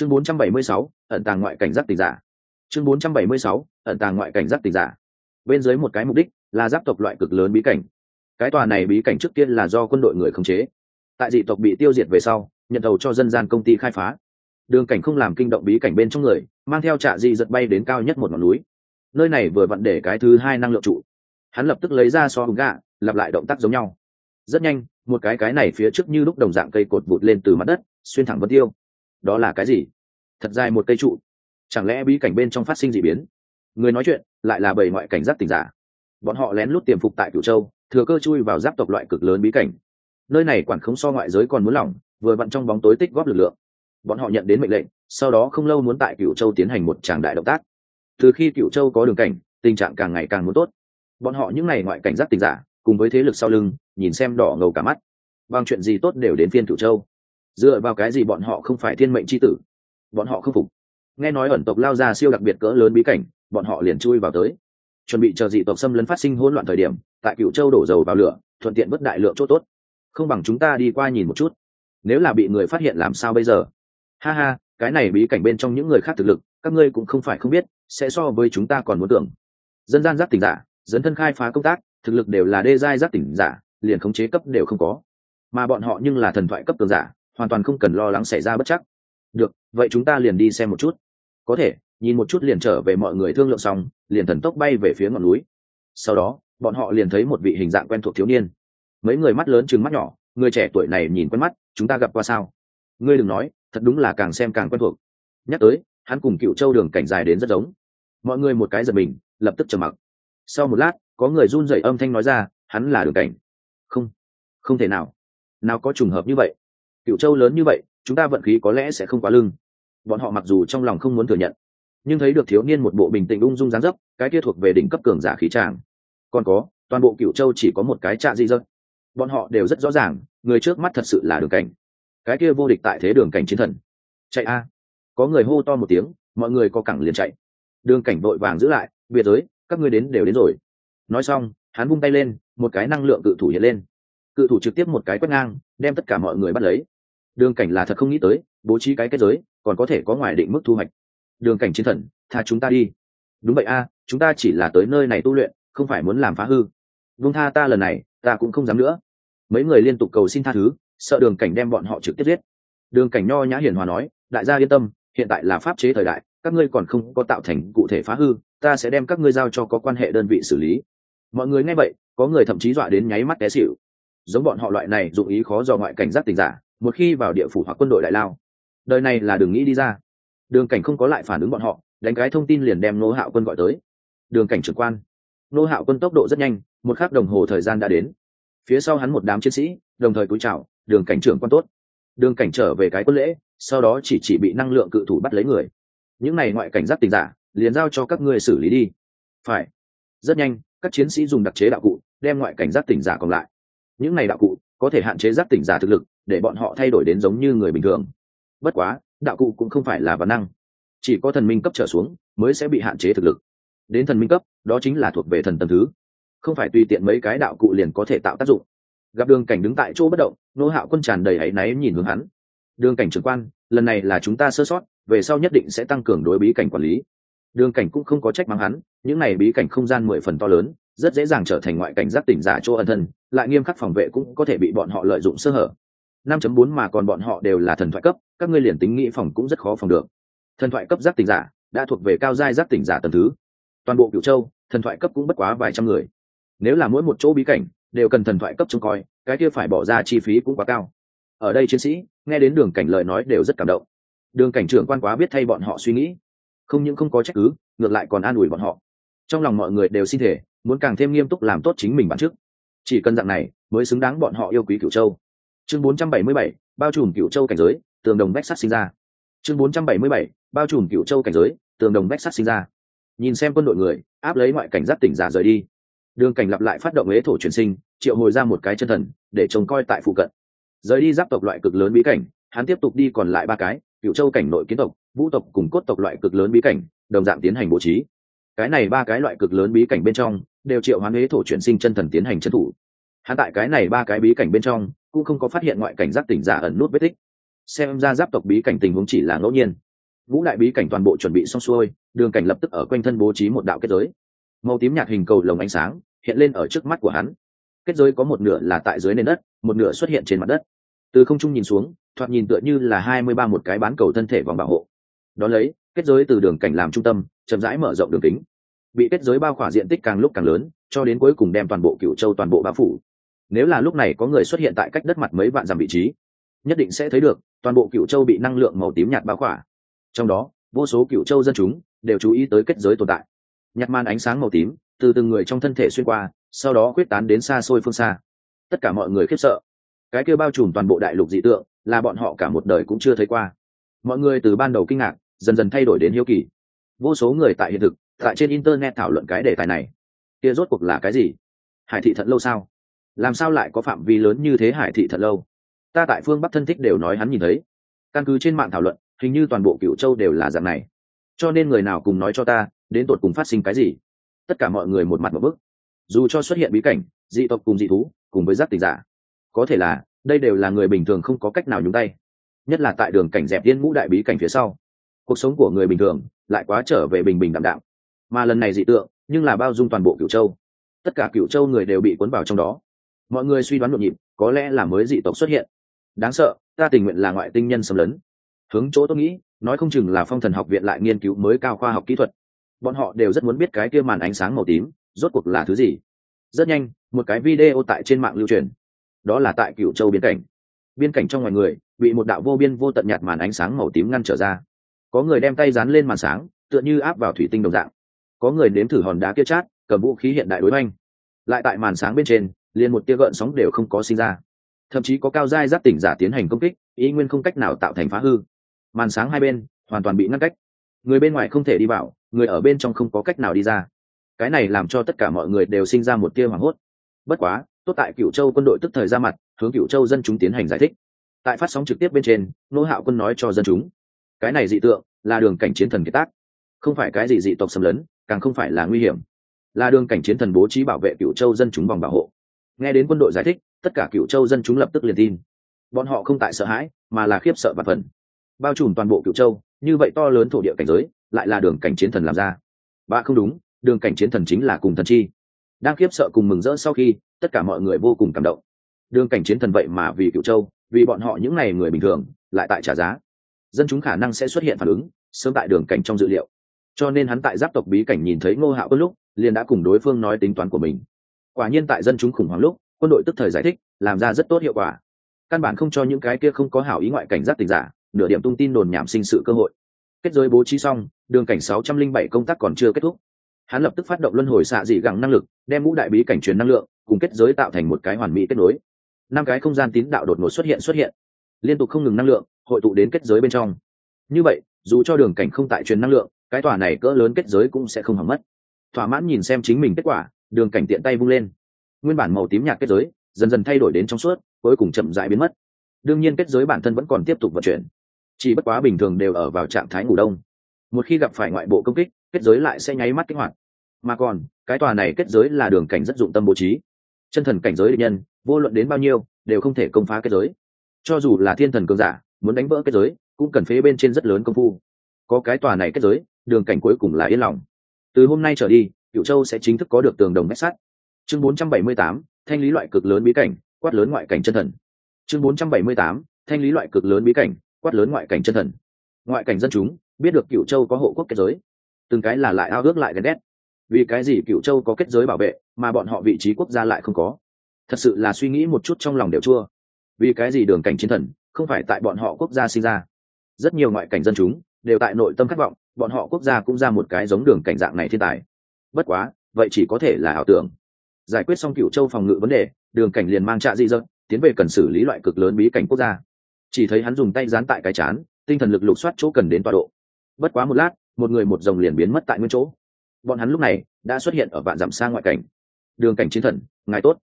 chương 476, ẩn tàng ngoại cảnh giác tình giả. Chương 476, ẩn tàng ngoại cảnh giác tình giả. Bên dưới một cái mục đích là giáp tộc loại cực lớn bí cảnh. Cái tòa này bí cảnh trước tiên là do quân đội người khống chế. Tại dị tộc bị tiêu diệt về sau nhận đầu cho dân gian công ty khai phá. Đường cảnh không làm kinh động bí cảnh bên trong người mang theo trạ di giật bay đến cao nhất một ngọn núi. Nơi này vừa vặn để cái thứ hai năng lượng trụ. Hắn lập tức lấy ra so hùng gạ lặp lại động tác giống nhau. Rất nhanh một cái cái này phía trước như lúc đồng dạng cây cột vụt lên từ mặt đất xuyên thẳng vân tiêu đó là cái gì? Thật dài một cây trụ. Chẳng lẽ bí cảnh bên trong phát sinh d ị biến? Người nói chuyện lại là bầy ngoại cảnh giác tỉnh giả. Bọn họ lén lút tiềm phục tại cửu châu, thừa cơ chui vào giáp tộc loại cực lớn bí cảnh. Nơi này quản không so ngoại giới còn muốn lỏng, vừa vặn trong bóng tối tích góp lực lượng. Bọn họ nhận đến mệnh lệnh, sau đó không lâu muốn tại cửu châu tiến hành một tràng đại động tác. Từ khi cửu châu có đường cảnh, tình trạng càng ngày càng muốn tốt. Bọn họ những ngày ngoại cảnh giác tình giả, cùng với thế lực sau lưng, nhìn xem đỏ ngầu cả mắt. Bằng chuyện gì tốt đều đến phiên cửu châu dựa vào cái gì bọn họ không phải thiên mệnh c h i tử? Bọn họ không phục. Nghe nói ẩn tộc lao ra siêu đặc biệt cỡ lớn bí cảnh, bọn họ liền chui vào tới. Chuẩn bị chờ dị tộc xâm lấn phát sinh hỗn loạn thời điểm, tại cựu châu đổ dầu vào lửa, thuận tiện vứt đại lượng chỗ tốt. Không bằng chúng ta đi qua nhìn một chút. Nếu là bị người phát hiện làm sao bây giờ? Ha ha, cái này bí cảnh bên trong những người khác thực lực, các ngươi cũng không phải không biết, sẽ so với chúng ta còn muốn tưởng. Dân gian giác tỉnh giả dấn thân khai phá công tác, thực lực đều là đê giai giác tỉnh giả, liền khống chế cấp đều không có. Mà bọn họ nhưng là thần thoại cấp tường giả hoàn toàn không cần lo lắng xảy ra bất chắc. Được, vậy chúng ta liền đi xem một chút. Có thể, nhìn một chút liền trở về mọi người thương lượng xong, liền thần tốc bay về phía ngọn núi. Sau đó, bọn họ liền thấy một vị hình dạng quen thuộc thiếu niên. Mấy người mắt lớn chừng mắt nhỏ, người trẻ tuổi này nhìn quen mắt, chúng ta gặp qua sao? Ngươi đừng nói, thật đúng là càng xem càng quen thuộc. Nhắc tới, hắn cùng cựu châu đường cảnh dài đến rất giống. Mọi người một cái giật mình, lập tức trầm mặc. Sau một lát, có người run rẩy âm thanh nói ra, hắn là đường cảnh. Không không thể nào. Nào có trùng hợp như vậy cựu châu lớn như vậy, chúng ta vận khí có lẽ sẽ không quá lưng. Bọn họ mặc dù trong lòng không muốn thừa nhận, nhưng thấy được thiếu niên một bộ bình tĩnh ung dung dáng dấp, cái kia thuộc về đỉnh cấp cường giả khí tràng. Còn có, toàn bộ cựu châu chỉ có một cái trạ di dân bọn họ đều rất rõ ràng, người trước mắt thật sự là đường cảnh. Cái kia vô địch tại thế đường cảnh chiến thần. Chạy a. Có người hô to một tiếng, mọi người có cẳng liền chạy. Đường cảnh vội vàng giữ lại, biệt giới, các ngươi đến đều đến rồi. Nói xong, hắn vung tay lên, một cái năng lượng cự thủ hiện lên. Cự thủ trực tiếp một cái quét ngang, đem tất cả mọi người bắt lấy đường cảnh là thật không nghĩ tới, bố trí cái kết giới, còn có thể có ngoài định mức thu hoạch. Đường cảnh chiến thần, tha chúng ta đi. Đúng vậy a, chúng ta chỉ là tới nơi này tu luyện, không phải muốn làm phá hư. Vung tha ta lần này, ta cũng không dám nữa. Mấy người liên tục cầu xin tha thứ, sợ đường cảnh đem bọn họ trực tiếp giết. Đường cảnh nho nhã hiền hòa nói, đại gia yên tâm, hiện tại là pháp chế thời đại, các ngươi còn không có tạo thành cụ thể phá hư, ta sẽ đem các ngươi giao cho có quan hệ đơn vị xử lý. Mọi người nghe vậy, có người thậm chí dọa đến nháy mắt té xịu giống bọn họ loại này, dụng ý khó do ngoại cảnh giác tình giả một khi vào địa phủ hoặc quân đội đại lao, đời này là đừng nghĩ đi ra. Đường cảnh không có lại phản ứng bọn họ, đánh cái thông tin liền đem nô hạo quân gọi tới. Đường cảnh trưởng quan. Nô hạo quân tốc độ rất nhanh, một khắc đồng hồ thời gian đã đến. Phía sau hắn một đám chiến sĩ, đồng thời cúi chào, đường cảnh trưởng quan tốt. Đường cảnh trở về cái quân lễ, sau đó chỉ chỉ bị năng lượng cự thủ bắt lấy người. Những này ngoại cảnh giác tình giả, liền giao cho các ngươi xử lý đi. Phải. Rất nhanh, các chiến sĩ dùng đặc chế đạo cụ, đem ngoại cảnh giác tỉnh giả còn lại. Những này đạo cụ có thể hạn chế giác tỉnh giả thực lực để bọn họ thay đổi đến giống như người bình thường. Bất quá, đạo cụ cũng không phải là văn năng. Chỉ có thần minh cấp trở xuống mới sẽ bị hạn chế thực lực. Đến thần minh cấp, đó chính là thuộc về thần tầm thứ. Không phải tùy tiện mấy cái đạo cụ liền có thể tạo tác dụng. Gặp đường cảnh đứng tại chỗ bất động nô hạo quân tràn đầy áy náy nhìn hướng hắn. Đường cảnh trưởng quan, lần này là chúng ta sơ sót, về sau nhất định sẽ tăng cường đối bí cảnh quản lý. Đường cảnh cũng không có trách mắng hắn, những này bí cảnh không gian mười phần to lớn, rất dễ dàng trở thành ngoại cảnh giác tỉnh giả chỗ ân thân, lại nghiêm khắc phòng vệ cũng có thể bị bọn họ lợi dụng sơ hở. 5.4 mà còn bọn họ đều là thần thoại cấp, các ngươi liền tính nghĩ phòng cũng rất khó phòng được. Thần thoại cấp giác tỉnh giả, đã thuộc về cao giai giác tỉnh giả tầm thứ. Toàn bộ cửu châu, thần thoại cấp cũng bất quá vài trăm người. Nếu là mỗi một chỗ bí cảnh, đều cần thần thoại cấp trông coi, cái kia phải bỏ ra chi phí cũng quá cao. Ở đây chiến sĩ, nghe đến đường cảnh lời nói đều rất cảm động. Đường cảnh trưởng quan quá biết thay bọn họ suy nghĩ. Không những không có trách cứ, ngược lại còn an ủi bọn họ. Trong lòng mọi người đều xin thể, muốn càng thêm nghiêm túc làm tốt chính mình bản chức. Chỉ cần dạng này, mới xứng đáng bọn họ yêu quý cửu châu chương 477, bao trùm cửu châu cảnh giới tường đồng bách sắt sinh ra. Chương 477, bao trùm cửu châu cảnh giới tường đồng bách sắt sinh ra. Nhìn xem quân đội người áp lấy ngoại cảnh giác tỉnh giả rời đi. Đường cảnh lặp lại phát động ế thổ truyền sinh triệu hồi ra một cái chân thần để trông coi tại phụ cận. Rời đi giáp tộc loại cực lớn bí cảnh hắn tiếp tục đi còn lại ba cái cựu châu cảnh nội kiến tộc vũ tộc cùng cốt tộc loại cực lớn bí cảnh đồng dạng tiến hành bố trí. Cái này ba cái loại cực lớn bí cảnh bên trong đều triệu hoán ế thổ chuyển sinh chân thần tiến hành chân thủ. Hắn tại cái này ba cái bí cảnh bên trong cũng không có phát hiện ngoại cảnh giác tỉnh giả ẩn nút vết tích. Xem ra giáp tộc bí cảnh tình huống chỉ là ngẫu nhiên. Vũ đại bí cảnh toàn bộ chuẩn bị xong xuôi, đường cảnh lập tức ở quanh thân bố trí một đạo kết giới. Màu tím nhạt hình cầu lồng ánh sáng hiện lên ở trước mắt của hắn. Kết giới có một nửa là tại dưới nền đất, một nửa xuất hiện trên mặt đất. Từ không trung nhìn xuống, thoạt nhìn tựa như là hai mươi ba một cái bán cầu thân thể vòng bảo hộ. Đón lấy, kết giới từ đường cảnh làm trung tâm, chậm rãi mở rộng đường kính. Bị kết giới bao khỏa diện tích càng lúc càng lớn, cho đến cuối cùng đem toàn bộ cựu châu toàn bộ bao phủ nếu là lúc này có người xuất hiện tại cách đất mặt mấy vạn dặm vị trí, nhất định sẽ thấy được, toàn bộ cựu châu bị năng lượng màu tím nhạt bao khỏa. Trong đó, vô số cựu châu dân chúng đều chú ý tới kết giới tồn tại. Nhặt man ánh sáng màu tím từ từng người trong thân thể xuyên qua, sau đó quyết tán đến xa xôi phương xa. Tất cả mọi người khiếp sợ. Cái kêu bao trùm toàn bộ đại lục dị tượng là bọn họ cả một đời cũng chưa thấy qua. Mọi người từ ban đầu kinh ngạc, dần dần thay đổi đến hiếu kỳ. Vô số người tại hiện thực, tại trên internet thảo luận cái đề tài này. Kia rốt cuộc là cái gì? Hải thị thận lâu sao? Làm sao lại có phạm vi lớn như thế hải thị thật lâu? Ta tại phương bắc thân thích đều nói hắn nhìn thấy. Căn cứ trên mạng thảo luận, hình như toàn bộ cựu châu đều là dạng này. Cho nên người nào cùng nói cho ta, đến tột cùng phát sinh cái gì? Tất cả mọi người một mặt một bức. Dù cho xuất hiện bí cảnh, dị tộc cùng dị thú, cùng với giác tình giả, có thể là, đây đều là người bình thường không có cách nào nhúng tay. Nhất là tại đường cảnh dẹp yên ngũ đại bí cảnh phía sau. Cuộc sống của người bình thường lại quá trở về bình bình đạm đạm. Mà lần này dị tượng, nhưng là bao dung toàn bộ cựu châu. Tất cả cựu châu người đều bị cuốn vào trong đó mọi người suy đoán nhộn nhịp, có lẽ là mới dị tộc xuất hiện. Đáng sợ, ta tình nguyện là ngoại tinh nhân xâm lấn. Hướng chỗ tôi nghĩ, nói không chừng là phong thần học viện lại nghiên cứu mới cao khoa học kỹ thuật. Bọn họ đều rất muốn biết cái kia màn ánh sáng màu tím, rốt cuộc là thứ gì. Rất nhanh, một cái video tại trên mạng lưu truyền. Đó là tại cựu châu biên cảnh. Biên cảnh trong ngoài người, bị một đạo vô biên vô tận nhạt màn ánh sáng màu tím ngăn trở ra. Có người đem tay dán lên màn sáng, tựa như áp vào thủy tinh đồng dạng. Có người nếm thử hòn đá kia chát, cầm vũ khí hiện đại đối oanh lại tại màn sáng bên trên liền một tia gợn sóng đều không có sinh ra. Thậm chí có cao giai giáp tỉnh giả tiến hành công kích, ý nguyên không cách nào tạo thành phá hư. Màn sáng hai bên, hoàn toàn bị ngăn cách. Người bên ngoài không thể đi vào, người ở bên trong không có cách nào đi ra. Cái này làm cho tất cả mọi người đều sinh ra một tia hoảng hốt. Bất quá, tốt tại cựu châu quân đội tức thời ra mặt, hướng cựu châu dân chúng tiến hành giải thích. Tại phát sóng trực tiếp bên trên, nô hạo quân nói cho dân chúng, cái này dị tượng là đường cảnh chiến thần kiệt tác, không phải cái gì dị tộc xâm lấn, càng không phải là nguy hiểm. Là đường cảnh chiến thần bố trí bảo vệ cựu châu dân chúng vòng bảo hộ nghe đến quân đội giải thích, tất cả cựu châu dân chúng lập tức liền tin. Bọn họ không tại sợ hãi, mà là khiếp sợ và phần bao trùm toàn bộ cựu châu, như vậy to lớn thổ địa cảnh giới, lại là đường cảnh chiến thần làm ra. Ba không đúng, đường cảnh chiến thần chính là cùng thần chi. Đang khiếp sợ cùng mừng rỡ sau khi, tất cả mọi người vô cùng cảm động. Đường cảnh chiến thần vậy mà vì cựu châu, vì bọn họ những ngày người bình thường, lại tại trả giá. Dân chúng khả năng sẽ xuất hiện phản ứng, sớm tại đường cảnh trong dự liệu. Cho nên hắn tại giáp tộc bí cảnh nhìn thấy ngô hạo bất lúc, liền đã cùng đối phương nói tính toán của mình quả nhiên tại dân chúng khủng hoảng lúc, quân đội tức thời giải thích, làm ra rất tốt hiệu quả. Căn bản không cho những cái kia không có hảo ý ngoại cảnh giác tình giả, nửa điểm tung tin đồn nhảm sinh sự cơ hội. Kết giới bố trí xong, đường cảnh sáu trăm linh bảy công tác còn chưa kết thúc. Hắn lập tức phát động luân hồi xạ dị gẳng năng lực, đem ngũ đại bí cảnh truyền năng lượng, cùng kết giới tạo thành một cái hoàn mỹ kết nối. Năm cái không gian tín đạo đột ngột xuất hiện xuất hiện. Liên tục không ngừng năng lượng, hội tụ đến kết giới bên trong. Như vậy, dù cho đường cảnh không tại truyền năng lượng, cái tòa này cỡ lớn kết giới cũng sẽ không hỏng mất. Thỏa mãn nhìn xem chính mình kết quả đường cảnh tiện tay vung lên. Nguyên bản màu tím nhạt kết giới dần dần thay đổi đến trong suốt, cuối cùng chậm rãi biến mất. Đương nhiên kết giới bản thân vẫn còn tiếp tục vận chuyển, chỉ bất quá bình thường đều ở vào trạng thái ngủ đông. Một khi gặp phải ngoại bộ công kích, kết giới lại sẽ nháy mắt kích hoạt. Mà còn, cái tòa này kết giới là đường cảnh rất dụng tâm bố trí. Chân thần cảnh giới định nhân, vô luận đến bao nhiêu, đều không thể công phá kết giới. Cho dù là thiên thần cường giả, muốn đánh vỡ kết giới, cũng cần phế bên trên rất lớn công phu. Có cái tòa này kết giới, đường cảnh cuối cùng là yên lòng. Từ hôm nay trở đi cựu châu sẽ chính thức có được tường đồng mét sắt. Chương 478, thanh lý loại cực lớn bí cảnh quát lớn ngoại cảnh chân thần. Chương 478, thanh lý loại cực lớn bí cảnh quát lớn ngoại cảnh chân thần. Ngoại cảnh dân chúng biết được cựu châu có hộ quốc kết giới. Từng cái là lại ao ước lại ghen ghét. Vì cái gì cựu châu có kết giới bảo vệ mà bọn họ vị trí quốc gia lại không có? Thật sự là suy nghĩ một chút trong lòng đều chua. Vì cái gì đường cảnh chiến thần không phải tại bọn họ quốc gia sinh ra? Rất nhiều ngoại cảnh dân chúng đều tại nội tâm khát vọng bọn họ quốc gia cũng ra một cái giống đường cảnh dạng này thiên tài bất quá, vậy chỉ có thể là ảo tưởng. Giải quyết xong cựu châu phòng ngự vấn đề, đường cảnh liền mang trạ di dật tiến về cần xử lý loại cực lớn bí cảnh quốc gia. Chỉ thấy hắn dùng tay dán tại cái chán, tinh thần lực lục soát chỗ cần đến tọa độ. Bất quá một lát, một người một dòng liền biến mất tại nguyên chỗ. Bọn hắn lúc này đã xuất hiện ở vạn dặm xa ngoại cảnh. Đường cảnh chiến thần, ngài tốt.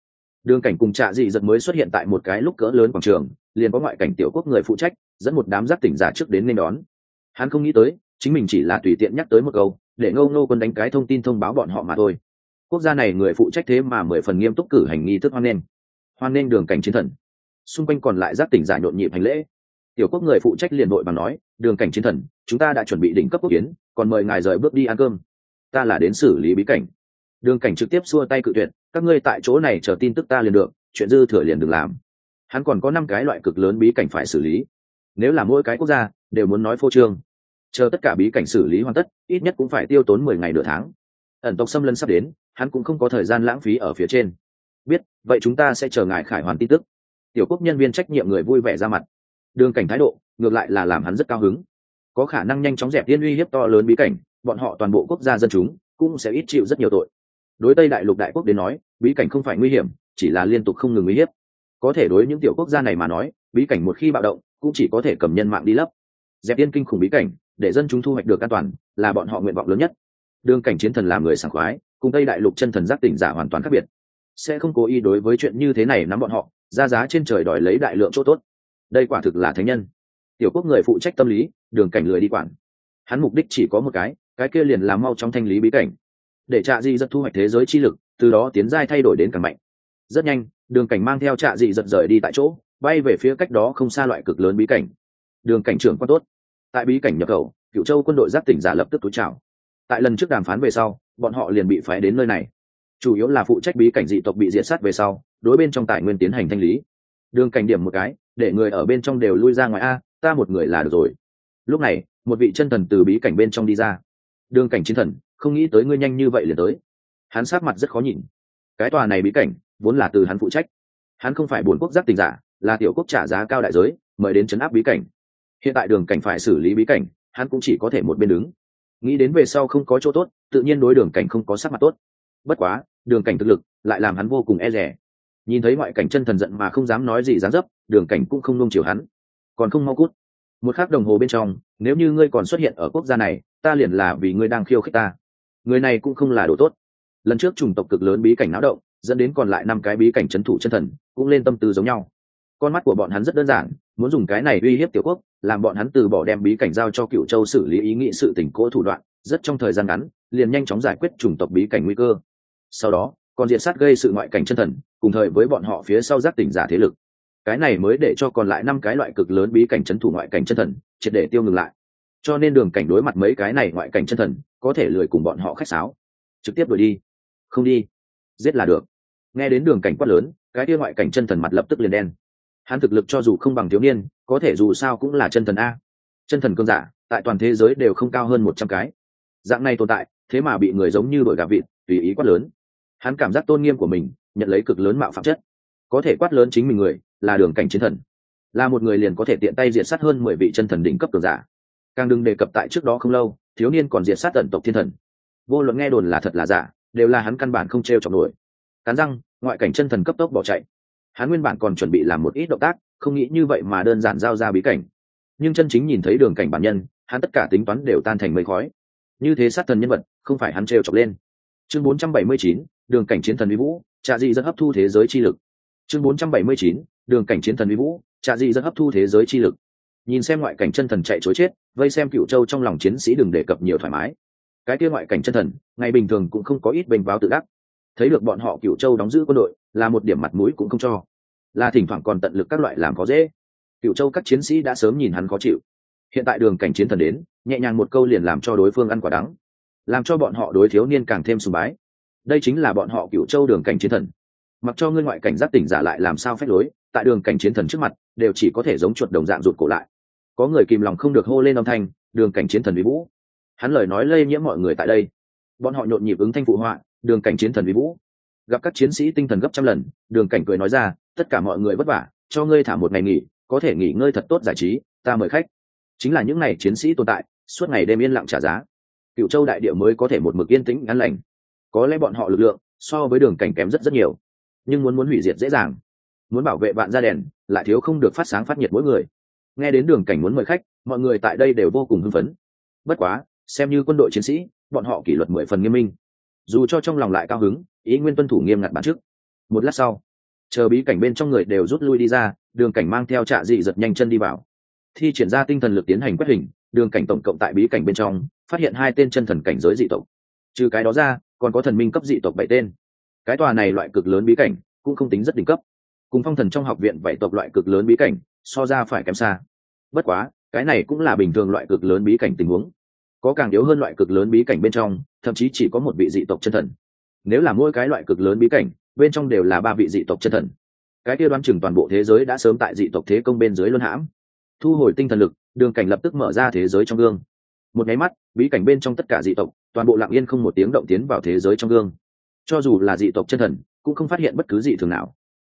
Đường cảnh cùng trạ dị giật mới xuất hiện tại một cái lúc cỡ lớn quảng trường, liền có ngoại cảnh tiểu quốc người phụ trách, dẫn một đám giác tỉnh giả trước đến nên đón. Hắn không nghĩ tới, chính mình chỉ là tùy tiện nhắc tới một câu để ngâu ngô quân đánh cái thông tin thông báo bọn họ mà thôi. Quốc gia này người phụ trách thế mà mười phần nghiêm túc cử hành nghi thức hoan nghênh. Hoan nghênh đường cảnh chiến thần. Xung quanh còn lại giác tỉnh giả nhộn nhịp hành lễ. Tiểu quốc người phụ trách liền đội bằng nói, đường cảnh chiến thần, chúng ta đã chuẩn bị đỉnh cấp quốc kiến, còn mời ngài rời bước đi ăn cơm. Ta là đến xử lý bí cảnh. Đường cảnh trực tiếp xua tay cự tuyệt, các ngươi tại chỗ này chờ tin tức ta liền được, chuyện dư thừa liền đừng làm. Hắn còn có năm cái loại cực lớn bí cảnh phải xử lý. Nếu là mỗi cái quốc gia đều muốn nói phô trương chờ tất cả bí cảnh xử lý hoàn tất, ít nhất cũng phải tiêu tốn mười ngày nửa tháng. Ẩn tộc xâm lân sắp đến, hắn cũng không có thời gian lãng phí ở phía trên. Biết, vậy chúng ta sẽ chờ ngài khải hoàn tin tức. Tiểu quốc nhân viên trách nhiệm người vui vẻ ra mặt. Đường cảnh thái độ, ngược lại là làm hắn rất cao hứng. Có khả năng nhanh chóng dẹp tiên uy hiếp to lớn bí cảnh, bọn họ toàn bộ quốc gia dân chúng cũng sẽ ít chịu rất nhiều tội. Đối tây đại lục đại quốc đến nói, bí cảnh không phải nguy hiểm, chỉ là liên tục không ngừng uy hiếp. Có thể đối những tiểu quốc gia này mà nói, bí cảnh một khi bạo động, cũng chỉ có thể cầm nhân mạng đi lấp. Dẹp tiên kinh khủng bí cảnh để dân chúng thu hoạch được an toàn, là bọn họ nguyện vọng lớn nhất. Đường cảnh chiến thần làm người sảng khoái, cùng tây đại lục chân thần giác tỉnh giả hoàn toàn khác biệt. Sẽ không cố ý đối với chuyện như thế này nắm bọn họ, ra giá trên trời đòi lấy đại lượng chỗ tốt. Đây quả thực là thánh nhân. Tiểu quốc người phụ trách tâm lý, đường cảnh lười đi quản. Hắn mục đích chỉ có một cái cái kia liền làm mau trong thanh lý bí cảnh. Để trạ dị rất thu hoạch thế giới chi lực, từ đó tiến giai thay đổi đến càng mạnh. Rất nhanh, đường cảnh mang theo trạ dị giật rời đi tại chỗ, bay về phía cách đó không xa loại cực lớn bí cảnh. Đường cảnh trưởng quan tốt tại bí cảnh nhập khẩu cựu châu quân đội giáp tỉnh giả lập tức túi trào tại lần trước đàm phán về sau, bọn họ liền bị phái đến nơi này. Chủ yếu là phụ trách bí cảnh dị tộc bị diệt sát về sau, đối bên trong tài nguyên tiến hành thanh lý. Đường cảnh điểm một cái, để người ở bên trong đều lui ra ngoài, a, ta một người là được rồi. Lúc này, một vị chân thần từ bí cảnh bên trong đi ra. Đường cảnh chiến thần, không nghĩ tới ngươi nhanh như vậy liền tới. Hắn sát mặt rất khó nhìn. Cái tòa này bí cảnh, vốn là từ hắn phụ trách. Hắn không phải buồn quốc giác tình giả, là tiểu quốc trả giá cao đại giới, mời đến chấn áp bí cảnh hiện tại đường cảnh phải xử lý bí cảnh, hắn cũng chỉ có thể một bên đứng. Nghĩ đến về sau không có chỗ tốt, tự nhiên đối đường cảnh không có sắc mặt tốt. Bất quá, đường cảnh thực lực lại làm hắn vô cùng e rẻ nhìn thấy ngoại cảnh chân thần giận mà không dám nói gì dám dấp, đường cảnh cũng không nung chiều hắn. Còn không mau cút. Một khắc đồng hồ bên trong, nếu như ngươi còn xuất hiện ở quốc gia này, ta liền là vì ngươi đang khiêu khích ta. Người này cũng không là đồ tốt. Lần trước chủng tộc cực lớn bí cảnh náo động, dẫn đến còn lại năm cái bí cảnh c h ấ n thủ chân thần, cũng lên tâm tư giống nhau. Con mắt của bọn hắn rất đơn giản, muốn dùng cái này uy hiếp tiểu quốc làm bọn hắn từ bỏ đem bí cảnh giao cho cựu châu xử lý ý nghĩ sự tỉnh cỗ thủ đoạn, rất trong thời gian ngắn, liền nhanh chóng giải quyết chủng tộc bí cảnh nguy cơ. Sau đó, còn diện sát gây sự ngoại cảnh chân thần, cùng thời với bọn họ phía sau giác tỉnh giả thế lực. Cái này mới để cho còn lại năm cái loại cực lớn bí cảnh c h ấ n thủ ngoại cảnh chân thần, triệt để tiêu ngừng lại. Cho nên đường cảnh đối mặt mấy cái này ngoại cảnh chân thần, có thể lười cùng bọn họ khách sáo. Trực tiếp đuổi đi. Không đi. Giết là được. Nghe đến đường cảnh quát lớn, cái kia ngoại cảnh chân thần mặt lập tức liền đen. Hắn thực lực cho dù không bằng thiếu niên có thể dù sao cũng là chân thần a. Chân thần cơn giả, tại toàn thế giới đều không cao hơn một trăm cái. Dạng này tồn tại, thế mà bị người giống như đội gà vịt, tùy ý quát lớn. Hắn cảm giác tôn nghiêm của mình, nhận lấy cực lớn mạo phạm chất. Có thể quát lớn chính mình người, là đường cảnh chiến thần. Là một người liền có thể tiện tay diệt sát hơn mười vị chân thần đỉnh cấp cường giả. Càng đừng đề cập tại trước đó không lâu, thiếu niên còn diệt sát tận tộc thiên thần. Vô luận nghe đồn là thật là giả, đều là hắn căn bản không t r e o chọc nổi. Cắn răng, ngoại cảnh chân thần cấp tốc bỏ chạy hắn nguyên bản còn chuẩn bị làm một ít động tác không nghĩ như vậy mà đơn giản giao ra bí cảnh. Nhưng chân chính nhìn thấy đường cảnh bản nhân hắn tất cả tính toán đều tan thành mây khói. Như thế sát thần nhân vật không phải hắn t chọc lên. Chương 479, đường cảnh chiến thần uy vũ trà dị dân hấp thu thế giới chi lực. Chương 479, đường cảnh chiến thần uy vũ trạ dị dẫn hấp thu thế giới chi lực. Nhìn xem ngoại cảnh chân thần chạy chối chết vây xem cựu châu trong lòng chiến sĩ đừng đề cập nhiều thoải mái. Cái kia ngoại cảnh chân thần ngày bình thường cũng không có ít bình báo tự đắc. Thấy được bọn họ cựu châu đóng giữ quân đội là một điểm mặt mũi cũng không cho. Là thỉnh thoảng còn tận lực các loại làm khó dễ. Cựu châu các chiến sĩ đã sớm nhìn hắn khó chịu. Hiện tại đường cảnh chiến thần đến, nhẹ nhàng một câu liền làm cho đối phương ăn quả đắng, làm cho bọn họ đối thiếu niên càng thêm sùng bái. Đây chính là bọn họ cựu châu đường cảnh chiến thần. Mặc cho ngươi ngoại cảnh giác tỉnh giả lại làm sao phép lối, tại đường cảnh chiến thần trước mặt, đều chỉ có thể giống chuột đồng dạng rụt cổ lại. Có người kìm lòng không được hô lên âm thanh, đường cảnh chiến thần vi vũ. Hắn lời nói lây nhiễm mọi người tại đây. Bọn họ nhộn nhịp ứng thanh phụ họa, đường cảnh chiến thần vi vũ gặp các chiến sĩ tinh thần gấp trăm lần, đường cảnh cười nói ra, tất cả mọi người vất vả, cho ngươi thả một ngày nghỉ, có thể nghỉ ngơi thật tốt giải trí, ta mời khách. Chính là những ngày chiến sĩ tồn tại, suốt ngày đêm yên lặng trả giá. Cựu châu đại địa mới có thể một mực yên tĩnh ngắn lành. Có lẽ bọn họ lực lượng, so với đường cảnh kém rất rất nhiều, nhưng muốn muốn hủy diệt dễ dàng. Muốn bảo vệ bạn ra đèn, lại thiếu không được phát sáng phát nhiệt mỗi người. Nghe đến đường cảnh muốn mời khách, mọi người tại đây đều vô cùng hưng phấn. Bất quá, xem như quân đội chiến sĩ, bọn họ kỷ luật mười phần nghiêm minh. Dù cho trong lòng lại cao hứng ý nguyên tuân thủ nghiêm ngặt bản chức. Một lát sau, chờ bí cảnh bên trong người đều rút lui đi ra, đường cảnh mang theo trạ dị giật nhanh chân đi vào. Thi triển ra tinh thần lực tiến hành quét hình, đường cảnh tổng cộng tại bí cảnh bên trong, phát hiện hai tên chân thần cảnh giới dị tộc. Trừ cái đó ra, còn có thần minh cấp dị tộc bảy tên. Cái tòa này loại cực lớn bí cảnh, cũng không tính rất đỉnh cấp. Cùng phong thần trong học viện bảy tộc loại cực lớn bí cảnh, so ra phải kém xa. Bất quá, cái này cũng là bình thường loại cực lớn bí cảnh tình huống. Có càng yếu hơn loại cực lớn bí cảnh bên trong, thậm chí chỉ có một vị dị tộc chân thần nếu là mỗi cái loại cực lớn bí cảnh, bên trong đều là ba vị dị tộc chân thần. Cái kia đoán chừng toàn bộ thế giới đã sớm tại dị tộc thế công bên dưới luân hãm. Thu hồi tinh thần lực, đường cảnh lập tức mở ra thế giới trong gương. Một nháy mắt, bí cảnh bên trong tất cả dị tộc, toàn bộ lặng yên không một tiếng động tiến vào thế giới trong gương. Cho dù là dị tộc chân thần, cũng không phát hiện bất cứ dị thường nào.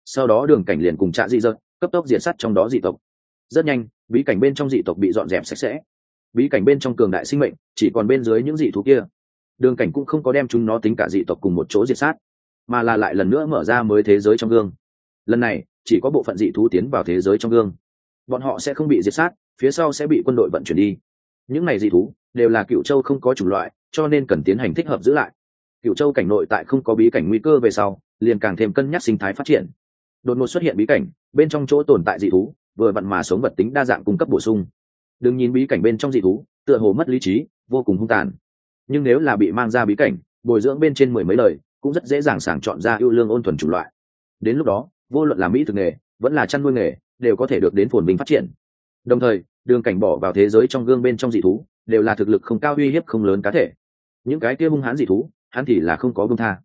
Sau đó đường cảnh liền cùng trạ dị dợt cấp tốc diện sắt trong đó dị tộc. Rất nhanh, bí cảnh bên trong dị tộc bị dọn dẹp sạch sẽ. Bí cảnh bên trong cường đại sinh mệnh, chỉ còn bên dưới những dị thú kia đường cảnh cũng không có đem chúng nó tính cả dị tộc cùng một chỗ diệt sát, mà là lại lần nữa mở ra mới thế giới trong gương. Lần này, chỉ có bộ phận dị thú tiến vào thế giới trong gương. Bọn họ sẽ không bị diệt sát, phía sau sẽ bị quân đội vận chuyển đi. Những này dị thú đều là cựu châu không có chủng loại, cho nên cần tiến hành thích hợp giữ lại. Cựu châu cảnh nội tại không có bí cảnh nguy cơ về sau, liền càng thêm cân nhắc sinh thái phát triển. Đột ngột xuất hiện bí cảnh, bên trong chỗ tồn tại dị thú, vừa vặn mà sống vật tính đa dạng cung cấp bổ sung. Đừng nhìn bí cảnh bên trong dị thú, tựa hồ mất lý trí, vô cùng hung tàn nhưng nếu là bị mang ra bí cảnh, bồi dưỡng bên trên mười mấy lời, cũng rất dễ dàng sàng chọn ra ưu lương ôn thuần chủng loại. Đến lúc đó, vô luận là mỹ thực nghề, vẫn là chăn nuôi nghề, đều có thể được đến phồn bình phát triển. Đồng thời, đường cảnh bỏ vào thế giới trong gương bên trong dị thú, đều là thực lực không cao uy hiếp không lớn cá thể. Những cái kia hung hãn dị thú, hắn thì là không có vương tha.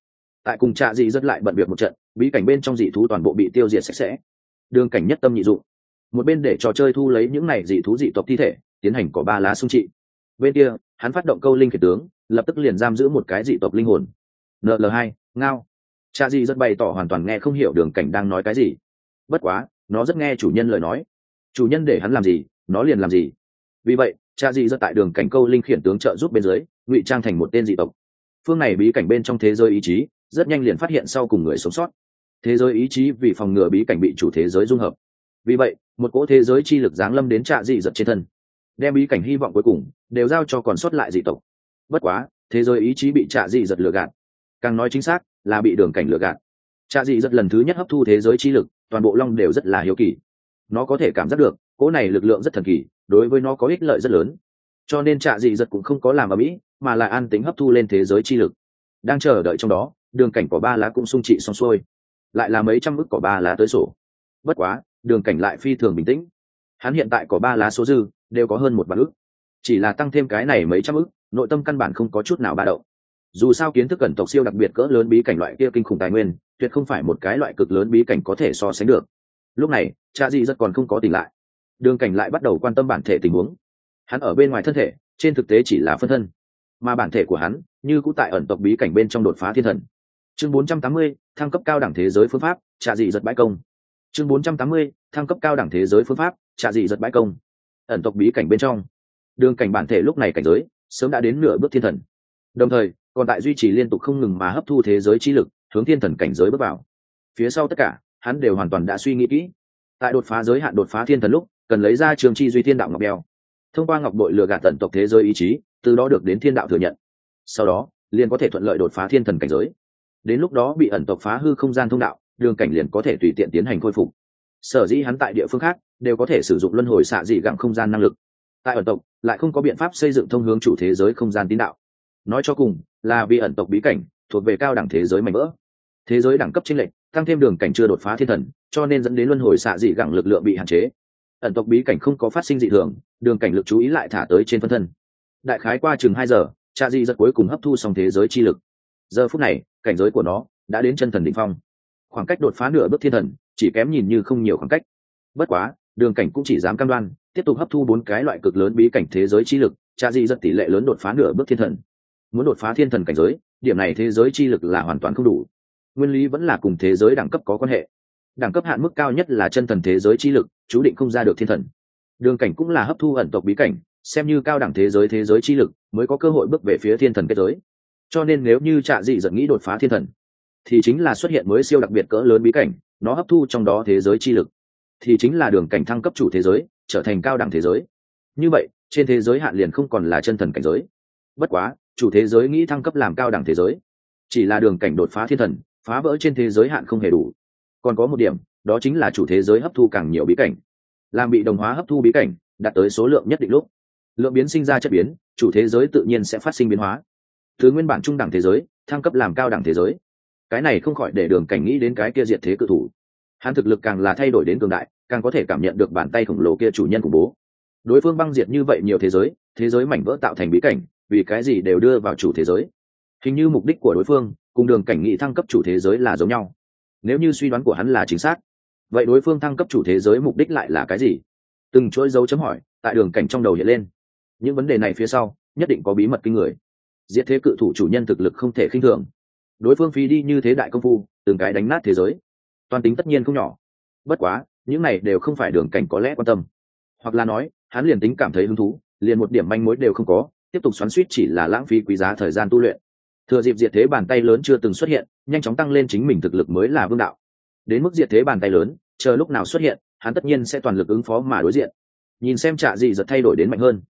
Tại cùng trạ dị rất lại bận việc một trận, bí cảnh bên trong dị thú toàn bộ bị tiêu diệt sạch sẽ. Đường cảnh nhất tâm nhị dụng. Một bên để trò chơi thu lấy những này dị thú dị tộc thi thể, tiến hành có ba lá xung trị bên kia, hắn phát động câu linh khiển tướng, lập tức liền giam giữ một cái dị tộc linh hồn. Nl hai, ngao. Cha dị rất bày tỏ hoàn toàn nghe không hiểu đường cảnh đang nói cái gì. Bất quá, nó rất nghe chủ nhân lời nói. Chủ nhân để hắn làm gì, nó liền làm gì. Vì vậy, cha dị rất tại đường cảnh câu linh khiển tướng trợ giúp bên dưới, ngụy trang thành một tên dị tộc. Phương này bí cảnh bên trong thế giới ý chí, rất nhanh liền phát hiện sau cùng người sống sót. Thế giới ý chí vì phòng ngừa bí cảnh bị chủ thế giới dung hợp. Vì vậy, một cỗ thế giới chi lực giáng lâm đến trạ dị giật trên thân đem bí cảnh hy vọng cuối cùng đều giao cho còn sót lại dị tộc. Bất quá, thế giới ý chí bị trạ dị giật lừa gạt. Càng nói chính xác là bị đường cảnh lừa gạt. Trạ dị giật lần thứ nhất hấp thu thế giới chi lực, toàn bộ long đều rất là hiếu kỳ. Nó có thể cảm giác được, cỗ này lực lượng rất thần kỳ, đối với nó có ích lợi rất lớn. Cho nên trạ dị giật cũng không có làm ở mỹ, mà là an tính hấp thu lên thế giới chi lực. Đang chờ đợi trong đó, đường cảnh của ba lá cũng sung trị xong xuôi. Lại là mấy trăm ức của ba lá tới sổ. Bất quá, đường cảnh lại phi thường bình tĩnh. Hắn hiện tại có ba lá số dư đều có hơn một vạn ức. Chỉ là tăng thêm cái này mấy trăm ức nội tâm căn bản không có chút nào ba đậu dù sao kiến thức cẩn tộc siêu đặc biệt cỡ lớn bí cảnh loại kia kinh khủng tài nguyên tuyệt không phải một cái loại cực lớn bí cảnh có thể so sánh được. Lúc này cha di rất còn không có tỉnh lại. Đường cảnh lại bắt đầu quan tâm bản thể tình huống. Hắn ở bên ngoài thân thể trên thực tế chỉ là phân thân. Mà bản thể của hắn như cũ tại ẩn tộc bí cảnh bên trong đột phá thiên thần. Chương 480, thăng cấp cao đẳng thế giới phương pháp trà dị giật bãi công. Chương 480, thăng cấp cao đẳng thế giới phương pháp trà dị giật bãi công ẩn tộc bí cảnh bên trong. Đường cảnh bản thể lúc này cảnh giới, sớm đã đến nửa bước thiên thần. Đồng thời, còn tại duy trì liên tục không ngừng mà hấp thu thế giới chi lực, hướng thiên thần cảnh giới bước vào. Phía sau tất cả, hắn đều hoàn toàn đã suy nghĩ kỹ. Tại đột phá giới hạn đột phá thiên thần lúc, cần lấy ra trường chi duy thiên đạo ngọc bèo. Thông qua ngọc bội lừa gạt tận tộc thế giới ý chí, từ đó được đến thiên đạo thừa nhận. Sau đó, liền có thể thuận lợi đột phá thiên thần cảnh giới. Đến lúc đó bị ẩn tộc phá hư không gian thông đạo, đường cảnh liền có thể tùy tiện tiến hành khôi phục sở dĩ hắn tại địa phương khác đều có thể sử dụng luân hồi xạ dị gặng không gian năng lực. Tại ẩn tộc, lại không có biện pháp xây dựng thông hướng chủ thế giới không gian tín đạo. Nói cho cùng, là vì ẩn tộc bí cảnh, thuộc về cao đẳng thế giới mạnh vỡ. Thế giới đẳng cấp chính lệnh tăng thêm đường cảnh chưa đột phá thiên thần, cho nên dẫn đến luân hồi xạ dị gặng lực lượng bị hạn chế. Ẩn tộc bí cảnh không có phát sinh dị thường, đường cảnh lực chú ý lại thả tới trên phân thân. Đại khái qua chừng hai giờ, cha di giật cuối cùng hấp thu xong thế giới chi lực. Giờ phút này, cảnh giới của nó đã đến chân thần đ ỉ n h phong. Khoảng cách đột phá nửa bước thiên thần chỉ kém nhìn như không nhiều khoảng cách. Bất quá, đường cảnh cũng chỉ dám cam đoan, tiếp tục hấp thu bốn cái loại cực lớn bí cảnh thế giới chi lực cha di rất tỷ lệ lớn đột phá nửa bước thiên thần. Muốn đột phá thiên thần cảnh giới, điểm này thế giới chi lực là hoàn toàn không đủ. Nguyên lý vẫn là cùng thế giới đẳng cấp có quan hệ. Đẳng cấp hạn mức cao nhất là chân thần thế giới chi lực, chú định không ra được thiên thần. Đường cảnh cũng là hấp thu ẩn tộc bí cảnh, xem như cao đẳng thế giới thế giới chi lực, mới có cơ hội bước về phía thiên thần kết giới. Cho nên nếu như trạ dị giận nghĩ đột phá thiên thần thì chính là xuất hiện mới siêu đặc biệt cỡ lớn bí cảnh, nó hấp thu trong đó thế giới chi lực, thì chính là đường cảnh thăng cấp chủ thế giới, trở thành cao đẳng thế giới. Như vậy, trên thế giới hạn liền không còn là chân thần cảnh giới. Bất quá, chủ thế giới nghĩ thăng cấp làm cao đẳng thế giới, chỉ là đường cảnh đột phá thiên thần, phá vỡ trên thế giới hạn không hề đủ. Còn có một điểm, đó chính là chủ thế giới hấp thu càng nhiều bí cảnh. Làm bị đồng hóa hấp thu bí cảnh, đạt tới số lượng nhất định lúc. Lượng biến sinh ra chất biến, chủ thế giới tự nhiên sẽ phát sinh biến hóa. Thứ nguyên bản trung đẳng thế giới, thăng cấp làm cao đẳng thế giới cái này không khỏi để đường cảnh nghĩ đến cái kia diệt thế cự thủ. Hắn thực lực càng là thay đổi đến cường đại, càng có thể cảm nhận được bàn tay khổng lồ kia chủ nhân khủng bố. Đối phương băng diệt như vậy nhiều thế giới thế giới mảnh vỡ tạo thành bí cảnh, vì cái gì đều đưa vào chủ thế giới? Hình như mục đích của đối phương, cùng đường cảnh nghị thăng cấp chủ thế giới là giống nhau. Nếu như suy đoán của hắn là chính xác, vậy đối phương thăng cấp chủ thế giới mục đích lại là cái gì? Từng chuỗi dấu chấm hỏi, tại đường cảnh trong đầu hiện lên. Những vấn đề này phía sau, nhất định có bí mật kinh người. Diệt thế cự thủ chủ nhân thực lực không thể khinh thường đối phương phí đi như thế đại công phu, từng cái đánh nát thế giới. Toàn tính tất nhiên không nhỏ. Bất quá, những này đều không phải đường cảnh có lẽ quan tâm. Hoặc là nói, hắn liền tính cảm thấy hứng thú, liền một điểm manh mối đều không có, tiếp tục xoắn suýt chỉ là lãng phí quý giá thời gian tu luyện. Thừa dịp diệt thế bàn tay lớn chưa từng xuất hiện, nhanh chóng tăng lên chính mình thực lực mới là vương đạo. Đến mức diệt thế bàn tay lớn, chờ lúc nào xuất hiện, hắn tất nhiên sẽ toàn lực ứng phó mà đối diện. Nhìn xem trạ gì giật thay đổi đến mạnh hơn.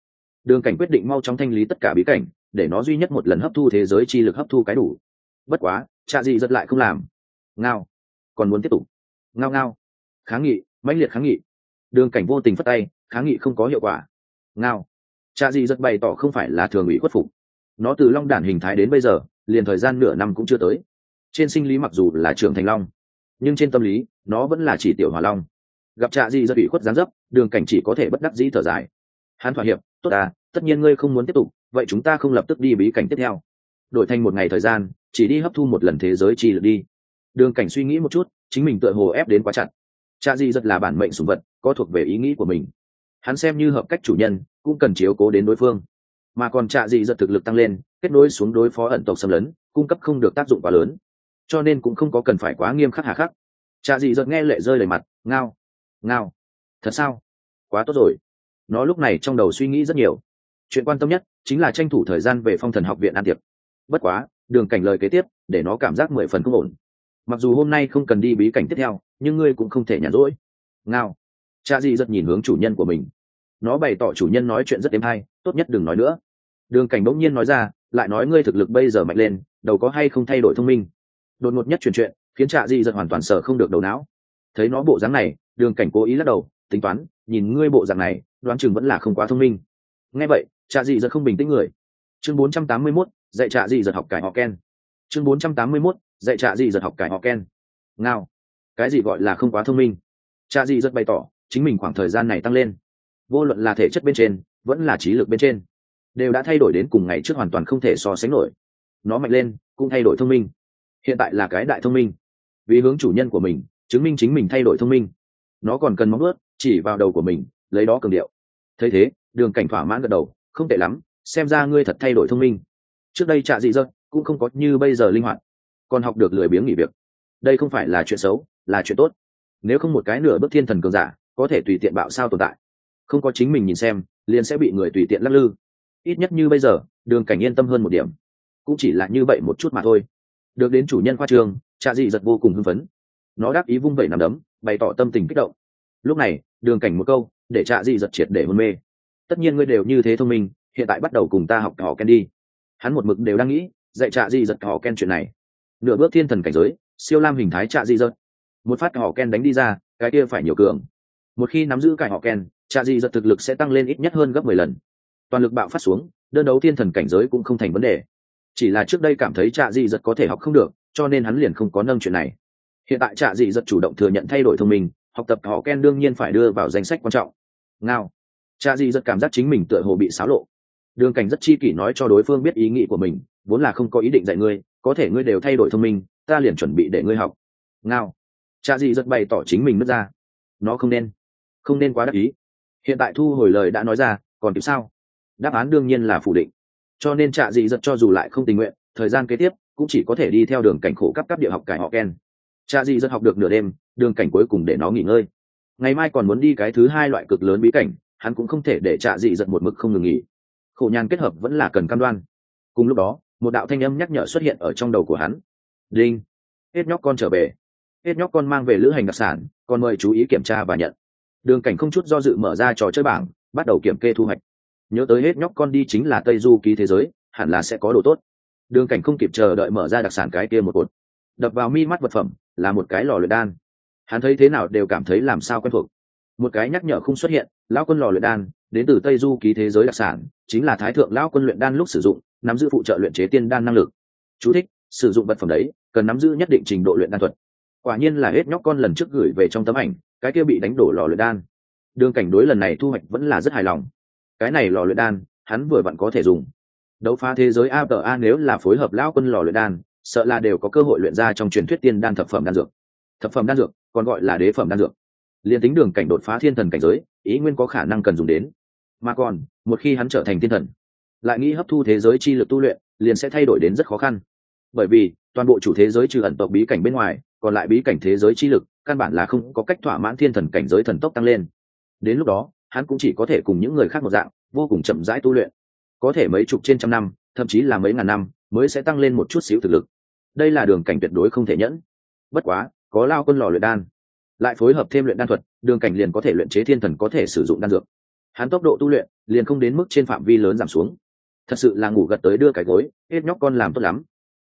Đường cảnh quyết định mau chóng thanh lý tất cả bí cảnh, để nó duy nhất một lần hấp thu thế giới chi lực hấp thu cái đủ bất quá, trạ gì giật lại không làm. Ngao. Còn muốn tiếp tục. Ngao ngao. Kháng nghị, mãnh liệt kháng nghị. Đường cảnh vô tình phất tay, kháng nghị không có hiệu quả. Ngao. Trạ gì giật bày tỏ không phải là thường ủy khuất phục. Nó từ long đản hình thái đến bây giờ, liền thời gian nửa năm cũng chưa tới. Trên sinh lý mặc dù là trưởng thành long, nhưng trên tâm lý, nó vẫn là chỉ tiểu hòa long. Gặp trạ gì giật ủy khuất gián dấp, đường cảnh chỉ có thể bất đắc dĩ thở dài. Hắn thỏa hiệp, tốt à tất nhiên ngươi không muốn tiếp tục, vậy chúng ta không lập tức đi bí cảnh tiếp theo đổi thành một ngày thời gian, chỉ đi hấp thu một lần thế giới chi lực đi. Đường cảnh suy nghĩ một chút, chính mình tựa hồ ép đến quá chặt. Cha di rất là bản mệnh sùng vật, có thuộc về ý nghĩ của mình. Hắn xem như hợp cách chủ nhân, cũng cần chiếu cố đến đối phương. Mà còn trạ dị giật thực lực tăng lên, kết nối xuống đối phó ẩn tộc xâm lấn, cung cấp không được tác dụng quá lớn. Cho nên cũng không có cần phải quá nghiêm khắc hà khắc. Trạ dị giật nghe lệ rơi lời mặt, ngao ngao. Thật sao? Quá tốt rồi. Nó lúc này trong đầu suy nghĩ rất nhiều. Chuyện quan tâm nhất chính là tranh thủ thời gian về phong thần học viện an tiệc bất quá đường cảnh lời kế tiếp để nó cảm giác mười phần không ổn. Mặc dù hôm nay không cần đi bí cảnh tiếp theo nhưng ngươi cũng không thể nhàn rỗi. Ngao. Cha di rất nhìn hướng chủ nhân của mình. Nó bày tỏ chủ nhân nói chuyện rất êm hay tốt nhất đừng nói nữa. Đường cảnh bỗng nhiên nói ra lại nói ngươi thực lực bây giờ mạnh lên đầu có hay không thay đổi thông minh. Đột ngột nhất truyền chuyện khiến trạ di giật hoàn toàn sợ không được đầu não. Thấy nó bộ dáng này đường cảnh cố ý lắc đầu tính toán nhìn ngươi bộ dạng này đoán chừng vẫn là không quá thông minh. Nghe vậy trạ dị giật không bình tĩnh người. Chương 481, dạy trạ gì giật học cải họ ken. Chương 481, dạy trạ gì giật học cải họ ken. Ngao. Cái gì gọi là không quá thông minh? Trạ gì giật bày tỏ chính mình khoảng thời gian này tăng lên. Vô luận là thể chất bên trên vẫn là trí lực bên trên đều đã thay đổi đến cùng ngày trước hoàn toàn không thể so sánh nổi. Nó mạnh lên cũng thay đổi thông minh. Hiện tại là cái đại thông minh. Vì hướng chủ nhân của mình chứng minh chính mình thay đổi thông minh. Nó còn cần móng ướt chỉ vào đầu của mình lấy đó cường điệu. Thấy thế đường cảnh thỏa mãn gật đầu không tệ lắm xem ra ngươi thật thay đổi thông minh trước đây trạ dị dơ cũng không có như bây giờ linh hoạt. Còn học được lười biếng nghỉ việc. Đây không phải là chuyện xấu, là chuyện tốt. Nếu không một cái nửa bước thiên thần cường giả có thể tùy tiện bạo sao tồn tại. Không có chính mình nhìn xem, liền sẽ bị người tùy tiện lắc lư. Ít nhất như bây giờ, đường cảnh yên tâm hơn một điểm. Cũng chỉ là như vậy một chút mà thôi. Được đến chủ nhân khoa trường, trạ dị giật vô cùng hưng phấn. Nó đáp ý vung vẩy nằm đấm, bày tỏ tâm tình kích động. Lúc này, đường cảnh một câu, để trạ dị giật triệt để hôn mê. Tất nhiên ngươi đều như thế thông minh, hiện tại bắt đầu cùng ta học họ ken đi hắn một mực đều đang nghĩ, dạy trạ di giật họ ken chuyện này. Nửa bước thiên thần cảnh giới, siêu lam hình thái trạ di giật một phát họ ken đánh đi ra, cái kia phải nhiều cường. Một khi nắm giữ cải họ ken, trạ di giật thực lực sẽ tăng lên ít nhất hơn gấp mười lần. Toàn lực bạo phát xuống, đơn đấu thiên thần cảnh giới cũng không thành vấn đề. Chỉ là trước đây cảm thấy trạ di giật có thể học không được, cho nên hắn liền không có nâng chuyện này. Hiện tại trạ dị giật chủ động thừa nhận thay đổi thông minh, học tập họ ken đương nhiên phải đưa vào danh sách quan trọng. Ngao. Trạ di giật cảm giác chính mình tựa hồ bị xáo lộ đường cảnh rất chi kỷ nói cho đối phương biết ý nghĩ của mình, vốn là không có ý định dạy ngươi, có thể ngươi đều thay đổi thông minh, ta liền chuẩn bị để ngươi học. Ngao. Cha Dị rất bày tỏ chính mình mất ra. Nó không nên. Không nên quá đắc ý. Hiện tại thu hồi lời đã nói ra, còn kịp sao? Đáp án đương nhiên là phủ định. Cho nên trạ dị giật cho dù lại không tình nguyện, thời gian kế tiếp cũng chỉ có thể đi theo đường cảnh khổ cấp cấp địa học cải họ ken. Trạ dị giật học được nửa đêm, đường cảnh cuối cùng để nó nghỉ ngơi. Ngày mai còn muốn đi cái thứ hai loại cực lớn bí cảnh, hắn cũng không thể để trạ dị giật một mực không ngừng nghỉ khổ nhàn kết hợp vẫn là cần cam đoan. Cùng lúc đó, một đạo thanh âm nhắc nhở xuất hiện ở trong đầu của hắn. Đinh. Hết nhóc con trở về. Hết nhóc con mang về lữ hành đặc sản còn mời chú ý kiểm tra và nhận. Đường cảnh không chút do dự mở ra trò chơi bảng, bắt đầu kiểm kê thu hoạch. Nhớ tới hết nhóc con đi chính là tây du ký thế giới, hẳn là sẽ có đồ tốt. Đường cảnh không kịp chờ đợi mở ra đặc sản cái kia một cột. Đập vào mi mắt vật phẩm, là một cái lò luyện đan. Hắn thấy thế nào đều cảm thấy làm sao quen thuộc một cái nhắc nhở không xuất hiện lão quân lò luyện đan đến từ tây du ký thế giới đặc sản chính là thái thượng lão quân luyện đan lúc sử dụng nắm giữ phụ trợ luyện chế tiên đan năng lực. Chú thích, sử dụng vật phẩm đấy cần nắm giữ nhất định trình độ luyện đan thuật. Quả nhiên là hết nhóc con lần trước gửi về trong tấm ảnh cái kia bị đánh đổ lò luyện đan. Đường cảnh đối lần này thu hoạch vẫn là rất hài lòng. Cái này lò luyện đan hắn vừa vặn có thể dùng. Đấu phá thế giới a a nếu là phối hợp lão quân lò luyện đan sợ là đều có cơ hội luyện ra trong truyền thuyết tiên đan thập phẩm đan dược. Thập phẩm đan dược còn gọi là đế phẩm đan dược liền tính đường cảnh đột phá thiên thần cảnh giới, ý nguyên có khả năng cần dùng đến. Mà còn, một khi hắn trở thành thiên thần, lại nghĩ hấp thu thế giới chi lực tu luyện, liền sẽ thay đổi đến rất khó khăn. Bởi vì, toàn bộ chủ thế giới trừ ẩn tộc bí cảnh bên ngoài, còn lại bí cảnh thế giới chi lực, căn bản là không có cách thỏa mãn thiên thần cảnh giới thần tốc tăng lên. Đến lúc đó, hắn cũng chỉ có thể cùng những người khác một dạng, vô cùng chậm rãi tu luyện. Có thể mấy chục trên trăm năm, thậm chí là mấy ngàn năm, mới sẽ tăng lên một chút xíu thực lực. Đây là đường cảnh tuyệt đối không thể nhẫn. Bất quá, có lao quân lò luyện đan lại phối hợp thêm luyện đan thuật, đường cảnh liền có thể luyện chế thiên thần có thể sử dụng đan dược. Hắn tốc độ tu luyện, liền không đến mức trên phạm vi lớn giảm xuống. Thật sự là ngủ gật tới đưa cái gối, hết nhóc con làm tốt lắm.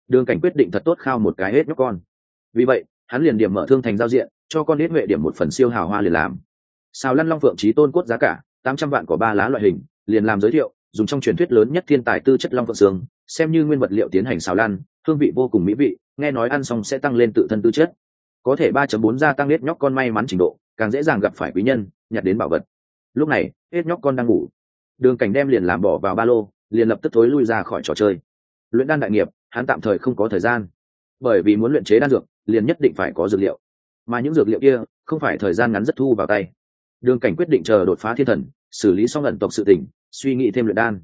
Đường cảnh quyết định thật tốt khao một cái hết nhóc con. Vì vậy, hắn liền điểm mở thương thành giao diện, cho con hết huệ điểm một phần siêu hào hoa liền làm. Xào lăn long phượng trí tôn cốt giá cả, tám trăm vạn có ba lá loại hình, liền làm giới thiệu, dùng trong truyền thuyết lớn nhất thiên tài tư chất long phượng xương xem như nguyên vật liệu tiến hành xào lăn, hương vị vô cùng mỹ vị, nghe nói ăn xong sẽ tăng lên tự thân tư chất có thể ba bốn gia tăng hết nhóc con may mắn trình độ, càng dễ dàng gặp phải quý nhân, nhặt đến bảo vật. Lúc này, hết nhóc con đang ngủ. Đường cảnh đem liền làm bỏ vào ba lô, liền lập tức thối lui ra khỏi trò chơi. Luyện đan đại nghiệp, hắn tạm thời không có thời gian. Bởi vì muốn luyện chế đan dược, liền nhất định phải có dược liệu. Mà những dược liệu kia, không phải thời gian ngắn rất thu vào tay. Đường cảnh quyết định chờ đột phá thiên thần, xử lý xong ẩn tộc sự tỉnh suy nghĩ thêm luyện đan.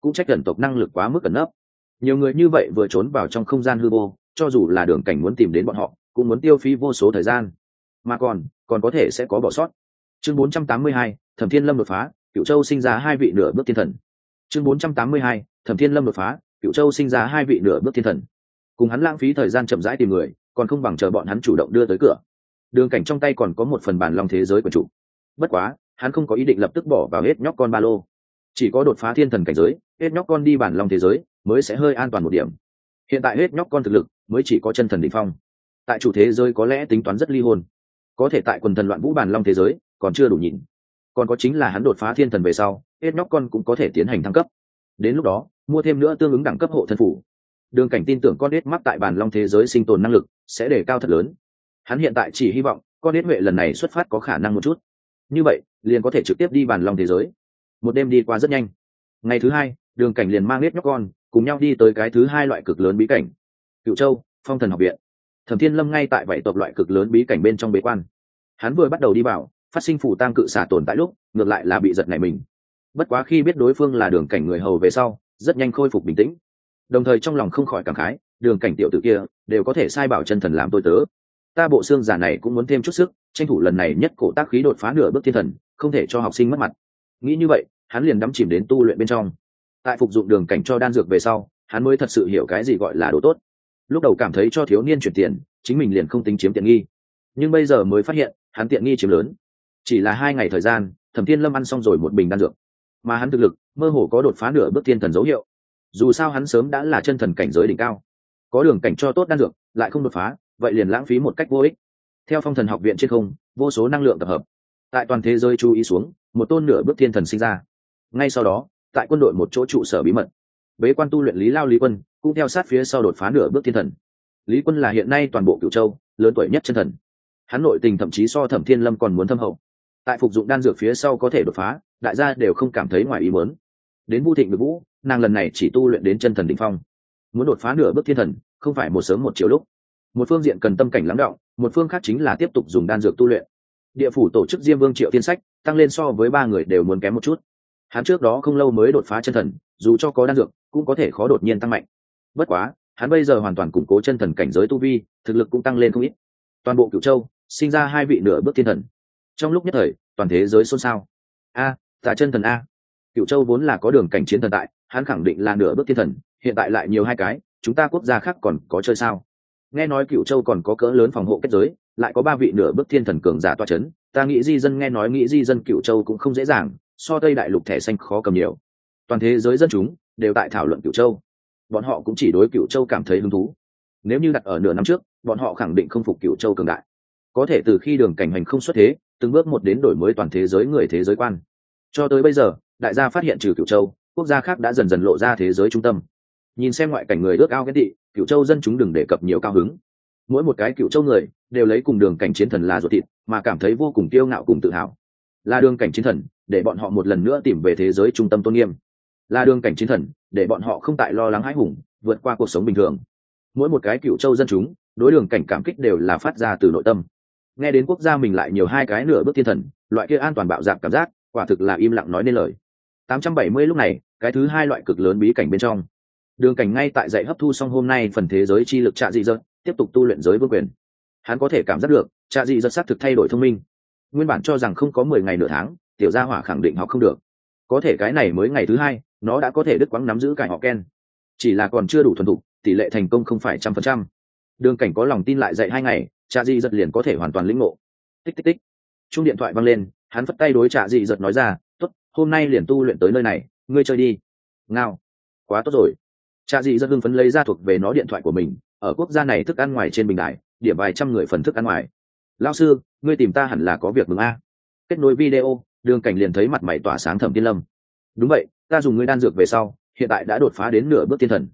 Cũng trách ẩn tộc năng lực quá mức ẩn nấp. Nhiều người như vậy vừa trốn vào trong không gian hư vô, cho dù là đường cảnh muốn tìm đến bọn họ cũng muốn tiêu phí vô số thời gian. Mà còn còn có thể sẽ có bỏ sót. Chương 482, thẩm thiên lâm đột phá cựu châu sinh ra hai vị nửa bước thiên thần. Chương 482, thẩm thiên lâm đột phá cựu châu sinh ra hai vị nửa bước thiên thần. Cùng hắn lãng phí thời gian chậm rãi tìm người còn không bằng chờ bọn hắn chủ động đưa tới cửa. Đường cảnh trong tay còn có một phần bản long thế giới của chủ. Bất quá hắn không có ý định lập tức bỏ vào hết nhóc con ba lô. Chỉ có đột phá thiên thần cảnh giới hết nhóc con đi bản long thế giới mới sẽ hơi an toàn một điểm. Hiện tại hết nhóc con thực lực mới chỉ có chân thần đ phong tại chủ thế giới có lẽ tính toán rất ly hôn. Có thể tại quần thần loạn vũ bàn long thế giới, còn chưa đủ nhìn. Còn có chính là hắn đột phá thiên thần về sau, hết nóc con cũng có thể tiến hành thăng cấp. Đến lúc đó, mua thêm nữa tương ứng đẳng cấp hộ thân phủ. Đường cảnh tin tưởng con nết mắc tại bàn long thế giới sinh tồn năng lực sẽ để cao thật lớn. Hắn hiện tại chỉ hy vọng con nết huệ lần này xuất phát có khả năng một chút. Như vậy, liền có thể trực tiếp đi bàn long thế giới. Một đêm đi qua rất nhanh. Ngày thứ hai, đường cảnh liền mang nết nhóc con, cùng nhau đi tới cái thứ hai loại cực lớn bí cảnh. Cựu châu, phong thần học viện thẩm thiên lâm ngay tại vậy tộc loại cực lớn bí cảnh bên trong bế quan. Hắn vừa bắt đầu đi vào, phát sinh phủ tăng cự xả tồn tại lúc, ngược lại là bị giật này mình. Bất quá khi biết đối phương là đường cảnh người hầu về sau, rất nhanh khôi phục bình tĩnh. Đồng thời trong lòng không khỏi cảm khái, đường cảnh tiểu tự kia, đều có thể sai bảo chân thần làm tôi tớ. Ta bộ xương giả này cũng muốn thêm chút sức, tranh thủ lần này nhất cổ tác khí đột phá nửa bước thiên thần, không thể cho học sinh mất mặt. Nghĩ như vậy, hắn liền đắm chìm đến tu luyện bên trong. Tại phục dụng đường cảnh cho đan dược về sau, hắn mới thật sự hiểu cái gì gọi là đồ tốt lúc đầu cảm thấy cho thiếu niên chuyển tiền, chính mình liền không tính chiếm tiện nghi. Nhưng bây giờ mới phát hiện, hắn tiện nghi chiếm lớn. Chỉ là hai ngày thời gian, thẩm thiên lâm ăn xong rồi một bình đan dược. Mà hắn thực lực, mơ hồ có đột phá nửa bước thiên thần dấu hiệu. Dù sao hắn sớm đã là chân thần cảnh giới đỉnh cao. Có đường cảnh cho tốt đan dược, lại không đột phá, vậy liền lãng phí một cách vô ích. Theo phong thần học viện trên không, vô số năng lượng tập hợp. Tại toàn thế giới chú ý xuống, một tôn nửa bước thiên thần sinh ra. Ngay sau đó, tại quân đội một chỗ trụ sở bí mật. Bế quan tu luyện lý lao lý quân cũng theo sát phía sau đột phá nửa bước thiên thần. Lý quân là hiện nay toàn bộ cựu châu, lớn tuổi nhất chân thần. Hắn nội tình thậm chí so thẩm thiên lâm còn muốn thâm hậu. Tại phục dụng đan dược phía sau có thể đột phá, đại gia đều không cảm thấy ngoài ý muốn. Đến vu thịnh được vũ, nàng lần này chỉ tu luyện đến chân thần đ ỉ n h phong. Muốn đột phá nửa bước thiên thần, không phải một sớm một chiều lúc. Một phương diện cần tâm cảnh lắng động, một phương khác chính là tiếp tục dùng đan dược tu luyện. Địa phủ tổ chức diêm vương triệu tiên sách, tăng lên so với ba người đều muốn kém một chút. Hắn trước đó không lâu mới đột phá chân thần, dù cho có đan dược, cũng có thể khó đột nhiên tăng mạnh bất quá hắn bây giờ hoàn toàn củng cố chân thần cảnh giới tu vi thực lực cũng tăng lên không ít. Toàn bộ cựu châu sinh ra hai vị nửa bước thiên thần. Trong lúc nhất thời toàn thế giới xôn xao. A à, chân thần a. Cựu châu vốn là có đường cảnh chiến thần tại hắn khẳng định là nửa bước thiên thần hiện tại lại nhiều hai cái chúng ta quốc gia khác còn có chơi sao? Nghe nói cựu châu còn có cỡ lớn phòng hộ kết giới lại có ba vị nửa bước thiên thần cường giả toa c h ấ n ta nghĩ di dân nghe nói nghĩ di dân cựu châu cũng không dễ dàng so tây đại lục thẻ xanh khó cầm nhiều. Toàn thế giới dân chúng đều tại thảo luận cựu châu bọn họ cũng chỉ đối cựu châu cảm thấy hứng thú. Nếu như đặt ở nửa năm trước, bọn họ khẳng định không phục cựu châu cường đại. Có thể từ khi đường cảnh hành không xuất thế, từng bước một đến đổi mới toàn thế giới người thế giới quan. Cho tới bây giờ, đại gia phát hiện trừ cựu châu, quốc gia khác đã dần dần lộ ra thế giới trung tâm. Nhìn xem ngoại cảnh người ước ao ghét tị cựu châu dân chúng đừng đề cập nhiều cao hứng. Mỗi một cái cựu châu người, đều lấy cùng đường cảnh chiến thần là ruột thịt, mà cảm thấy vô cùng kiêu ngạo cùng tự hào. Là đường cảnh chiến thần, để bọn họ một lần nữa tìm về thế giới trung tâm tôn nghiêm là đường cảnh chiến thần, để bọn họ không tại lo lắng hãi hùng, vượt qua cuộc sống bình thường. Mỗi một cái cựu châu dân chúng, đối đường cảnh cảm kích đều là phát ra từ nội tâm. Nghe đến quốc gia mình lại nhiều hai cái nửa bước thiên thần, loại kia an toàn bạo dạp cảm giác, quả thực là im lặng nói nên lời. 870 lúc này, cái thứ hai loại cực lớn bí cảnh bên trong. Đường cảnh ngay tại dạy hấp thu xong hôm nay phần thế giới chi lực trạ dị dật, tiếp tục tu luyện giới vương quyền. Hắn có thể cảm giác được, trạ dị dật sát thực thay đổi thông minh. Nguyên bản cho rằng không có mười ngày nửa tháng, tiểu gia hỏa khẳng định học không được có thể cái này mới ngày thứ hai, nó đã có thể đứt quãng nắm giữ cải họ ken. Chỉ là còn chưa đủ thuần thục, tỷ lệ thành công không phải trăm phần trăm. Đường cảnh có lòng tin lại dạy hai ngày trà di giật liền có thể hoàn toàn lĩnh ngộ. Tích tích tích. Chung điện thoại văng lên, hắn phất tay đối trà di giật nói ra, tốt, hôm nay liền tu luyện tới nơi này, ngươi chơi đi. Ngao. Quá tốt rồi. Cha di giật hưng phấn lấy ra thuộc về nó điện thoại của mình, ở quốc gia này thức ăn ngoài trên bình đại điểm vài trăm người phần thức ăn ngoài. Lao sư, ngươi tìm ta hẳn là có việc mừng a. Kết nối video đường cảnh liền thấy mặt mày tỏa sáng thẩm thiên lâm đúng vậy ta dùng ngươi đan dược về sau hiện tại đã đột phá đến nửa bước thiên thần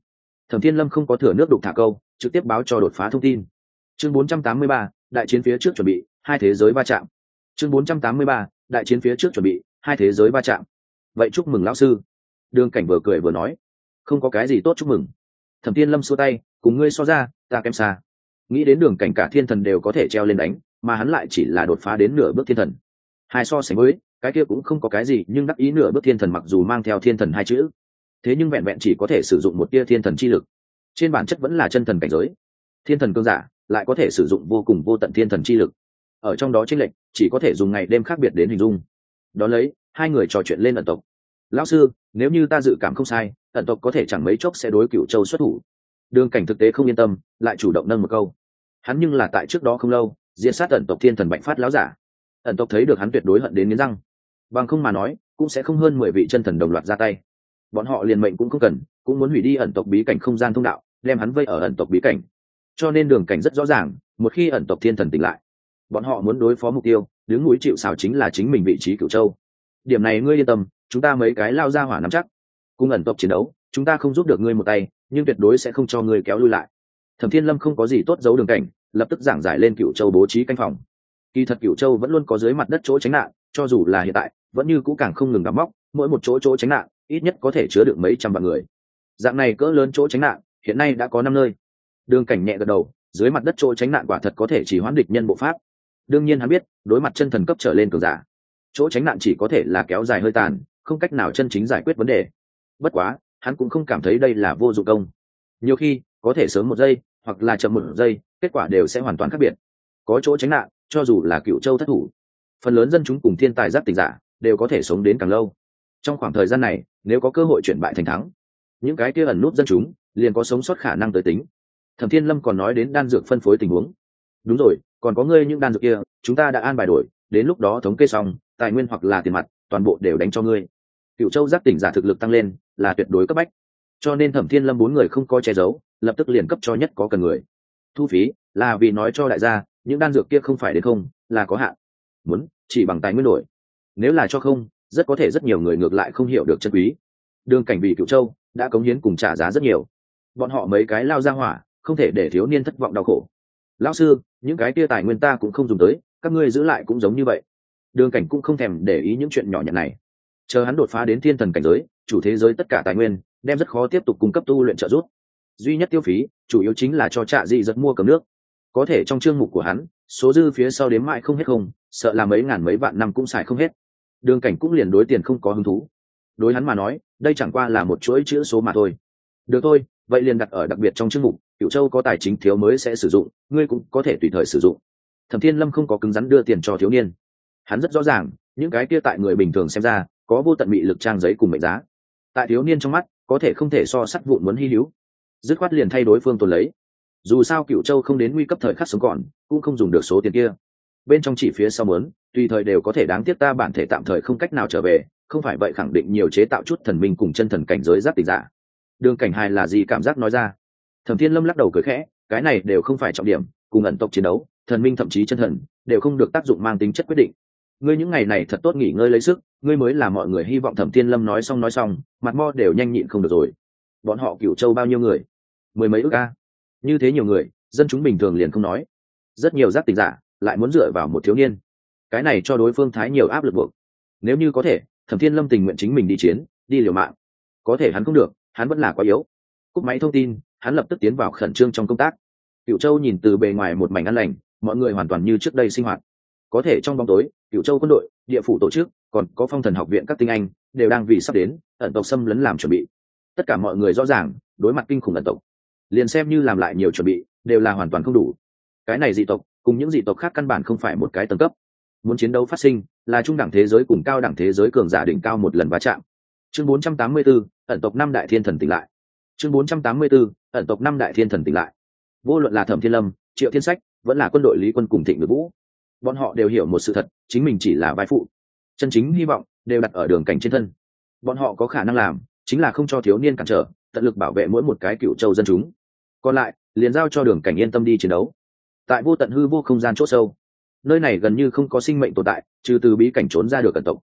thẩm thiên lâm không có thừa nước đục thả câu trực tiếp báo cho đột phá thông tin chương 483, đại chiến phía trước chuẩn bị hai thế giới va chạm chương 483, đại chiến phía trước chuẩn bị hai thế giới va chạm vậy chúc mừng lão sư đường cảnh vừa cười vừa nói không có cái gì tốt chúc mừng thẩm tiên lâm xua tay cùng ngươi so ra ta kém xa nghĩ đến đường cảnh cả thiên thần đều có thể treo lên đánh mà hắn lại chỉ là đột phá đến nửa bước thiên thần hai so sánh với cái kia cũng không có cái gì, nhưng đắc ý nửa bước thiên thần mặc dù mang theo thiên thần hai chữ, thế nhưng vẹn vẹn chỉ có thể sử dụng một tia thiên thần chi lực. Trên bản chất vẫn là chân thần cảnh giới. Thiên thần cương giả lại có thể sử dụng vô cùng vô tận thiên thần chi lực. Ở trong đó tranh lệch, chỉ có thể dùng ngày đêm khác biệt đến hình dung. Đón lấy, hai người trò chuyện lên ẩn tộc. Lão sư, nếu như ta dự cảm không sai, ẩn tộc có thể chẳng mấy chốc sẽ đối cựu châu xuất thủ. Đường cảnh thực tế không yên tâm, lại chủ động nâng một câu. Hắn nhưng là tại trước đó không lâu diễn sát ẩn tộc thiên thần bạch phát láo giả. Ẩn tộc thấy được hắn tuyệt đối hận đến nghiến răng bằng không mà nói, cũng sẽ không hơn mười vị chân thần đồng loạt ra tay. Bọn họ liền mệnh cũng không cần, cũng muốn hủy đi ẩn tộc bí cảnh không gian thông đạo, đem hắn vây ở ẩn tộc bí cảnh. Cho nên đường cảnh rất rõ ràng, một khi ẩn tộc thiên thần tỉnh lại, bọn họ muốn đối phó mục tiêu, đứng núi chịu xào chính là chính mình vị trí cửu châu. Điểm này ngươi yên tâm, chúng ta mấy cái lao ra hỏa nắm chắc. Cùng ẩn tộc chiến đấu, chúng ta không giúp được ngươi một tay, nhưng tuyệt đối sẽ không cho ngươi kéo lui lại. Thẩm thiên lâm không có gì tốt giấu đường cảnh, lập tức giảng giải lên cửu châu bố trí canh phòng. Kỳ thật cửu châu vẫn luôn có dưới mặt đất chỗ tránh nạn, cho dù là hiện tại vẫn như cũ càng không ngừng đắm móc, mỗi một chỗ chỗ tránh nạn, ít nhất có thể chứa được mấy trăm vạn người. Dạng này cỡ lớn chỗ tránh nạn, hiện nay đã có năm nơi. Đường cảnh nhẹ gật đầu, dưới mặt đất chỗ tránh nạn quả thật có thể chỉ hoãn địch nhân bộ pháp. Đương nhiên hắn biết, đối mặt chân thần cấp trở lên cường giả, chỗ tránh nạn chỉ có thể là kéo dài hơi tàn, không cách nào chân chính giải quyết vấn đề. Bất quá, hắn cũng không cảm thấy đây là vô dụng công. Nhiều khi, có thể sớm một giây, hoặc là chậm một giây, kết quả đều sẽ hoàn toàn khác biệt. Có chỗ tránh nạn, cho dù là cựu châu thất thủ, phần lớn dân chúng cùng thiên tài giáp tình giả đều có thể sống đến càng lâu. Trong khoảng thời gian này, nếu có cơ hội chuyển bại thành thắng, những cái kia ẩn nút dân chúng liền có sống sót khả năng tới tính. Thẩm thiên lâm còn nói đến đan dược phân phối tình huống. Đúng rồi, còn có ngươi những đan dược kia, chúng ta đã an bài đổi, đến lúc đó thống kê xong, tài nguyên hoặc là tiền mặt, toàn bộ đều đánh cho ngươi. Cựu châu giác tỉnh giả thực lực tăng lên, là tuyệt đối cấp bách. Cho nên thẩm thiên lâm bốn người không có che giấu, lập tức liền cấp cho nhất có cần người. Thu phí, là vì nói cho đại gia, những đan dược kia không phải đến không, là có hạn. Muốn, chỉ bằng tài nguyên đổi nếu là cho không, rất có thể rất nhiều người ngược lại không hiểu được chân quý. Đường cảnh bị cựu châu đã cống hiến cùng trả giá rất nhiều. Bọn họ mấy cái lao ra hỏa, không thể để thiếu niên thất vọng đau khổ. Lão sư, những cái kia tài nguyên ta cũng không dùng tới, các ngươi giữ lại cũng giống như vậy. Đường cảnh cũng không thèm để ý những chuyện nhỏ nhặt này. Chờ hắn đột phá đến thiên thần cảnh giới, chủ thế giới tất cả tài nguyên, đem rất khó tiếp tục cung cấp tu luyện trợ giúp. Duy nhất tiêu phí, chủ yếu chính là cho trạ dị giật mua cầm nước. Có thể trong chương mục của hắn, số dư phía sau đến mãi không hết không, sợ là mấy ngàn mấy vạn năm cũng xài không hết đường cảnh cũng liền đối tiền không có hứng thú. Đối hắn mà nói, đây chẳng qua là một chuỗi chữ số mà thôi. Được thôi, vậy liền đặt ở đặc biệt trong chương mục cựu châu có tài chính thiếu mới sẽ sử dụng, ngươi cũng có thể tùy thời sử dụng. Thẩm thiên lâm không có cứng rắn đưa tiền cho thiếu niên. Hắn rất rõ ràng, những cái kia tại người bình thường xem ra, có vô tận bị lực trang giấy cùng mệnh giá. Tại thiếu niên trong mắt, có thể không thể so sắt vụn muốn hy hữu. Dứt khoát liền thay đối phương tồn lấy. Dù sao cựu châu không đến nguy cấp thời khắc sống còn, cũng không dùng được số tiền kia bên trong chỉ phía sau mớn, tùy thời đều có thể đáng tiếc ta bản thể tạm thời không cách nào trở về, không phải vậy khẳng định nhiều chế tạo chút thần minh cùng chân thần cảnh giới giáp tình giả. Đường cảnh hài là gì cảm giác nói ra? Thẩm thiên lâm lắc đầu cười khẽ, cái này đều không phải trọng điểm, cùng ẩn tộc chiến đấu, thần minh thậm chí chân thần, đều không được tác dụng mang tính chất quyết định. Ngươi những ngày này thật tốt nghỉ ngơi lấy sức, ngươi mới là mọi người hy vọng thẩm thiên lâm nói xong nói xong, mặt mo đều nhanh nhịn không được rồi. Bọn họ cựu châu bao nhiêu người? Mười mấy ước ca như thế nhiều người, dân chúng bình thường liền không nói. Rất nhiều giác tình giả lại muốn dựa vào một thiếu niên. Cái này cho đối phương thái nhiều áp lực buộc. Nếu như có thể, thẩm thiên lâm tình nguyện chính mình đi chiến, đi liều mạng. Có thể hắn không được, hắn vẫn là quá yếu. Cúp máy thông tin, hắn lập tức tiến vào khẩn trương trong công tác. Cựu châu nhìn từ bề ngoài một mảnh ăn lành, mọi người hoàn toàn như trước đây sinh hoạt. Có thể trong bóng tối cựu châu quân đội, địa phủ tổ chức, còn có phong thần học viện các tinh anh, đều đang vì sắp đến, ẩn tộc xâm lấn làm chuẩn bị. Tất cả mọi người rõ ràng, đối mặt kinh khủng ẩn tộc. Liền xem như làm lại nhiều chuẩn bị, đều là hoàn toàn không đủ. Cái này dị tộc cùng những dị tộc khác căn bản không phải một cái tầng cấp. Muốn chiến đấu phát sinh là trung đẳng thế giới cùng cao đẳng thế giới cường giả đỉnh cao một lần va chạm. Chương 484, ẩn tộc năm đại thiên thần tỉnh lại. Chương 484, ẩn tộc năm đại thiên thần tỉnh lại. Vô luận là thẩm thiên lâm triệu thiên sách vẫn là quân đội lý quân cùng thịnh ngự vũ bọn họ đều hiểu một sự thật chính mình chỉ là vai phụ. Chân chính hy vọng đều đặt ở đường cảnh trên thân. Bọn họ có khả năng làm chính là không cho thiếu niên cản trở tận lực bảo vệ mỗi một cái cựu châu dân chúng. Còn lại liền giao cho đường cảnh yên tâm đi chiến đấu tại vô tận hư vô không gian c h ỗ sâu. Nơi này gần như không có sinh mệnh tồn tại, trừ từ bí cảnh trốn ra được ẩn tộc.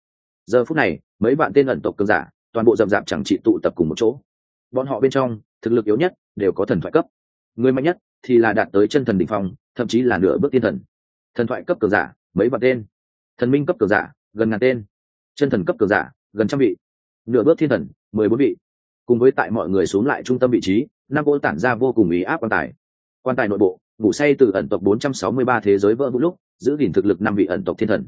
Giờ phút này, mấy bạn tên ẩn tộc cường giả, toàn bộ rậm rạp chẳng trị tụ tập cùng một chỗ. Bọn họ bên trong, thực lực yếu nhất đều có thần thoại cấp. Người mạnh nhất thì là đạt tới chân thần đ ỉ n h phong, thậm chí là nửa bước tiên thần. Thần thoại cấp cường giả, mấy bạn tên. Thần minh cấp cường giả, gần ngàn tên. Chân thần cấp cường giả, gần trăm vị. Nửa bước thiên thần, mười bốn vị. Cùng với tại mọi người xuống lại trung tâm vị trí năm cỗ tản ra vô cùng ý áp quan tài. Quan tài nội bộ ngủ say từ ẩn tộc 463 thế giới vỡ vũ lúc, giữ gìn thực lực năm vị ẩn tộc thiên thần.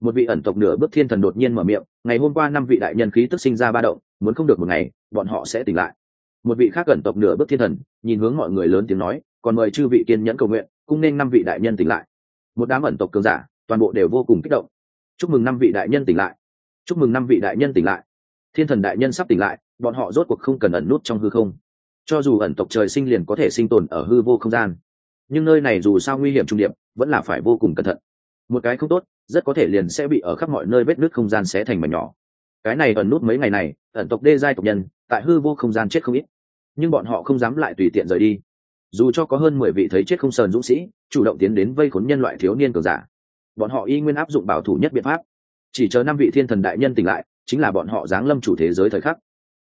Một vị ẩn tộc nửa bước thiên thần đột nhiên mở miệng, ngày hôm qua năm vị đại nhân khí tức sinh ra ba động, muốn không được một ngày, bọn họ sẽ tỉnh lại. Một vị khác ẩn tộc nửa bước thiên thần, nhìn hướng mọi người lớn tiếng nói, còn mời chư vị kiên nhẫn cầu nguyện, cũng nên năm vị đại nhân tỉnh lại. Một đám ẩn tộc cường giả, toàn bộ đều vô cùng kích động. Chúc mừng năm vị đại nhân tỉnh lại! Chúc mừng năm vị đại nhân tỉnh lại! Thiên thần đại nhân sắp tỉnh lại, bọn họ rốt cuộc không cần ẩn nút trong hư không. Cho dù ẩn tộc trời sinh liền có thể sinh tồn ở hư vô không gian nhưng nơi này dù sao nguy hiểm trung điệp, vẫn là phải vô cùng cẩn thận. Một cái không tốt, rất có thể liền sẽ bị ở khắp mọi nơi vết nước không gian sẽ thành mảnh nhỏ. Cái này ẩn nút mấy ngày này, ẩn tộc đê giai tộc nhân, tại hư vô không gian chết không ít. Nhưng bọn họ không dám lại tùy tiện rời đi. Dù cho có hơn mười vị thấy chết không sờn dũng sĩ, chủ động tiến đến vây khốn nhân loại thiếu niên cường giả. Bọn họ y nguyên áp dụng bảo thủ nhất biện pháp. Chỉ chờ năm vị thiên thần đại nhân tỉnh lại, chính là bọn họ giáng lâm chủ thế giới thời khắc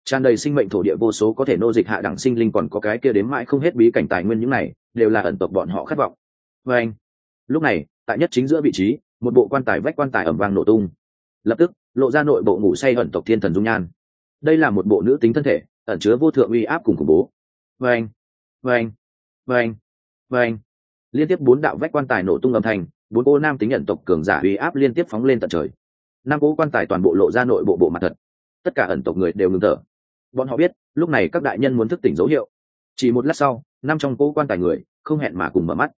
tràn đầy sinh mệnh thổ địa vô số có thể nô dịch hạ đẳng sinh linh còn có cái kia đến mãi không hết bí cảnh tài nguyên những này, đều là ẩn tộc bọn họ khát vọng. Và anh, lúc này, tại nhất chính giữa vị trí, một bộ quan tài vách quan tài ẩm vang nổ tung. Lập tức, lộ ra nội bộ ngủ say ẩn tộc thiên thần dung nhan. Đây là một bộ nữ tính thân thể, ẩn chứa vô thượng uy áp cùng khủng bố. Và anh và anh và anh và anh. Liên tiếp bốn đạo vách quan tài nổ tung âm thanh, bốn cô nam tính ẩn tộc cường giả uy áp liên tiếp phóng lên tận trời. Năm cỗ quan tài toàn bộ lộ ra nội bộ bộ mặt thật. Tất cả ẩn tộc người đều ngừng thở bọn họ biết, lúc này các đại nhân muốn thức tỉnh dấu hiệu. Chỉ một lát sau, năm trong cố quan tài người, không hẹn mà cùng mở mắt.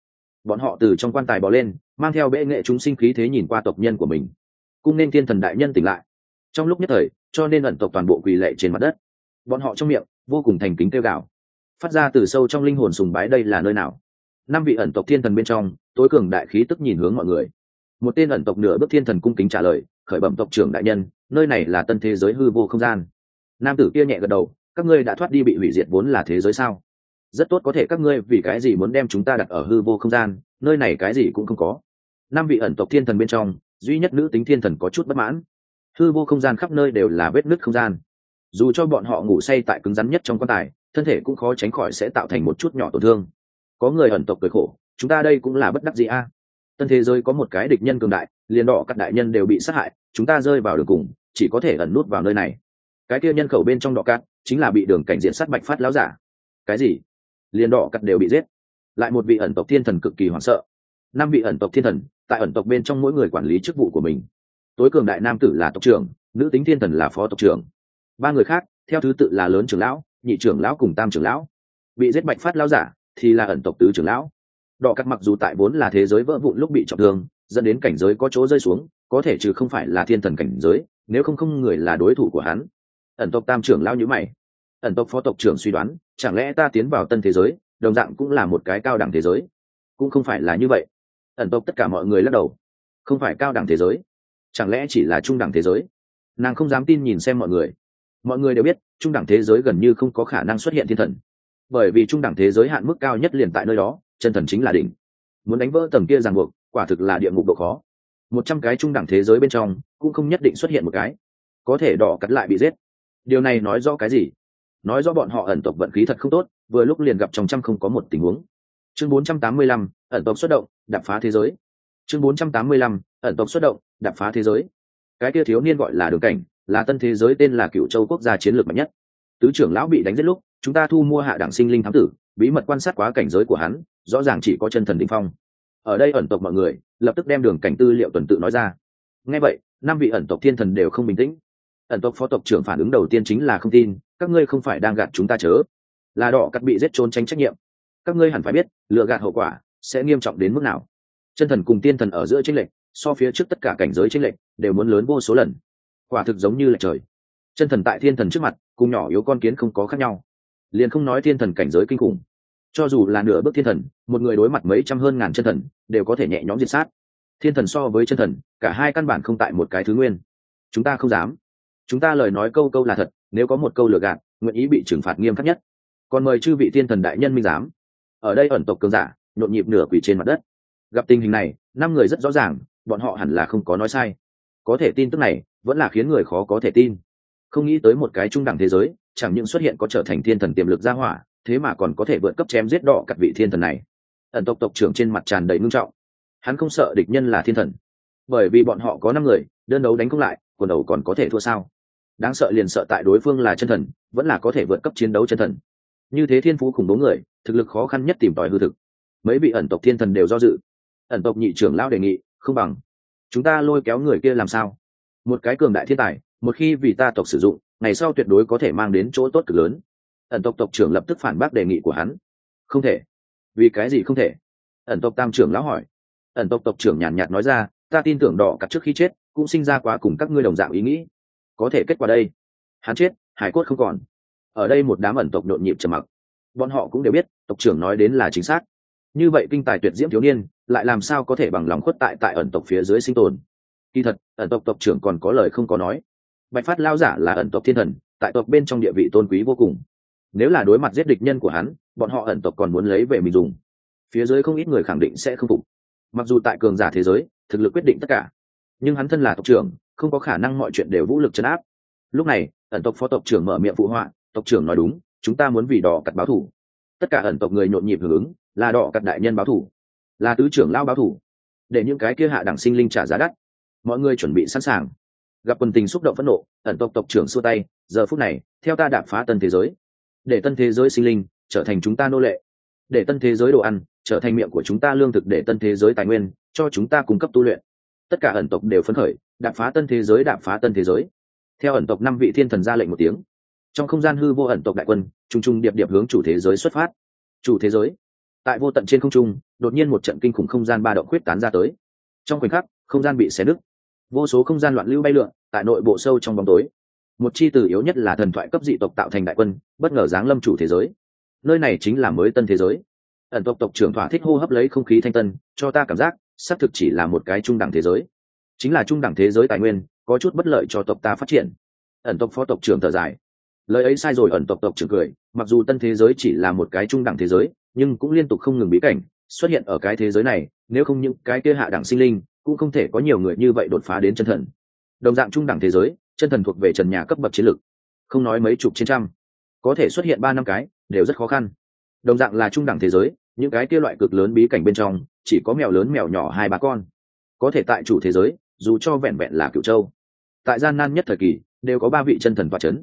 Bọn họ từ trong quan tài bỏ lên, mang theo bệ nghệ chúng sinh khí thế nhìn qua tộc nhân của mình. Cung nên thiên thần đại nhân tỉnh lại. Trong lúc nhất thời, cho nên ẩn tộc toàn bộ quỳ lệ trên mặt đất. Bọn họ trong miệng, vô cùng thành kính kêu gào. Phát ra từ sâu trong linh hồn sùng bái đây là nơi nào? Năm vị ẩn tộc thiên thần bên trong, tối cường đại khí tức nhìn hướng mọi người. Một tên ẩn tộc nửa bước thiên thần cung kính trả lời, khởi bẩm tộc trưởng đại nhân, nơi này là tân thế giới hư vô không gian nam tử kia nhẹ gật đầu, các ngươi đã thoát đi bị hủy diệt vốn là thế giới sao? Rất tốt có thể các ngươi vì cái gì muốn đem chúng ta đặt ở hư vô không gian, nơi này cái gì cũng không có. Năm vị ẩn tộc thiên thần bên trong, duy nhất nữ tính thiên thần có chút bất mãn. Hư vô không gian khắp nơi đều là vết nứt không gian. Dù cho bọn họ ngủ say tại cứng rắn nhất trong quan tài, thân thể cũng khó tránh khỏi sẽ tạo thành một chút nhỏ tổn thương. Có người ẩn tộc cười khổ, chúng ta đây cũng là bất đắc gì a. À. Tân thế giới có một cái địch nhân cường đại, liền đỏ các đại nhân đều bị sát hại, chúng ta rơi vào đường cùng, chỉ có thể ẩn nút vào nơi này cái kia nhân khẩu bên trong đỏ cát chính là bị đường cảnh diện sát bạch phát láo giả. Cái gì? Liền đỏ cắt đều bị giết. Lại một vị ẩn tộc thiên thần cực kỳ hoảng sợ. Năm vị ẩn tộc thiên thần, tại ẩn tộc bên trong mỗi người quản lý chức vụ của mình. Tối cường đại nam tử là tộc trưởng, nữ tính thiên thần là phó tộc trưởng. Ba người khác, theo thứ tự là lớn trưởng lão, nhị trưởng lão cùng tam trưởng lão. Bị giết bạch phát lão giả thì là ẩn tộc tứ trưởng lão. Đỏ cắt mặc dù tại vốn là thế giới vỡ vụn lúc bị trọng thương, dẫn đến cảnh giới có chỗ rơi xuống, có thể trừ không phải là thiên thần cảnh giới, nếu không không người là đối thủ của hắn ẩn tộc tam trưởng lão nhữ mày. Ẩn tộc phó tộc trưởng suy đoán, chẳng lẽ ta tiến vào tân thế giới, đồng dạng cũng là một cái cao đẳng thế giới? Cũng không phải là như vậy. Ẩn tộc tất cả mọi người lắc đầu. Không phải cao đẳng thế giới, chẳng lẽ chỉ là trung đẳng thế giới? Nàng không dám tin nhìn xem mọi người. Mọi người đều biết, trung đẳng thế giới gần như không có khả năng xuất hiện thiên thần. Bởi vì trung đẳng thế giới hạn mức cao nhất liền tại nơi đó, chân thần chính là đỉnh. Muốn đánh vỡ tầng kia ràng buộc, quả thực là địa ngục độ khó. Một trăm cái trung đẳng thế giới bên trong, cũng không nhất định xuất hiện một cái. Có thể đỏ cắt lại bị giết điều này nói rõ cái gì? Nói rõ bọn họ ẩn tộc vận khí thật không tốt vừa lúc liền gặp trong trăm không có một tình huống. Chương 485, ẩn tộc xuất động đập phá thế giới. Chương 485, ẩn tộc xuất động đập phá thế giới. Cái kia thiếu niên gọi là đường cảnh là tân thế giới tên là cựu châu quốc gia chiến lược mạnh nhất. Tứ trưởng lão bị đánh giết lúc chúng ta thu mua hạ đẳng sinh linh thám tử bí mật quan sát quá cảnh giới của hắn rõ ràng chỉ có chân thần đình phong. Ở đây ẩn tộc mọi người lập tức đem đường cảnh tư liệu tuần tự nói ra. Ngay vậy năm vị ẩn tộc thiên thần đều không bình tĩnh ẩn tộc phó tộc trưởng phản ứng đầu tiên chính là không tin, các ngươi không phải đang gạt chúng ta chớ. Là đỏ cắt bị giết trốn tránh trách nhiệm. Các ngươi hẳn phải biết lựa gạt hậu quả sẽ nghiêm trọng đến mức nào. Chân thần cùng tiên thần ở giữa tranh lệch, so phía trước tất cả cảnh giới tranh lệch đều muốn lớn vô số lần. Quả thực giống như là trời. Chân thần tại thiên thần trước mặt, cùng nhỏ yếu con kiến không có khác nhau. Liền không nói thiên thần cảnh giới kinh khủng. Cho dù là nửa bước thiên thần, một người đối mặt mấy trăm hơn ngàn chân thần, đều có thể nhẹ nhõm diệt sát. Thiên thần so với chân thần, cả hai căn bản không tại một cái thứ nguyên. Chúng ta không dám chúng ta lời nói câu câu là thật, nếu có một câu lừa gạt, nguyện ý bị trừng phạt nghiêm khắc nhất. Còn mời chư vị thiên thần đại nhân minh giám. Ở đây ẩn tộc cường giả, nhộn nhịp nửa quỷ trên mặt đất. Gặp tình hình này, năm người rất rõ ràng, bọn họ hẳn là không có nói sai. Có thể tin tức này, vẫn là khiến người khó có thể tin. Không nghĩ tới một cái trung đẳng thế giới, chẳng những xuất hiện có trở thành thiên thần tiềm lực gia hỏa, thế mà còn có thể vượt cấp chém giết đỏ cặp vị thiên thần này. Ẩn tộc tộc trưởng trên mặt tràn đầy ngưng trọng. Hắn không sợ địch nhân là thiên thần. Bởi vì bọn họ có năm người, đơn đấu đánh không lại, quần đầu còn có thể thua sao? Đáng sợ liền sợ tại đối phương là chân thần, vẫn là có thể vượt cấp chiến đấu chân thần. Như thế thiên phú khủng bố người, thực lực khó khăn nhất tìm tòi hư thực. Mấy vị ẩn tộc thiên thần đều do dự. Ẩn tộc nhị trưởng lao đề nghị, không bằng, chúng ta lôi kéo người kia làm sao? Một cái cường đại thiên tài, một khi vì ta tộc sử dụng, ngày sau tuyệt đối có thể mang đến chỗ tốt cực lớn. Ẩn tộc tộc trưởng lập tức phản bác đề nghị của hắn. Không thể. Vì cái gì không thể? Ẩn tộc tam trưởng lão hỏi. Ẩn tộc tộc trưởng nhàn nhạt nói ra, ta tin tưởng đỏ cặp trước khi chết, cũng sinh ra quá cùng các ngươi đồng dạng ý nghĩ có thể kết quả đây. Hắn chết, hải cốt không còn. Ở đây một đám ẩn tộc nhộn nhịp trầm mặc. Bọn họ cũng đều biết, tộc trưởng nói đến là chính xác. Như vậy kinh tài tuyệt diễm thiếu niên, lại làm sao có thể bằng lòng khuất tại tại ẩn tộc phía dưới sinh tồn? Kỳ thật, ẩn tộc tộc trưởng còn có lời không có nói. Bạch phát lao giả là ẩn tộc thiên thần, tại tộc bên trong địa vị tôn quý vô cùng. Nếu là đối mặt giết địch nhân của hắn, bọn họ ẩn tộc còn muốn lấy về mình dùng. Phía dưới không ít người khẳng định sẽ không phục. Mặc dù tại cường giả thế giới, thực lực quyết định tất cả. Nhưng hắn thân là tộc trưởng không có khả năng mọi chuyện đều vũ lực chấn áp. Lúc này, ẩn tộc phó tộc trưởng mở miệng phụ họa, tộc trưởng nói đúng, chúng ta muốn vì đỏ cặt báo thủ. Tất cả ẩn tộc người nhộn nhịp hưởng ứng, là đỏ cặt đại nhân báo thủ, là tứ trưởng lao báo thủ, để những cái kia hạ đẳng sinh linh trả giá đắt. Mọi người chuẩn bị sẵn sàng. Gặp quần tình xúc động phẫn nộ, ẩn tộc tộc trưởng xua tay, giờ phút này, theo ta đạp phá tân thế giới, để tân thế giới sinh linh trở thành chúng ta nô lệ, để tân thế giới đồ ăn trở thành miệng của chúng ta lương thực, để tân thế giới tài nguyên cho chúng ta cung cấp tu luyện. Tất cả ẩn tộc đều phấn khởi đạp phá tân thế giới, đạp phá tân thế giới. Theo ẩn tộc năm vị thiên thần ra lệnh một tiếng, trong không gian hư vô ẩn tộc đại quân t r u n g t r u n g điệp điệp hướng chủ thế giới xuất phát. Chủ thế giới, tại vô tận trên không trung, đột nhiên một trận kinh khủng không gian ba động khuyết tán ra tới. Trong khoảnh khắc, không gian bị xé nứt. Vô số không gian loạn lưu bay lượn, tại nội bộ sâu trong bóng tối. Một chi từ yếu nhất là thần thoại cấp dị tộc tạo thành đại quân, bất ngờ giáng lâm chủ thế giới. Nơi này chính là mới tân thế giới. Ẩn tộc tộc trưởng thỏa thích hô hấp lấy không khí thanh tân, cho ta cảm giác, xác thực chỉ là một cái trung đẳng thế giới chính là trung đẳng thế giới tài nguyên, có chút bất lợi cho tộc ta phát triển. Ẩn tộc phó tộc trưởng thở dài. Lời ấy sai rồi, ẩn tộc tộc trưởng cười, mặc dù tân thế giới chỉ là một cái trung đẳng thế giới, nhưng cũng liên tục không ngừng bí cảnh, xuất hiện ở cái thế giới này, nếu không những cái kia hạ đẳng sinh linh, cũng không thể có nhiều người như vậy đột phá đến chân thần. Đồng dạng trung đẳng thế giới, chân thần thuộc về trần nhà cấp bậc chiến lược không nói mấy chục trên trăm. Có thể xuất hiện ba năm cái, đều rất khó khăn. Đồng dạng là trung đẳng thế giới, những cái kia loại cực lớn bí cảnh bên trong, chỉ có mèo lớn mèo nhỏ hai ba con. Có thể tại chủ thế giới dù cho vẹn vẹn là cựu châu. Tại gian nan nhất thời kỳ đều có ba vị chân thần và c h ấ n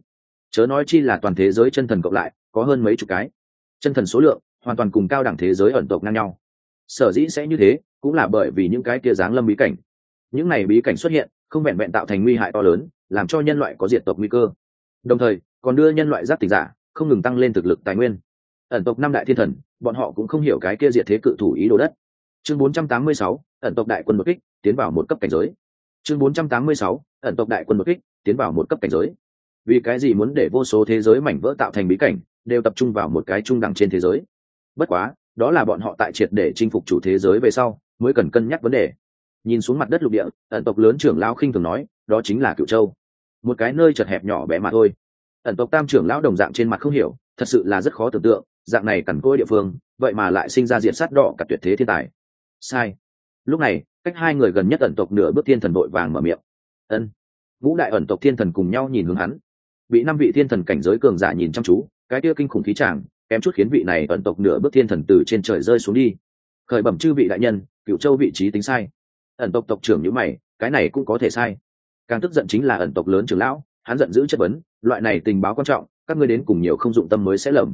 chớ nói chi là toàn thế giới chân thần cộng lại có hơn mấy chục cái. Chân thần số lượng hoàn toàn cùng cao đẳng thế giới ẩn tộc ngang nhau. Sở dĩ sẽ như thế cũng là bởi vì những cái kia giáng lâm bí cảnh. Những này bí cảnh xuất hiện không vẹn vẹn tạo thành nguy hại to lớn làm cho nhân loại có diệt tộc nguy cơ. Đồng thời còn đưa nhân loại giáp tình giả không ngừng tăng lên thực lực tài nguyên. Ẩn tộc năm đại thiên thần bọn họ cũng không hiểu cái kia diệt thế cự thủ ý đồ đất. Chương 486, ẩn tộc đại quân một kích tiến vào một cấp cảnh giới chương 486, ẩn tộc đại quân một kích tiến vào một cấp cảnh giới. Vì cái gì muốn để vô số thế giới mảnh vỡ tạo thành bí cảnh đều tập trung vào một cái trung đẳng trên thế giới? Bất quá đó là bọn họ tại triệt để chinh phục chủ thế giới về sau mới cần cân nhắc vấn đề. Nhìn xuống mặt đất lục địa ẩn tộc lớn trưởng lão khinh thường nói đó chính là cựu châu. Một cái nơi chật hẹp nhỏ bé mà thôi. Ẩn tộc tam trưởng lão đồng dạng trên mặt không hiểu thật sự là rất khó tưởng tượng dạng này cằn côi địa phương vậy mà lại sinh ra diện sát đỏ cả tuyệt thế thiên tài. Sai. Lúc này cách hai người gần nhất ẩn tộc nửa bước thiên thần vội vàng mở miệng. Ân. Ngũ đại ẩn tộc thiên thần cùng nhau nhìn hướng hắn. Bị năm vị thiên thần cảnh giới cường giả nhìn chăm chú, cái kia kinh khủng khí tràng kém chút khiến vị này ẩn tộc nửa bước thiên thần từ trên trời rơi xuống đi. Khởi bẩm chư vị đại nhân cựu châu vị trí tính sai. Ẩn tộc tộc trưởng nhữ mày, cái này cũng có thể sai. Càng tức giận chính là ẩn tộc lớn trưởng lão, hắn giận dữ chất vấn, loại này tình báo quan trọng, các ngươi đến cùng nhiều không dụng tâm mới sẽ lầm.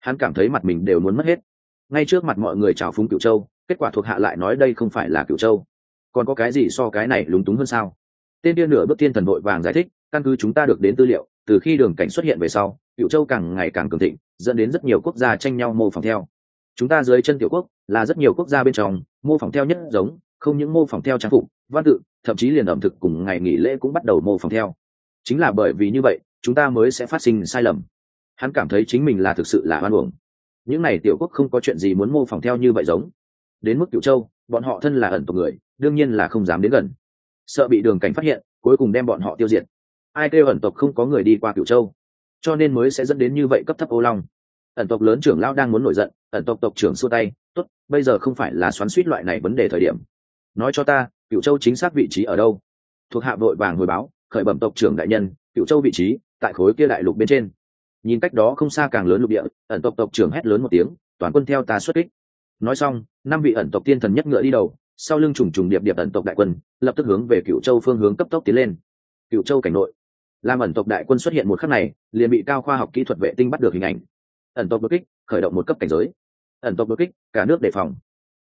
Hắn cảm thấy mặt mình đều muốn mất hết. Ngay trước mặt mọi người chào phúng cựu châu kết quả thuộc hạ lại nói đây không phải là cựu châu. Còn có cái gì so cái này lúng túng hơn sao? Tên điên nửa bước tiên thần vội vàng giải thích, căn cứ chúng ta được đến tư liệu, từ khi đường cảnh xuất hiện về sau cựu châu càng ngày càng cường thịnh, dẫn đến rất nhiều quốc gia tranh nhau mô phỏng theo. Chúng ta dưới chân tiểu quốc là rất nhiều quốc gia bên trong, mô phỏng theo nhất giống, không những mô phỏng theo trang phục, văn tự, thậm chí liền ẩm thực cùng ngày nghỉ lễ cũng bắt đầu mô phỏng theo. Chính là bởi vì như vậy, chúng ta mới sẽ phát sinh sai lầm. Hắn cảm thấy chính mình là thực sự là hoan uổng. Những n à y tiểu quốc không có chuyện gì muốn mô phỏng theo như vậy giống đến mức cựu châu, bọn họ thân là ẩn tộc người, đương nhiên là không dám đến gần. Sợ bị đường cảnh phát hiện, cuối cùng đem bọn họ tiêu diệt. Ai kêu ẩn tộc không có người đi qua cựu châu, cho nên mới sẽ dẫn đến như vậy cấp thấp ô long. Ẩn tộc lớn trưởng lão đang muốn nổi giận, ẩn tộc tộc trưởng xua tay, tốt, bây giờ không phải là xoắn suýt loại này vấn đề thời điểm. Nói cho ta cựu châu chính xác vị trí ở đâu? Thuộc hạ vội vàng hồi báo, khởi bẩm tộc trưởng đại nhân cựu châu vị trí tại khối kia đại lục bên trên. Nhìn cách đó không xa càng lớn lục địa, ẩn tộc tộc trưởng hét lớn một tiếng, toàn quân theo ta xuất kích nói xong, năm vị ẩn tộc tiên thần nhất ngựa đi đầu, sau lưng trùng trùng điệp điệp ẩn tộc đại quân, lập tức hướng về cựu châu phương hướng cấp tốc tiến lên. Cựu châu cảnh nội, làm ẩn tộc đại quân xuất hiện một khắc này, liền bị cao khoa học kỹ thuật vệ tinh bắt được hình ảnh. Ẩn tộc đột kích, khởi động một cấp cảnh giới. Ẩn tộc đột kích, cả nước đề phòng.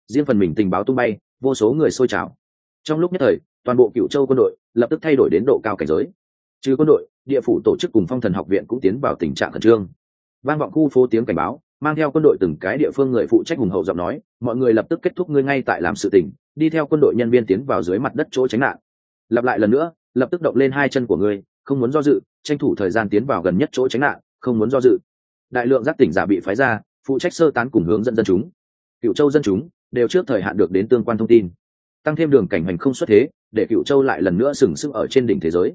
Riêng phần mình tình báo tung bay, vô số người xôi trào. Trong lúc nhất thời, toàn bộ cựu châu quân đội lập tức thay đổi đến độ cao cảnh giới. Trừ quân đội, địa phủ tổ chức cùng phong thần học viện cũng tiến vào tình trạng khẩn trương. Vang vọng khu phố tiếng cảnh báo mang theo quân đội từng cái địa phương người phụ trách hùng hậu giọng nói, mọi người lập tức kết thúc ngươi ngay tại làm sự tỉnh đi theo quân đội nhân viên tiến vào dưới mặt đất chỗ tránh nạn. Lặp lại lần nữa, lập tức động lên hai chân của ngươi, không muốn do dự, tranh thủ thời gian tiến vào gần nhất chỗ tránh nạn, không muốn do dự. Đại lượng giác tỉnh giả bị phái ra, phụ trách sơ tán cùng hướng dẫn dân chúng. Cựu châu dân chúng đều trước thời hạn được đến tương quan thông tin. Tăng thêm đường cảnh hành không xuất thế, để cựu châu lại lần nữa sừng sững ở trên đỉnh thế giới.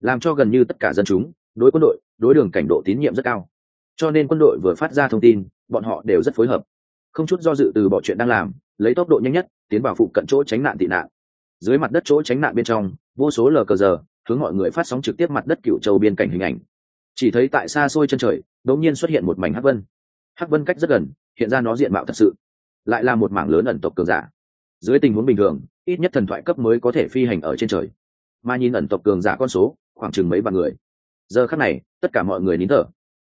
Làm cho gần như tất cả dân chúng, đối quân đội, đối đường cảnh độ tín nhiệm rất cao cho nên quân đội vừa phát ra thông tin, bọn họ đều rất phối hợp. Không chút do dự từ bỏ chuyện đang làm, lấy tốc độ nhanh nhất, tiến vào phụ cận chỗ tránh nạn tị nạn. Dưới mặt đất chỗ tránh nạn bên trong, vô số lờ cờ giờ, hướng mọi người phát sóng trực tiếp mặt đất cựu châu biên cảnh hình ảnh. Chỉ thấy tại xa xôi chân trời, đột nhiên xuất hiện một mảnh hắc vân. Hắc vân cách rất gần, hiện ra nó diện mạo thật sự. Lại là một mảng lớn ẩn tộc cường giả. Dưới tình huống bình thường, ít nhất thần thoại cấp mới có thể phi hành ở trên trời. Mà nhìn ẩn tộc cường giả con số, khoảng chừng mấy vạn người. Giờ khắc này, tất cả mọi người nín thở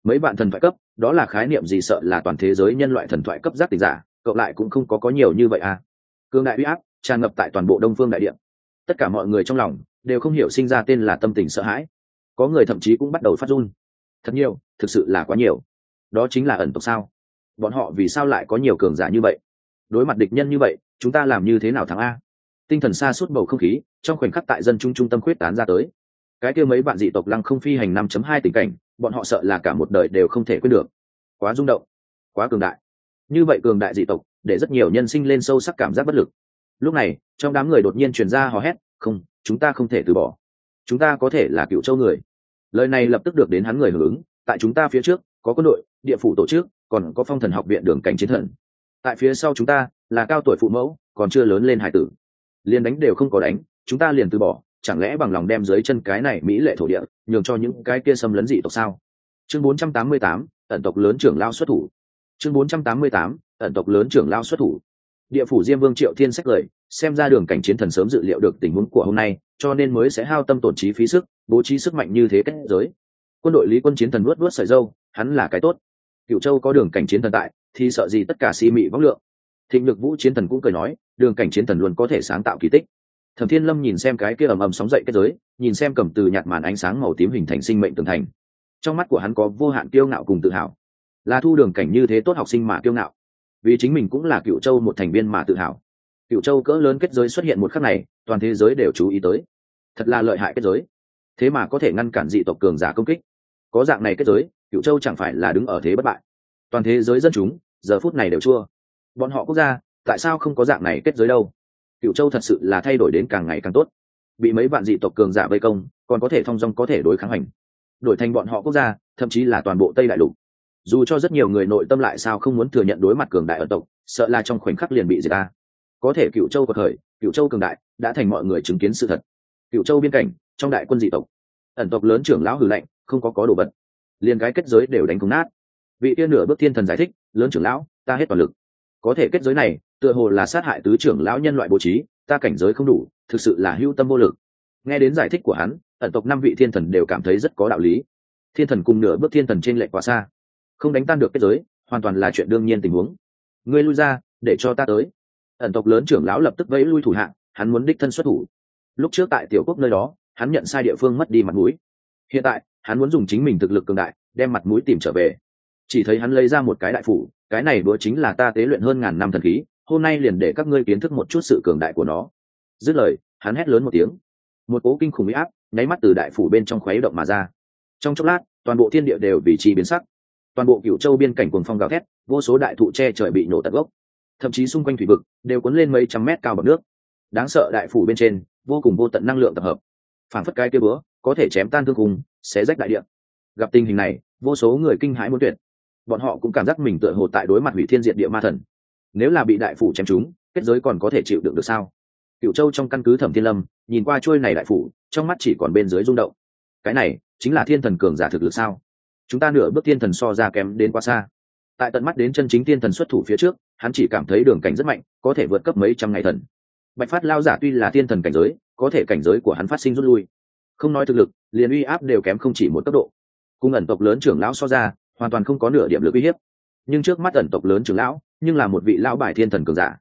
mấy bạn thần thoại cấp, đó là khái niệm gì sợ là toàn thế giới nhân loại thần thoại cấp giác tình giả, cộng lại cũng không có có nhiều như vậy à. Cương đại uy áp, tràn ngập tại toàn bộ đông phương đại điện tất cả mọi người trong lòng đều không hiểu sinh ra tên là tâm tình sợ hãi. Có người thậm chí cũng bắt đầu phát run. Thật nhiều, thực sự là quá nhiều. Đó chính là ẩn tộc sao? Bọn họ vì sao lại có nhiều cường giả như vậy? Đối mặt địch nhân như vậy, chúng ta làm như thế nào thắng a? Tinh thần xa suốt bầu không khí, trong khoảnh khắc tại dân trung trung tâm khuyết tán ra tới. Cái kia mấy bạn dị tộc lăng không phi hành năm chấm hai tình cảnh bọn họ sợ là cả một đời đều không thể quên được. Quá rung động, quá cường đại. Như vậy cường đại dị tộc, để rất nhiều nhân sinh lên sâu sắc cảm giác bất lực. Lúc này, trong đám người đột nhiên truyền ra hò hét, không, chúng ta không thể từ bỏ. Chúng ta có thể là cựu châu người. Lời này lập tức được đến hắn người hưởng ứng. Tại chúng ta phía trước, có quân đội, địa phủ tổ chức, còn có phong thần học viện đường cảnh chiến thần. Tại phía sau chúng ta, là cao tuổi phụ mẫu, còn chưa lớn lên hải tử. Liền đánh đều không có đánh, chúng ta liền từ bỏ chẳng lẽ bằng lòng đem dưới chân cái này mỹ lệ thổ địa nhường cho những cái kia xâm lấn dị tộc sao? Chương 488, ẩn tộc lớn trưởng lao xuất thủ. Chương 488, ẩn tộc lớn trưởng lao xuất thủ. Địa phủ diêm vương triệu thiên sách lời xem ra đường cảnh chiến thần sớm dự liệu được tình huống của hôm nay cho nên mới sẽ hao tâm tổn trí phí sức bố trí sức mạnh như thế kết giới. Quân đội lý quân chiến thần luốt luốt sợi dâu hắn là cái tốt. Cựu châu có đường cảnh chiến thần tại thì sợ gì tất cả si mị vóc lượng. Thịnh lực vũ chiến thần cũng cười nói đường cảnh chiến thần luôn có thể sáng tạo kỳ tích thẩm thiên lâm nhìn xem cái kia ầm ầm sóng dậy kết giới, nhìn xem cầm từ nhạt màn ánh sáng màu tím hình thành sinh mệnh tường thành. Trong mắt của hắn có vô hạn kiêu ngạo cùng tự hào. Là thu đường cảnh như thế tốt học sinh mà kiêu ngạo. Vì chính mình cũng là cựu châu một thành viên mà tự hào. Cựu châu cỡ lớn kết giới xuất hiện một khắc này, toàn thế giới đều chú ý tới. Thật là lợi hại kết giới. Thế mà có thể ngăn cản dị tộc cường giả công kích. Có dạng này kết giới, cựu châu chẳng phải là đứng ở thế bất bại. Toàn thế giới dân chúng, giờ phút này đều chua. Bọn họ quốc gia, tại sao không có dạng này kết giới đâu? Cựu châu thật sự là thay đổi đến càng ngày càng tốt. Bị mấy vạn dị tộc cường giả vây công, còn có thể thong dong có thể đối kháng hành. Đổi thành bọn họ quốc gia, thậm chí là toàn bộ tây đại lục. Dù cho rất nhiều người nội tâm lại sao không muốn thừa nhận đối mặt cường đại ở tộc, sợ là trong khoảnh khắc liền bị diệt ta. Có thể cựu châu cuộc khởi cựu châu cường đại, đã thành mọi người chứng kiến sự thật. Cựu châu biên cảnh, trong đại quân dị tộc. Ẩn tộc lớn trưởng lão hử lạnh, không có có đồ vật. Liền cái kết giới đều đánh cúng nát. Vị tiên nửa bước thiên thần giải thích, lớn trưởng lão, ta hết toàn lực. Có thể kết giới này tựa hồ là sát hại tứ trưởng lão nhân loại bố trí, ta cảnh giới không đủ, thực sự là hữu tâm vô lực. Nghe đến giải thích của hắn, ẩn tộc năm vị thiên thần đều cảm thấy rất có đạo lý. Thiên thần cùng nửa bước thiên thần trên lệ quá xa. Không đánh tan được kết giới, hoàn toàn là chuyện đương nhiên tình huống. Ngươi lui ra, để cho ta tới. Ẩn tộc lớn trưởng lão lập tức vẫy lui thủ hạng hắn muốn đích thân xuất thủ. Lúc trước tại tiểu quốc nơi đó, hắn nhận sai địa phương mất đi mặt mũi. Hiện tại, hắn muốn dùng chính mình thực lực cường đại, đem mặt mũi tìm trở về. Chỉ thấy hắn lấy ra một cái đại phủ, cái này đũa chính là ta tế luyện hơn ngàn năm thần khí hôm nay liền để các ngươi kiến thức một chút sự cường đại của nó. Dứt lời, hắn hét lớn một tiếng. Một cố kinh khủng huy áp, nháy mắt từ đại phủ bên trong khuấy động mà ra. Trong chốc lát, toàn bộ thiên địa đều vì trì biến sắc. Toàn bộ cựu châu biên cảnh cuồng phong gào thét, vô số đại thụ che trời bị nổ tận gốc. Thậm chí xung quanh thủy vực đều cuốn lên mấy trăm mét cao bằng nước. Đáng sợ đại phủ bên trên, vô cùng vô tận năng lượng tập hợp. Phản phất cái kia bữa có thể chém tan thương cùng xé rách đại địa. Gặp tình hình này, vô số người kinh hãi muốn tuyệt. Bọn họ cũng cảm giác mình tựa hồ tại đối mặt hủy thiên diệt địa ma thần nếu là bị đại phủ chém chúng kết giới còn có thể chịu đựng được sao? Cựu châu trong căn cứ thẩm thiên lâm, nhìn qua trôi này đại phủ, trong mắt chỉ còn bên dưới rung động. Cái này, chính là thiên thần cường giả thực lực sao? Chúng ta nửa bước thiên thần so ra kém đến quá xa. Tại tận mắt đến chân chính thiên thần xuất thủ phía trước, hắn chỉ cảm thấy đường cảnh rất mạnh, có thể vượt cấp mấy trăm ngày thần. Bạch phát lao giả tuy là thiên thần cảnh giới, có thể cảnh giới của hắn phát sinh rút lui. Không nói thực lực, liền uy áp đều kém không chỉ một tốc độ. Cung ẩn tộc lớn trưởng lão so ra, hoàn toàn không có nửa điểm lực uy hiếp. Nhưng trước mắt ẩn tộc lớn trưởng lão nhưng là một vị lão bài thiên thần cường giả.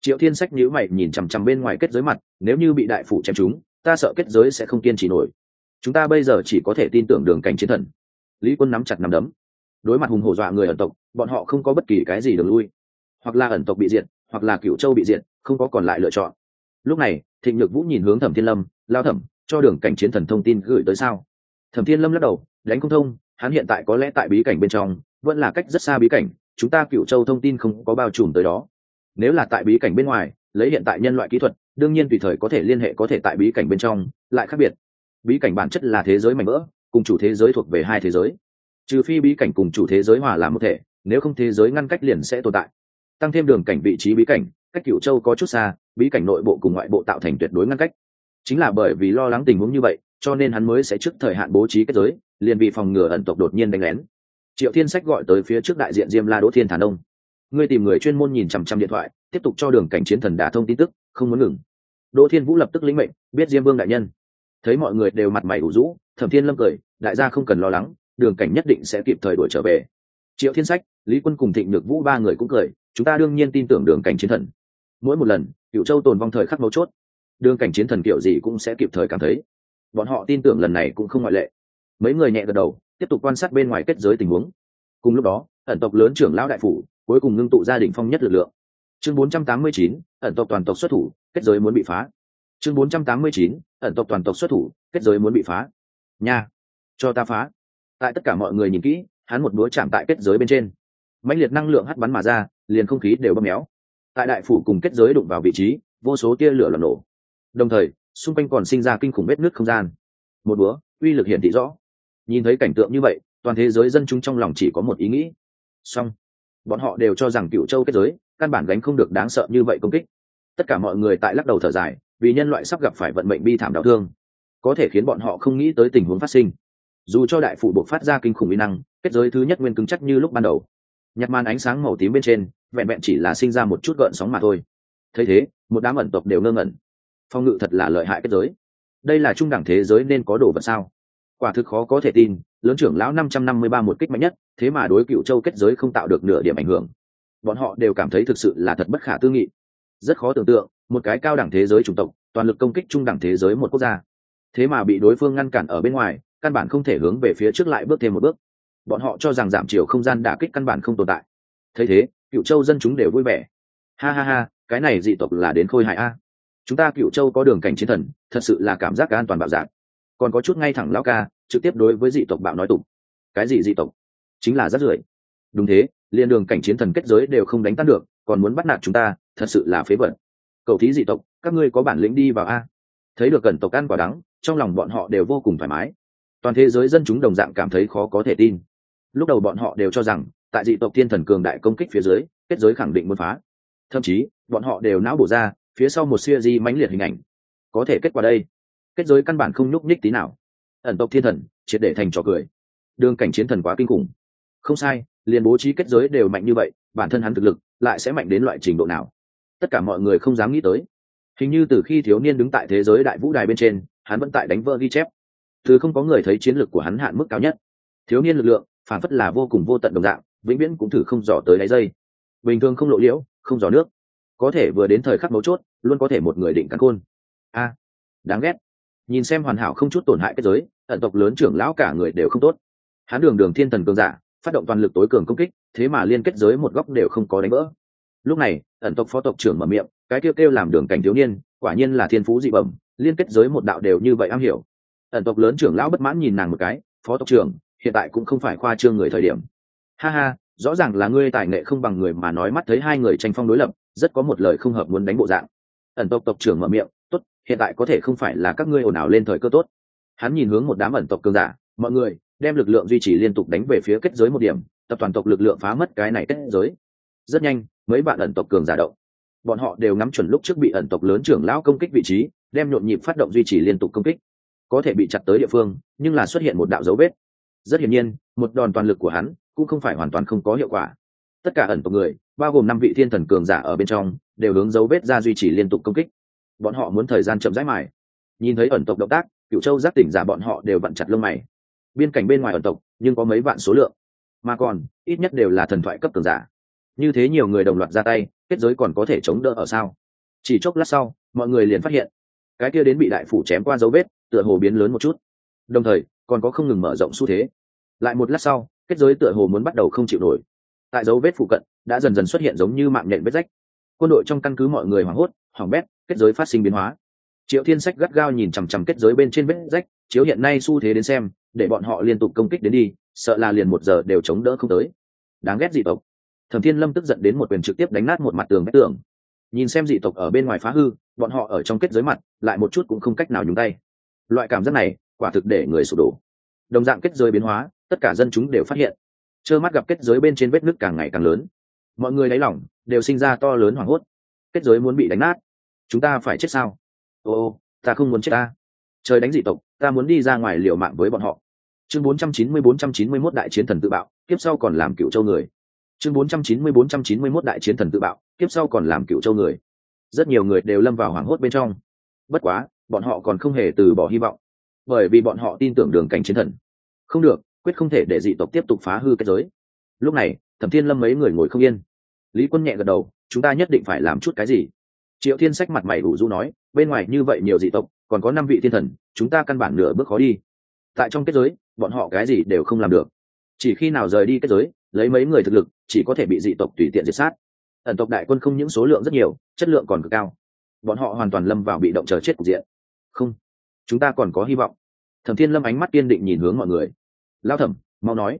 Triệu thiên sách nhíu mày nhìn chằm chằm bên ngoài kết giới mặt, nếu như bị đại phủ chém chúng ta sợ kết giới sẽ không kiên trì nổi. Chúng ta bây giờ chỉ có thể tin tưởng đường cảnh chiến thần. Lý quân nắm chặt nắm đấm. Đối mặt hùng hổ dọa người ẩn tộc, bọn họ không có bất kỳ cái gì đường lui. Hoặc là ẩn tộc bị diệt, hoặc là cựu châu bị diệt, không có còn lại lựa chọn. Lúc này, thịnh nhược vũ nhìn hướng thẩm thiên lâm, lao thẩm, cho đường cảnh chiến thần thông tin gửi tới sao? Thẩm thiên lâm lắc đầu, đánh không thông, hắn hiện tại có lẽ tại bí cảnh bên trong, vẫn là cách rất xa bí cảnh chúng ta cựu châu thông tin không có bao trùm tới đó. Nếu là tại bí cảnh bên ngoài, lấy hiện tại nhân loại kỹ thuật, đương nhiên tùy thời có thể liên hệ có thể tại bí cảnh bên trong, lại khác biệt. Bí cảnh bản chất là thế giới mạnh mỡ cùng chủ thế giới thuộc về hai thế giới. Trừ phi bí cảnh cùng chủ thế giới hòa làm một thể, nếu không thế giới ngăn cách liền sẽ tồn tại. Tăng thêm đường cảnh vị trí bí cảnh, cách cựu châu có chút xa, bí cảnh nội bộ cùng ngoại bộ tạo thành tuyệt đối ngăn cách. Chính là bởi vì lo lắng tình huống như vậy, cho nên hắn mới sẽ trước thời hạn bố trí kết giới, liền bị phòng ngừa ẩn tộc đột nhiên đánh lén triệu thiên sách gọi tới phía trước đại diện diêm la đỗ thiên thản đông ngươi tìm người chuyên môn nhìn chằm chằm điện thoại, tiếp tục cho đường cảnh chiến thần đả thông tin tức, không muốn ngừng. Đỗ thiên vũ lập tức lĩnh mệnh, biết diêm vương đại nhân. Thấy mọi người đều mặt mày ủ rũ, thẩm thiên lâm cười, đại gia không cần lo lắng, đường cảnh nhất định sẽ kịp thời đuổi trở về. Triệu thiên sách, lý quân cùng thịnh nhược vũ ba người cũng cười, chúng ta đương nhiên tin tưởng đường cảnh chiến thần. Mỗi một lần cựu châu tồn vong thời khắc mấu chốt. Đường cảnh chiến thần kiểu gì cũng sẽ kịp thời cảm thấy. Bọn họ tin tưởng lần này cũng không ngoại lệ. Mấy người nhẹ gật đầu tiếp tục quan sát bên ngoài kết giới tình huống. Cùng lúc đó ẩn tộc lớn trưởng lão đại phủ cuối cùng ngưng tụ gia đình phong nhất lực lượng. Chương 489, ẩn tộc toàn tộc xuất thủ kết giới muốn bị phá. Chương 489, ẩn tộc toàn tộc xuất thủ kết giới muốn bị phá. Nha! Cho ta phá! Tại tất cả mọi người nhìn kỹ hắn một búa chạm tại kết giới bên trên. Mãnh liệt năng lượng hắt bắn mà ra liền không khí đều bơm méo. Tại đại phủ cùng kết giới đụng vào vị trí vô số tia lửa lật nổ. Đồng thời xung quanh còn sinh ra kinh khủng vết nước không gian. Một búa uy lực hiển thị rõ nhìn thấy cảnh tượng như vậy, toàn thế giới dân chúng trong lòng chỉ có một ý nghĩ. Song bọn họ đều cho rằng cựu châu kết giới, căn bản gánh không được đáng sợ như vậy công kích. Tất cả mọi người tại lắc đầu thở dài, vì nhân loại sắp gặp phải vận mệnh bi thảm đau thương. Có thể khiến bọn họ không nghĩ tới tình huống phát sinh. Dù cho đại phụ buộc phát ra kinh khủng uy năng, kết giới thứ nhất nguyên cứng chắc như lúc ban đầu. Nhặt màn ánh sáng màu tím bên trên, vẹn vẹn chỉ là sinh ra một chút gợn sóng mà thôi. Thấy thế, một đám ẩn tộc đều ngơ ngẩn. Phong ngự thật là lợi hại kết giới. Đây là trung đẳng thế giới nên có đồ vật sao? Quả thực khó có thể tin, lớn trưởng lão năm trăm năm mươi ba một kích mạnh nhất, thế mà đối cựu châu kết giới không tạo được nửa điểm ảnh hưởng. Bọn họ đều cảm thấy thực sự là thật bất khả tư nghị. Rất khó tưởng tượng, một cái cao đẳng thế giới chủng tộc, toàn lực công kích trung đẳng thế giới một quốc gia. Thế mà bị đối phương ngăn cản ở bên ngoài, căn bản không thể hướng về phía trước lại bước thêm một bước. Bọn họ cho rằng giảm chiều không gian đả kích căn bản không tồn tại. Thấy thế, cựu châu dân chúng đều vui vẻ. Ha ha ha, cái này dị tộc là đến khôi hại a. Chúng ta cựu châu có đường cảnh chiến thần, thật sự là cảm giác cả an toàn bạo dạng còn có chút ngay thẳng lao ca trực tiếp đối với dị tộc bạo nói tục. Cái gì dị tộc? Chính là rất rưởi. Đúng thế, liên đường cảnh chiến thần kết giới đều không đánh tan được, còn muốn bắt nạt chúng ta, thật sự là phế vật. Cậu thí dị tộc, các ngươi có bản lĩnh đi vào a. Thấy được cẩn tộc ăn quả đắng, trong lòng bọn họ đều vô cùng thoải mái. Toàn thế giới dân chúng đồng dạng cảm thấy khó có thể tin. Lúc đầu bọn họ đều cho rằng, tại dị tộc thiên thần cường đại công kích phía dưới, kết giới khẳng định muốn phá. Thậm chí, bọn họ đều não bổ ra, phía sau một siêu di mãnh liệt hình ảnh. Có thể kết quả đây. Kết giới căn bản không nhúc nhích tí nào ẩn tộc thiên thần, triệt để thành trò cười. Đường cảnh chiến thần quá kinh khủng. Không sai, liền bố trí kết giới đều mạnh như vậy, bản thân hắn thực lực lại sẽ mạnh đến loại trình độ nào? Tất cả mọi người không dám nghĩ tới. Hình như từ khi thiếu niên đứng tại thế giới đại vũ đài bên trên, hắn vẫn tại đánh vỡ ghi chép. Từ không có người thấy chiến lược của hắn hạn mức cao nhất. Thiếu niên lực lượng, phản phất là vô cùng vô tận đồng dạng, vĩnh viễn cũng thử không dò tới đáy dây. Bình thường không lộ liễu, không dò nước. Có thể vừa đến thời khắc mấu chốt, luôn có thể một người định cắn khôn a, đáng ghét. Nhìn xem hoàn hảo không chút tổn hại kết giới ẩn tộc lớn trưởng lão cả người đều không tốt. Hắn đường đường thiên thần cường giả, phát động toàn lực tối cường công kích, thế mà liên kết giới một góc đều không có đánh vỡ. Lúc này, ẩn tộc phó tộc trưởng mở miệng, cái kêu kêu làm đường cảnh thiếu niên, quả nhiên là thiên phú dị bẩm, liên kết giới một đạo đều như vậy am hiểu. Ẩn tộc lớn trưởng lão bất mãn nhìn nàng một cái, phó tộc trưởng, hiện tại cũng không phải khoa trương người thời điểm. Ha ha, rõ ràng là ngươi tài nghệ không bằng người mà nói mắt thấy hai người tranh phong đối lập, rất có một lời không hợp muốn đánh bộ dạng. Ẩn tộc tộc trưởng mở miệng, tốt, hiện tại có thể không phải là các ngươi ồn ào lên thời cơ tốt hắn nhìn hướng một đám ẩn tộc cường giả, mọi người, đem lực lượng duy trì liên tục đánh về phía kết giới một điểm, tập toàn tộc lực lượng phá mất cái này kết giới. Rất nhanh, mấy bạn ẩn tộc cường giả động. Bọn họ đều ngắm chuẩn lúc trước bị ẩn tộc lớn trưởng lão công kích vị trí, đem nhộn nhịp phát động duy trì liên tục công kích. Có thể bị chặt tới địa phương, nhưng là xuất hiện một đạo dấu vết. Rất hiển nhiên, một đòn toàn lực của hắn cũng không phải hoàn toàn không có hiệu quả. Tất cả ẩn tộc người, bao gồm năm vị thiên thần cường giả ở bên trong, đều hướng dấu vết ra duy trì liên tục công kích. Bọn họ muốn thời gian chậm rãi mải. nhìn thấy ẩn tộc động tác cựu châu giác tỉnh giả bọn họ đều vặn chặt lông mày. Biên cảnh bên ngoài ẩn tộc, nhưng có mấy vạn số lượng. Mà còn, ít nhất đều là thần thoại cấp cường giả. Như thế nhiều người đồng loạt ra tay, kết giới còn có thể chống đỡ ở sao? Chỉ chốc lát sau, mọi người liền phát hiện, cái kia đến bị đại phủ chém qua dấu vết, tựa hồ biến lớn một chút. Đồng thời, còn có không ngừng mở rộng xu thế. Lại một lát sau, kết giới tựa hồ muốn bắt đầu không chịu nổi. Tại dấu vết phụ cận, đã dần dần xuất hiện giống như mạng nhện vết rách. Quân đội trong căn cứ mọi người hoảng hốt, hoảng bét, kết giới phát sinh biến hóa triệu thiên sách gắt gao nhìn chằm chằm kết giới bên trên vết rách, chiếu hiện nay xu thế đến xem, để bọn họ liên tục công kích đến đi, sợ là liền một giờ đều chống đỡ không tới. Đáng ghét dị tộc. Thẩm thiên lâm tức giận đến một quyền trực tiếp đánh nát một mặt tường vách tường. Nhìn xem dị tộc ở bên ngoài phá hư, bọn họ ở trong kết giới mặt, lại một chút cũng không cách nào nhúng tay. Loại cảm giác này, quả thực để người sụp đổ. Đồng dạng kết giới biến hóa, tất cả dân chúng đều phát hiện. Trơ mắt gặp kết giới bên trên vết nứt càng ngày càng lớn. Mọi người lấy lỏng đều sinh ra to lớn hoảng hốt. Kết giới muốn bị đánh nát. Chúng ta phải chết sao? Ô ta không muốn chết ta. Trời đánh dị tộc, ta muốn đi ra ngoài liều mạng với bọn họ. Chương 490-491 đại chiến thần tự bạo tiếp sau còn làm cựu châu người. Chương 490-491 đại chiến thần tự bạo tiếp sau còn làm cựu châu người. Rất nhiều người đều lâm vào hoảng hốt bên trong. Bất quá, bọn họ còn không hề từ bỏ hy vọng. Bởi vì bọn họ tin tưởng đường cảnh chiến thần. Không được, quyết không thể để dị tộc tiếp tục phá hư kết giới. Lúc này, thẩm thiên lâm mấy người ngồi không yên. Lý quân nhẹ gật đầu, chúng ta nhất định phải làm chút cái gì? Triệu thiên sách mặt mày đủ du nói, bên ngoài như vậy nhiều dị tộc, còn có năm vị thiên thần, chúng ta căn bản nửa bước khó đi. Tại trong kết giới, bọn họ cái gì đều không làm được. Chỉ khi nào rời đi kết giới, lấy mấy người thực lực, chỉ có thể bị dị tộc tùy tiện diệt sát. Ẩn tộc đại quân không những số lượng rất nhiều, chất lượng còn cực cao. Bọn họ hoàn toàn lâm vào bị động chờ chết cục diện. Không, chúng ta còn có hy vọng. Thẩm thiên lâm ánh mắt kiên định nhìn hướng mọi người. Lao thẩm, mau nói.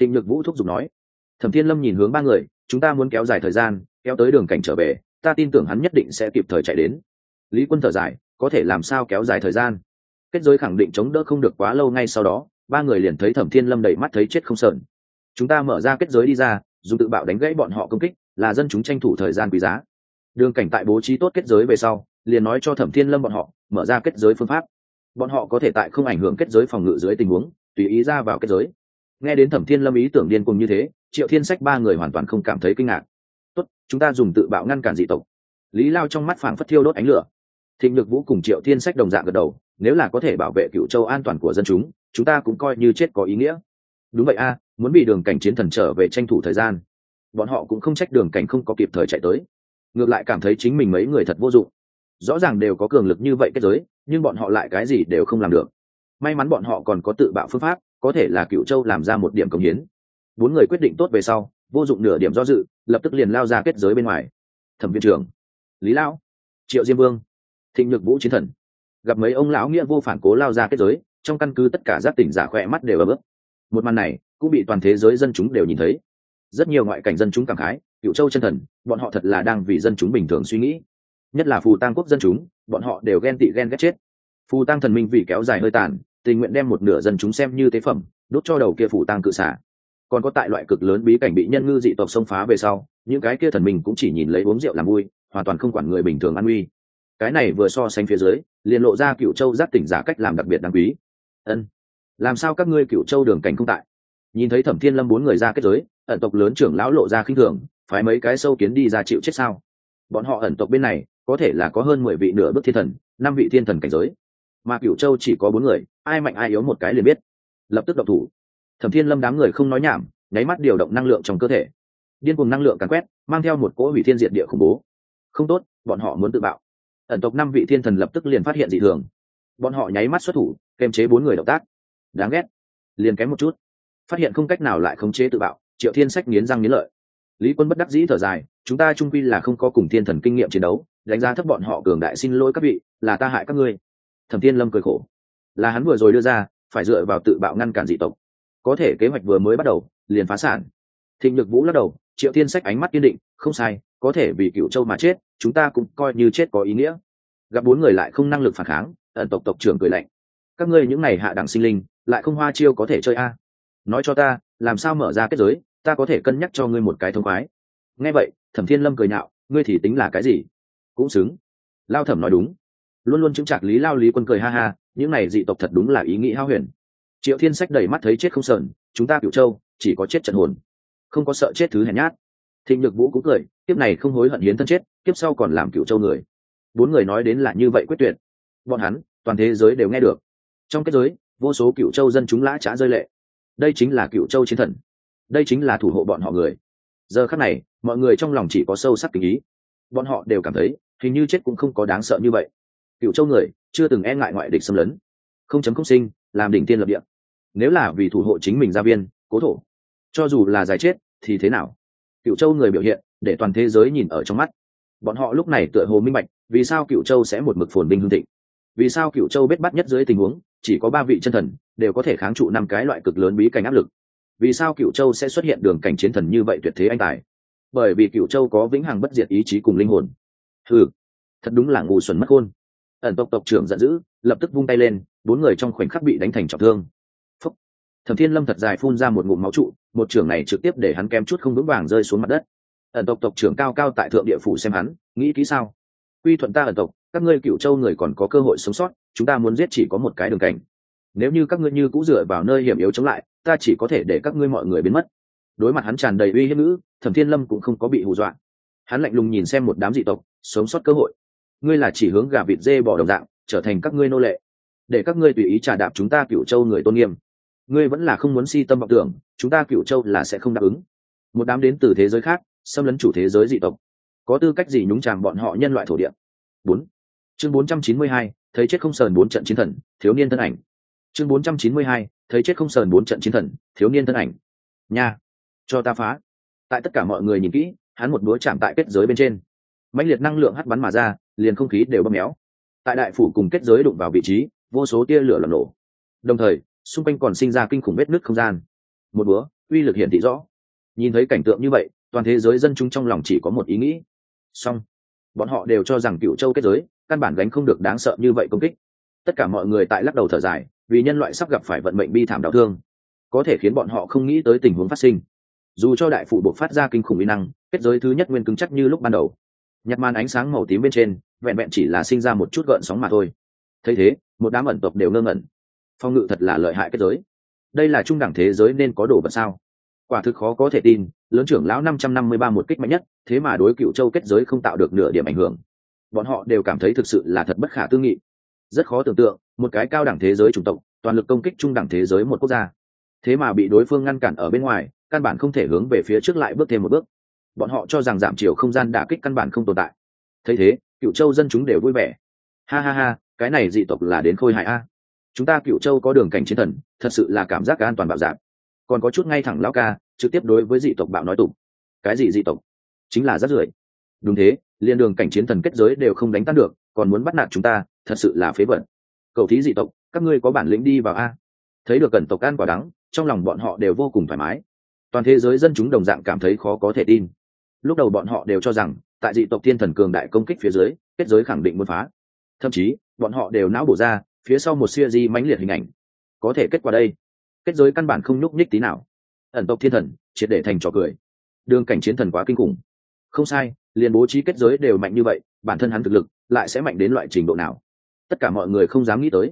Thịnh Lực vũ thúc giục nói. Thẩm thiên lâm nhìn hướng ba người, chúng ta muốn kéo dài thời gian, kéo tới đường cảnh trở về ta tin tưởng hắn nhất định sẽ kịp thời chạy đến. Lý quân thở dài, có thể làm sao kéo dài thời gian? Kết giới khẳng định chống đỡ không được quá lâu ngay sau đó, ba người liền thấy thẩm thiên lâm đầy mắt thấy chết không sợn. Chúng ta mở ra kết giới đi ra dùng tự bạo đánh gãy bọn họ công kích, là dân chúng tranh thủ thời gian quý giá. Đường cảnh tại bố trí tốt kết giới về sau, liền nói cho thẩm thiên lâm bọn họ, mở ra kết giới phương pháp. Bọn họ có thể tại không ảnh hưởng kết giới phòng ngự dưới tình huống, tùy ý ra vào kết giới. Nghe đến thẩm thiên lâm ý tưởng điên cùng như thế, triệu thiên sách ba người hoàn toàn không cảm thấy kinh ngạc tốt, chúng ta dùng tự bạo ngăn cản dị tộc. Lý lao trong mắt phảng phất thiêu đốt ánh lửa. Thịnh Lực vũ cùng triệu thiên sách đồng dạng gật đầu, nếu là có thể bảo vệ cựu châu an toàn của dân chúng chúng ta cũng coi như chết có ý nghĩa. Đúng vậy a, muốn bị đường cảnh chiến thần trở về tranh thủ thời gian. Bọn họ cũng không trách đường cảnh không có kịp thời chạy tới. Ngược lại cảm thấy chính mình mấy người thật vô dụng. Rõ ràng đều có cường lực như vậy kết giới, nhưng bọn họ lại cái gì đều không làm được. May mắn bọn họ còn có tự bạo phương pháp, có thể là cựu châu làm ra một điểm công hiến. Bốn người quyết định tốt về sau, vô dụng nửa điểm do dự lập tức liền lao ra kết giới bên ngoài. Thẩm viên trưởng, lý lão, triệu diêm vương, thịnh nhược vũ chiến thần. Gặp mấy ông lão nghĩa vô phản cố lao ra kết giới, trong căn cứ tất cả giác tỉnh giả khỏe mắt đều ở bước một màn này cũng bị toàn thế giới dân chúng đều nhìn thấy. Rất nhiều ngoại cảnh dân chúng cảm khái cựu châu chân thần, bọn họ thật là đang vì dân chúng bình thường suy nghĩ. Nhất là phù tăng quốc dân chúng, bọn họ đều ghen tị ghen ghét chết. Phù tăng thần minh vì kéo dài hơi tàn, tình nguyện đem một nửa dân chúng xem như tế phẩm, đốt cho đầu kia phù tăng cự xả còn có tại loại cực lớn bí cảnh bị nhân ngư dị tộc xông phá về sau, những cái kia thần minh cũng chỉ nhìn lấy uống rượu làm vui, hoàn toàn không quản người bình thường an uy cái này vừa so sánh phía dưới, liền lộ ra cựu châu giác tỉnh giả cách làm đặc biệt đáng quý. Ân, làm sao các ngươi cựu châu đường cảnh không tại? Nhìn thấy thẩm thiên lâm bốn người ra kết giới, ẩn tộc lớn trưởng lão lộ ra khinh thường, phái mấy cái sâu kiến đi ra chịu chết sao? Bọn họ ẩn tộc bên này, có có thể là có hơn mười vị nửa bước thiên thần, năm vị thiên thần cảnh giới. Mà cựu châu chỉ có bốn người, ai mạnh ai yếu một cái liền biết. Lập tức độc thủ thẩm thiên lâm đám người không nói nhảm, nháy mắt điều động năng lượng trong cơ thể. Điên cùng năng lượng càn quét, mang theo một cỗ hủy thiên diệt địa khủng bố. Không tốt, bọn họ muốn tự bạo. Ẩn tộc năm vị thiên thần lập tức liền phát hiện dị thường. Bọn họ nháy mắt xuất thủ, kềm chế bốn người động tác. Đáng ghét. Liền kém một chút. Phát hiện không cách nào lại khống chế tự bạo, triệu thiên sách nghiến răng nghiến lợi. Lý quân bất đắc dĩ thở dài, chúng ta trung quy là không có cùng thiên thần kinh nghiệm chiến đấu, đánh giá thấp bọn họ cường đại xin lỗi các vị, là ta hại các ngươi. Thẩm thiên lâm cười khổ. Là hắn vừa rồi đưa ra, phải dựa vào tự bạo ngăn cản dị tộc có thể kế hoạch vừa mới bắt đầu, liền phá sản. Thịnh nhược vũ lắc đầu, triệu thiên sách ánh mắt kiên định, không sai, có thể vì cựu châu mà chết, chúng ta cũng coi như chết có ý nghĩa. Gặp bốn người lại không năng lực phản kháng, ẩn tộc tộc trưởng cười lạnh. Các ngươi những này hạ đẳng sinh linh, lại không hoa chiêu có thể chơi a? Nói cho ta, làm sao mở ra kết giới, ta có thể cân nhắc cho ngươi một cái thông khoái. Nghe vậy, thẩm thiên lâm cười nhạo, ngươi thì tính là cái gì? Cũng xứng. Lao thẩm nói đúng. Luôn luôn chứng chặt lý lao lý quân cười ha ha, những này dị tộc thật đúng là ý nghĩ hao huyền triệu thiên sách đầy mắt thấy chết không sờn, chúng ta cựu châu, chỉ có chết trận hồn, không có sợ chết thứ hèn nhát. Thịnh nhược vũ cũng cười tiếp này không hối hận hiến thân chết tiếp sau còn làm cựu châu người. Bốn người nói đến là như vậy quyết tuyệt. Bọn hắn, toàn thế giới đều nghe được. Trong kết giới, vô số cựu châu dân chúng lã trá rơi lệ. Đây chính là cựu châu chiến thần. Đây chính là thủ hộ bọn họ người. Giờ khắc này, mọi người trong lòng chỉ có sâu sắc tình ý. Bọn họ đều cảm thấy, hình như chết cũng không có đáng sợ như vậy. Cựu châu người, chưa từng e ngại ngoại địch xâm lấn. Không chấm không sinh, làm đỉnh tiên lập địa nếu là vì thủ hộ chính mình gia viên, cố thổ, cho dù là giải chết, thì thế nào? Cựu châu người biểu hiện, để toàn thế giới nhìn ở trong mắt. Bọn họ lúc này tựa hồ minh bạch, vì sao cựu châu sẽ một mực phồn binh hương thịnh? Vì sao cựu châu bết bắt nhất dưới tình huống, chỉ có ba vị chân thần, đều có thể kháng trụ năm cái loại cực lớn bí cảnh áp lực? Vì sao cựu châu sẽ xuất hiện đường cảnh chiến thần như vậy tuyệt thế anh tài? Bởi vì cựu châu có vĩnh hằng bất diệt ý chí cùng linh hồn. Ừ thật đúng là ngu xuẩn mất khôn. Ẩn tộc tộc trưởng giận dữ, lập tức vung tay lên, bốn người trong khoảnh khắc bị đánh thành trọng thương thẩm thiên lâm thật dài phun ra một ngụm máu trụ, một trưởng này trực tiếp để hắn kém chút không vững vàng rơi xuống mặt đất. Ẩn tộc tộc trưởng cao cao tại thượng địa phủ xem hắn, nghĩ kỹ sao? Quy thuận ta ẩn tộc, các ngươi cựu châu người còn có cơ hội sống sót, chúng ta muốn giết chỉ có một cái đường cảnh. Nếu như các ngươi như cũng dựa vào nơi hiểm yếu chống lại, ta chỉ có thể để các ngươi mọi người biến mất. Đối mặt hắn tràn đầy uy hiếp ngữ thẩm thiên lâm cũng không có bị hù dọa. Hắn lạnh lùng nhìn xem một đám dị tộc, sống sót cơ hội. Ngươi là chỉ hướng gà vịt dê bỏ đồng dạng, trở thành các ngươi nô lệ. Để các ngươi tùy ý trả đạp chúng ta cựu châu người tôn nghiêm ngươi vẫn là không muốn si tâm vọng tưởng, chúng ta cựu châu là sẽ không đáp ứng. Một đám đến từ thế giới khác, xâm lấn chủ thế giới dị tộc. Có tư cách gì nhúng chàng bọn họ nhân loại thổ địa? Bốn. Chương bốn trăm chín mươi hai, thấy chết không sờn bốn trận chiến thần, thiếu niên thân ảnh. Chương bốn trăm chín mươi hai, thấy chết không sờn bốn trận chiến thần, thiếu niên thân ảnh. Nha. Cho ta phá. Tại tất cả mọi người nhìn kỹ, hắn một đũa chạm tại kết giới bên trên. Mãnh liệt năng lượng hắt bắn mà ra, liền không khí đều bơm méo. Tại đại phủ cùng kết giới đụng vào vị trí, vô số tia lửa lầm nổ. Đồng thời xung quanh còn sinh ra kinh khủng vết nứt không gian. Một búa uy lực hiển thị rõ. Nhìn thấy cảnh tượng như vậy, toàn thế giới dân chúng trong lòng chỉ có một ý nghĩ. Song bọn họ đều cho rằng cựu châu kết giới, căn bản gánh không được đáng sợ như vậy công kích. Tất cả mọi người tại lắc đầu thở dài, vì nhân loại sắp gặp phải vận mệnh bi thảm đau thương. Có thể khiến bọn họ không nghĩ tới tình huống phát sinh. Dù cho đại phụ buộc phát ra kinh khủng uy năng, kết giới thứ nhất nguyên cứng chắc như lúc ban đầu. Nhặt màn ánh sáng màu tím bên trên, vẹn vẹn chỉ là sinh ra một chút gợn sóng mà thôi. Thấy thế, một đám ẩn tộc đều ngơ ngẩn phong ngự thật là lợi hại kết giới. Đây là trung đẳng thế giới nên có đồ vật sao? Quả thực khó có thể tin, lớn trưởng lão năm trăm năm mươi ba một kích mạnh nhất, thế mà đối cựu châu kết giới không tạo được nửa điểm ảnh hưởng. Bọn họ đều cảm thấy thực sự là thật bất khả tư nghị. Rất khó tưởng tượng, một cái cao đẳng thế giới chủng tộc, toàn lực công kích trung đẳng thế giới một quốc gia. Thế mà bị đối phương ngăn cản ở bên ngoài, căn bản không thể hướng về phía trước lại bước thêm một bước. Bọn họ cho rằng giảm chiều không gian đả kích căn bản không tồn tại. Thấy thế, cựu châu dân chúng đều vui vẻ. Ha ha ha, cái này dị tộc là đến khôi hại a chúng ta cựu châu có đường cảnh chiến thần, thật sự là cảm giác cả an toàn bạo dạng còn có chút ngay thẳng lão ca, trực tiếp đối với dị tộc bạo nói tục. Cái gì dị tộc? Chính là rất rưởi. Đúng thế, liên đường cảnh chiến thần kết giới đều không đánh tan được, còn muốn bắt nạt chúng ta, thật sự là phế vận cậu thí dị tộc, các ngươi có bản lĩnh đi vào a. Thấy được cẩn tộc an quả đắng, trong lòng bọn họ đều vô cùng thoải mái. Toàn thế giới dân chúng đồng dạng cảm thấy khó có thể tin. Lúc đầu bọn họ đều cho rằng, tại dị tộc thiên thần cường đại công kích phía dưới, kết giới khẳng định muốn phá. Thậm chí, bọn họ đều não bổ ra phía sau một siêu di mãnh liệt hình ảnh. Có thể kết quả đây, kết giới căn bản không nhúc nhích tí nào. Ẩn tộc thiên thần, triệt để thành trò cười. Đường cảnh chiến thần quá kinh khủng. Không sai, liền bố trí kết giới đều mạnh như vậy, bản thân hắn thực lực lại sẽ mạnh đến loại trình độ nào? Tất cả mọi người không dám nghĩ tới.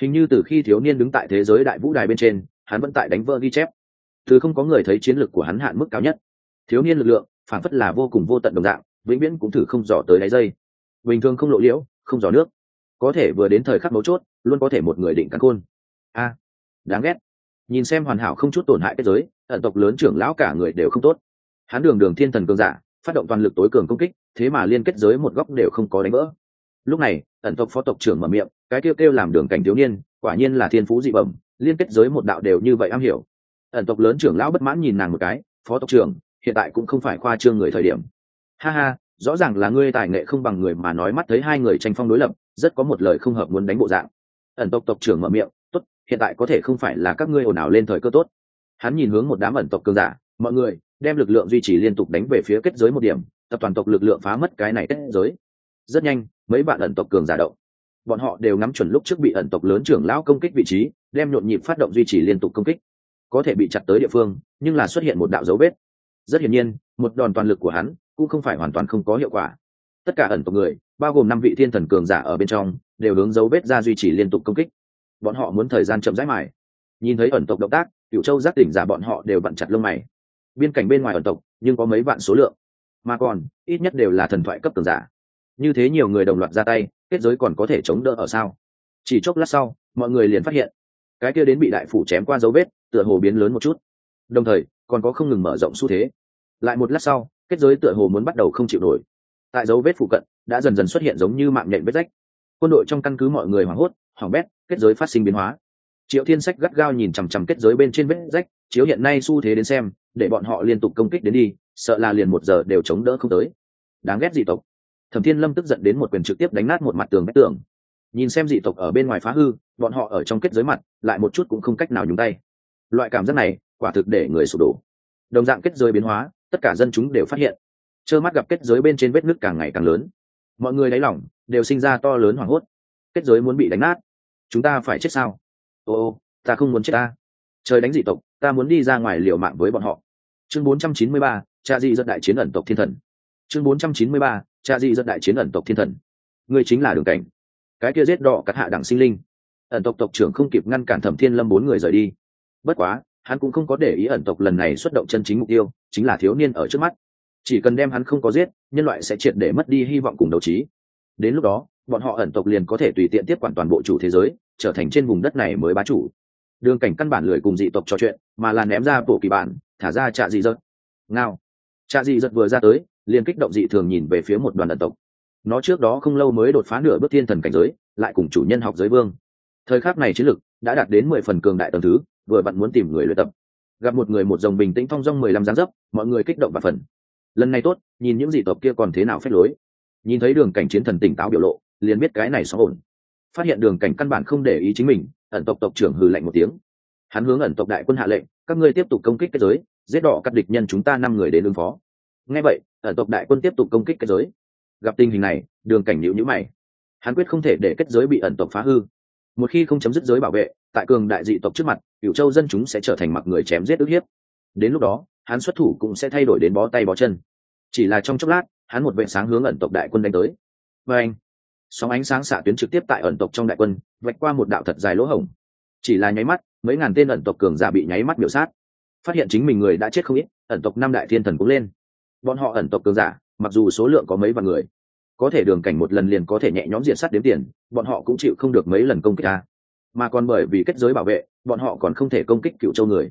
Hình như từ khi thiếu niên đứng tại thế giới đại vũ đài bên trên, hắn vẫn tại đánh vỡ ghi chép. Thứ không có người thấy chiến lược của hắn hạn mức cao nhất. Thiếu niên lực lượng, phản phất là vô cùng vô tận đồng dạng, vĩnh viễn cũng thử không dò tới đáy dây. Bình thường không lộ liễu, không dò nước có thể vừa đến thời khắc mấu chốt, luôn có thể một người định cắn khôn. A, đáng ghét. Nhìn xem hoàn hảo không chút tổn hại kết giới, ẩn tộc lớn trưởng lão cả người đều không tốt. Hắn đường đường thiên thần cường giả, phát động toàn lực tối cường công kích, thế mà liên kết giới một góc đều không có đánh vỡ. Lúc này, ẩn tộc phó tộc trưởng mở miệng, cái kêu kêu làm đường cảnh thiếu niên, quả nhiên là thiên phú dị bẩm, liên kết giới một đạo đều như vậy am hiểu. Ẩn tộc lớn trưởng lão bất mãn nhìn nàng một cái, phó tộc trưởng, hiện tại cũng không phải khoa trương người thời điểm. Ha ha, rõ ràng là ngươi tài nghệ không bằng người mà nói mắt thấy hai người tranh phong đối lập rất có một lời không hợp muốn đánh bộ dạng. Ẩn tộc tộc trưởng mở miệng, tốt, hiện tại có thể không phải là các ngươi ồn ào lên thời cơ tốt. Hắn nhìn hướng một đám ẩn tộc cường giả, mọi người, đem lực lượng duy trì liên tục đánh về phía kết giới một điểm, tập toàn tộc lực lượng phá mất cái này kết giới. Rất nhanh, mấy bạn ẩn tộc cường giả động. Bọn họ đều ngắm chuẩn lúc trước bị ẩn tộc lớn trưởng lão công kích vị trí, đem nhộn nhịp phát động duy trì liên tục công kích. Có thể bị chặt tới địa phương, nhưng là xuất hiện một đạo dấu vết. Rất hiển nhiên, một đòn toàn lực của hắn cũng không phải hoàn toàn không có hiệu quả. Tất cả ẩn tộc người bao gồm năm vị thiên thần cường giả ở bên trong, đều hướng dấu vết ra duy trì liên tục công kích. Bọn họ muốn thời gian chậm rãi mài. Nhìn thấy ẩn tộc động tác cựu châu giác tỉnh giả bọn họ đều vặn chặt lông mày. Biên cảnh bên ngoài ẩn tộc, nhưng có mấy vạn số lượng. Mà còn, ít nhất đều là thần thoại cấp cường giả. Như thế nhiều người đồng loạt ra tay, kết giới còn có thể chống đỡ ở sao? Chỉ chốc lát sau, mọi người liền phát hiện, cái kia đến bị đại phủ chém qua dấu vết, tựa hồ biến lớn một chút. Đồng thời, còn có không ngừng mở rộng xu thế. Lại một lát sau, kết giới tựa hồ muốn bắt đầu không chịu nổi tại dấu vết phụ cận, đã dần dần xuất hiện giống như mạng nhện vết rách. Quân đội trong căn cứ mọi người hoảng hốt, hoảng bét, kết giới phát sinh biến hóa. Triệu thiên sách gắt gao nhìn chằm chằm kết giới bên trên vết rách, chiếu hiện nay xu thế đến xem, để bọn họ liên tục công kích đến đi, sợ là liền một giờ đều chống đỡ không tới. Đáng ghét dị tộc. Thẩm thiên lâm tức giận đến một quyền trực tiếp đánh nát một mặt tường vách tường. Nhìn xem dị tộc ở bên ngoài phá hư, bọn họ ở trong kết giới mặt, lại một chút cũng không cách nào nhúng tay. Loại cảm giác này, quả thực để người sụp đổ. Đồng dạng kết giới biến hóa, tất cả dân chúng đều phát hiện trơ mắt gặp kết giới bên trên vết nứt càng ngày càng lớn. Mọi người đáy lỏng đều sinh ra to lớn hoảng hốt. Kết giới muốn bị đánh nát. Chúng ta phải chết sao? Ô ô ta không muốn chết ta. Trời đánh dị tộc ta muốn đi ra ngoài liều mạng với bọn họ. Chương 493, cha di dẫn đại chiến ẩn tộc thiên thần. Chương 493, cha di dẫn đại chiến ẩn tộc thiên thần. Ngươi chính là đường cảnh. Cái kia giết đỏ cắt hạ đẳng sinh linh. Ẩn tộc tộc trưởng không kịp ngăn cản thẩm thiên lâm bốn người rời đi. Bất quá hắn cũng không có để ý ẩn tộc lần này xuất động chân chính mục tiêu chính là thiếu niên ở trước mắt chỉ cần đem hắn không có giết, nhân loại sẽ triệt để mất đi hy vọng cùng đấu trí. Đến lúc đó, bọn họ ẩn tộc liền có thể tùy tiện tiếp quản toàn bộ chủ thế giới, trở thành trên vùng đất này mới bá chủ. Đường cảnh căn bản lười cùng dị tộc trò chuyện, mà là ném ra bộ kỳ bản, thả ra trạ dị dật. Ngao. Trạ dị dật vừa ra tới, liền kích động dị thường nhìn về phía một đoàn ẩn tộc. Nó trước đó không lâu mới đột phá nửa bước thiên thần cảnh giới, lại cùng chủ nhân học giới vương. Thời khắc này chiến lực đã đạt đến mười phần cường đại tầm thứ, vừa bạn muốn tìm người luyện tập. Gặp một người một dòng bình tĩnh thong dong mười lăm gián dấp, mọi người kích động và phần lần này tốt, nhìn những dị tộc kia còn thế nào phép lối. Nhìn thấy đường cảnh chiến thần tỉnh táo biểu lộ, liền biết cái này xóa ổn. Phát hiện đường cảnh căn bản không để ý chính mình, ẩn tộc tộc trưởng hừ lạnh một tiếng. Hắn hướng ẩn tộc đại quân hạ lệnh, các ngươi tiếp tục công kích kết giới, giết đỏ các địch nhân chúng ta năm người đến ứng phó. Ngay vậy, ẩn tộc đại quân tiếp tục công kích kết giới. Gặp tình hình này, đường cảnh nhịu nhữ mày. Hắn quyết không thể để kết giới bị ẩn tộc phá hư. Một khi không chấm dứt giới bảo vệ, tại cường đại dị tộc trước mặt cựu châu dân chúng sẽ trở thành mặc người chém giết ức hiếp. Đến lúc đó hắn xuất thủ cũng sẽ thay đổi đến bó tay bó chân. Chỉ là trong chốc lát, hắn một vệ sáng hướng ẩn tộc đại quân đánh tới. Và anh, sóng ánh sáng xạ tuyến trực tiếp tại ẩn tộc trong đại quân, vạch qua một đạo thật dài lỗ hổng. Chỉ là nháy mắt, mấy ngàn tên ẩn tộc cường giả bị nháy mắt biểu sát. Phát hiện chính mình người đã chết không ít, ẩn tộc năm đại thiên thần cũng lên. Bọn họ ẩn tộc cường giả, mặc dù số lượng có mấy vạn người, có thể đường cảnh một lần liền có thể nhẹ nhõm diện sát đếm tiền, bọn họ cũng chịu không được mấy lần công kích ta. Mà còn bởi vì kết giới bảo vệ, bọn họ còn không thể công kích cựu châu người.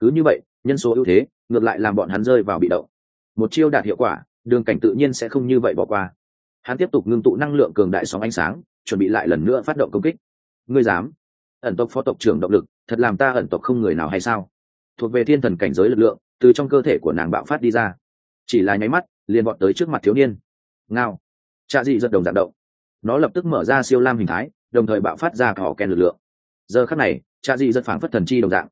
Cứ như vậy nhân số ưu thế, ngược lại làm bọn hắn rơi vào bị động. Một chiêu đạt hiệu quả, đường cảnh tự nhiên sẽ không như vậy bỏ qua. Hắn tiếp tục ngưng tụ năng lượng cường đại sóng ánh sáng, chuẩn bị lại lần nữa phát động công kích. Ngươi dám? Ẩn tộc phó tộc trưởng động lực, thật làm ta ẩn tộc không người nào hay sao? Thuộc về thiên thần cảnh giới lực lượng, từ trong cơ thể của nàng bạo phát đi ra. Chỉ là nháy mắt, liền bọn tới trước mặt thiếu niên. Ngao. Cha dị giật đồng dạng động. Nó lập tức mở ra siêu lam hình thái, đồng thời bạo phát ra cỏ kèn lực lượng. Giờ khắc này, cha dị giật phảng phất thần chi đồng dạng.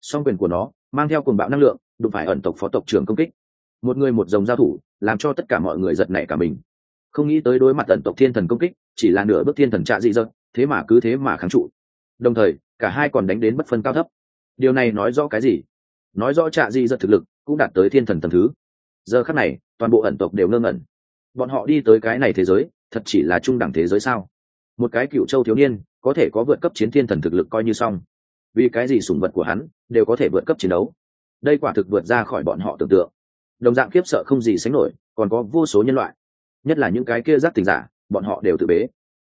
Song quyền của nó mang theo cuồng bạo năng lượng, đụng phải ẩn tộc phó tộc trưởng công kích. Một người một dòng giao thủ, làm cho tất cả mọi người giật nảy cả mình. Không nghĩ tới đối mặt ẩn tộc thiên thần công kích, chỉ là nửa bước thiên thần trạ dị dật, thế mà cứ thế mà kháng trụ. Đồng thời, cả hai còn đánh đến bất phân cao thấp. Điều này nói rõ cái gì? Nói rõ trạ dị dật thực lực cũng đạt tới thiên thần tầm thứ. Giờ khắc này, toàn bộ ẩn tộc đều ngơ ngẩn. Bọn họ đi tới cái này thế giới, thật chỉ là trung đẳng thế giới sao? Một cái cựu châu thiếu niên, có thể có vượt cấp chiến thiên thần thực lực coi như xong vì cái gì sủng vật của hắn đều có thể vượt cấp chiến đấu? Đây quả thực vượt ra khỏi bọn họ tưởng tượng. Đồng dạng kiếp sợ không gì sánh nổi, còn có vô số nhân loại. Nhất là những cái kia giác tình giả, bọn họ đều tự bế.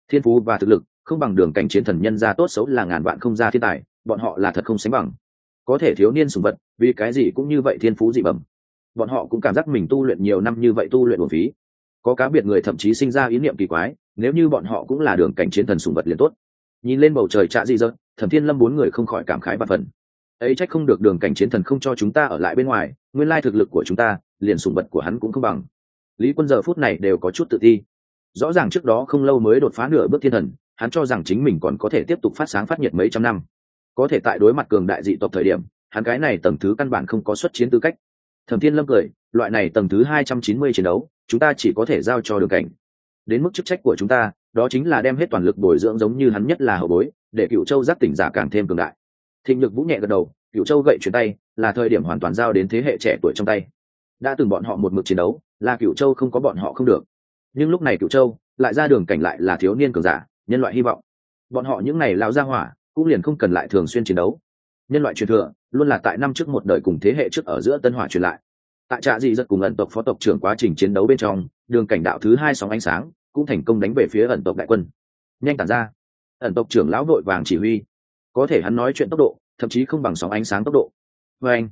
Thiên phú và thực lực, không bằng đường cảnh chiến thần nhân ra tốt xấu là ngàn vạn không ra thiên tài, bọn họ là thật không sánh bằng. Có thể thiếu niên sùng vật, vì cái gì cũng như vậy thiên phú dị bẩm. Bọn họ cũng cảm giác mình tu luyện nhiều năm như vậy tu luyện bổ phí. Có cá biệt người thậm chí sinh ra ý niệm kỳ quái, nếu như bọn họ cũng là đường cảnh chiến thần sùng vật liền tốt. Nhìn lên bầu trời trạ dị dợt thẩm thiên lâm bốn người không khỏi cảm khái và phần. Ấy trách không được đường cảnh chiến thần không cho chúng ta ở lại bên ngoài, nguyên lai thực lực của chúng ta, liền sùng vật của hắn cũng không bằng. Lý quân giờ phút này đều có chút tự ti. Rõ ràng trước đó không lâu mới đột phá nửa bước thiên thần, hắn cho rằng chính mình còn có thể tiếp tục phát sáng phát nhiệt mấy trăm năm. Có thể tại đối mặt cường đại dị tộc thời điểm, hắn cái này tầng thứ căn bản không có xuất chiến tư cách. Thẩm thiên lâm cười, loại này tầng thứ hai trăm chín mươi chiến đấu, chúng ta chỉ có thể giao cho đường cảnh. Đến mức chức trách của chúng ta đó chính là đem hết toàn lực bồi dưỡng giống như hắn nhất là hậu bối, để cựu châu giác tỉnh giả càng thêm cường đại. Thịnh lực vũ nhẹ gật đầu cựu châu gậy chuyển tay, là thời điểm hoàn toàn giao đến thế hệ trẻ tuổi trong tay. Đã từng bọn họ một mực chiến đấu, là cựu châu không có bọn họ không được. Nhưng lúc này cựu châu lại ra đường cảnh lại là thiếu niên cường giả, nhân loại hy vọng. Bọn họ những ngày lao ra hỏa, cũng liền không cần lại thường xuyên chiến đấu. Nhân loại truyền thừa, luôn là tại năm trước một đời cùng thế hệ trước ở giữa tân hỏa truyền lại. Tại trạ dị rất cùng ẩn tộc phó tộc trưởng quá trình chiến đấu bên trong, đường cảnh đạo thứ hai sóng ánh sáng cũng thành công đánh về phía ẩn tộc đại quân. Nhanh tản ra. Ẩn tộc trưởng lão vội vàng chỉ huy. Có thể hắn nói chuyện tốc độ thậm chí không bằng sóng ánh sáng tốc độ. Vê anh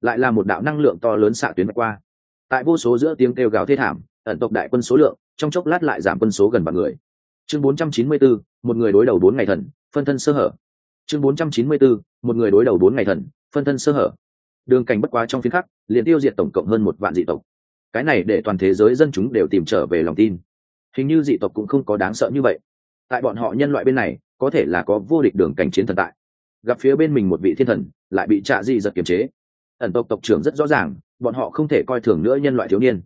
lại là một đạo năng lượng to lớn xạ tuyến qua. Tại vô số giữa tiếng kêu gào thê thảm ẩn tộc đại quân số lượng trong chốc lát lại giảm quân số gần bằng người. Chương 494, một người đối đầu bốn ngày thần phân thân sơ hở. Chương 494, một người đối đầu bốn ngày thần phân thân sơ hở. Đường cảnh bất quá trong phiến khắc liền tiêu diệt tổng cộng hơn một vạn dị tộc. Cái này để toàn thế giới dân chúng đều tìm trở về lòng tin hình như dị tộc cũng không có đáng sợ như vậy. Tại bọn họ nhân loại bên này, có thể là có vô địch đường cảnh chiến thần tại. Gặp phía bên mình một vị thiên thần, lại bị trạ dị giật kiềm chế. Ẩn tộc tộc trưởng rất rõ ràng, bọn họ không thể coi thường nữa nhân loại thiếu niên.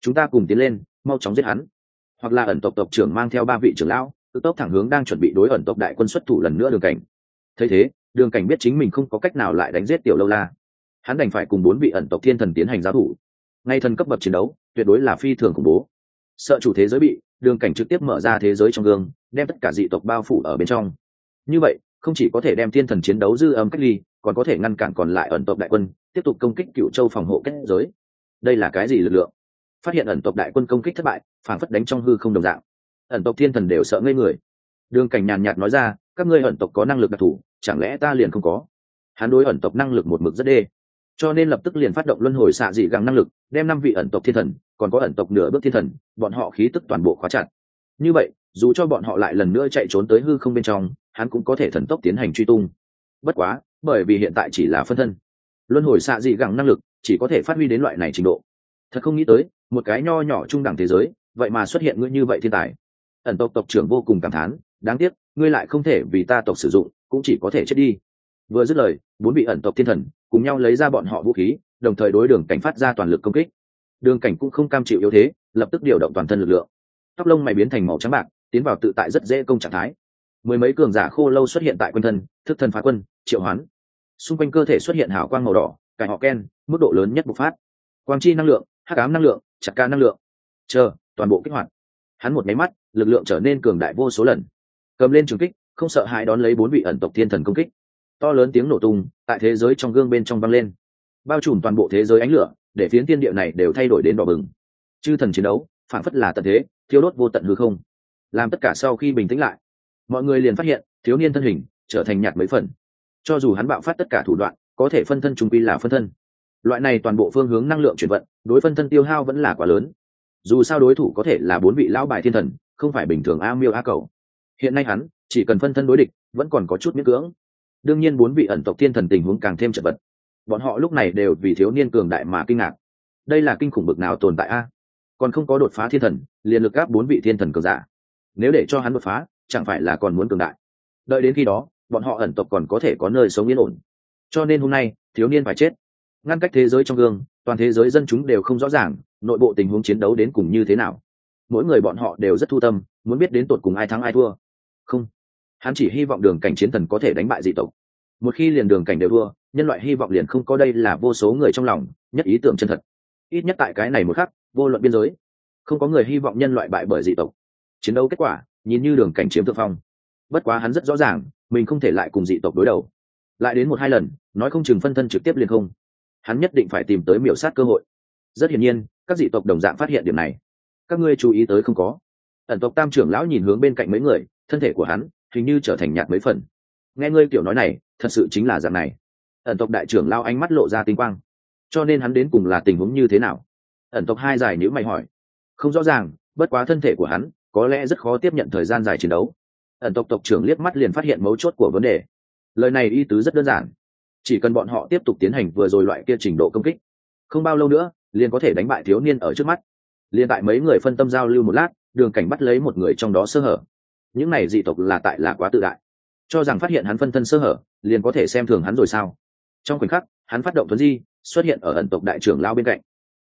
Chúng ta cùng tiến lên, mau chóng giết hắn. Hoặc là ẩn tộc tộc trưởng mang theo ba vị trưởng lão, tự tốc thẳng hướng đang chuẩn bị đối ẩn tộc đại quân xuất thủ lần nữa đường cảnh. Thấy thế, đường cảnh biết chính mình không có cách nào lại đánh giết tiểu lâu la. Hắn đành phải cùng bốn vị ẩn tộc thiên thần tiến hành giao thủ. Ngay thần cấp bậc chiến đấu, tuyệt đối là phi thường khủng bố. Sợ chủ thế giới bị đường cảnh trực tiếp mở ra thế giới trong gương, đem tất cả dị tộc bao phủ ở bên trong. Như vậy, không chỉ có thể đem thiên thần chiến đấu dư âm cách ly, còn có thể ngăn cản còn lại ẩn tộc đại quân, tiếp tục công kích cựu châu phòng hộ kết giới. Đây là cái gì lực lượng? Phát hiện ẩn tộc đại quân công kích thất bại phản phất đánh trong hư không đồng dạng. Ẩn tộc thiên thần đều sợ ngây người. Đường cảnh nhàn nhạt nói ra, các ngươi ẩn tộc có năng lực đặc thù, chẳng lẽ ta liền không có? Hắn đối ẩn tộc năng lực một mực rất đê. Cho nên lập tức liền phát động luân hồi xạ dị gắng năng lực, đem năm vị ẩn tộc thiên thần còn có ẩn tộc nửa bước thiên thần, bọn họ khí tức toàn bộ khóa chặt. Như vậy, dù cho bọn họ lại lần nữa chạy trốn tới hư không bên trong, hắn cũng có thể thần tốc tiến hành truy tung. Bất quá, bởi vì hiện tại chỉ là phân thân, luân hồi xạ dị gắng năng lực chỉ có thể phát huy đến loại này trình độ. Thật không nghĩ tới, một cái nho nhỏ trung đẳng thế giới, vậy mà xuất hiện ngươi như vậy thiên tài. Ẩn tộc tộc trưởng vô cùng cảm thán, đáng tiếc, ngươi lại không thể vì ta tộc sử dụng, cũng chỉ có thể chết đi. Vừa dứt lời, bốn vị ẩn tộc thiên thần cùng nhau lấy ra bọn họ vũ khí, đồng thời đối đường cảnh phát ra toàn lực công kích đường cảnh cũng không cam chịu yếu thế, lập tức điều động toàn thân lực lượng. Tóc lông mày biến thành màu trắng bạc, tiến vào tự tại rất dễ công trạng thái. Mười mấy cường giả khô lâu xuất hiện tại quân thân, thức thần phá quân, triệu hoán. Xung quanh cơ thể xuất hiện hào quang màu đỏ cải họ ken, mức độ lớn nhất bộc phát. Quang chi năng lượng, hắc ám năng lượng, chặt ca năng lượng. Chờ, toàn bộ kích hoạt. Hắn một máy mắt, lực lượng trở nên cường đại vô số lần. Cầm lên trường kích, không sợ hãi đón lấy bốn vị ẩn tộc thiên thần công kích. To lớn tiếng nổ tung, tại thế giới trong gương bên trong văng lên. Bao trùm toàn bộ thế giới ánh lửa để phiến tiên địa này đều thay đổi đến đỏ bừng. Chư thần chiến đấu phản phất là tận thế thiếu đốt vô tận hư không. Làm tất cả sau khi bình tĩnh lại, mọi người liền phát hiện, thiếu niên thân hình trở thành nhạt mấy phần. Cho dù hắn bạo phát tất cả thủ đoạn, có thể phân thân trung quy là phân thân. Loại này toàn bộ phương hướng năng lượng chuyển vận, đối phân thân tiêu hao vẫn là quá lớn. Dù sao đối thủ có thể là bốn vị lão bài thiên thần, không phải bình thường a miêu a cầu. Hiện nay hắn chỉ cần phân thân đối địch, vẫn còn có chút miễn cưỡng. Đương nhiên bốn vị ẩn tộc thiên thần tình huống càng thêm chật vật bọn họ lúc này đều vì thiếu niên cường đại mà kinh ngạc. Đây là kinh khủng bực nào tồn tại a? Còn không có đột phá thiên thần, liền lực gáp bốn vị thiên thần cường giả. Nếu để cho hắn đột phá, chẳng phải là còn muốn cường đại. Đợi đến khi đó, bọn họ ẩn tộc còn có thể có nơi sống yên ổn. Cho nên hôm nay, thiếu niên phải chết. Ngăn cách thế giới trong gương, toàn thế giới dân chúng đều không rõ ràng, nội bộ tình huống chiến đấu đến cùng như thế nào. Mỗi người bọn họ đều rất thu tâm, muốn biết đến tột cùng ai thắng ai thua. Không. Hắn chỉ hy vọng đường cảnh chiến thần có thể đánh bại dị tộc một khi liền đường cảnh đều thua, nhân loại hy vọng liền không có đây là vô số người trong lòng, nhất ý tưởng chân thật. Ít nhất tại cái này một khắc, vô luận biên giới, không có người hy vọng nhân loại bại bởi dị tộc. Chiến đấu kết quả, nhìn như đường cảnh chiếm thượng phong. Bất quá hắn rất rõ ràng, mình không thể lại cùng dị tộc đối đầu. Lại đến một hai lần, nói không chừng phân thân trực tiếp liền không. Hắn nhất định phải tìm tới miểu sát cơ hội. Rất hiển nhiên, các dị tộc đồng dạng phát hiện điểm này. Các ngươi chú ý tới không có. Ẩn tộc tam trưởng lão nhìn hướng bên cạnh mấy người, thân thể của hắn hình như trở thành nhạt mấy phần. Nghe ngươi kiểu nói này thật sự chính là dạng này. Ẩn tộc đại trưởng lao ánh mắt lộ ra tinh quang. Cho nên hắn đến cùng là tình huống như thế nào? Ẩn tộc hai dài nhữ mày hỏi. Không rõ ràng, bất quá thân thể của hắn, có lẽ rất khó tiếp nhận thời gian dài chiến đấu. Ẩn tộc tộc trưởng liếc mắt liền phát hiện mấu chốt của vấn đề. Lời này y tứ rất đơn giản. Chỉ cần bọn họ tiếp tục tiến hành vừa rồi loại kia trình độ công kích, không bao lâu nữa, liền có thể đánh bại thiếu niên ở trước mắt. Liền tại mấy người phân tâm giao lưu một lát, đường cảnh bắt lấy một người trong đó sơ hở. Những này dị tộc là tại là quá tự đại cho rằng phát hiện hắn phân thân sơ hở liền có thể xem thường hắn rồi sao? Trong khoảnh khắc hắn phát động tuấn di xuất hiện ở ẩn tộc đại trưởng lao bên cạnh.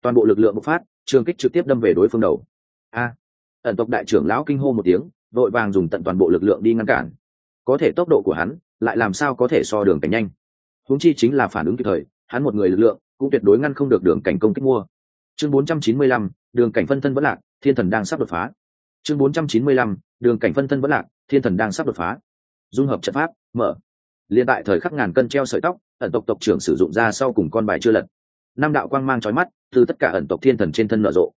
Toàn bộ lực lượng bộc phát trường kích trực tiếp đâm về đối phương đầu. A! Ẩn tộc đại trưởng lão kinh hô một tiếng vội vàng dùng tận toàn bộ lực lượng đi ngăn cản. Có thể tốc độ của hắn lại làm sao có thể so đường cảnh nhanh? Huống chi chính là phản ứng kịp thời hắn một người lực lượng cũng tuyệt đối ngăn không được đường cảnh công kích mua. Chương 495, đường cảnh phân thân vẫn lạc thiên thần đang sắp đột phá. Chương 495, đường cảnh phân thân vẫn lạc thiên thần đang sắp đột phá dung hợp trận pháp, mở. Liên tại thời khắc ngàn cân treo sợi tóc, ẩn tộc tộc trưởng sử dụng ra sau cùng con bài chưa lật. Năm đạo quang mang trói mắt, từ tất cả ẩn tộc thiên thần trên thân nở rộ.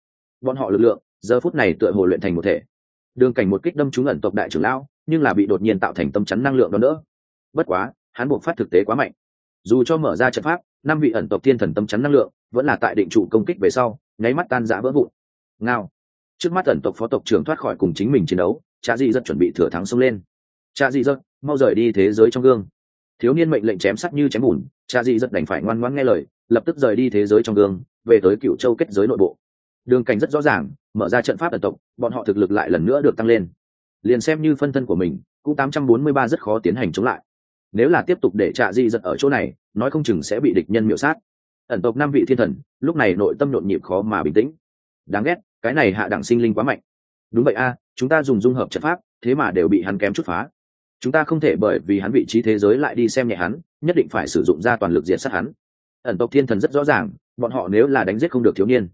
Bọn họ lực lượng, giờ phút này tựa hồ luyện thành một thể. Đường cảnh một kích đâm trúng ẩn tộc đại trưởng lão, nhưng là bị đột nhiên tạo thành tâm chắn năng lượng đó nữa bất quá, hắn buộc phát thực tế quá mạnh. Dù cho mở ra trận pháp, năm vị ẩn tộc thiên thần tâm chắn năng lượng vẫn là tại định trụ công kích về sau, nháy mắt tan rã vỡ vụn. Ngao. Trước mắt ẩn tộc phó tộc trưởng thoát khỏi cùng chính mình chiến đấu cha dị rất chuẩn bị thừa thắng xông lên cha dị dật, mau rời đi thế giới trong gương. Thiếu niên mệnh lệnh chém sắt như chém bùn cha dị dật đành phải ngoan ngoãn nghe lời lập tức rời đi thế giới trong gương về tới cựu châu kết giới nội bộ. Đường cảnh rất rõ ràng mở ra trận pháp ẩn tộc bọn họ thực lực lại lần nữa được tăng lên. Liền xem như phân thân của mình cũng tám trăm bốn mươi ba rất khó tiến hành chống lại. Nếu là tiếp tục để trạ di giật ở chỗ này nói không chừng sẽ bị địch nhân miểu sát. Ẩn tộc năm vị thiên thần lúc này nội tâm nhộn nhịp khó mà bình tĩnh. Đáng ghét cái này hạ đẳng sinh linh quá mạnh. Đúng vậy a chúng ta dùng dung hợp trận pháp thế mà đều bị hắn kém chút phá chúng ta không thể bởi vì hắn vị trí thế giới lại đi xem nhẹ hắn, nhất định phải sử dụng ra toàn lực diệt sát hắn. Ẩn tộc thiên thần rất rõ ràng, bọn họ nếu là đánh giết không được thiếu niên.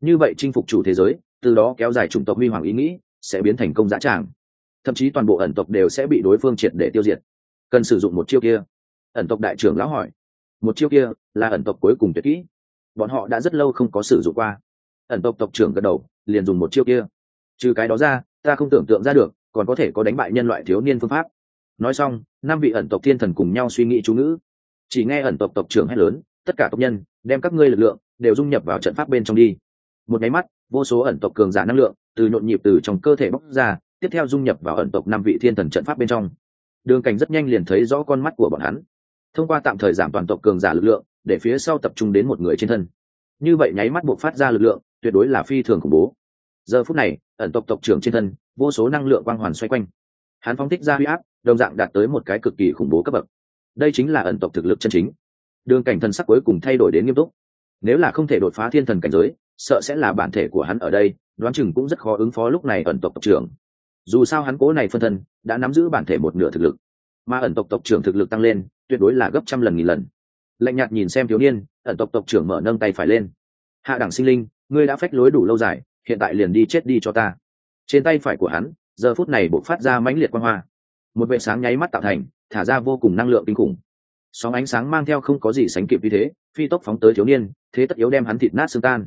Như vậy chinh phục chủ thế giới, từ đó kéo dài chủng tộc huy hoàng ý nghĩ, sẽ biến thành công dã tràng. Thậm chí toàn bộ ẩn tộc đều sẽ bị đối phương triệt để tiêu diệt. Cần sử dụng một chiêu kia. Ẩn tộc đại trưởng lão hỏi. Một chiêu kia là ẩn tộc cuối cùng tuyệt kỹ. Bọn họ đã rất lâu không có sử dụng qua. Ẩn tộc tộc trưởng gật đầu, liền dùng một chiêu kia. Trừ cái đó ra, ta không tưởng tượng ra được, còn có thể có đánh bại nhân loại thiếu niên phương pháp nói xong, năm vị ẩn tộc thiên thần cùng nhau suy nghĩ chú ngữ. Chỉ nghe ẩn tộc tộc trưởng hét lớn, tất cả tộc nhân, đem các ngươi lực lượng đều dung nhập vào trận pháp bên trong đi. Một nháy mắt, vô số ẩn tộc cường giả năng lượng từ nhộn nhịp từ trong cơ thể bóc ra, tiếp theo dung nhập vào ẩn tộc năm vị thiên thần trận pháp bên trong. Đường cảnh rất nhanh liền thấy rõ con mắt của bọn hắn. Thông qua tạm thời giảm toàn tộc cường giả lực lượng, để phía sau tập trung đến một người trên thân. Như vậy nháy mắt buộc phát ra lực lượng, tuyệt đối là phi thường khủng bố. Giờ phút này, ẩn tộc tộc trưởng trên thân, vô số năng lượng quang hoàn xoay quanh. Hắn phóng thích ra huy áp đồng dạng đạt tới một cái cực kỳ khủng bố cấp bậc. Đây chính là ẩn tộc thực lực chân chính. Đường cảnh thần sắc cuối cùng thay đổi đến nghiêm túc. Nếu là không thể đột phá thiên thần cảnh giới, sợ sẽ là bản thể của hắn ở đây, đoán chừng cũng rất khó ứng phó lúc này ẩn tộc tộc trưởng. Dù sao hắn cố này phân thân, đã nắm giữ bản thể một nửa thực lực. Mà ẩn tộc tộc trưởng thực lực tăng lên, tuyệt đối là gấp trăm lần nghìn lần. Lạnh nhạt nhìn xem thiếu niên, ẩn tộc tộc trưởng mở nâng tay phải lên. Hạ đẳng sinh linh, ngươi đã phách lối đủ lâu dài, hiện tại liền đi chết đi cho ta. Trên tay phải của hắn, giờ phút này bộc phát ra mãnh liệt quang hoa một vệ sáng nháy mắt tạo thành, thả ra vô cùng năng lượng kinh khủng. Sóng ánh sáng mang theo không có gì sánh kịp như thế, phi tốc phóng tới thiếu niên, thế tất yếu đem hắn thịt nát xương tan.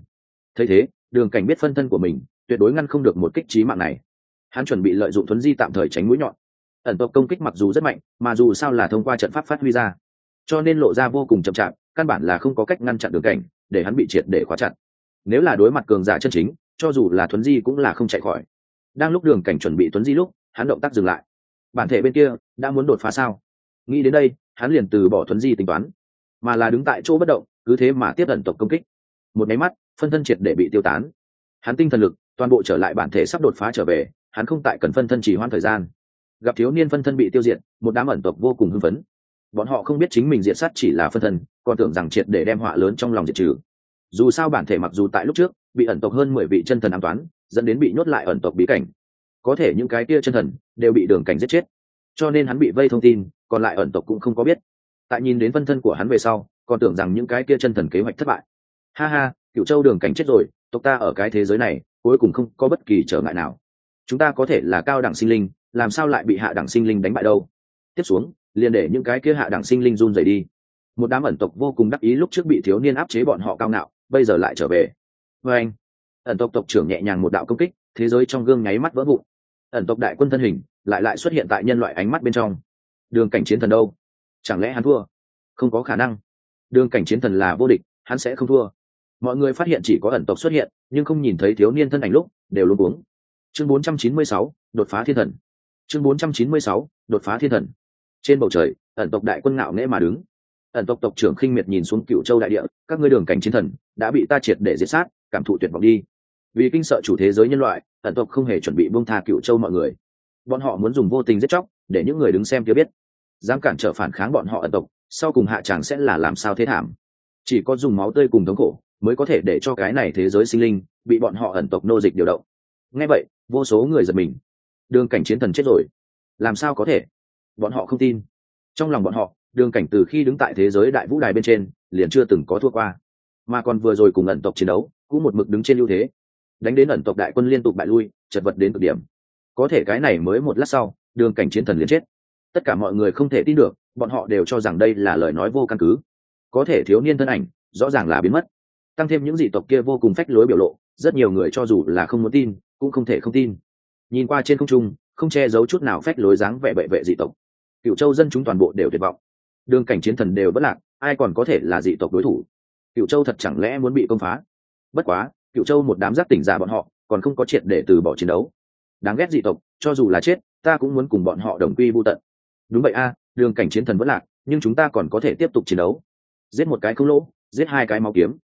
Thấy thế, đường cảnh biết phân thân của mình, tuyệt đối ngăn không được một kích trí mạng này. Hắn chuẩn bị lợi dụng thuấn di tạm thời tránh mũi nhọn. Ẩn tộc công kích mặc dù rất mạnh, mà dù sao là thông qua trận pháp phát huy ra, cho nên lộ ra vô cùng chậm chạp, căn bản là không có cách ngăn chặn đường cảnh, để hắn bị triệt để khóa chặn. nếu là đối mặt cường giả chân chính, cho dù là thuấn di cũng là không chạy khỏi. Đang lúc đường cảnh chuẩn bị thuấn di lúc, hắn động tác dừng lại bản thể bên kia đã muốn đột phá sao? Nghĩ đến đây, hắn liền từ bỏ thuấn di tính toán. Mà là đứng tại chỗ bất động, cứ thế mà tiếp ẩn tộc công kích. Một máy mắt, phân thân triệt để bị tiêu tán. Hắn tinh thần lực, toàn bộ trở lại bản thể sắp đột phá trở về, hắn không tại cần phân thân chỉ hoãn thời gian. Gặp thiếu niên phân thân bị tiêu diệt, một đám ẩn tộc vô cùng hưng phấn. Bọn họ không biết chính mình diệt sát chỉ là phân thân, còn tưởng rằng triệt để đem họa lớn trong lòng diệt trừ. Dù sao bản thể mặc dù tại lúc trước, bị ẩn tộc hơn mười vị chân thần an toán, dẫn đến bị nhốt lại ẩn tộc bí cảnh có thể những cái kia chân thần đều bị đường cảnh giết chết. Cho nên hắn bị vây thông tin, còn lại ẩn tộc cũng không có biết. Tại nhìn đến phân thân của hắn về sau, còn tưởng rằng những cái kia chân thần kế hoạch thất bại. Ha ha cựu châu đường cảnh chết rồi, tộc ta ở cái thế giới này, cuối cùng không có bất kỳ trở ngại nào. Chúng ta có thể là cao đẳng sinh linh, làm sao lại bị hạ đẳng sinh linh đánh bại đâu? Tiếp xuống, liền để những cái kia hạ đẳng sinh linh run rẩy đi. Một đám ẩn tộc vô cùng đắc ý lúc trước bị thiếu niên áp chế bọn họ cao ngạo, bây giờ lại trở về. Vê anh ẩn tộc tộc trưởng nhẹ nhàng một đạo công kích thế giới trong gương nháy mắt vỡ vụn. Ẩn tộc đại quân thân hình lại lại xuất hiện tại nhân loại ánh mắt bên trong. Đường cảnh chiến thần đâu? Chẳng lẽ hắn thua? Không có khả năng. Đường cảnh chiến thần là vô địch hắn sẽ không thua. Mọi người phát hiện chỉ có ẩn tộc xuất hiện nhưng không nhìn thấy thiếu niên thân ảnh lúc đều luôn uống chương 496, đột phá thiên thần. Chương 496, đột phá thiên thần. Trên bầu trời ẩn tộc đại quân ngạo nghễ mà đứng. Ẩn tộc tộc trưởng khinh miệt nhìn xuống cựu châu đại địa các ngươi đường cảnh chiến thần đã bị ta triệt để giết sát cảm thụ tuyệt vọng đi vì kinh sợ chủ thế giới nhân loại, ẩn tộc không hề chuẩn bị buông tha cựu châu mọi người. Bọn họ muốn dùng vô tình giết chóc, để những người đứng xem kia biết. Dám cản trở phản kháng bọn họ ẩn tộc, sau cùng hạ tràng sẽ là làm sao thế thảm. Chỉ có dùng máu tươi cùng thống khổ, mới có thể để cho cái này thế giới sinh linh, bị bọn họ ẩn tộc nô dịch điều động. Ngay vậy, vô số người giật mình. Đường cảnh chiến thần chết rồi. Làm sao có thể? Bọn họ không tin. Trong lòng bọn họ, đường cảnh từ khi đứng tại thế giới đại vũ đài bên trên, liền chưa từng có thua qua. Mà còn vừa rồi cùng ẩn tộc chiến đấu, cũng một mực đứng trên ưu thế đánh đến ẩn tộc đại quân liên tục bại lui, chật vật đến cực điểm. Có thể cái này mới một lát sau, đường cảnh chiến thần liền chết. Tất cả mọi người không thể tin được, bọn họ đều cho rằng đây là lời nói vô căn cứ. Có thể thiếu niên thân ảnh, rõ ràng là biến mất. Tăng thêm những dị tộc kia vô cùng phách lối biểu lộ, rất nhiều người cho dù là không muốn tin, cũng không thể không tin. Nhìn qua trên không trung, không che giấu chút nào phách lối dáng vẻ bệ vệ dị tộc. Cựu châu dân chúng toàn bộ đều tuyệt vọng. Đường cảnh chiến thần đều bất lạc, ai còn có thể là dị tộc đối thủ? Cựu châu thật chẳng lẽ muốn bị công phá? Bất quá cựu châu một đám giác tỉnh giả bọn họ, còn không có triệt để từ bỏ chiến đấu. Đáng ghét dị tộc, cho dù là chết, ta cũng muốn cùng bọn họ đồng quy vô tận. Đúng vậy a, đường cảnh chiến thần vẫn lạc, nhưng chúng ta còn có thể tiếp tục chiến đấu. Giết một cái không lỗ, giết hai cái máu kiếm.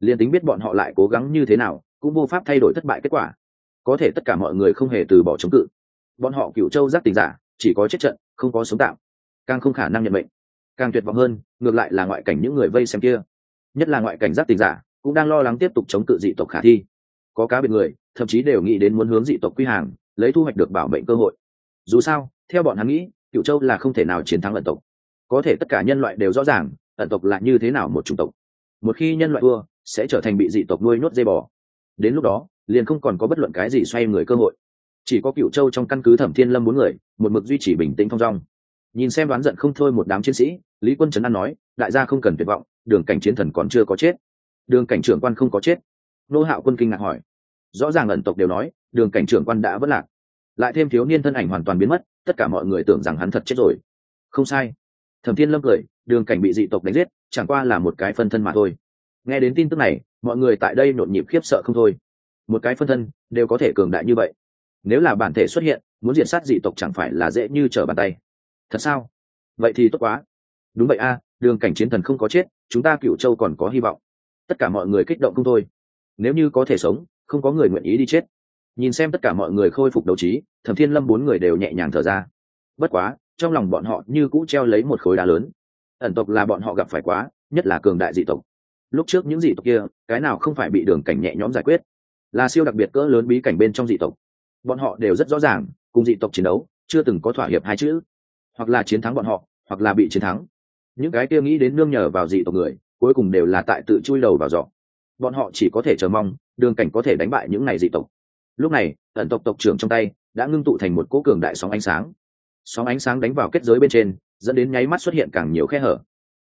Liền tính biết bọn họ lại cố gắng như thế nào, cũng vô pháp thay đổi thất bại kết quả. Có thể tất cả mọi người không hề từ bỏ chống cự. Bọn họ cựu châu giác tình giả, chỉ có chết trận, không có sống tạm. Càng không khả năng nhận mệnh. Càng tuyệt vọng hơn, ngược lại là ngoại cảnh những người vây xem kia. Nhất là ngoại cảnh giác tình giả cũng đang lo lắng tiếp tục chống cự dị tộc khả thi. Có cá biệt người thậm chí đều nghĩ đến muốn hướng dị tộc quy hàng lấy thu hoạch được bảo mệnh cơ hội. Dù sao theo bọn hắn nghĩ cựu châu là không thể nào chiến thắng ẩn tộc. Có thể tất cả nhân loại đều rõ ràng ẩn tộc là như thế nào một chủng tộc. Một khi nhân loại vua, sẽ trở thành bị dị tộc nuôi nhốt dây bò. Đến lúc đó liền không còn có bất luận cái gì xoay người cơ hội. Chỉ có cựu châu trong căn cứ thẩm thiên lâm bốn người một mực duy trì bình tĩnh thong dong. Nhìn xem đoán giận không thôi một đám chiến sĩ lý quân trấn an nói đại gia không cần tuyệt vọng đường cảnh chiến thần còn chưa có chết đường cảnh trưởng quan không có chết. Nô hạo quân kinh ngạc hỏi. Rõ ràng ẩn tộc đều nói, đường cảnh trưởng quan đã vất lạc. Lại thêm thiếu niên thân ảnh hoàn toàn biến mất, tất cả mọi người tưởng rằng hắn thật chết rồi. Không sai. Thẩm thiên lâm cười, đường cảnh bị dị tộc đánh giết, chẳng qua là một cái phân thân mà thôi. Nghe đến tin tức này, mọi người tại đây nhộn nhịp khiếp sợ không thôi. Một cái phân thân đều có thể cường đại như vậy. Nếu là bản thể xuất hiện, muốn diện sát dị tộc chẳng phải là dễ như trở bàn tay. Thật sao? Vậy thì tốt quá. Đúng vậy a, đường cảnh chiến thần không có chết, chúng ta cựu châu còn có hy vọng tất cả mọi người kích động không thôi. Nếu như có thể sống, không có người nguyện ý đi chết. Nhìn xem tất cả mọi người khôi phục đấu trí, thẩm thiên lâm bốn người đều nhẹ nhàng thở ra. Bất quá, trong lòng bọn họ như cũ treo lấy một khối đá lớn. Ẩn tộc là bọn họ gặp phải quá, nhất là cường đại dị tộc. Lúc trước những dị tộc kia, cái nào không phải bị đường cảnh nhẹ nhõm giải quyết? Là siêu đặc biệt cỡ lớn bí cảnh bên trong dị tộc. Bọn họ đều rất rõ ràng, cùng dị tộc chiến đấu, chưa từng có thỏa hiệp hai chữ. Hoặc là chiến thắng bọn họ, hoặc là bị chiến thắng. Những cái kia nghĩ đến nương nhờ vào dị tộc người cuối cùng đều là tại tự chui đầu vào giỏ. Bọn họ chỉ có thể chờ mong, đường cảnh có thể đánh bại những này dị tộc. Lúc này, ẩn tộc tộc trưởng trong tay đã ngưng tụ thành một cỗ cường đại sóng ánh sáng. Sóng ánh sáng đánh vào kết giới bên trên, dẫn đến nháy mắt xuất hiện càng nhiều khe hở.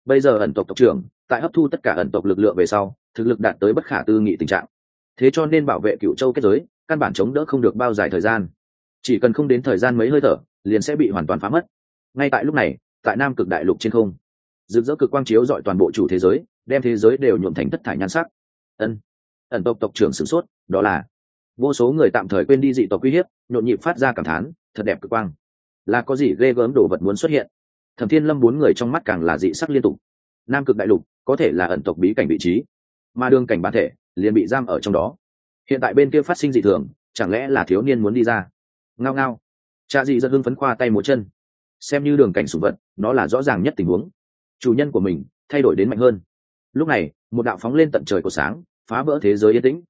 Bây giờ ẩn tộc tộc trưởng, tại hấp thu tất cả ẩn tộc lực lượng về sau, thực lực đạt tới bất khả tư nghị tình trạng. Thế cho nên bảo vệ cựu châu kết giới, căn bản chống đỡ không được bao dài thời gian. Chỉ cần không đến thời gian mấy hơi thở, liền sẽ bị hoàn toàn phá mất. Ngay tại lúc này, tại nam cực đại lục trên không rực rỡ cực quang chiếu dọi toàn bộ chủ thế giới, đem thế giới đều nhuộm thành thất thải nhan sắc. Ân. Ẩn tộc tộc trưởng sửng sốt, đó là, vô số người tạm thời quên đi dị tộc uy hiếp, nhộn nhịp phát ra cảm thán, thật đẹp cực quang. Là có gì ghê gớm đồ vật muốn xuất hiện? Thẩm thiên lâm bốn người trong mắt càng là dị sắc liên tục. Nam cực đại lục, có thể là ẩn tộc bí cảnh vị trí, mà đường cảnh bản thể, liền bị giam ở trong đó. Hiện tại bên kia phát sinh dị thường, chẳng lẽ là thiếu niên muốn đi ra? Ngao ngao. Cha dị dân hưng phấn khoa tay một chân. Xem như đường cảnh sủng vật, nó là rõ ràng nhất tình huống chủ nhân của mình thay đổi đến mạnh hơn. Lúc này một đạo phóng lên tận trời của sáng phá vỡ thế giới yên tĩnh.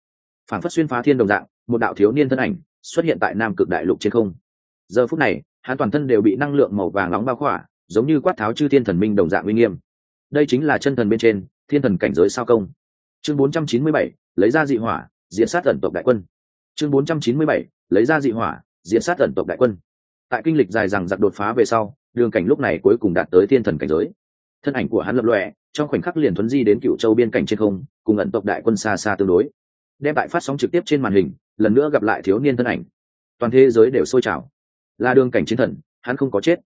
Phản phất xuyên phá thiên đồng dạng một đạo thiếu niên thân ảnh xuất hiện tại nam cực đại lục trên không. Giờ phút này hắn toàn thân đều bị năng lượng màu vàng nóng bao khỏa giống như quát tháo chư thiên thần minh đồng dạng uy nghiêm. Đây chính là chân thần bên trên thiên thần cảnh giới sao công. Chương 497, lấy ra dị hỏa diện sát ẩn tộc đại quân. Chương 497, lấy ra dị hỏa diện sát ẩn tộc đại quân. Tại kinh lịch dài rằng giặc đột phá về sau đường cảnh lúc này cuối cùng đạt tới thiên thần cảnh giới thân ảnh của hắn lập lòe, trong khoảnh khắc liền thuấn di đến cựu châu biên cảnh trên không, cùng ẩn tộc đại quân xa xa tương đối. Đem bại phát sóng trực tiếp trên màn hình, lần nữa gặp lại thiếu niên thân ảnh. Toàn thế giới đều sôi trào. Là đường cảnh chiến thần, hắn không có chết.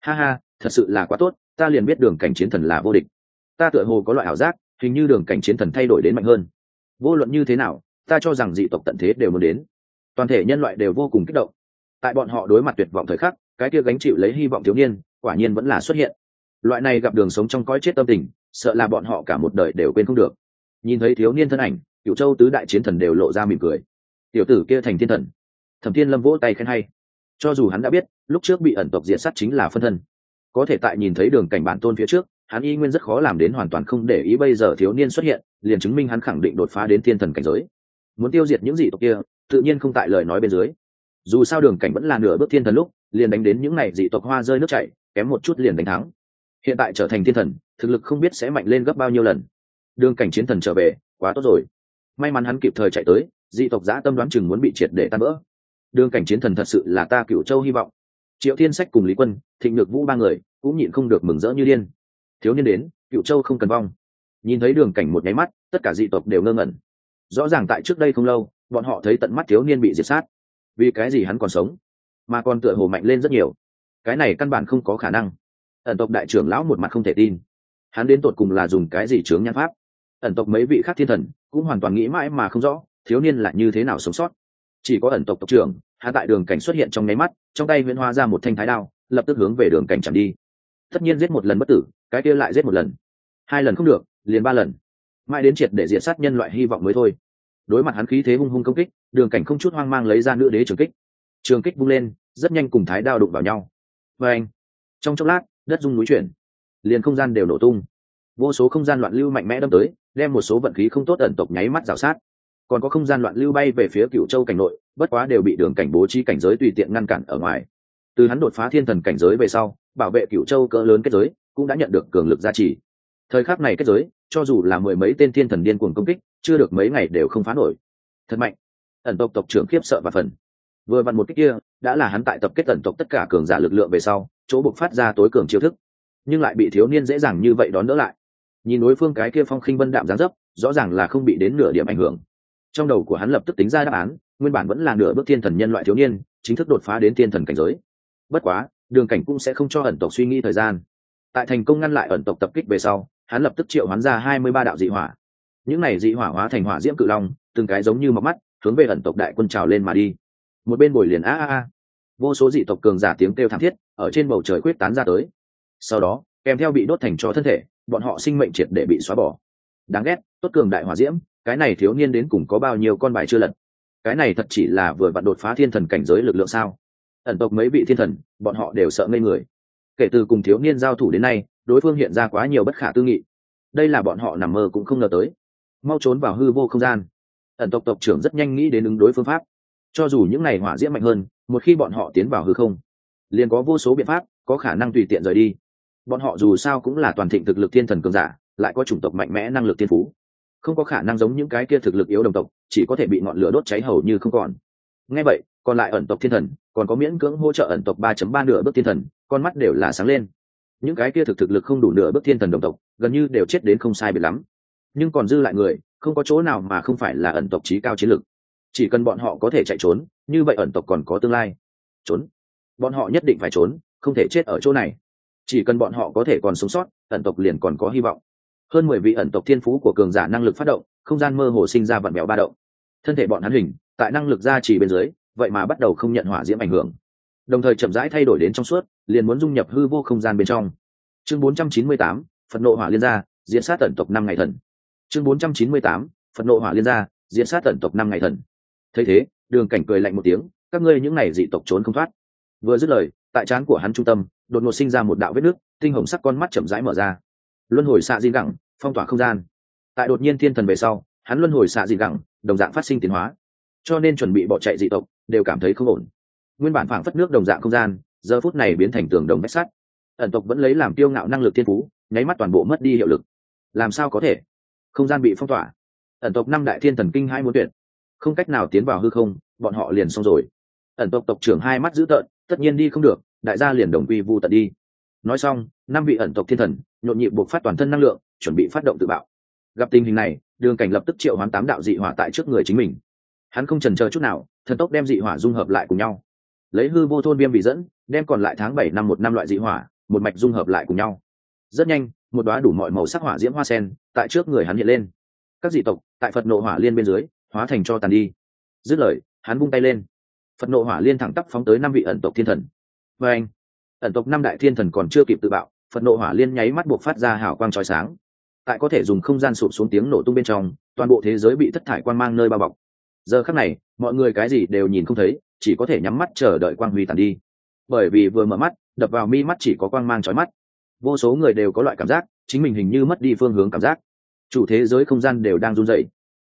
Ha ha, thật sự là quá tốt, ta liền biết đường cảnh chiến thần là vô địch. Ta tựa hồ có loại ảo giác, hình như đường cảnh chiến thần thay đổi đến mạnh hơn. Vô luận như thế nào, ta cho rằng dị tộc tận thế đều muốn đến. Toàn thể nhân loại đều vô cùng kích động. Tại bọn họ đối mặt tuyệt vọng thời khắc, cái kia gánh chịu lấy hy vọng thiếu niên, quả nhiên vẫn là xuất hiện loại này gặp đường sống trong cõi chết tâm tình, sợ là bọn họ cả một đời đều quên không được. Nhìn thấy thiếu niên thân ảnh cựu châu tứ đại chiến thần đều lộ ra mỉm cười. Tiểu tử kia thành thiên thần. Thẩm thiên lâm vỗ tay khen hay. Cho dù hắn đã biết, lúc trước bị ẩn tộc diệt sát chính là phân thân. Có thể tại nhìn thấy đường cảnh bản tôn phía trước, hắn y nguyên rất khó làm đến hoàn toàn không để ý bây giờ thiếu niên xuất hiện, liền chứng minh hắn khẳng định đột phá đến thiên thần cảnh giới. Muốn tiêu diệt những gì tộc kia, tự nhiên không tại lời nói bên dưới. Dù sao đường cảnh vẫn là nửa bước thiên thần lúc, liền đánh đến những n à y dị tộc hoa rơi nước chảy, kém một chút liền đánh thắng hiện tại trở thành thiên thần, thực lực không biết sẽ mạnh lên gấp bao nhiêu lần. Đường cảnh chiến thần trở về, quá tốt rồi. May mắn hắn kịp thời chạy tới, dị tộc giã tâm đoán chừng muốn bị triệt để tan vỡ. Đường cảnh chiến thần thật sự là ta cựu châu hy vọng. Triệu thiên sách cùng lý quân, thịnh ngược vũ ba người, cũng nhịn không được mừng rỡ như điên. Thiếu niên đến, cựu châu không cần vong. Nhìn thấy đường cảnh một nháy mắt, tất cả dị tộc đều ngơ ngẩn. Rõ ràng tại trước đây không lâu, bọn họ thấy tận mắt thiếu niên bị diệt sát. Vì cái gì hắn còn sống? Mà còn tựa hồ mạnh lên rất nhiều. Cái này căn bản không có khả năng ẩn tộc đại trưởng lão một mặt không thể tin. Hắn đến tột cùng là dùng cái gì chướng nhan pháp? Ẩn tộc mấy vị khác thiên thần cũng hoàn toàn nghĩ mãi mà không rõ, thiếu niên là như thế nào sống sót. Chỉ có ẩn tộc tộc trưởng hạ tại đường cảnh xuất hiện trong nháy mắt, trong tay huyễn hoa ra một thanh thái đao, lập tức hướng về đường cảnh chạm đi. Tất nhiên giết một lần bất tử, cái kia lại giết một lần. Hai lần không được, liền ba lần. Mãi đến triệt để diện sát nhân loại hy vọng mới thôi. Đối mặt hắn khí thế hung hung công kích, đường cảnh không chút hoang mang lấy ra nữ đế trường kích. Trường kích bung lên, rất nhanh cùng thái đao đụng vào nhau. Và anh, trong chốc lát đất rung núi chuyển, liền không gian đều nổ tung. Vô số không gian loạn lưu mạnh mẽ đâm tới, đem một số vận khí không tốt ẩn tộc nháy mắt rào sát. Còn có không gian loạn lưu bay về phía cựu châu cảnh nội, bất quá đều bị đường cảnh bố trí cảnh giới tùy tiện ngăn cản ở ngoài. Từ hắn đột phá thiên thần cảnh giới về sau, bảo vệ cựu châu cỡ lớn kết giới, cũng đã nhận được cường lực gia trì. Thời khắc này kết giới, cho dù là mười mấy tên thiên thần điên cuồng công kích, chưa được mấy ngày đều không phá nổi. Thật mạnh. Ẩn tộc tộc trưởng khiếp sợ và phần. Vừa vặn một cách kia đã là hắn tại tập kết tận tộc tất cả cường giả lực lượng về sau, chỗ buộc phát ra tối cường chiêu thức. Nhưng lại bị thiếu niên dễ dàng như vậy đón đỡ lại. Nhìn đối phương cái kia phong khinh vân đạm giáng dấp, rõ ràng là không bị đến nửa điểm ảnh hưởng. Trong đầu của hắn lập tức tính ra đáp án, nguyên bản vẫn là nửa bước thiên thần nhân loại thiếu niên, chính thức đột phá đến thiên thần cảnh giới. Bất quá, đường cảnh cũng sẽ không cho ẩn tộc suy nghĩ thời gian. Tại thành công ngăn lại ẩn tộc tập kích về sau, hắn lập tức triệu hắn ra hai mươi ba đạo dị hỏa. Những này dị hỏa hóa thành hỏa diễm cự long, từng cái giống như mọc mắt, hướng về ẩn tộc đại quân trào lên mà đi. Một bên bồi liền a a a vô số dị tộc cường giả tiếng kêu thảm thiết ở trên bầu trời quyết tán ra tới. Sau đó, kèm theo bị đốt thành cho thân thể, bọn họ sinh mệnh triệt để bị xóa bỏ. Đáng ghét, tốt cường đại hỏa diễm, cái này thiếu niên đến cùng có bao nhiêu con bài chưa lật? Cái này thật chỉ là vừa vặn đột phá thiên thần cảnh giới lực lượng sao? Ẩn tộc mấy vị thiên thần, bọn họ đều sợ ngây người. Kể từ cùng thiếu niên giao thủ đến nay, đối phương hiện ra quá nhiều bất khả tư nghị. Đây là bọn họ nằm mơ cũng không ngờ tới. Mau trốn vào hư vô không gian. Ẩn tộc tộc trưởng rất nhanh nghĩ đến ứng đối phương pháp. Cho dù những ngày hỏa diễm mạnh hơn một khi bọn họ tiến vào hư không, liền có vô số biện pháp, có khả năng tùy tiện rời đi. Bọn họ dù sao cũng là toàn thịnh thực lực thiên thần cường giả, lại có chủng tộc mạnh mẽ năng lực thiên phú. Không có khả năng giống những cái kia thực lực yếu đồng tộc, chỉ có thể bị ngọn lửa đốt cháy hầu như không còn. Ngay vậy, còn lại ẩn tộc thiên thần, còn có miễn cưỡng hỗ trợ ẩn tộc ba chấm ba nửa bước thiên thần, con mắt đều là sáng lên. Những cái kia thực thực lực không đủ nửa bước thiên thần đồng tộc, gần như đều chết đến không sai biệt lắm. Nhưng còn dư lại người, không có chỗ nào mà không phải là ẩn tộc trí cao chiến lực. Chỉ cần bọn họ có thể chạy trốn như vậy ẩn tộc còn có tương lai. Trốn. Bọn họ nhất định phải trốn không thể chết ở chỗ này. Chỉ cần bọn họ có thể còn sống sót ẩn tộc liền còn có hy vọng. Hơn mười vị ẩn tộc thiên phú của cường giả năng lực phát động không gian mơ hồ sinh ra vận mèo ba động. Thân thể bọn hắn hình tại năng lực gia trì bên dưới vậy mà bắt đầu không nhận hỏa diễm ảnh hưởng. Đồng thời chậm rãi thay đổi đến trong suốt liền muốn dung nhập hư vô không gian bên trong. Chương 498, phật nộ hỏa liên gia diễn sát tận tộc năm ngày thần. Chương 498, phật nộ hỏa liên gia diễn sát tận tộc năm ngày thần. Thấy thế đường cảnh cười lạnh một tiếng, các ngươi những này dị tộc trốn không thoát. Vừa dứt lời, tại trán của hắn trung tâm, đột ngột sinh ra một đạo vết nước, tinh hồng sắc con mắt chậm rãi mở ra. Luân hồi xạ di gẳng, phong tỏa không gian. Tại đột nhiên thiên thần về sau, hắn luân hồi xạ dị gẳng, đồng dạng phát sinh tiến hóa. Cho nên chuẩn bị bỏ chạy dị tộc, đều cảm thấy không ổn. Nguyên bản phảng phất nước đồng dạng không gian, giờ phút này biến thành tường đồng vách sắt. Ẩn tộc vẫn lấy làm tiêu ngạo năng lực thiên phú, nháy mắt toàn bộ mất đi hiệu lực. Làm sao có thể? Không gian bị phong tỏa. Ẩn tộc năm đại thiên thần kinh hai muốn tuyệt không cách nào tiến vào hư không, bọn họ liền xong rồi. Ẩn tộc tộc trưởng hai mắt dữ tợn, tất nhiên đi không được, đại gia liền đồng quy vu tận đi. Nói xong, năm vị ẩn tộc thiên thần, nhộn nhịp buộc phát toàn thân năng lượng, chuẩn bị phát động tự bạo. Gặp tình hình này, đường cảnh lập tức triệu hoán tám đạo dị hỏa tại trước người chính mình. Hắn không trần chờ chút nào, thần tốc đem dị hỏa dung hợp lại cùng nhau. Lấy hư vô thôn viêm vị dẫn, đem còn lại tháng bảy năm một năm loại dị hỏa, một mạch dung hợp lại cùng nhau. Rất nhanh, một đoá đủ mọi màu sắc hỏa diễm hoa sen, tại trước người hắn hiện lên. Các dị tộc, tại phật nộ hỏa liên bên dưới hóa thành cho tàn đi. Dứt lời, hắn vung tay lên. Phật nộ hỏa liên thẳng tắp phóng tới năm vị ẩn tộc thiên thần. Và anh, ẩn tộc năm đại thiên thần còn chưa kịp tự bạo, phật nộ hỏa liên nháy mắt buộc phát ra hào quang trói sáng. Tại có thể dùng không gian sụp xuống tiếng nổ tung bên trong, toàn bộ thế giới bị thất thải quang mang nơi bao bọc. Giờ khắc này, mọi người cái gì đều nhìn không thấy, chỉ có thể nhắm mắt chờ đợi quang huy tàn đi. Bởi vì vừa mở mắt, đập vào mi mắt chỉ có quang mang trói mắt. Vô số người đều có loại cảm giác, chính mình hình như mất đi phương hướng cảm giác. Chủ thế giới không gian đều đang run dậy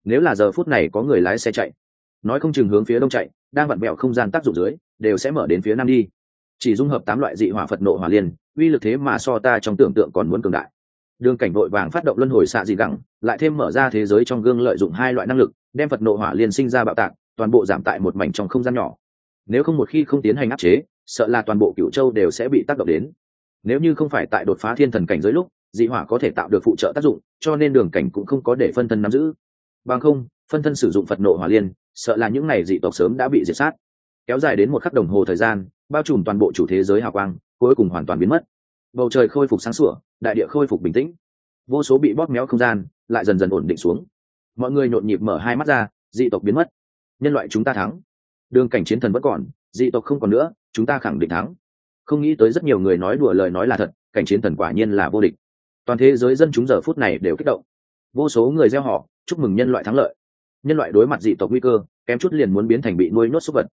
nếu là giờ phút này có người lái xe chạy, nói không chừng hướng phía đông chạy, đang vặn vẹo không gian tác dụng dưới, đều sẽ mở đến phía nam đi. Chỉ dung hợp tám loại dị hỏa phật nộ hỏa liên, uy lực thế mà so ta trong tưởng tượng còn muốn cường đại. Đường cảnh đội vàng phát động luân hồi xạ dị gẳng, lại thêm mở ra thế giới trong gương lợi dụng hai loại năng lực, đem phật nộ hỏa liên sinh ra bạo tạc, toàn bộ giảm tại một mảnh trong không gian nhỏ. Nếu không một khi không tiến hành áp chế, sợ là toàn bộ cựu châu đều sẽ bị tác động đến. Nếu như không phải tại đột phá thiên thần cảnh giới lúc, dị hỏa có thể tạo được phụ trợ tác dụng, cho nên đường cảnh cũng không có để phân thân nắm giữ bằng không, phân thân sử dụng phật nộ hỏa liên, sợ là những ngày dị tộc sớm đã bị diệt sát. Kéo dài đến một khắc đồng hồ thời gian, bao trùm toàn bộ chủ thế giới hào quang, cuối cùng hoàn toàn biến mất. Bầu trời khôi phục sáng sủa, đại địa khôi phục bình tĩnh. Vô số bị bóp méo không gian lại dần dần ổn định xuống. Mọi người nhộn nhịp mở hai mắt ra, dị tộc biến mất. Nhân loại chúng ta thắng. Đường cảnh chiến thần vẫn còn, dị tộc không còn nữa, chúng ta khẳng định thắng. Không nghĩ tới rất nhiều người nói đùa lời nói là thật, cảnh chiến thần quả nhiên là vô địch. Toàn thế giới dân chúng giờ phút này đều kích động. Vô số người gieo họ chúc mừng nhân loại thắng lợi. Nhân loại đối mặt dị tộc nguy cơ, kém chút liền muốn biến thành bị nuôi nhốt súc vật.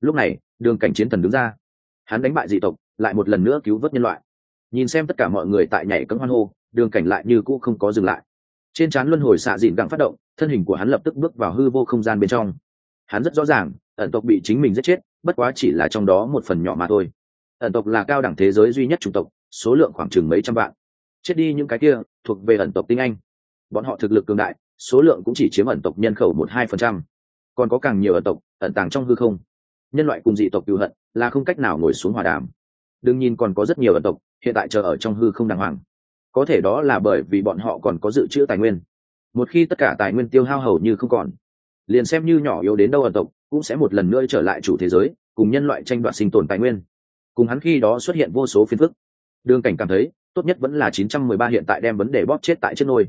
Lúc này, đường cảnh chiến thần đứng ra. Hắn đánh bại dị tộc, lại một lần nữa cứu vớt nhân loại. Nhìn xem tất cả mọi người tại nhảy cấm hoan hô, đường cảnh lại như cũ không có dừng lại. Trên trán luân hồi xạ dịn gặng phát động, thân hình của hắn lập tức bước vào hư vô không gian bên trong. Hắn rất rõ ràng, ẩn tộc bị chính mình giết chết, bất quá chỉ là trong đó một phần nhỏ mà thôi. Ẩn tộc là cao đẳng thế giới duy nhất chủng tộc, số lượng khoảng chừng mấy trăm vạn. Chết đi những cái kia, thuộc về ẩn tộc tinh anh. Bọn họ thực lực cường đại số lượng cũng chỉ chiếm ẩn tộc nhân khẩu một hai phần trăm. Còn có càng nhiều ẩn tộc, ẩn tàng trong hư không. Nhân loại cùng dị tộc cựu hận là không cách nào ngồi xuống hòa đàm. Đương nhiên còn có rất nhiều ẩn tộc, hiện tại chờ ở trong hư không đàng hoàng. Có thể đó là bởi vì bọn họ còn có dự trữ tài nguyên. Một khi tất cả tài nguyên tiêu hao hầu như không còn, liền xem như nhỏ yếu đến đâu ẩn tộc cũng sẽ một lần nữa trở lại chủ thế giới, cùng nhân loại tranh đoạt sinh tồn tài nguyên. Cùng hắn khi đó xuất hiện vô số phiền phức. Đường cảnh cảm thấy, tốt nhất vẫn là 913 hiện tại đem vấn đề bóp chết tại chết nôi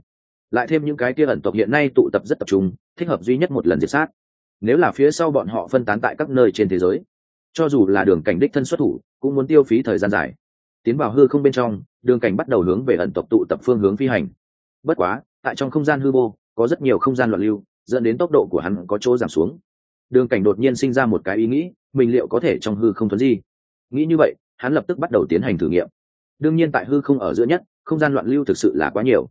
lại thêm những cái kia ẩn tộc hiện nay tụ tập rất tập trung, thích hợp duy nhất một lần diệt sát. Nếu là phía sau bọn họ phân tán tại các nơi trên thế giới, cho dù là đường cảnh đích thân xuất thủ, cũng muốn tiêu phí thời gian dài. Tiến vào hư không bên trong, đường cảnh bắt đầu hướng về ẩn tộc tụ tập phương hướng phi hành. Bất quá, tại trong không gian hư vô, có rất nhiều không gian loạn lưu, dẫn đến tốc độ của hắn có chỗ giảm xuống. Đường cảnh đột nhiên sinh ra một cái ý nghĩ, mình liệu có thể trong hư không thuấn di? Nghĩ như vậy, hắn lập tức bắt đầu tiến hành thử nghiệm. Đương nhiên tại hư không ở giữa nhất, không gian loạn lưu thực sự là quá nhiều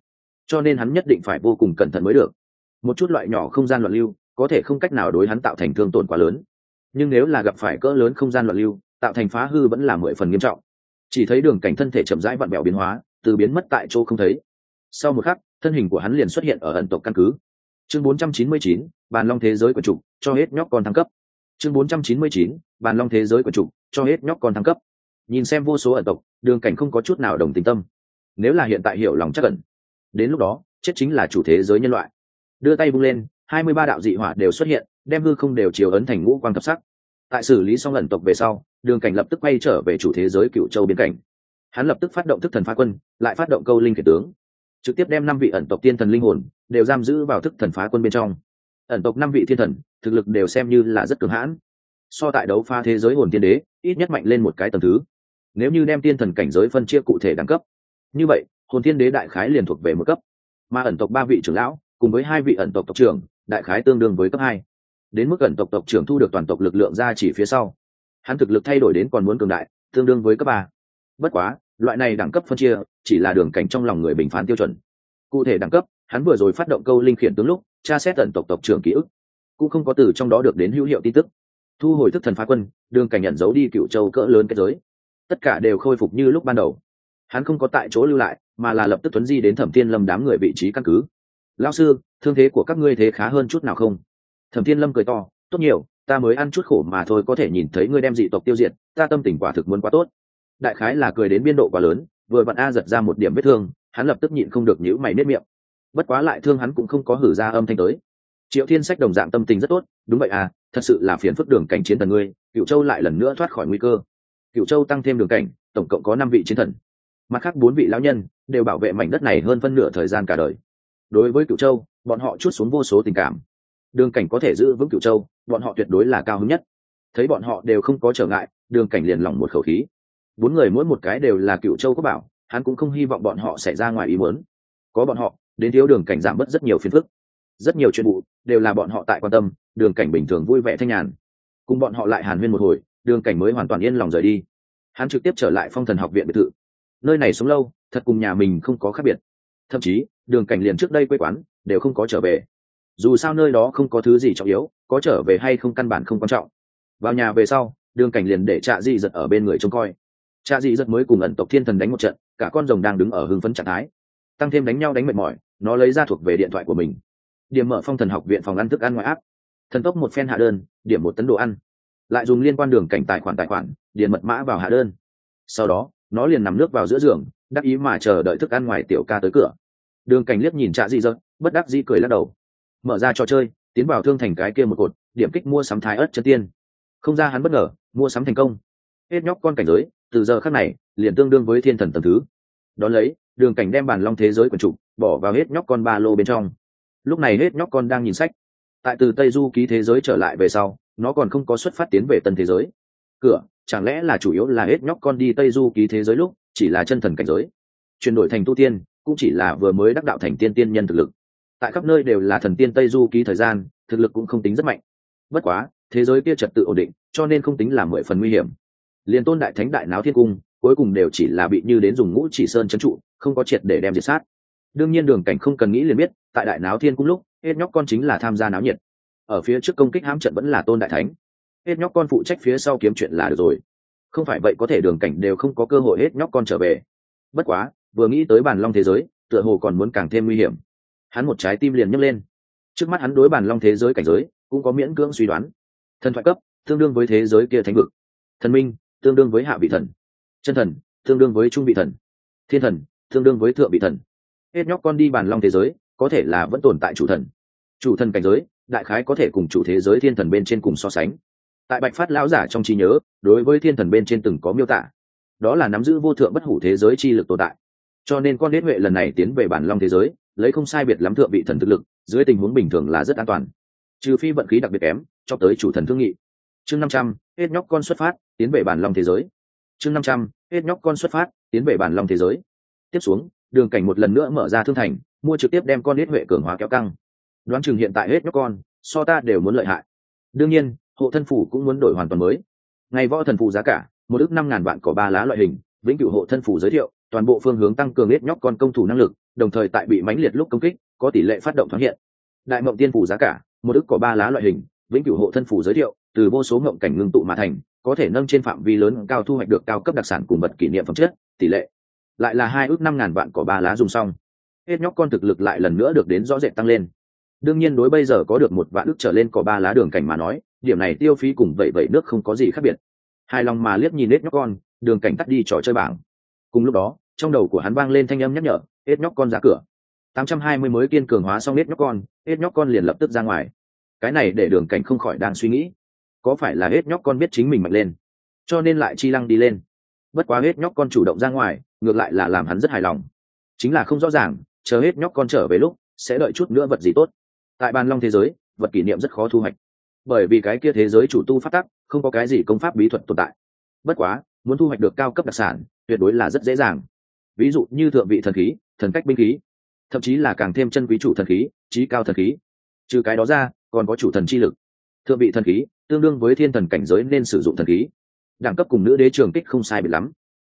cho nên hắn nhất định phải vô cùng cẩn thận mới được. Một chút loại nhỏ không gian loạn lưu có thể không cách nào đối hắn tạo thành thương tổn quá lớn. Nhưng nếu là gặp phải cỡ lớn không gian loạn lưu tạo thành phá hư vẫn là mười phần nghiêm trọng. Chỉ thấy đường cảnh thân thể chậm rãi vặn bẹo biến hóa từ biến mất tại chỗ không thấy. Sau một khắc thân hình của hắn liền xuất hiện ở ẩn tộc căn cứ. Chương 499, bàn long thế giới của trục cho hết nhóc con thăng cấp. Chương 499, bàn long thế giới của trục cho hết nhóc con thăng cấp. Nhìn xem vô số ẩn tộc đường cảnh không có chút nào đồng tình tâm. Nếu là hiện tại hiểu lòng chắc ẩn đến lúc đó, chết chính là chủ thế giới nhân loại. Đưa tay bung lên, hai mươi ba đạo dị hỏa đều xuất hiện, đem hư không đều chiều ấn thành ngũ quang thập sắc. Tại xử lý xong ẩn tộc về sau, đường cảnh lập tức quay trở về chủ thế giới cựu châu biên cảnh. Hắn lập tức phát động thức thần phá quân, lại phát động câu linh kể tướng. Trực tiếp đem năm vị ẩn tộc tiên thần linh hồn đều giam giữ vào thức thần phá quân bên trong. Ẩn tộc năm vị thiên thần, thực lực đều xem như là rất cường hãn. So tại đấu pha thế giới hồn tiên đế, ít nhất mạnh lên một cái tầm thứ. Nếu như đem tiên thần cảnh giới phân chia cụ thể đẳng cấp, như vậy hồn Thiên đế đại khái liền thuộc về một cấp. Mà ẩn tộc ba vị trưởng lão, cùng với hai vị ẩn tộc tộc trưởng, đại khái tương đương với cấp hai. Đến mức ẩn tộc tộc trưởng thu được toàn tộc lực lượng ra chỉ phía sau. Hắn thực lực thay đổi đến còn muốn cường đại, tương đương với cấp ba. Bất quá, loại này đẳng cấp phân chia, chỉ là đường cảnh trong lòng người bình phán tiêu chuẩn. Cụ thể đẳng cấp, hắn vừa rồi phát động câu linh khiển tướng lúc, tra xét tận tộc tộc trưởng ký ức, cũng không có từ trong đó được đến hữu hiệu tin tức. Thu hồi thức thần phá quân, đường cảnh nhận giấu đi cựu châu cỡ lớn kết giới. Tất cả đều khôi phục như lúc ban đầu. Hắn không có tại chỗ lưu lại mà là lập tức tuấn di đến thẩm Thiên lâm đám người vị trí căn cứ. Lao sư, thương thế của các ngươi thế khá hơn chút nào không? Thẩm Thiên lâm cười to, tốt nhiều, ta mới ăn chút khổ mà thôi, có thể nhìn thấy ngươi đem dị tộc tiêu diệt, ta tâm tình quả thực muốn quá tốt. Đại khái là cười đến biên độ quá lớn, vừa vặn a giật ra một điểm vết thương, hắn lập tức nhịn không được nhữ mày nếp miệng. Bất quá lại thương hắn cũng không có hử ra âm thanh tới. Triệu thiên sách đồng dạng tâm tình rất tốt, đúng vậy à thật sự là phiền phức đường cảnh chiến thần ngươi cựu châu lại lần nữa thoát khỏi nguy cơ. Cựu châu tăng thêm đường cảnh, tổng cộng có năm vị chiến thần mặt khác bốn vị lão nhân đều bảo vệ mảnh đất này hơn phân nửa thời gian cả đời. Đối với cựu châu, bọn họ chút xuống vô số tình cảm. Đường cảnh có thể giữ vững cựu châu, bọn họ tuyệt đối là cao hứng nhất. Thấy bọn họ đều không có trở ngại, đường cảnh liền lỏng một khẩu khí. Bốn người mỗi một cái đều là cựu châu có bảo, hắn cũng không hy vọng bọn họ xảy ra ngoài ý muốn. Có bọn họ, đến thiếu đường cảnh giảm bớt rất nhiều phiền phức. Rất nhiều chuyện vụ đều là bọn họ tại quan tâm, đường cảnh bình thường vui vẻ thanh nhàn. Cùng bọn họ lại hàn huyên một hồi, đường cảnh mới hoàn toàn yên lòng rời đi. Hắn trực tiếp trở lại phong thần học viện biệt thự nơi này sống lâu, thật cùng nhà mình không có khác biệt. Thậm chí, đường cảnh liền trước đây quê quán, đều không có trở về. Dù sao nơi đó không có thứ gì trọng yếu, có trở về hay không căn bản không quan trọng. Vào nhà về sau, đường cảnh liền để trạ dị giật ở bên người trông coi. Trạ dị giật mới cùng ẩn tộc thiên thần đánh một trận, cả con rồng đang đứng ở hưng phấn trạng thái. Tăng thêm đánh nhau đánh mệt mỏi, nó lấy ra thuộc về điện thoại của mình. Điểm mở phong thần học viện phòng ăn thức ăn ngoại áp thần tốc một phen hạ đơn, điểm một tấn đồ ăn. Lại dùng liên quan đường cảnh tài khoản tài khoản, điền mật mã vào hạ đơn. Sau đó nó liền nằm nước vào giữa giường, đắc ý mà chờ đợi thức ăn ngoài tiểu ca tới cửa. Đường cảnh liếc nhìn trạ dị dợt bất đắc dĩ cười lắc đầu. Mở ra trò chơi, tiến vào thương thành cái kia một cột, điểm kích mua sắm thái ớt chân tiên. Không ra hắn bất ngờ, mua sắm thành công. Hết nhóc con cảnh giới, từ giờ khắc này, liền tương đương với thiên thần tầm thứ. Đón lấy, đường cảnh đem bàn long thế giới quần trục bỏ vào hết nhóc con ba lô bên trong. Lúc này hết nhóc con đang nhìn sách. Tại từ tây du ký thế giới trở lại về sau, nó còn không có xuất phát tiến về tân thế giới cửa, chẳng lẽ là chủ yếu là hết nhóc con đi tây du ký thế giới lúc, chỉ là chân thần cảnh giới? Chuyển đổi thành tu tiên, cũng chỉ là vừa mới đắc đạo thành tiên tiên nhân thực lực. Tại khắp nơi đều là thần tiên tây du ký thời gian, thực lực cũng không tính rất mạnh. Bất quá, thế giới kia trật tự ổn định, cho nên không tính là mười phần nguy hiểm. Liền tôn đại thánh đại náo thiên cung, cuối cùng đều chỉ là bị như đến dùng ngũ chỉ sơn trấn trụ, không có triệt để đem diệt sát. Đương nhiên đường cảnh không cần nghĩ liền biết, tại đại náo thiên cung lúc, hết nhóc con chính là tham gia náo nhiệt. Ở phía trước công kích hãm trận vẫn là tôn đại thánh hết nhóc con phụ trách phía sau kiếm chuyện là được rồi. Không phải vậy có thể đường cảnh đều không có cơ hội hết nhóc con trở về. Bất quá, vừa nghĩ tới bàn long thế giới, tựa hồ còn muốn càng thêm nguy hiểm. Hắn một trái tim liền nhấc lên. Trước mắt hắn đối bàn long thế giới cảnh giới, cũng có miễn cưỡng suy đoán. Thần thoại cấp, tương đương với thế giới kia thánh vực. Thần minh, tương đương với hạ vị thần. Chân thần, tương đương với trung vị thần. Thiên thần, tương đương với thượng vị thần. Hết nhóc con đi bàn long thế giới, có thể là vẫn tồn tại chủ thần. Chủ thần cảnh giới, đại khái có thể cùng chủ thế giới thiên thần bên trên cùng so sánh tại bạch phát lão giả trong trí nhớ, đối với thiên thần bên trên từng có miêu tả. Đó là nắm giữ vô thượng bất hủ thế giới chi lực tồn tại. Cho nên con đế huệ lần này tiến về bản long thế giới, lấy không sai biệt lắm thượng vị thần thực lực, dưới tình huống bình thường là rất an toàn. Trừ phi vận khí đặc biệt kém, cho tới chủ thần thương nghị. Chương năm trăm, hết nhóc con xuất phát, tiến về bản long thế giới. Chương năm trăm, hết nhóc con xuất phát, tiến về bản long thế giới. Tiếp xuống, đường cảnh một lần nữa mở ra thương thành, mua trực tiếp đem con đế huệ cường hóa kéo căng. Đoán chừng hiện tại hết nhóc con, so ta đều muốn lợi hại. Đương nhiên hộ thân phủ cũng muốn đổi hoàn toàn mới. Ngày võ thần phủ giá cả, một ước năm ngàn vạn có ba lá loại hình, vĩnh cửu hộ thân phủ giới thiệu, toàn bộ phương hướng tăng cường ít nhóc con công thủ năng lực, đồng thời tại bị mãnh liệt lúc công kích, có tỷ lệ phát động thoáng hiện. Đại mộng tiên phủ giá cả, một ước có ba lá loại hình, vĩnh cửu hộ thân phủ giới thiệu, từ vô số mộng cảnh ngưng tụ mà thành, có thể nâng trên phạm vi lớn cao thu hoạch được cao cấp đặc sản cùng vật kỷ niệm phẩm chất, tỷ lệ lại là hai ước năm ngàn vạn có ba lá dùng xong. Hết nhóc con thực lực lại lần nữa được đến rõ rệt tăng lên. Đương nhiên đối bây giờ có được một vạn ước trở lên có ba lá đường cảnh mà nói điểm này tiêu phí cùng vậy vậy nước không có gì khác biệt. Hài lòng mà liếc nhìn hết nhóc con, đường cảnh tắt đi trò chơi bảng. Cùng lúc đó, trong đầu của hắn vang lên thanh âm nhắc nhở hết nhóc con ra cửa. Tám trăm hai mươi mới kiên cường hóa xong hết nhóc con hết nhóc con liền lập tức ra ngoài. Cái này để đường cảnh không khỏi đang suy nghĩ, có phải là hết nhóc con biết chính mình mạnh lên, cho nên lại chi lăng đi lên. Bất quá hết nhóc con chủ động ra ngoài, ngược lại là làm hắn rất hài lòng. Chính là không rõ ràng, chờ hết nhóc con trở về lúc, sẽ đợi chút nữa vật gì tốt. Tại bàn long thế giới, vật kỷ niệm rất khó thu hoạch bởi vì cái kia thế giới chủ tu phát tắc, không có cái gì công pháp bí thuật tồn tại. Bất quá, muốn thu hoạch được cao cấp đặc sản, tuyệt đối là rất dễ dàng. Ví dụ như thượng vị thần khí, thần cách binh khí, thậm chí là càng thêm chân quý chủ thần khí, trí cao thần khí. Trừ cái đó ra, còn có chủ thần chi lực. Thượng vị thần khí, tương đương với thiên thần cảnh giới nên sử dụng thần khí. Đẳng cấp cùng nữ đế trường kích không sai bị lắm.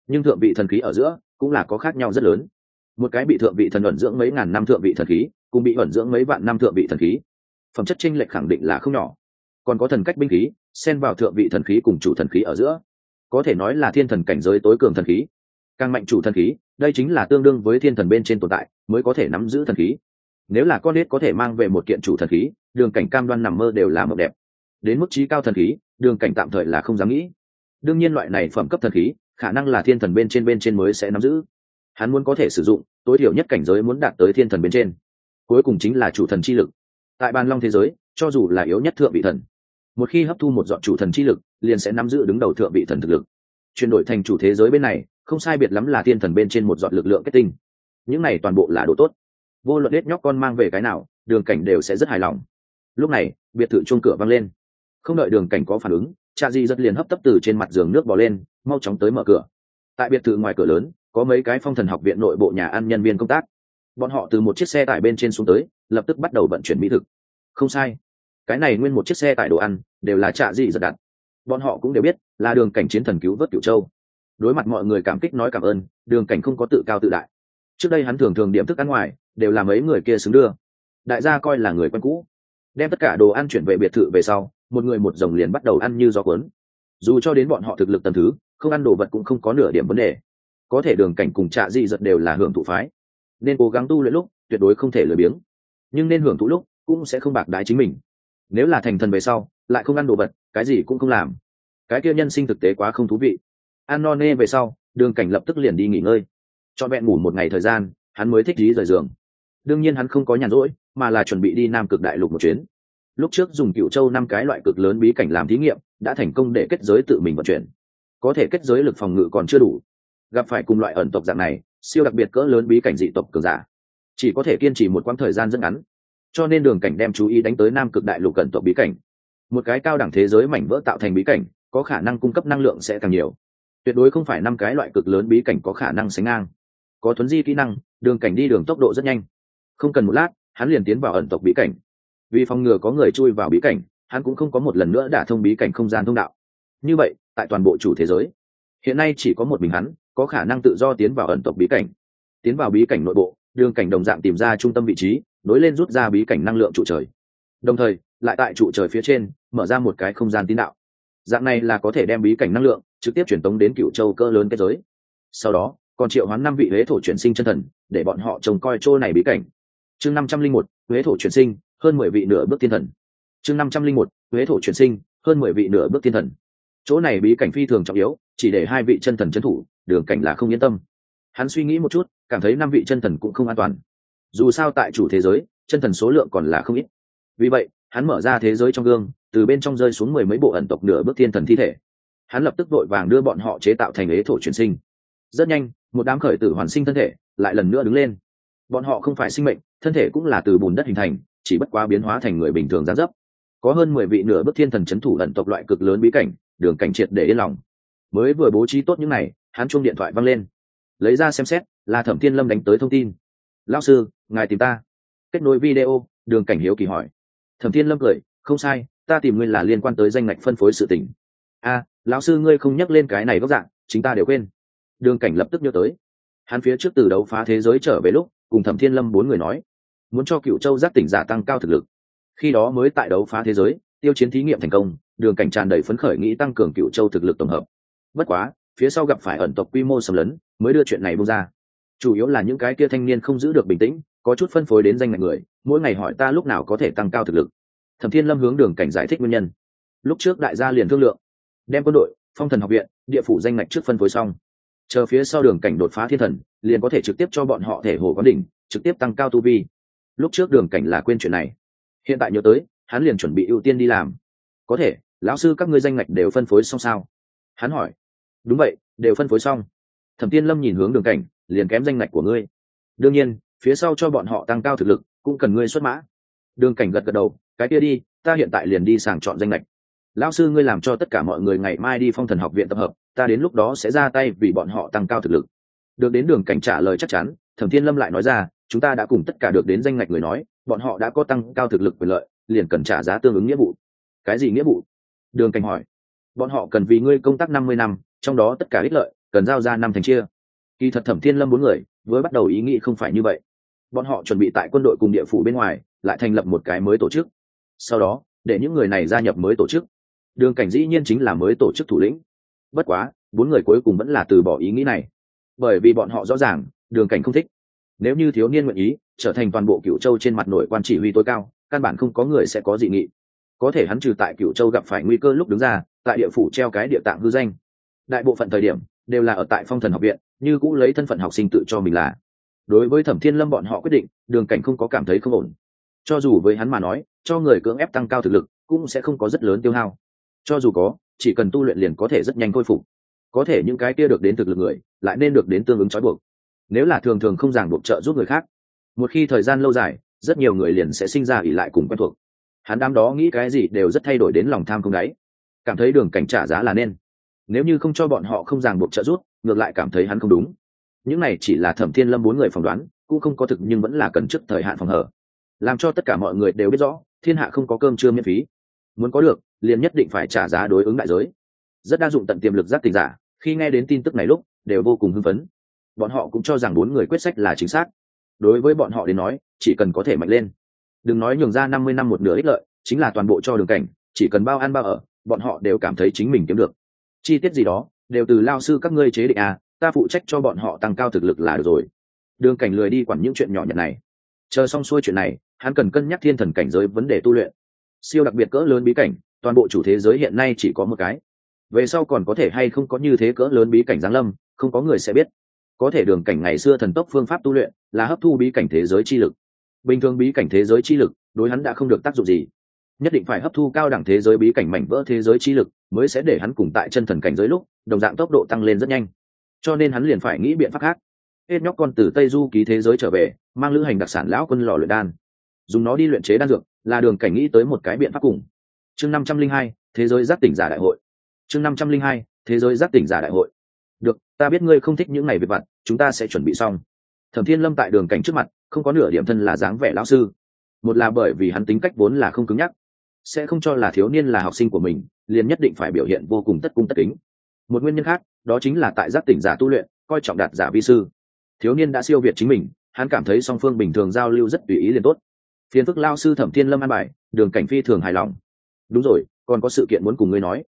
Nhưng thượng vị thần khí ở giữa, cũng là có khác nhau rất lớn. Một cái bị thượng vị thần ẩn dưỡng mấy ngàn năm thượng vị thần khí cùng bị ẩn dưỡng mấy vạn năm thượng vị thần khí. Phẩm chất tranh lệch khẳng định là không nhỏ còn có thần cách binh khí, xen vào thượng vị thần khí cùng chủ thần khí ở giữa. Có thể nói là thiên thần cảnh giới tối cường thần khí. Càng mạnh chủ thần khí, đây chính là tương đương với thiên thần bên trên tồn tại mới có thể nắm giữ thần khí. Nếu là con nết có thể mang về một kiện chủ thần khí, đường cảnh cam đoan nằm mơ đều là mộng đẹp. Đến mức trí cao thần khí, đường cảnh tạm thời là không dám nghĩ. Đương nhiên loại này phẩm cấp thần khí, khả năng là thiên thần bên trên bên trên mới sẽ nắm giữ. Hắn muốn có thể sử dụng, tối thiểu nhất cảnh giới muốn đạt tới thiên thần bên trên. Cuối cùng chính là chủ thần chi lực. Tại bàn long thế giới, cho dù là yếu nhất thượng vị thần một khi hấp thu một dọn chủ thần chi lực, liền sẽ nắm giữ đứng đầu thượng vị thần thực lực. Chuyển đổi thành chủ thế giới bên này, không sai biệt lắm là thiên thần bên trên một dọn lực lượng kết tinh. Những này toàn bộ là đồ tốt. Vô luận hết nhóc con mang về cái nào, đường cảnh đều sẽ rất hài lòng. Lúc này, biệt thự chuông cửa văng lên. Không đợi đường cảnh có phản ứng, cha di rất liền hấp tấp từ trên mặt giường nước bỏ lên, mau chóng tới mở cửa. Tại biệt thự ngoài cửa lớn, có mấy cái phong thần học viện nội bộ nhà ăn nhân viên công tác. Bọn họ từ một chiếc xe tải bên trên xuống tới, lập tức bắt đầu vận chuyển mỹ thực. Không sai cái này nguyên một chiếc xe tải đồ ăn đều là trạ dị giật đặt. Bọn họ cũng đều biết là đường cảnh chiến thần cứu vớt cửu châu. Đối mặt mọi người cảm kích nói cảm ơn, đường cảnh không có tự cao tự đại. Trước đây hắn thường thường điểm thức ăn ngoài, đều là mấy người kia xứng đưa. Đại gia coi là người quen cũ. Đem tất cả đồ ăn chuyển về biệt thự về sau, một người một dòng liền bắt đầu ăn như gió cuốn. Dù cho đến bọn họ thực lực tầm thứ, không ăn đồ vật cũng không có nửa điểm vấn đề. Có thể đường cảnh cùng trạ dị giật đều là hưởng thụ phái. Nên cố gắng tu luyện lúc, tuyệt đối không thể lười biếng. Nhưng nên hưởng thụ lúc, cũng sẽ không bạc đái chính mình nếu là thành thần về sau, lại không ăn đồ vật, cái gì cũng không làm. Cái kia nhân sinh thực tế quá không thú vị. Ăn no nê về sau, đường cảnh lập tức liền đi nghỉ ngơi. Cho vẹn ngủ một ngày thời gian, hắn mới thích lý rời giường. Đương nhiên hắn không có nhàn rỗi, mà là chuẩn bị đi nam cực đại lục một chuyến. Lúc trước dùng cựu châu năm cái loại cực lớn bí cảnh làm thí nghiệm, đã thành công để kết giới tự mình vận chuyển. Có thể kết giới lực phòng ngự còn chưa đủ. Gặp phải cùng loại ẩn tộc dạng này, siêu đặc biệt cỡ lớn bí cảnh dị tộc cường giả. Chỉ có thể kiên trì một quãng thời gian rất ngắn cho nên đường cảnh đem chú ý đánh tới nam cực đại lục cận tộc bí cảnh. Một cái cao đẳng thế giới mảnh vỡ tạo thành bí cảnh, có khả năng cung cấp năng lượng sẽ càng nhiều. Tuyệt đối không phải năm cái loại cực lớn bí cảnh có khả năng sánh ngang. Có thuấn di kỹ năng, đường cảnh đi đường tốc độ rất nhanh. Không cần một lát, hắn liền tiến vào ẩn tộc bí cảnh. Vì phòng ngừa có người chui vào bí cảnh, hắn cũng không có một lần nữa đả thông bí cảnh không gian thông đạo. Như vậy, tại toàn bộ chủ thế giới, hiện nay chỉ có một mình hắn, có khả năng tự do tiến vào ẩn tộc bí cảnh. Tiến vào bí cảnh nội bộ, đường cảnh đồng dạng tìm ra trung tâm vị trí nối lên rút ra bí cảnh năng lượng trụ trời. Đồng thời, lại tại trụ trời phía trên, mở ra một cái không gian tín đạo. Dạng này là có thể đem bí cảnh năng lượng trực tiếp truyền tống đến cựu châu cỡ lớn thế giới. Sau đó, còn triệu hoán năm vị huế thổ chuyển sinh chân thần, để bọn họ trông coi chỗ này bí cảnh. Chương năm trăm linh một, huế thổ chuyển sinh, hơn mười vị nửa bước thiên thần. Chương năm trăm linh một, huế thổ chuyển sinh, hơn mười vị nửa bước thiên thần. Chỗ này bí cảnh phi thường trọng yếu, chỉ để hai vị chân thần trấn thủ, đường cảnh là không yên tâm. Hắn suy nghĩ một chút, cảm thấy năm vị chân thần cũng không an toàn dù sao tại chủ thế giới, chân thần số lượng còn là không ít. Vì vậy, hắn mở ra thế giới trong gương, từ bên trong rơi xuống mười mấy bộ ẩn tộc nửa bước thiên thần thi thể. Hắn lập tức vội vàng đưa bọn họ chế tạo thành ế thổ chuyển sinh. Rất nhanh, một đám khởi tử hoàn sinh thân thể lại lần nữa đứng lên. Bọn họ không phải sinh mệnh, thân thể cũng là từ bùn đất hình thành, chỉ bất quá biến hóa thành người bình thường gián dấp. Có hơn mười vị nửa bước thiên thần c h ấ n thủ ẩn tộc loại cực lớn bí cảnh, đường cảnh triệt để yên lòng. Mới vừa bố trí tốt những n à y hắn chuông điện thoại văng lên. Lấy ra xem xét, là thẩm thiên lâm đánh tới thông tin lao sư ngài tìm ta. Kết nối video đường cảnh hiếu kỳ hỏi. Thẩm thiên lâm cười không sai ta tìm ngươi là liên quan tới danh ngạch phân phối sự tỉnh a à, lão sư ngươi không nhắc lên cái này góc dạng chính ta đều quên. Đường cảnh lập tức nhớ tới. Hắn phía trước từ đấu phá thế giới trở về lúc cùng thẩm thiên lâm bốn người nói muốn cho cựu châu giác tỉnh giả tăng cao thực lực. Khi đó mới tại đấu phá thế giới tiêu chiến thí nghiệm thành công đường cảnh tràn đầy phấn khởi nghĩ tăng cường cựu châu thực lực tổng hợp. Bất quá phía sau gặp phải ẩn tộc quy mô xâm lấn mới đưa chuyện này bung ra chủ yếu là những cái kia thanh niên không giữ được bình tĩnh, có chút phân phối đến danh ngạch người, mỗi ngày hỏi ta lúc nào có thể tăng cao thực lực. Thẩm thiên lâm hướng đường cảnh giải thích nguyên nhân. Lúc trước đại gia liền thương lượng, đem quân đội, phong thần học viện, địa phủ danh ngạch trước phân phối xong. Chờ phía sau đường cảnh đột phá thiên thần, liền có thể trực tiếp cho bọn họ thể hồ quán đỉnh, trực tiếp tăng cao tu vi. Lúc trước đường cảnh là quên chuyện này. Hiện tại nhớ tới, hắn liền chuẩn bị ưu tiên đi làm. Có thể, lão sư các ngươi danh ngạch đều phân phối xong sao? Hắn hỏi. Đúng vậy, đều phân phối xong. Thẩm tiên lâm nhìn hướng đường cảnh liền kém danh ngạch của ngươi. Đương nhiên, phía sau cho bọn họ tăng cao thực lực, cũng cần ngươi xuất mã. Đường cảnh gật gật đầu, cái kia đi, ta hiện tại liền đi sàng chọn danh lệch lão sư ngươi làm cho tất cả mọi người ngày mai đi phong thần học viện tập hợp, ta đến lúc đó sẽ ra tay vì bọn họ tăng cao thực lực. Được đến đường cảnh trả lời chắc chắn, thẩm thiên lâm lại nói ra, chúng ta đã cùng tất cả được đến danh lệch người nói, bọn họ đã có tăng cao thực lực quyền lợi, liền cần trả giá tương ứng nghĩa vụ. Cái gì nghĩa vụ? Đường cảnh hỏi. Bọn họ cần vì ngươi công tác năm mươi năm, trong đó tất cả ích lợi, cần giao ra năm thành chia kỳ thật thẩm thiên lâm bốn người với bắt đầu ý nghĩ không phải như vậy. Bọn họ chuẩn bị tại quân đội cùng địa phủ bên ngoài, lại thành lập một cái mới tổ chức. Sau đó, để những người này gia nhập mới tổ chức. Đường cảnh dĩ nhiên chính là mới tổ chức thủ lĩnh. Bất quá, bốn người cuối cùng vẫn là từ bỏ ý nghĩ này. Bởi vì bọn họ rõ ràng, đường cảnh không thích. Nếu như thiếu niên nguyện ý, trở thành toàn bộ cựu châu trên mặt nội quan chỉ huy tối cao, căn bản không có người sẽ có dị nghị. Có thể hắn trừ tại cựu châu gặp phải nguy cơ lúc đứng ra, tại địa phủ treo cái địa tạng hư danh. Đại bộ phận thời điểm đều là ở tại phong thần học viện, như cũng lấy thân phận học sinh tự cho mình là. Đối với thẩm thiên lâm bọn họ quyết định, đường cảnh không có cảm thấy không ổn. Cho dù với hắn mà nói, cho người cưỡng ép tăng cao thực lực, cũng sẽ không có rất lớn tiêu hao. Cho dù có, chỉ cần tu luyện liền có thể rất nhanh khôi phục. Có thể những cái kia được đến thực lực người, lại nên được đến tương ứng trói buộc. Nếu là thường thường không ràng buộc trợ giúp người khác, một khi thời gian lâu dài, rất nhiều người liền sẽ sinh ra ỉ lại cùng quen thuộc. Hắn đám đó nghĩ cái gì đều rất thay đổi đến lòng tham không đáy. Cảm thấy đường cảnh trả giá là nên nếu như không cho bọn họ không ràng buộc trợ giúp, ngược lại cảm thấy hắn không đúng. Những này chỉ là thẩm thiên lâm bốn người phỏng đoán, cũng không có thực nhưng vẫn là cần trước thời hạn phòng hở. Làm cho tất cả mọi người đều biết rõ, thiên hạ không có cơm trưa miễn phí. Muốn có được, liền nhất định phải trả giá đối ứng đại giới. Rất đa dụng tận tiềm lực giác tình giả, khi nghe đến tin tức này lúc, đều vô cùng hưng phấn. Bọn họ cũng cho rằng bốn người quyết sách là chính xác. Đối với bọn họ đến nói, chỉ cần có thể mạnh lên. Đừng nói nhường ra năm mươi năm một nửa ích lợi, chính là toàn bộ cho đường cảnh, chỉ cần bao ăn bao ở, bọn họ đều cảm thấy chính mình kiếm được chi tiết gì đó, đều từ lao sư các ngươi chế định à ta phụ trách cho bọn họ tăng cao thực lực là được rồi. Đường cảnh lười đi quản những chuyện nhỏ nhặt này. Chờ xong xuôi chuyện này, hắn cần cân nhắc thiên thần cảnh giới vấn đề tu luyện. Siêu đặc biệt cỡ lớn bí cảnh, toàn bộ chủ thế giới hiện nay chỉ có một cái. Về sau còn có thể hay không có như thế cỡ lớn bí cảnh giáng lâm, không có người sẽ biết. Có thể đường cảnh ngày xưa thần tốc phương pháp tu luyện là hấp thu bí cảnh thế giới chi lực. Bình thường bí cảnh thế giới chi lực, đối hắn đã không được tác dụng gì nhất định phải hấp thu cao đẳng thế giới bí cảnh mảnh vỡ thế giới chi lực, mới sẽ để hắn cùng tại chân thần cảnh giới lúc, đồng dạng tốc độ tăng lên rất nhanh. Cho nên hắn liền phải nghĩ biện pháp khác. Hết nhóc con từ tây du ký thế giới trở về, mang lữ hành đặc sản lão quân lò luyện đan. Dùng nó đi luyện chế đan dược, là đường cảnh nghĩ tới một cái biện pháp cùng. Chương năm trăm linh hai, thế giới giác tỉnh giả đại hội. Chương năm trăm linh hai, thế giới giác tỉnh giả đại hội. Được, ta biết ngươi không thích những ngày về vặt, chúng ta sẽ chuẩn bị xong. Thẩm thiên lâm tại đường cảnh trước mặt, không có nửa điểm thân là dáng vẻ lão sư. Một là bởi vì hắn tính cách vốn là không cứng nhắc sẽ không cho là thiếu niên là học sinh của mình, liền nhất định phải biểu hiện vô cùng tất cung tất kính. Một nguyên nhân khác, đó chính là tại giác tỉnh giả tu luyện, coi trọng đạt giả vi sư. Thiếu niên đã siêu việt chính mình, hắn cảm thấy song phương bình thường giao lưu rất tùy ý liền tốt. Phiền phức lao sư thẩm thiên lâm an bài, đường cảnh phi thường hài lòng. Đúng rồi, còn có sự kiện muốn cùng ngươi nói.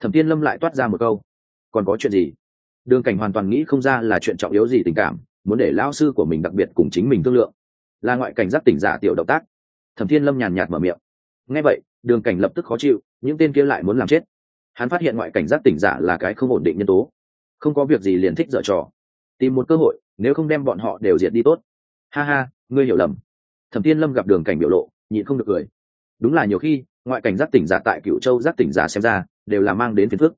Thẩm thiên lâm lại toát ra một câu. Còn có chuyện gì? Đường cảnh hoàn toàn nghĩ không ra là chuyện trọng yếu gì tình cảm, muốn để lao sư của mình đặc biệt cùng chính mình thương lượng. Là ngoại cảnh giác tỉnh giả tiểu động tác. Thẩm thiên lâm nhàn nhạt mở miệng ngay vậy, đường cảnh lập tức khó chịu, những tên kia lại muốn làm chết. Hắn phát hiện ngoại cảnh giác tỉnh giả là cái không ổn định nhân tố. Không có việc gì liền thích dở trò. Tìm một cơ hội, nếu không đem bọn họ đều diệt đi tốt. Ha ha, ngươi hiểu lầm. Thẩm tiên lâm gặp đường cảnh biểu lộ, nhịn không được cười. Đúng là nhiều khi, ngoại cảnh giác tỉnh giả tại cựu châu giác tỉnh giả xem ra, đều là mang đến phiền phức.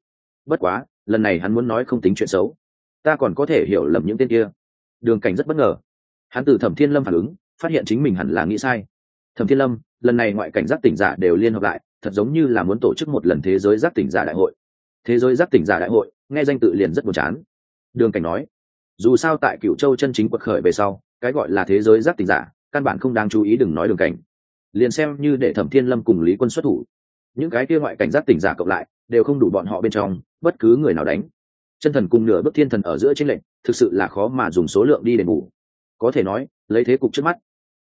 Bất quá, lần này hắn muốn nói không tính chuyện xấu. Ta còn có thể hiểu lầm những tên kia. Đường cảnh rất bất ngờ. Hắn từ thẩm thiên lâm phản ứng, phát hiện chính mình hẳn là nghĩ sai. Thẩm thiên lâm lần này ngoại cảnh giác tỉnh giả đều liên hợp lại, thật giống như là muốn tổ chức một lần thế giới giác tỉnh giả đại hội. Thế giới giác tỉnh giả đại hội, nghe danh tự liền rất buồn chán. Đường cảnh nói, dù sao tại cựu châu chân chính quật khởi về sau, cái gọi là thế giới giác tỉnh giả, căn bản không đáng chú ý đừng nói đường cảnh. Liền xem như để thẩm thiên lâm cùng lý quân xuất thủ, những cái kia ngoại cảnh giác tỉnh giả cộng lại, đều không đủ bọn họ bên trong, bất cứ người nào đánh. Chân thần cùng nửa bước thiên thần ở giữa trên lệnh thực sự là khó mà dùng số lượng đi đền bù. Có thể nói, lấy thế cục trước mắt,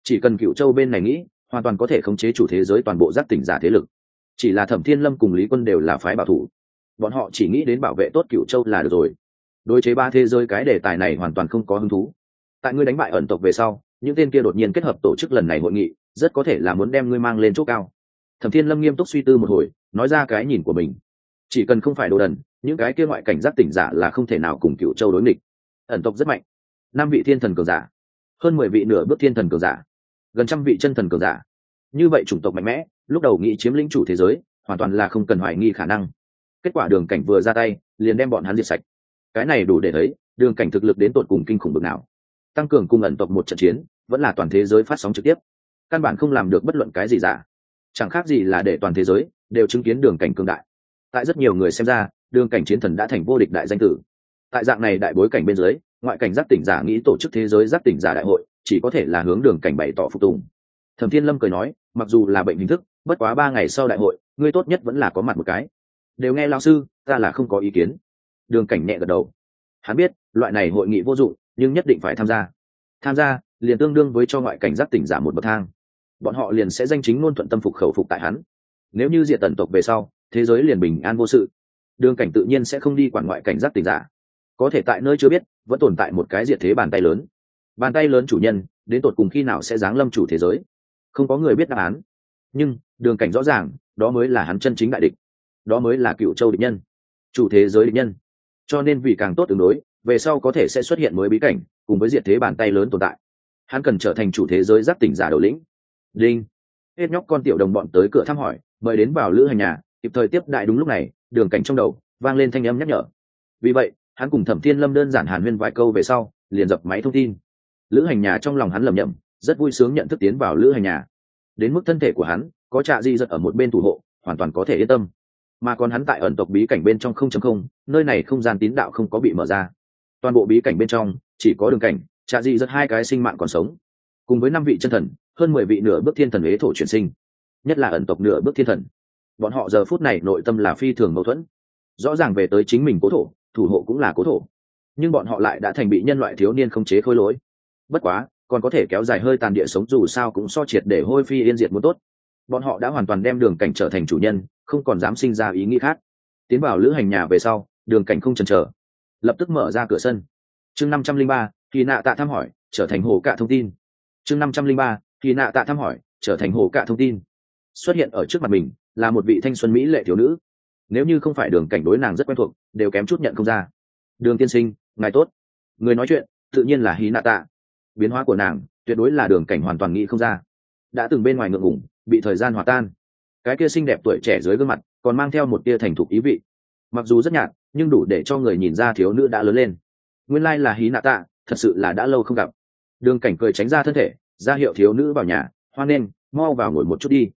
chỉ cần cựu châu bên này nghĩ hoàn toàn có thể khống chế chủ thế giới toàn bộ giác tỉnh giả thế lực. Chỉ là thẩm thiên lâm cùng lý quân đều là phái bảo thủ. Bọn họ chỉ nghĩ đến bảo vệ tốt cựu châu là được rồi. Đối chế ba thế giới cái đề tài này hoàn toàn không có hứng thú. Tại ngươi đánh bại ẩn tộc về sau, những tên kia đột nhiên kết hợp tổ chức lần này hội nghị, rất có thể là muốn đem ngươi mang lên chỗ cao. Thẩm thiên lâm nghiêm túc suy tư một hồi, nói ra cái nhìn của mình. Chỉ cần không phải đồ đần, những cái kia ngoại cảnh giác tỉnh giả là không thể nào cùng cựu châu đối nghịch. Ẩn tộc rất mạnh. Năm vị thiên thần cường giả. Hơn mười vị nửa bước thiên thần cường giả gần trăm vị chân thần cường giả. Như vậy chủng tộc mạnh mẽ, lúc đầu nghĩ chiếm lĩnh chủ thế giới, hoàn toàn là không cần hoài nghi khả năng. Kết quả đường cảnh vừa ra tay, liền đem bọn hắn diệt sạch. Cái này đủ để thấy, đường cảnh thực lực đến tột cùng kinh khủng bực nào. Tăng cường cùng ẩn tộc một trận chiến, vẫn là toàn thế giới phát sóng trực tiếp. Căn bản không làm được bất luận cái gì giả. Chẳng khác gì là để toàn thế giới đều chứng kiến đường cảnh cường đại. Tại rất nhiều người xem ra, đường cảnh chiến thần đã thành vô địch đại danh tử. Tại dạng này đại bối cảnh bên dưới, ngoại cảnh giác tỉnh giả nghĩ tổ chức thế giới giác tỉnh giả đại hội chỉ có thể là hướng đường cảnh bày tỏ phục tùng. Thẩm thiên lâm cười nói, mặc dù là bệnh hình thức, bất quá ba ngày sau đại hội, ngươi tốt nhất vẫn là có mặt một cái. Đều nghe lao sư, ta là không có ý kiến. Đường cảnh nhẹ gật đầu. Hắn biết, loại này hội nghị vô dụng, nhưng nhất định phải tham gia. Tham gia, liền tương đương với cho ngoại cảnh giác tỉnh giả một bậc thang. Bọn họ liền sẽ danh chính ngôn thuận tâm phục khẩu phục tại hắn. Nếu như diện tần tộc về sau, thế giới liền bình an vô sự. Đường cảnh tự nhiên sẽ không đi quản ngoại cảnh giác tỉnh giả. Có thể tại nơi chưa biết, vẫn tồn tại một cái diệt thế bàn tay lớn bàn tay lớn chủ nhân, đến tột cùng khi nào sẽ giáng lâm chủ thế giới? Không có người biết đáp án. Nhưng, đường cảnh rõ ràng, đó mới là hắn chân chính đại địch. Đó mới là cựu châu địch nhân. Chủ thế giới địch nhân. Cho nên vì càng tốt tương đối, về sau có thể sẽ xuất hiện mới bí cảnh, cùng với diện thế bàn tay lớn tồn tại. Hắn cần trở thành chủ thế giới giáp tỉnh giả đầu lĩnh. Đinh. Hết nhóc con tiểu đồng bọn tới cửa thăm hỏi, mời đến vào lữ hành nhà, kịp thời tiếp đại đúng lúc này, đường cảnh trong đầu, vang lên thanh âm nhắc nhở. Vì vậy, hắn cùng thẩm thiên lâm đơn giản hàn huyên vài câu về sau, liền dập máy thông tin lữ hành nhà trong lòng hắn lầm nhầm rất vui sướng nhận thức tiến vào lữ hành nhà. Đến mức thân thể của hắn, có trạ di giật ở một bên thủ hộ, hoàn toàn có thể yên tâm. Mà còn hắn tại ẩn tộc bí cảnh bên trong không chấm không, nơi này không gian tín đạo không có bị mở ra. Toàn bộ bí cảnh bên trong, chỉ có đường cảnh, trạ di giật hai cái sinh mạng còn sống. Cùng với năm vị chân thần, hơn mười vị nửa bước thiên thần ế thổ chuyển sinh. Nhất là ẩn tộc nửa bước thiên thần. Bọn họ giờ phút này nội tâm là phi thường mâu thuẫn. Rõ ràng về tới chính mình cố thổ, thủ hộ cũng là cố thổ. Nhưng bọn họ lại đã thành bị nhân loại thiếu niên không chế khôi lỗi bất quá, còn có thể kéo dài hơi tàn địa sống dù sao cũng so triệt để hôi phi yên diệt muốn tốt. Bọn họ đã hoàn toàn đem đường cảnh trở thành chủ nhân, không còn dám sinh ra ý nghĩ khác. Tiến vào lữ hành nhà về sau, đường cảnh không chần chờ, lập tức mở ra cửa sân. Chương năm trăm linh ba thì nạ tạ thăm hỏi, trở thành hồ cạ thông tin. Chương năm trăm linh ba thì nạ tạ thăm hỏi, trở thành hồ cạ thông tin. Xuất hiện ở trước mặt mình là một vị thanh xuân mỹ lệ thiếu nữ. Nếu như không phải đường cảnh đối nàng rất quen thuộc, đều kém chút nhận không ra. Đường tiên sinh, ngài tốt. Người nói chuyện, tự nhiên là hí nạ tạ biến hóa của nàng, tuyệt đối là đường cảnh hoàn toàn nghĩ không ra. Đã từng bên ngoài ngượng ngủng bị thời gian hòa tan. Cái kia xinh đẹp tuổi trẻ dưới gương mặt, còn mang theo một tia thành thục ý vị. Mặc dù rất nhạt, nhưng đủ để cho người nhìn ra thiếu nữ đã lớn lên. Nguyên lai là hí nạ tạ thật sự là đã lâu không gặp. Đường cảnh cười tránh ra thân thể, ra hiệu thiếu nữ vào nhà, hoan nghênh, mau vào ngồi một chút đi.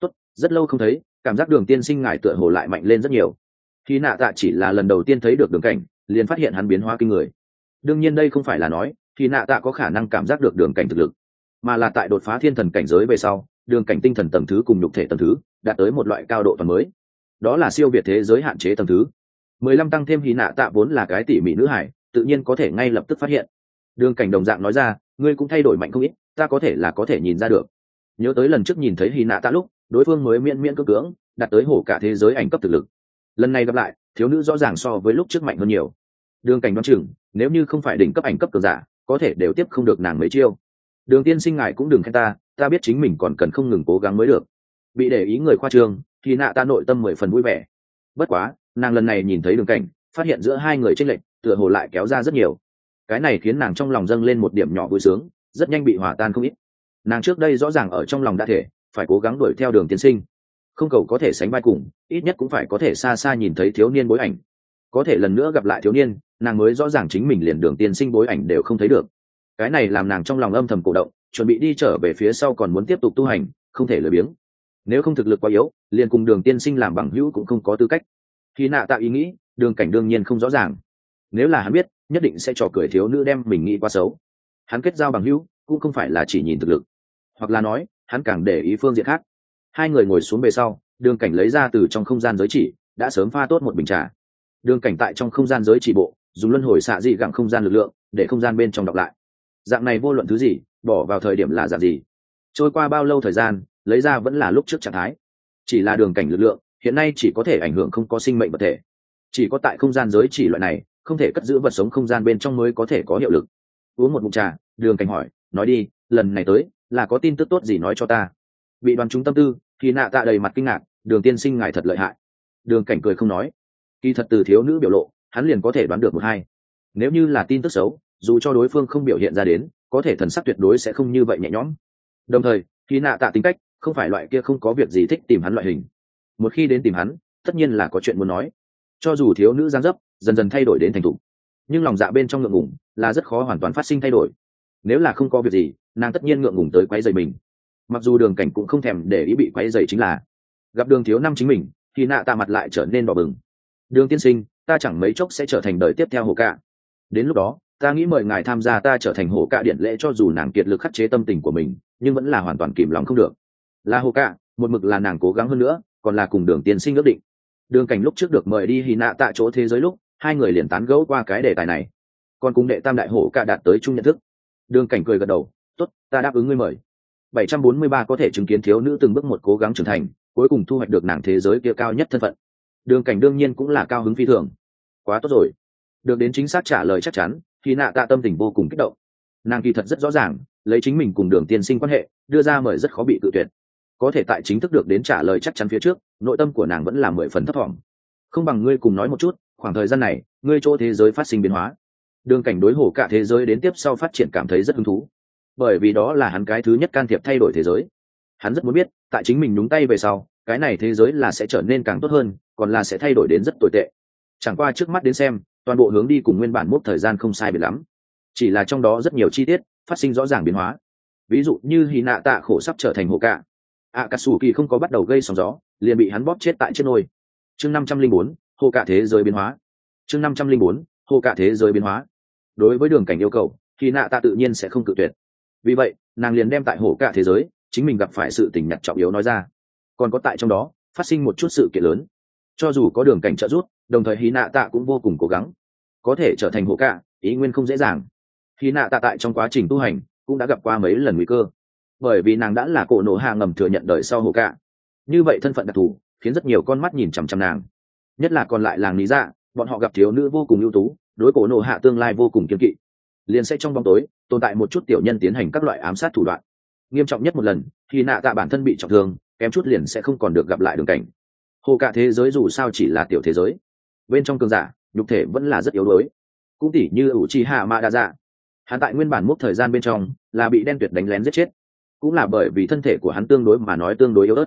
Tốt, rất lâu không thấy, cảm giác đường tiên sinh ngài tựa hồ lại mạnh lên rất nhiều. Khi nạ tạ chỉ là lần đầu tiên thấy được đường cảnh, liền phát hiện hắn biến hóa kinh người. Đương nhiên đây không phải là nói thì nạ tạ có khả năng cảm giác được đường cảnh thực lực, mà là tại đột phá thiên thần cảnh giới về sau, đường cảnh tinh thần tầng thứ cùng nhục thể tầng thứ đạt tới một loại cao độ toàn mới. Đó là siêu việt thế giới hạn chế tầng thứ. Mười lăm tăng thêm hy nạ tạ vốn là cái tỉ mỉ nữ hải, tự nhiên có thể ngay lập tức phát hiện. Đường cảnh đồng dạng nói ra, ngươi cũng thay đổi mạnh không ít, ta có thể là có thể nhìn ra được. Nhớ tới lần trước nhìn thấy hy nạ tạ lúc, đối phương mới miễn miễn cưỡng cưỡng đạt tới hổ cả thế giới ảnh cấp thực lực. Lần này gặp lại, thiếu nữ rõ ràng so với lúc trước mạnh hơn nhiều. Đường cảnh đoán chừng, nếu như không phải đỉnh cấp ảnh cấp cường giả có thể đều tiếp không được nàng mấy chiêu. Đường tiên sinh ngài cũng đừng khen ta ta biết chính mình còn cần không ngừng cố gắng mới được. Bị để ý người khoa trương, thì nạ ta nội tâm mười phần vui vẻ. Bất quá, nàng lần này nhìn thấy đường cảnh, phát hiện giữa hai người tranh lệch, tựa hồ lại kéo ra rất nhiều. Cái này khiến nàng trong lòng dâng lên một điểm nhỏ vui sướng, rất nhanh bị hỏa tan không ít. Nàng trước đây rõ ràng ở trong lòng đã thể, phải cố gắng đuổi theo đường tiên sinh. Không cầu có thể sánh vai cùng, ít nhất cũng phải có thể xa xa nhìn thấy thiếu niên bối ảnh. Có thể lần nữa gặp lại thiếu niên nàng mới rõ ràng chính mình liền đường tiên sinh bối ảnh đều không thấy được. Cái này làm nàng trong lòng âm thầm cổ động, chuẩn bị đi trở về phía sau còn muốn tiếp tục tu hành, không thể lười biếng. Nếu không thực lực quá yếu, liền cùng đường tiên sinh làm bằng hữu cũng không có tư cách. Khi nạ tạo ý nghĩ, đường cảnh đương nhiên không rõ ràng. Nếu là hắn biết, nhất định sẽ trò cười thiếu nữ đem mình nghĩ quá xấu. Hắn kết giao bằng hữu, cũng không phải là chỉ nhìn thực lực. Hoặc là nói, hắn càng để ý phương diện khác. Hai người ngồi xuống về sau, đường cảnh lấy ra từ trong không gian giới chỉ, đã sớm pha tốt một bình trà. Đường cảnh tại trong không gian giới chỉ bộ dùng luân hồi xạ dị gặng không gian lực lượng để không gian bên trong đọc lại. Dạng này vô luận thứ gì, bỏ vào thời điểm là dạng gì? Trôi qua bao lâu thời gian, lấy ra vẫn là lúc trước trạng thái. Chỉ là đường cảnh lực lượng, hiện nay chỉ có thể ảnh hưởng không có sinh mệnh vật thể. Chỉ có tại không gian giới chỉ loại này, không thể cất giữ vật sống không gian bên trong mới có thể có hiệu lực. Uống một mụn trà, đường cảnh hỏi, nói đi, lần này tới, là có tin tức tốt gì nói cho ta? Bị đoàn chúng tâm tư, thì nạ tạ đầy mặt kinh ngạc, đường tiên sinh ngài thật lợi hại. Đường cảnh cười không nói. Kỳ thật từ thiếu nữ biểu lộ hắn liền có thể đoán được một hai. Nếu như là tin tức xấu, dù cho đối phương không biểu hiện ra đến, có thể thần sắc tuyệt đối sẽ không như vậy nhẹ nhõm. Đồng thời, khi nạ tạ tính cách, không phải loại kia không có việc gì thích tìm hắn loại hình. Một khi đến tìm hắn, tất nhiên là có chuyện muốn nói. Cho dù thiếu nữ giang dấp, dần dần thay đổi đến thành thục, nhưng lòng dạ bên trong ngượng ngủng là rất khó hoàn toàn phát sinh thay đổi. Nếu là không có việc gì, nàng tất nhiên ngượng ngùng tới quấy dày mình. Mặc dù đường cảnh cũng không thèm để ý bị quấy dày chính là gặp đường thiếu năm chính mình, thì nạ tạ mặt lại trở nên đỏ bừng. Đường tiên sinh ta chẳng mấy chốc sẽ trở thành đời tiếp theo hồ cạ. Đến lúc đó, ta nghĩ mời ngài tham gia ta trở thành hồ cạ điện lễ cho dù nàng kiệt lực khắc chế tâm tình của mình, nhưng vẫn là hoàn toàn kìm lòng không được. Là hồ cạ, một mực là nàng cố gắng hơn nữa, còn là cùng đường tiên sinh ước định. Đường cảnh lúc trước được mời đi hy nạ tại chỗ thế giới lúc, hai người liền tán gẫu qua cái đề tài này. Còn cùng đệ tam đại hổ cạ đạt tới chung nhận thức. Đường cảnh cười gật đầu, tốt, ta đáp ứng ngươi mời. 743 có thể chứng kiến thiếu nữ từng bước một cố gắng trưởng thành, cuối cùng thu hoạch được nàng thế giới kia cao nhất thân phận đường cảnh đương nhiên cũng là cao hứng phi thường. Quá tốt rồi. Được đến chính xác trả lời chắc chắn, thì nạ tạ tâm tình vô cùng kích động. Nàng kỳ thật rất rõ ràng, lấy chính mình cùng đường tiên sinh quan hệ, đưa ra mời rất khó bị tự tuyệt. Có thể tại chính thức được đến trả lời chắc chắn phía trước, nội tâm của nàng vẫn là mười phần thấp thỏm. Không bằng ngươi cùng nói một chút, khoảng thời gian này, ngươi chỗ thế giới phát sinh biến hóa. Đường cảnh đối hồ cả thế giới đến tiếp sau phát triển cảm thấy rất hứng thú. Bởi vì đó là hắn cái thứ nhất can thiệp thay đổi thế giới. Hắn rất muốn biết, tại chính mình nhúng tay về sau cái này thế giới là sẽ trở nên càng tốt hơn, còn là sẽ thay đổi đến rất tồi tệ. Chẳng qua trước mắt đến xem, toàn bộ hướng đi cùng nguyên bản mốc thời gian không sai biệt lắm. Chỉ là trong đó rất nhiều chi tiết, phát sinh rõ ràng biến hóa. Ví dụ như hy nạ tạ khổ sắp trở thành hộ cạ ạ cà sù kỳ không có bắt đầu gây sóng gió, liền bị hắn bóp chết tại trên nôi. Chương năm trăm linh bốn hộ cạ thế giới biến hóa. Chương năm trăm linh bốn hộ cạ thế giới biến hóa. Đối với đường cảnh yêu cầu hy nạ tạ tự nhiên sẽ không cự tuyệt. Vì vậy, nàng liền đem tại hộ cạ thế giới, chính mình gặp phải sự tình nhặt trọng yếu nói ra còn có tại trong đó, phát sinh một chút sự kiện lớn. Cho dù có đường cảnh trợ giúp, đồng thời hy nạ tạ cũng vô cùng cố gắng. Có thể trở thành hộ cạ, ý nguyên không dễ dàng. Hy nạ tạ tại trong quá trình tu hành, cũng đã gặp qua mấy lần nguy cơ. Bởi vì nàng đã là cổ nổ hạ ngầm thừa nhận đời sau hộ cạ. Như vậy thân phận đặc thù, khiến rất nhiều con mắt nhìn chằm chằm nàng. Nhất là còn lại làng lý dạ bọn họ gặp thiếu nữ vô cùng ưu tú, đối cổ nổ hạ tương lai vô cùng kiên kỵ. Liền sẽ trong bóng tối, tồn tại một chút tiểu nhân tiến hành các loại ám sát thủ đoạn. Nghiêm trọng nhất một lần khi nạ tạ bản thân bị trọng thương kém chút liền sẽ không còn được gặp lại đường cảnh. Hồ cả thế giới dù sao chỉ là tiểu thế giới. Bên trong cường giả, nhục thể vẫn là rất yếu đuối. Cũng tỉ như ủ chi hạ mạ đa dạ hắn tại nguyên bản mốc thời gian bên trong là bị đen tuyệt đánh lén giết chết. Cũng là bởi vì thân thể của hắn tương đối mà nói tương đối yếu ớt.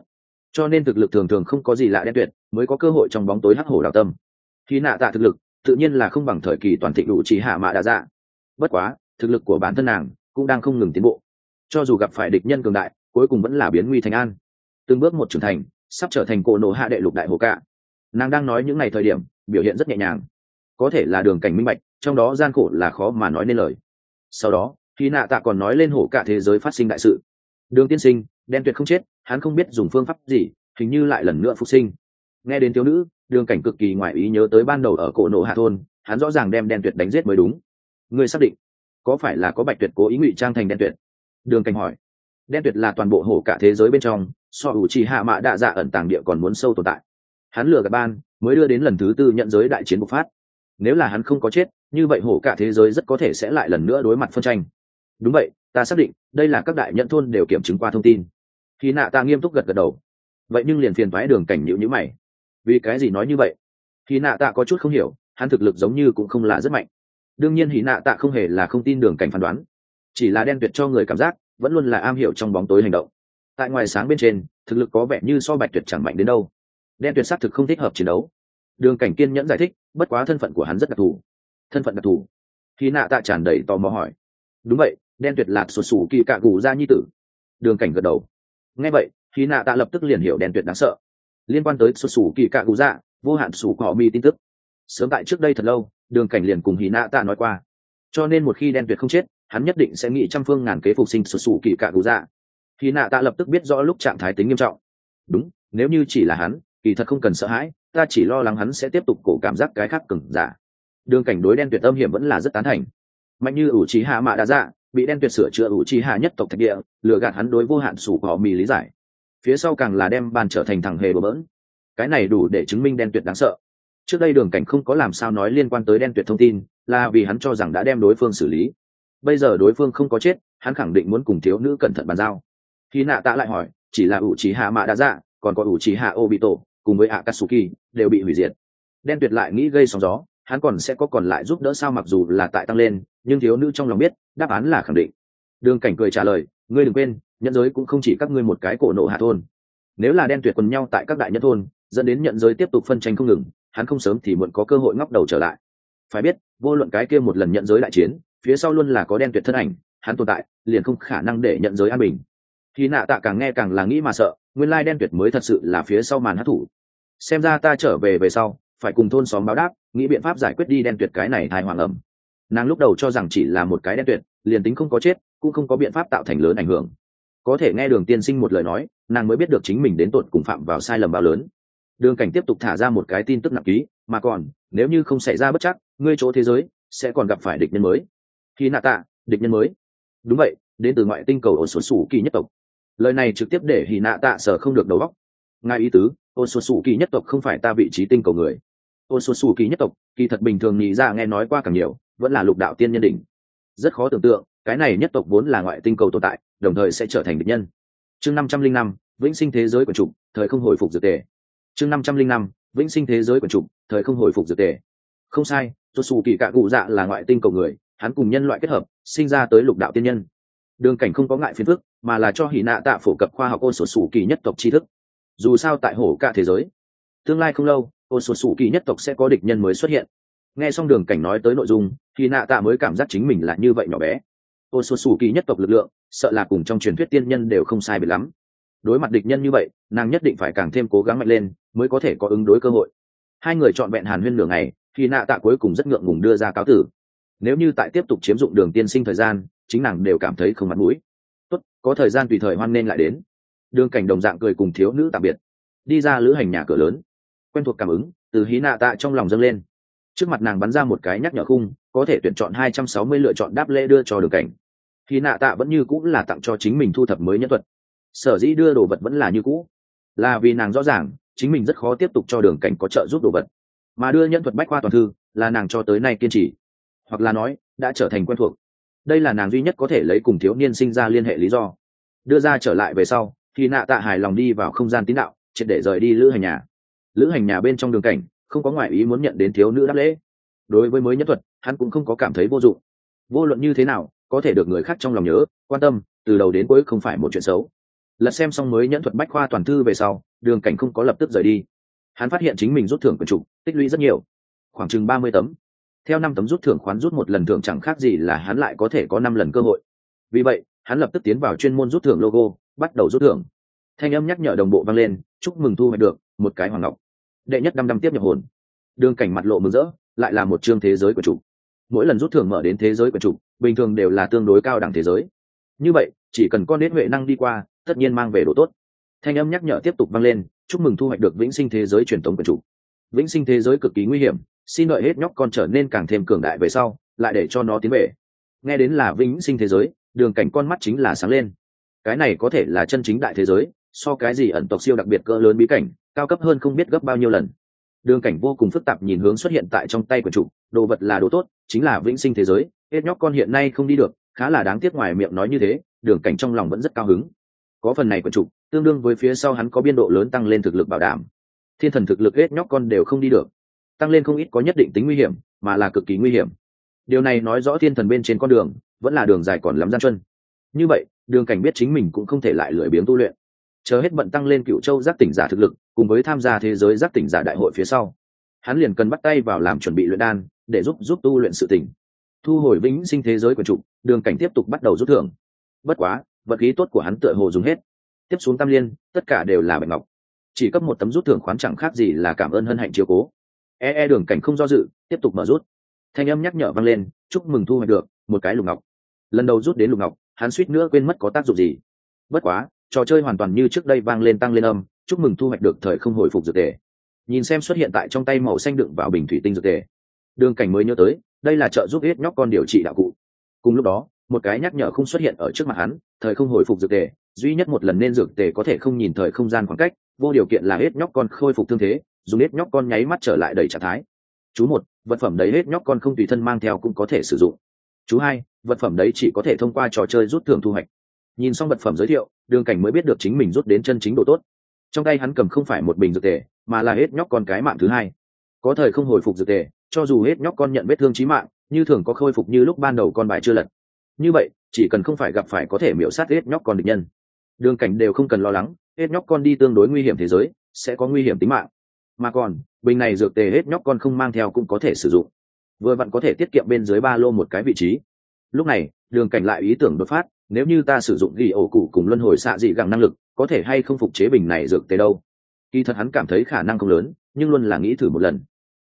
Cho nên thực lực thường thường không có gì lạ đen tuyệt, mới có cơ hội trong bóng tối hắc hổ đào tâm. Khi nạ tạ thực lực, tự nhiên là không bằng thời kỳ toàn thịnh đủ chỉ hạ mạ đa dạ bất quá, thực lực của bản thân nàng cũng đang không ngừng tiến bộ. Cho dù gặp phải địch nhân cường đại, cuối cùng vẫn là biến nguy thành an từng bước một trưởng thành, sắp trở thành cổ nổ hạ đệ lục đại hồ cạ. Nàng đang nói những ngày thời điểm, biểu hiện rất nhẹ nhàng. Có thể là đường cảnh minh bạch, trong đó gian khổ là khó mà nói nên lời. Sau đó khi nạ tạ còn nói lên hổ cả thế giới phát sinh đại sự. Đường tiên sinh, đen tuyệt không chết, hắn không biết dùng phương pháp gì, hình như lại lần nữa phục sinh. Nghe đến thiếu nữ, đường cảnh cực kỳ ngoại ý nhớ tới ban đầu ở cổ nộ hạ thôn, hắn rõ ràng đem đen tuyệt đánh giết mới đúng. Người xác định, có phải là có bạch tuyệt cố ý ngụy trang thành đen tuyệt? Đường cảnh hỏi. Đen tuyệt là toàn bộ hổ cả thế giới bên trong so ủ chỉ hạ mạ đạ dạ ẩn tàng địa còn muốn sâu tồn tại. Hắn lừa gạt ban, mới đưa đến lần thứ tư nhận giới đại chiến bộc phát. Nếu là hắn không có chết, như vậy hổ cả thế giới rất có thể sẽ lại lần nữa đối mặt phân tranh. Đúng vậy, ta xác định, đây là các đại nhận thôn đều kiểm chứng qua thông tin. Khi nạ ta nghiêm túc gật gật đầu. Vậy nhưng liền phiền thoái đường cảnh nhịu nhữ mày. Vì cái gì nói như vậy? Khi nạ tạ có chút không hiểu, hắn thực lực giống như cũng không là rất mạnh. Đương nhiên hì nạ tạ không hề là không tin đường cảnh phán đoán. Chỉ là đen tuyệt cho người cảm giác, vẫn luôn là am hiểu trong bóng tối hành động tại ngoài sáng bên trên, thực lực có vẻ như so bạch tuyệt chẳng mạnh đến đâu. Đen tuyệt xác thực không thích hợp chiến đấu. Đường cảnh kiên nhẫn giải thích, bất quá thân phận của hắn rất đặc thù. Thân phận đặc thù? Khi nạ tạ tràn đầy tò mò hỏi. Đúng vậy, đen tuyệt lạc sụt sù kỳ cạ gù ra nhi tử. Đường cảnh gật đầu. Ngay vậy, khi nạ tạ lập tức liền hiểu đen tuyệt đáng sợ. Liên quan tới sụt sù kỳ cạ gù ra vô hạn sù cỏ mi tin tức. Sớm tại trước đây thật lâu, đường cảnh liền cùng hì nạ tạ nói qua. Cho nên một khi đen tuyệt không chết, hắn nhất định sẽ nghĩ trăm phương ngàn kế phục sinh sụt sù kỳ cạ gù ra khi nạ tạ lập tức biết rõ lúc trạng thái tính nghiêm trọng. Đúng, nếu như chỉ là hắn, kỳ thật không cần sợ hãi, ta chỉ lo lắng hắn sẽ tiếp tục cổ cảm giác cái khác cừng giả. Đường cảnh đối đen tuyệt âm hiểm vẫn là rất tán thành. Mạnh như ủ trí hạ mạ đã dạ bị đen tuyệt sửa chữa ủ trí hạ nhất tộc thạch địa, lừa gạt hắn đối vô hạn sủ cỏ mì lý giải. Phía sau càng là đem bàn trở thành thằng hề bờ bỡn. Cái này đủ để chứng minh đen tuyệt đáng sợ. Trước đây đường cảnh không có làm sao nói liên quan tới đen tuyệt thông tin, là vì hắn cho rằng đã đem đối phương xử lý. Bây giờ đối phương không có chết, hắn khẳng định muốn cùng thiếu nữ cẩn thận bàn giao khi nạ tạ lại hỏi, chỉ là ủ trí hạ mạ đã dạ còn có ủ trí hạ obito cùng với akatsuki đều bị hủy diệt. Đen tuyệt lại nghĩ gây sóng gió, hắn còn sẽ có còn lại giúp đỡ sao mặc dù là tại tăng lên, nhưng thiếu nữ trong lòng biết, đáp án là khẳng định. Đường cảnh cười trả lời, ngươi đừng quên nhận giới cũng không chỉ các ngươi một cái cổ nộ hạ thôn. Nếu là đen tuyệt quần nhau tại các đại nhân thôn, dẫn đến nhận giới tiếp tục phân tranh không ngừng, hắn không sớm thì muộn có cơ hội ngóc đầu trở lại. Phải biết, vô luận cái kia một lần nhận giới đại chiến, phía sau luôn là có đen tuyệt thân ảnh, hắn tồn tại, liền không khả năng để nhận giới an bình khi nạ tạ càng nghe càng là nghĩ mà sợ, nguyên lai đen tuyệt mới thật sự là phía sau màn hát thủ. Xem ra ta trở về về sau, phải cùng thôn xóm báo đáp, nghĩ biện pháp giải quyết đi đen tuyệt cái này thai hoàng ẩm. Nàng lúc đầu cho rằng chỉ là một cái đen tuyệt, liền tính không có chết, cũng không có biện pháp tạo thành lớn ảnh hưởng. Có thể nghe đường tiên sinh một lời nói, nàng mới biết được chính mình đến tột cùng phạm vào sai lầm bao lớn. Đường cảnh tiếp tục thả ra một cái tin tức nặng ký, mà còn, nếu như không xảy ra bất chắc, ngươi chỗ thế giới, sẽ còn gặp phải địch nhân mới. Khi nạ tạ, địch nhân mới. Đúng vậy, đến từ ngoại tinh cầu ở số sủ kỳ nhất tộc lời này trực tiếp để hì nạ tạ sở không được đầu óc. Ngài ý tứ ô xuân xù kỳ nhất tộc không phải ta vị trí tinh cầu người. Ô xuân xù kỳ nhất tộc, kỳ thật bình thường nghĩ ra dạ nghe nói qua càng nhiều, vẫn là lục đạo tiên nhân đỉnh. Rất khó tưởng tượng, cái này nhất tộc vốn là ngoại tinh cầu tồn tại, đồng thời sẽ trở thành địch nhân. Chương năm trăm linh năm, vĩnh sinh thế giới của trục, thời không hồi phục dược tề. Chương năm trăm linh năm, vĩnh sinh thế giới của trục, thời không hồi phục dược tề. Không sai rút xù kỳ cạ cụ dạ là ngoại tinh cầu người, hắn cùng nhân loại kết hợp, sinh ra tới lục đạo tiên nhân. Đường cảnh không có ngại phiền phức mà là cho hỉ nạ tạ phổ cập khoa học ôn sổ sủ kỳ nhất tộc tri thức. Dù sao tại hổ cả thế giới, tương lai không lâu ôn sổ sủ kỳ nhất tộc sẽ có địch nhân mới xuất hiện. Nghe xong đường cảnh nói tới nội dung thì nạ tạ mới cảm giác chính mình là như vậy nhỏ bé. Ôn sổ sủ kỳ nhất tộc lực lượng, sợ là cùng trong truyền thuyết tiên nhân đều không sai biệt lắm. Đối mặt địch nhân như vậy, nàng nhất định phải càng thêm cố gắng mạnh lên, mới có thể có ứng đối cơ hội. Hai người chọn vẹn hàn huyên nửa ngày thì nạ tạ cuối cùng rất ngượng ngùng đưa ra cáo tử. Nếu như tại tiếp tục chiếm dụng đường tiên sinh thời gian, chính nàng đều cảm thấy không mặt mũi có thời gian tùy thời hoan nên lại đến. Đường cảnh đồng dạng cười cùng thiếu nữ tạm biệt. Đi ra lữ hành nhà cửa lớn. Quen thuộc cảm ứng, từ hí nạ tạ trong lòng dâng lên. Trước mặt nàng bắn ra một cái nhắc nhở khung, có thể tuyển chọn hai trăm sáu mươi lựa chọn đáp lễ đưa cho đường cảnh. Hí nạ tạ vẫn như cũng là tặng cho chính mình thu thập mới nhân thuật. Sở dĩ đưa đồ vật vẫn là như cũ, là vì nàng rõ ràng, chính mình rất khó tiếp tục cho đường cảnh có trợ giúp đồ vật. Mà đưa nhân thuật bách khoa toàn thư, là nàng cho tới nay kiên trì. Hoặc là nói, đã trở thành quen thuộc đây là nàng duy nhất có thể lấy cùng thiếu niên sinh ra liên hệ lý do. Đưa ra trở lại về sau, thì nạ tạ hài lòng đi vào không gian tín đạo, triệt để rời đi lữ hành nhà. Lữ hành nhà bên trong đường cảnh, không có ngoại ý muốn nhận đến thiếu nữ đáp lễ. Đối với mới nhất thuật, hắn cũng không có cảm thấy vô dụng. Vô luận như thế nào, có thể được người khác trong lòng nhớ, quan tâm, từ đầu đến cuối không phải một chuyện xấu. Lật xem xong mới nhẫn thuật bách khoa toàn thư về sau, đường cảnh không có lập tức rời đi. Hắn phát hiện chính mình rút thưởng quần trục tích lũy rất nhiều. Khoảng chừng ba mươi tấm theo năm tấm rút thưởng khoán rút một lần thưởng chẳng khác gì là hắn lại có thể có năm lần cơ hội. Vì vậy, hắn lập tức tiến vào chuyên môn rút thưởng logo, bắt đầu rút thưởng. Thanh âm nhắc nhở đồng bộ vang lên, chúc mừng thu hoạch được một cái hoàng ngọc. Đệ nhất năm năm tiếp nhập hồn. Đường cảnh mặt lộ mừng rỡ, lại là một chương thế giới của chủ. Mỗi lần rút thưởng mở đến thế giới của chủ, bình thường đều là tương đối cao đẳng thế giới. Như vậy, chỉ cần con đến huệ năng đi qua, tất nhiên mang về độ tốt. Thanh âm nhắc nhở tiếp tục vang lên, chúc mừng thu hoạch được vĩnh sinh thế giới truyền thống của chủ. Vĩnh sinh thế giới cực kỳ nguy hiểm xin đợi hết nhóc con trở nên càng thêm cường đại về sau, lại để cho nó tiến về. Nghe đến là vĩnh sinh thế giới, đường cảnh con mắt chính là sáng lên. Cái này có thể là chân chính đại thế giới, so cái gì ẩn tộc siêu đặc biệt cỡ lớn bí cảnh, cao cấp hơn không biết gấp bao nhiêu lần. Đường cảnh vô cùng phức tạp nhìn hướng xuất hiện tại trong tay của chủ, đồ vật là đồ tốt, chính là vĩnh sinh thế giới, hết nhóc con hiện nay không đi được, khá là đáng tiếc ngoài miệng nói như thế, đường cảnh trong lòng vẫn rất cao hứng. Có phần này của chủ, tương đương với phía sau hắn có biên độ lớn tăng lên thực lực bảo đảm. Thiên thần thực lực hết nhóc con đều không đi được tăng lên không ít có nhất định tính nguy hiểm, mà là cực kỳ nguy hiểm. Điều này nói rõ thiên thần bên trên con đường, vẫn là đường dài còn lắm gian chân như vậy, đường cảnh biết chính mình cũng không thể lại lười biếng tu luyện. Chờ hết bận tăng lên cựu châu giác tỉnh giả thực lực, cùng với tham gia thế giới giác tỉnh giả đại hội phía sau, hắn liền cần bắt tay vào làm chuẩn bị luyện đan, để giúp giúp tu luyện sự tỉnh. Thu hồi vĩnh sinh thế giới của trụ đường cảnh tiếp tục bắt đầu rút thưởng. Bất quá, vật khí tốt của hắn tựa hồ dùng hết. Tiếp xuống tam liên, tất cả đều là bạch ngọc. Chỉ cấp một tấm rút thưởng khoán chẳng khác gì là cảm ơn hân hạnh chiếu cố e e đường cảnh không do dự, tiếp tục mở rút. Thanh âm nhắc nhở vang lên, chúc mừng thu hoạch được một cái lục ngọc. Lần đầu rút đến lục ngọc, hắn suýt nữa quên mất có tác dụng gì. Bất quá, trò chơi hoàn toàn như trước đây vang lên tăng lên âm, chúc mừng thu hoạch được thời không hồi phục dược tề. Nhìn xem xuất hiện tại trong tay màu xanh đựng vào bình thủy tinh dược tề. Đường cảnh mới nhớ tới, đây là trợ giúp ít nhóc con điều trị đạo cụ. Cùng lúc đó, một cái nhắc nhở không xuất hiện ở trước mặt hắn, thời không hồi phục dược tề, duy nhất một lần nên dược tề có thể không nhìn thời không gian khoảng cách, vô điều kiện là hết nhóc con khôi phục thương thế dùng hết nhóc con nháy mắt trở lại đầy trạng thái. Chú một, vật phẩm đấy hết nhóc con không tùy thân mang theo cũng có thể sử dụng. Chú hai, vật phẩm đấy chỉ có thể thông qua trò chơi rút thưởng thu hoạch. Nhìn xong vật phẩm giới thiệu, đường cảnh mới biết được chính mình rút đến chân chính độ tốt. Trong tay hắn cầm không phải một bình dược tề, mà là hết nhóc con cái mạng thứ hai. Có thời không hồi phục dược tề, cho dù hết nhóc con nhận vết thương trí mạng, như thường có khôi phục như lúc ban đầu con bài chưa lật. Như vậy, chỉ cần không phải gặp phải có thể miễu sát hết nhóc con địch nhân. Đường cảnh đều không cần lo lắng, hết nhóc con đi tương đối nguy hiểm thế giới, sẽ có nguy hiểm tính mạng mà còn, bình này dược tề hết nhóc con không mang theo cũng có thể sử dụng. Vừa vặn có thể tiết kiệm bên dưới ba lô một cái vị trí. Lúc này, đường cảnh lại ý tưởng đột phát, nếu như ta sử dụng ghi ổ cụ cùng luân hồi xạ dị gẳng năng lực, có thể hay không phục chế bình này dược tề đâu? Kỳ thật hắn cảm thấy khả năng không lớn, nhưng luôn là nghĩ thử một lần.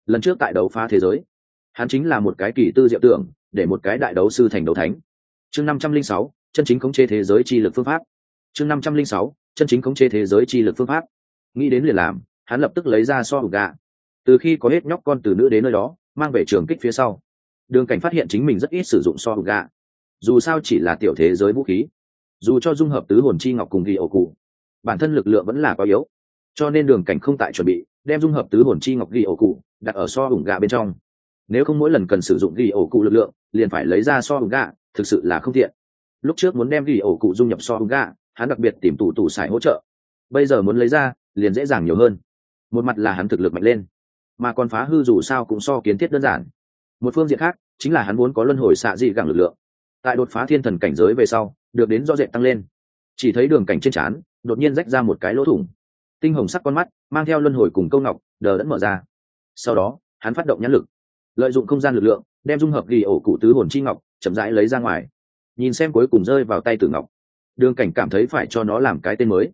Lần trước tại đấu phá thế giới, hắn chính là một cái kỳ tư diệu tưởng, để một cái đại đấu sư thành đấu thánh. Chương năm trăm linh sáu, chân chính khống chế thế giới chi lực phương pháp. Chương năm trăm linh sáu, chân chính khống chế thế giới chi lực phương pháp. Nghĩ đến liền làm hắn lập tức lấy ra so hủ gà. Từ khi có hết nhóc con từ nữ đến nơi đó, mang về trường kích phía sau. Đường cảnh phát hiện chính mình rất ít sử dụng so hủ gà. Dù sao chỉ là tiểu thế giới vũ khí. Dù cho dung hợp tứ hồn chi ngọc cùng ghi ổ cụ, bản thân lực lượng vẫn là quá yếu. Cho nên đường cảnh không tại chuẩn bị, đem dung hợp tứ hồn chi ngọc ghi ổ cụ đặt ở so hùng gà bên trong. Nếu không mỗi lần cần sử dụng ghi ổ cụ lực lượng, liền phải lấy ra so hùng gà, thực sự là không tiện. Lúc trước muốn đem ghi ổ cụ dung nhập so hùng gà, hắn đặc biệt tìm tủ tủ xài hỗ trợ. Bây giờ muốn lấy ra, liền dễ dàng nhiều hơn một mặt là hắn thực lực mạnh lên, mà còn phá hư dù sao cũng so kiến thiết đơn giản. Một phương diện khác, chính là hắn muốn có luân hồi xạ dị gẳng lực lượng. Tại đột phá thiên thần cảnh giới về sau, được đến do dệt tăng lên. Chỉ thấy đường cảnh trên trán, đột nhiên rách ra một cái lỗ thủng. Tinh hồng sắc con mắt, mang theo luân hồi cùng câu ngọc, đờ đẫn mở ra. Sau đó, hắn phát động nhãn lực, lợi dụng không gian lực lượng, đem dung hợp ghi ổ cụ tứ hồn chi ngọc, chậm rãi lấy ra ngoài. Nhìn xem cuối cùng rơi vào tay tử ngọc. Đường cảnh cảm thấy phải cho nó làm cái tên mới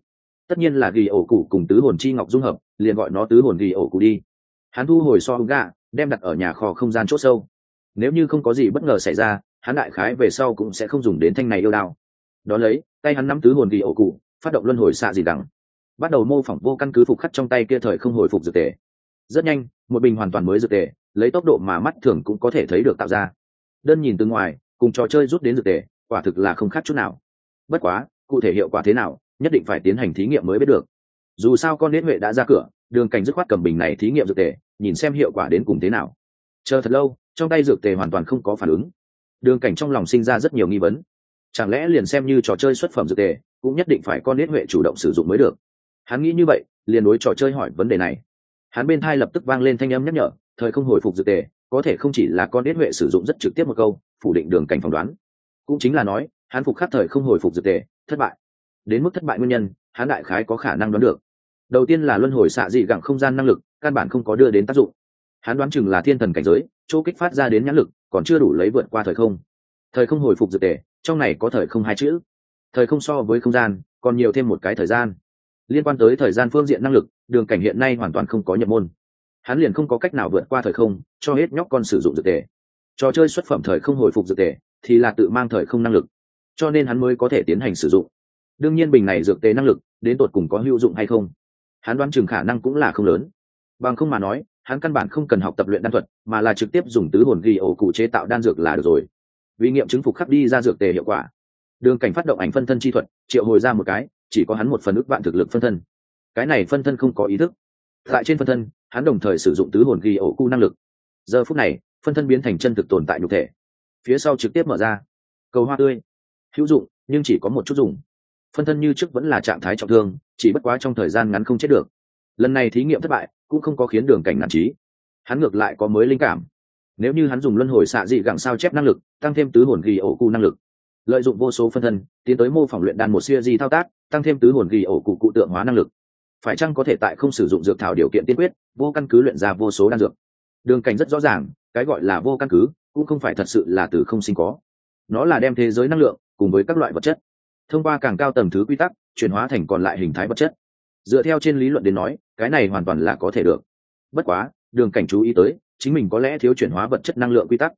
tất nhiên là ghi ổ cụ cùng tứ hồn chi ngọc dung hợp, liền gọi nó tứ hồn ghi ổ cụ đi. Hắn thu hồi so hung gà đem đặt ở nhà kho không gian c h ỗ sâu. Nếu như không có gì bất ngờ xảy ra, hắn đại khái về sau cũng sẽ không dùng đến thanh này yêu đao. Đ ó lấy, tay hắn nắm tứ hồn ghi ổ cụ phát động luân hồi xạ gì đắng bắt đầu mô phỏng vô căn cứ phục khắc trong tay kia thời không hồi phục dược tề. Rất nhanh, một bình hoàn toàn mới dược tề, lấy tốc độ mà mắt thường cũng có thể thấy được tạo ra. Đơn nhìn từ ngoài, cùng trò chơi rút đến dược tề, quả thực là không khác chút nào. Bất quá, cụ thể hiệu quả thế nào nhất định phải tiến hành thí nghiệm mới biết được. Dù sao con nết huệ đã ra cửa, đường cảnh dứt khoát cầm bình này thí nghiệm dược tề, nhìn xem hiệu quả đến cùng thế nào. Chờ thật lâu, trong tay dược tề hoàn toàn không có phản ứng. Đường cảnh trong lòng sinh ra rất nhiều nghi vấn. Chẳng lẽ liền xem như trò chơi xuất phẩm dược tề, cũng nhất định phải con nết huệ chủ động sử dụng mới được? Hắn nghĩ như vậy, liền đối trò chơi hỏi vấn đề này. Hắn bên thai lập tức vang lên thanh âm nhắc nhở, thời không hồi phục dược tề, có thể không chỉ là con nết huệ sử dụng rất trực tiếp một câu, phủ định đường cảnh phỏng đoán. Cũng chính là nói, hắn phục khắc thời không hồi phục dược tề, thất bại đến mức thất bại nguyên nhân, hắn đại khái có khả năng đoán được. Đầu tiên là luân hồi xạ dị gặng không gian năng lực, căn bản không có đưa đến tác dụng. Hắn đoán chừng là thiên thần cảnh giới, chỗ kích phát ra đến nhãn lực, còn chưa đủ lấy vượt qua thời không. Thời không hồi phục dược tề, trong này có thời không hai chữ. Thời không so với không gian, còn nhiều thêm một cái thời gian. Liên quan tới thời gian phương diện năng lực, đường cảnh hiện nay hoàn toàn không có nhập môn. Hắn liền không có cách nào vượt qua thời không, cho hết nhóc con sử dụng dược tề. Trò chơi xuất phẩm thời không hồi phục dược tề, thì là tự mang thời không năng lực. Cho nên hắn mới có thể tiến hành sử dụng đương nhiên bình này dược tế năng lực, đến tột cùng có hữu dụng hay không? Hắn đoán chừng khả năng cũng là không lớn. Bằng không mà nói, hắn căn bản không cần học tập luyện đan thuật, mà là trực tiếp dùng tứ hồn ghi ổ cụ chế tạo đan dược là được rồi. Vì nghiệm chứng phục khắc đi ra dược tề hiệu quả. Đường cảnh phát động ảnh phân thân chi thuật, triệu hồi ra một cái, chỉ có hắn một phần ức vạn thực lực phân thân. Cái này phân thân không có ý thức. Tại trên phân thân, hắn đồng thời sử dụng tứ hồn ghi ổ cụ năng lực. Giờ phút này, phân thân biến thành chân thực tồn tại nhục thể. Phía sau trực tiếp mở ra. Cầu hoa tươi. Hữu dụng, nhưng chỉ có một chút dùng phân thân như trước vẫn là trạng thái trọng thương, chỉ bất quá trong thời gian ngắn không chết được. Lần này thí nghiệm thất bại, cũng không có khiến đường cảnh nản trí. Hắn ngược lại có mới linh cảm. Nếu như hắn dùng luân hồi xạ dị gẳng sao chép năng lực, tăng thêm tứ hồn ghi ổ cụ năng lực. Lợi dụng vô số phân thân, tiến tới mô phỏng luyện đan một siêu di thao tác, tăng thêm tứ hồn ghi ổ cụ cụ tượng hóa năng lực. Phải chăng có thể tại không sử dụng dược thảo điều kiện tiên quyết, vô căn cứ luyện ra vô số đan dược? Đường cảnh rất rõ ràng, cái gọi là vô căn cứ, cũng không phải thật sự là từ không sinh có. Nó là đem thế giới năng lượng cùng với các loại vật chất thông qua càng cao tầng thứ quy tắc, chuyển hóa thành còn lại hình thái vật chất. Dựa theo trên lý luận đến nói, cái này hoàn toàn là có thể được. Bất quá, đường cảnh chú ý tới, chính mình có lẽ thiếu chuyển hóa vật chất năng lượng quy tắc.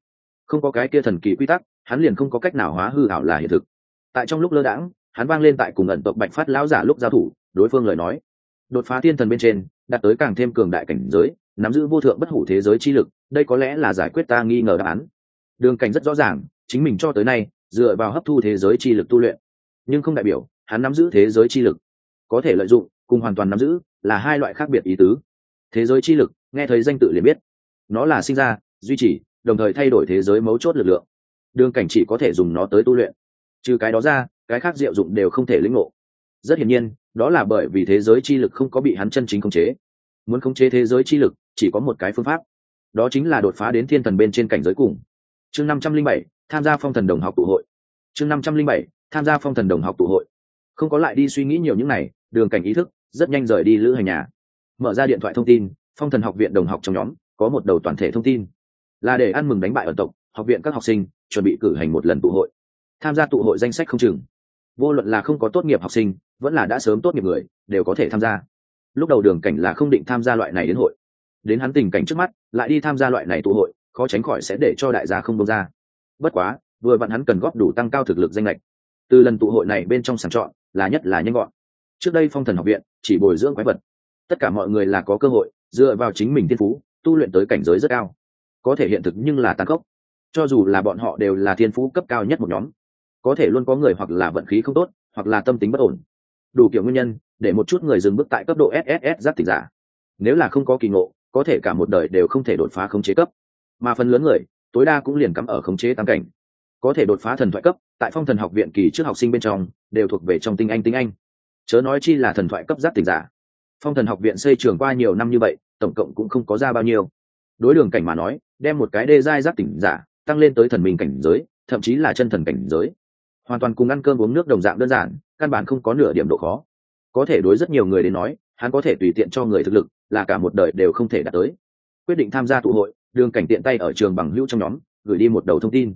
Không có cái kia thần kỳ quy tắc, hắn liền không có cách nào hóa hư ảo là hiện thực. Tại trong lúc lơ đãng, hắn vang lên tại cùng ẩn tộc bạch phát lão giả lúc giao thủ, đối phương lời nói. Đột phá thiên thần bên trên, đạt tới càng thêm cường đại cảnh giới, nắm giữ vô thượng bất hủ thế giới chi lực, đây có lẽ là giải quyết ta nghi ngờ đáp án. Đường cảnh rất rõ ràng, chính mình cho tới nay, dựa vào hấp thu thế giới chi lực tu luyện nhưng không đại biểu hắn nắm giữ thế giới chi lực. Có thể lợi dụng, cùng hoàn toàn nắm giữ, là hai loại khác biệt ý tứ. Thế giới chi lực, nghe thấy danh tự liền biết. Nó là sinh ra, duy trì, đồng thời thay đổi thế giới mấu chốt lực lượng. Đường cảnh chỉ có thể dùng nó tới tu luyện. Trừ cái đó ra, cái khác diệu dụng đều không thể lĩnh ngộ. Rất hiển nhiên, đó là bởi vì thế giới chi lực không có bị hắn chân chính khống chế. Muốn khống chế thế giới chi lực, chỉ có một cái phương pháp. Đó chính là đột phá đến thiên thần bên trên cảnh giới cùng. Chương năm trăm linh bảy, tham gia phong thần đồng học tụ hội. Chương năm trăm linh bảy tham gia phong thần đồng học tụ hội. Không có lại đi suy nghĩ nhiều những này, đường cảnh ý thức rất nhanh rời đi lữ hành nhà. Mở ra điện thoại thông tin, phong thần học viện đồng học trong nhóm có một đầu toàn thể thông tin. Là để ăn mừng đánh bại ở tộc, học viện các học sinh chuẩn bị cử hành một lần tụ hội. Tham gia tụ hội danh sách không chừng. Vô luận là không có tốt nghiệp học sinh, vẫn là đã sớm tốt nghiệp người, đều có thể tham gia. Lúc đầu đường cảnh là không định tham gia loại này đến hội. Đến hắn tình cảnh trước mắt, lại đi tham gia loại này tụ hội, khó tránh khỏi sẽ để cho đại gia không đông ra. Bất quá, vừa vặn hắn cần góp đủ tăng cao thực lực danh lệch từ lần tụ hội này bên trong sàng chọn, là nhất là nhanh gọn. Trước đây phong thần học viện chỉ bồi dưỡng quái vật. Tất cả mọi người là có cơ hội, dựa vào chính mình thiên phú, tu luyện tới cảnh giới rất cao. Có thể hiện thực nhưng là tàn cốc cho dù là bọn họ đều là thiên phú cấp cao nhất một nhóm. Có thể luôn có người hoặc là vận khí không tốt, hoặc là tâm tính bất ổn. Đủ kiểu nguyên nhân, để một chút người dừng bước tại cấp độ sss giáp tịch giả. Nếu là không có kỳ ngộ, có thể cả một đời đều không thể đột phá khống chế cấp. Mà phần lớn người, tối đa cũng liền cắm ở khống chế tam cảnh có thể đột phá thần thoại cấp, tại phong thần học viện kỳ trước học sinh bên trong, đều thuộc về trong tinh anh tinh anh. Chớ nói chi là thần thoại cấp giáp tỉnh giả. Phong thần học viện xây trường qua nhiều năm như vậy, tổng cộng cũng không có ra bao nhiêu. Đối đường cảnh mà nói, đem một cái đê giai giác tỉnh giả, tăng lên tới thần minh cảnh giới, thậm chí là chân thần cảnh giới. Hoàn toàn cùng ăn cơm uống nước đồng dạng đơn giản, căn bản không có nửa điểm độ khó. Có thể đối rất nhiều người đến nói, hắn có thể tùy tiện cho người thực lực, là cả một đời đều không thể đạt tới. Quyết định tham gia tụ hội, đường cảnh tiện tay ở trường bằng hữu trong nhóm, gửi đi một đầu thông tin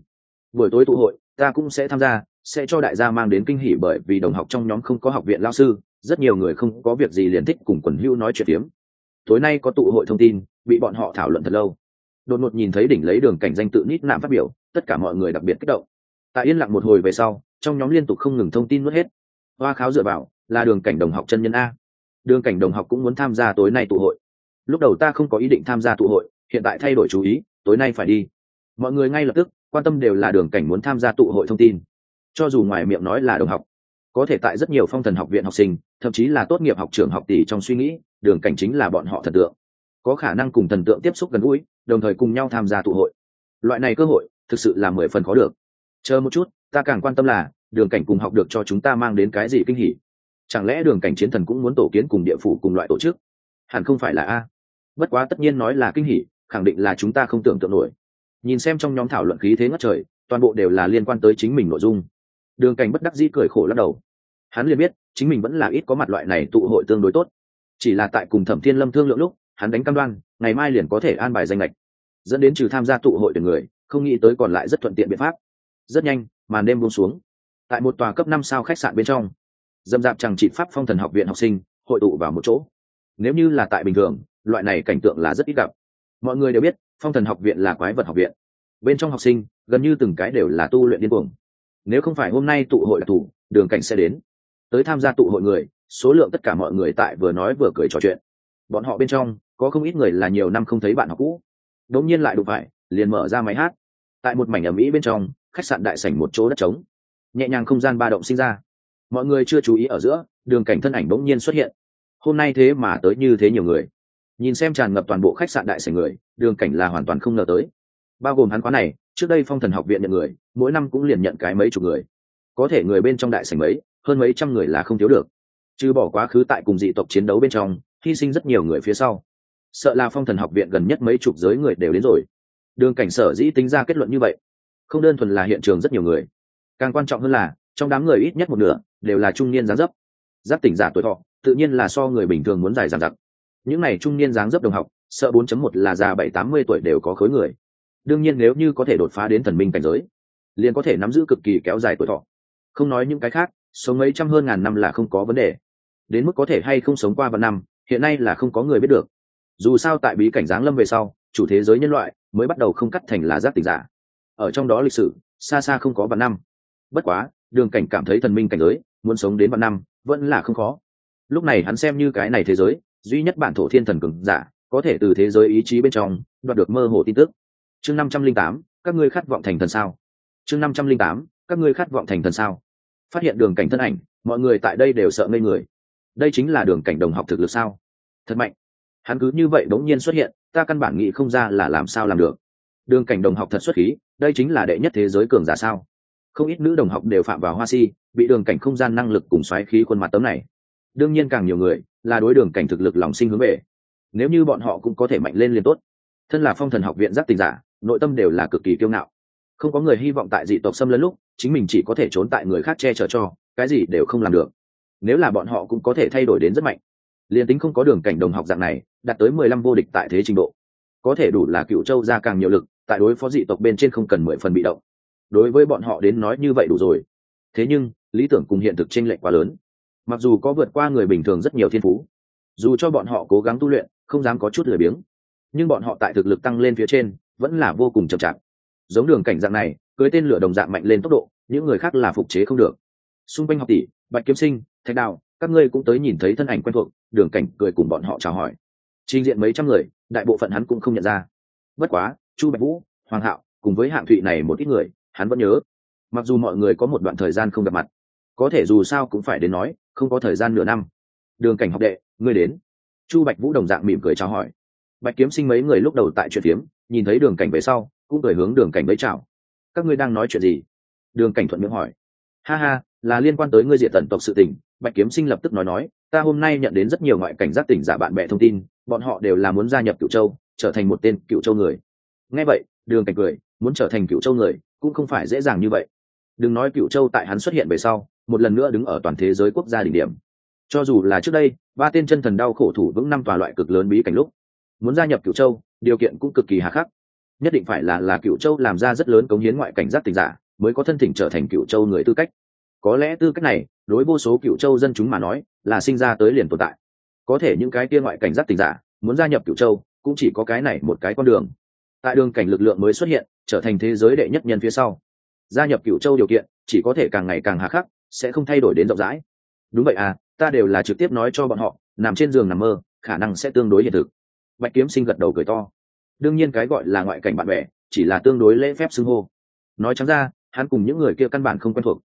buổi tối tụ hội, ta cũng sẽ tham gia, sẽ cho đại gia mang đến kinh hỉ bởi vì đồng học trong nhóm không có học viện lao sư, rất nhiều người không có việc gì liền thích cùng quần hữu nói chuyện tiếm tối nay có tụ hội thông tin, bị bọn họ thảo luận thật lâu. Đột ngột nhìn thấy đỉnh lấy đường cảnh danh tự nít nạm phát biểu, tất cả mọi người đặc biệt kích động. Tại yên lặng một hồi về sau, trong nhóm liên tục không ngừng thông tin nuốt hết. Hoa kháo dựa vào, là đường cảnh đồng học chân nhân a. Đường cảnh đồng học cũng muốn tham gia tối nay tụ hội. Lúc đầu ta không có ý định tham gia tụ hội, hiện tại thay đổi chú ý, tối nay phải đi. Mọi người ngay lập tức quan tâm đều là đường cảnh muốn tham gia tụ hội thông tin. Cho dù ngoài miệng nói là đồng học, có thể tại rất nhiều phong thần học viện học sinh, thậm chí là tốt nghiệp học trường học tỷ trong suy nghĩ, đường cảnh chính là bọn họ thần tượng. Có khả năng cùng thần tượng tiếp xúc gần gũi, đồng thời cùng nhau tham gia tụ hội. Loại này cơ hội, thực sự là mười phần khó được. Chờ một chút, ta càng quan tâm là, đường cảnh cùng học được cho chúng ta mang đến cái gì kinh hỉ? Chẳng lẽ đường cảnh chiến thần cũng muốn tổ kiến cùng địa phủ cùng loại tổ chức? Hẳn không phải là a. Bất quá tất nhiên nói là kinh hỉ, khẳng định là chúng ta không tưởng tượng nổi nhìn xem trong nhóm thảo luận khí thế ngất trời, toàn bộ đều là liên quan tới chính mình nội dung. Đường cảnh bất đắc dĩ cười khổ lắc đầu. Hắn liền biết, chính mình vẫn là ít có mặt loại này tụ hội tương đối tốt. Chỉ là tại cùng thẩm thiên lâm thương lượng lúc, hắn đánh cam đoan, ngày mai liền có thể an bài danh lệch dẫn đến trừ tham gia tụ hội tuyển người, không nghĩ tới còn lại rất thuận tiện biện pháp. Rất nhanh, màn đêm buông xuống. Tại một tòa cấp năm sao khách sạn bên trong, dâm dạp chẳng trị pháp phong thần học viện học sinh, hội tụ vào một chỗ. Nếu như là tại bình thường, loại này cảnh tượng là rất ít gặp. Mọi người đều biết phong thần học viện là quái vật học viện. Bên trong học sinh, gần như từng cái đều là tu luyện điên cuồng. Nếu không phải hôm nay tụ hội đặc thù đường cảnh sẽ đến. Tới tham gia tụ hội người, số lượng tất cả mọi người tại vừa nói vừa cười trò chuyện. Bọn họ bên trong, có không ít người là nhiều năm không thấy bạn học cũ. Đống nhiên lại đụng phải, liền mở ra máy hát. Tại một mảnh ẩm ĩ bên trong, khách sạn đại sảnh một chỗ đất trống. Nhẹ nhàng không gian ba động sinh ra. Mọi người chưa chú ý ở giữa, đường cảnh thân ảnh bỗng nhiên xuất hiện. Hôm nay thế mà tới như thế nhiều người nhìn xem tràn ngập toàn bộ khách sạn đại sảnh người, đường cảnh là hoàn toàn không ngờ tới. Bao gồm hắn khóa này, trước đây phong thần học viện nhận người, mỗi năm cũng liền nhận cái mấy chục người. Có thể người bên trong đại sảnh mấy, hơn mấy trăm người là không thiếu được. Chứ bỏ quá khứ tại cùng dị tộc chiến đấu bên trong, hy sinh rất nhiều người phía sau. Sợ là phong thần học viện gần nhất mấy chục giới người đều đến rồi. Đường cảnh sở dĩ tính ra kết luận như vậy. Không đơn thuần là hiện trường rất nhiều người. Càng quan trọng hơn là, trong đám người ít nhất một nửa, đều là trung niên giáng dấp. Giáp tỉnh giả tuổi thọ, tự nhiên là so người bình thường muốn dài dàn giặc những n à y trung niên dáng dấp đồng học, sợ 4.1 là già bảy tám mươi tuổi đều có khối người. Đương nhiên nếu như có thể đột phá đến thần minh cảnh giới, liền có thể nắm giữ cực kỳ kéo dài tuổi thọ. Không nói những cái khác, sống mấy trăm hơn ngàn năm là không có vấn đề. Đến mức có thể hay không sống qua vạn năm, hiện nay là không có người biết được. Dù sao tại bí cảnh giáng lâm về sau, chủ thế giới nhân loại mới bắt đầu không cắt thành là giác tỉnh giả. Ở trong đó lịch sử, xa xa không có vạn năm. Bất quá, đường cảnh cảm thấy thần minh cảnh giới, muốn sống đến vạn năm, vẫn là không khó. Lúc này hắn xem như cái này thế giới duy nhất bản thổ thiên thần cường giả, có thể từ thế giới ý chí bên trong đoạt được mơ hồ tin tức. Chương năm trăm linh tám, các ngươi khát vọng thành thần sao? Chương năm trăm linh tám, các ngươi khát vọng thành thần sao? Phát hiện đường cảnh thân ảnh, mọi người tại đây đều sợ ngây người. Đây chính là đường cảnh đồng học thực lực sao? Thật mạnh. Hắn cứ như vậy đống nhiên xuất hiện, ta căn bản nghĩ không ra là làm sao làm được. Đường cảnh đồng học thật xuất khí, đây chính là đệ nhất thế giới cường giả sao? Không ít nữ đồng học đều phạm vào hoa si, bị đường cảnh không gian năng lực cùng xoáy khí khuôn mặt tấm này. Đương nhiên càng nhiều người là đối đường cảnh thực lực lòng sinh hướng về. Nếu như bọn họ cũng có thể mạnh lên liền tốt. Thân là phong thần học viện giác tình giả, nội tâm đều là cực kỳ kiêu ngạo. Không có người hy vọng tại dị tộc xâm lấn lúc, chính mình chỉ có thể trốn tại người khác che chở cho, cái gì đều không làm được. Nếu là bọn họ cũng có thể thay đổi đến rất mạnh. Liền tính không có đường cảnh đồng học dạng này, đạt tới mười lăm vô địch tại thế trình độ. Có thể đủ là cựu châu ra càng nhiều lực, tại đối phó dị tộc bên trên không cần mười phần bị động. Đối với bọn họ đến nói như vậy đủ rồi. Thế nhưng, lý tưởng cùng hiện thực chênh lệch quá lớn mặc dù có vượt qua người bình thường rất nhiều thiên phú, dù cho bọn họ cố gắng tu luyện, không dám có chút lười biếng, nhưng bọn họ tại thực lực tăng lên phía trên, vẫn là vô cùng chậm chạp. Giống đường cảnh dạng này, cưới tên lửa đồng dạng mạnh lên tốc độ, những người khác là phục chế không được. Xung quanh học tỷ, bạch kiếm sinh, thạch đào, các ngươi cũng tới nhìn thấy thân ảnh quen thuộc, đường cảnh cười cùng bọn họ chào hỏi. Trình diện mấy trăm người, đại bộ phận hắn cũng không nhận ra. Bất quá, chu bạch vũ, hoàng hạo, cùng với hạng thụy này một ít người, hắn vẫn nhớ. Mặc dù mọi người có một đoạn thời gian không gặp mặt, có thể dù sao cũng phải đến nói không có thời gian nửa năm. Đường cảnh học đệ, ngươi đến. Chu bạch vũ đồng dạng mỉm cười chào hỏi. Bạch kiếm sinh mấy người lúc đầu tại chuyện phiếm, nhìn thấy đường cảnh về sau, cũng cười hướng đường cảnh với chào. Các ngươi đang nói chuyện gì? Đường cảnh thuận miệng hỏi. Ha ha, là liên quan tới ngươi diện tần tộc sự tình. Bạch kiếm sinh lập tức nói nói, ta hôm nay nhận đến rất nhiều ngoại cảnh giác tỉnh giả bạn bè thông tin, bọn họ đều là muốn gia nhập cựu châu, trở thành một tên cựu châu người. Nghe vậy, đường cảnh cười, muốn trở thành cựu châu người cũng không phải dễ dàng như vậy. Đừng nói cựu châu tại hắn xuất hiện về sau một lần nữa đứng ở toàn thế giới quốc gia đỉnh điểm. Cho dù là trước đây, ba tên chân thần đau khổ thủ vững năm tòa loại cực lớn bí cảnh lúc, muốn gia nhập cựu châu, điều kiện cũng cực kỳ hà khắc. Nhất định phải là là cựu châu làm ra rất lớn cống hiến ngoại cảnh giác tình giả, mới có thân thỉnh trở thành cựu châu người tư cách. Có lẽ tư cách này, đối vô số cựu châu dân chúng mà nói, là sinh ra tới liền tồn tại. Có thể những cái kia ngoại cảnh giác tình giả, muốn gia nhập cựu châu, cũng chỉ có cái này một cái con đường. Tại đường cảnh lực lượng mới xuất hiện, trở thành thế giới đệ nhất nhân phía sau. Gia nhập cựu châu điều kiện, chỉ có thể càng ngày càng hà khắc sẽ không thay đổi đến rộng rãi. Đúng vậy à ta đều là trực tiếp nói cho bọn họ, nằm trên giường nằm mơ, khả năng sẽ tương đối hiện thực. Bạch kiếm sinh gật đầu cười to. Đương nhiên cái gọi là ngoại cảnh bạn bè, chỉ là tương đối lễ phép xưng hô. Nói chẳng ra, hắn cùng những người kia căn bản không quen thuộc.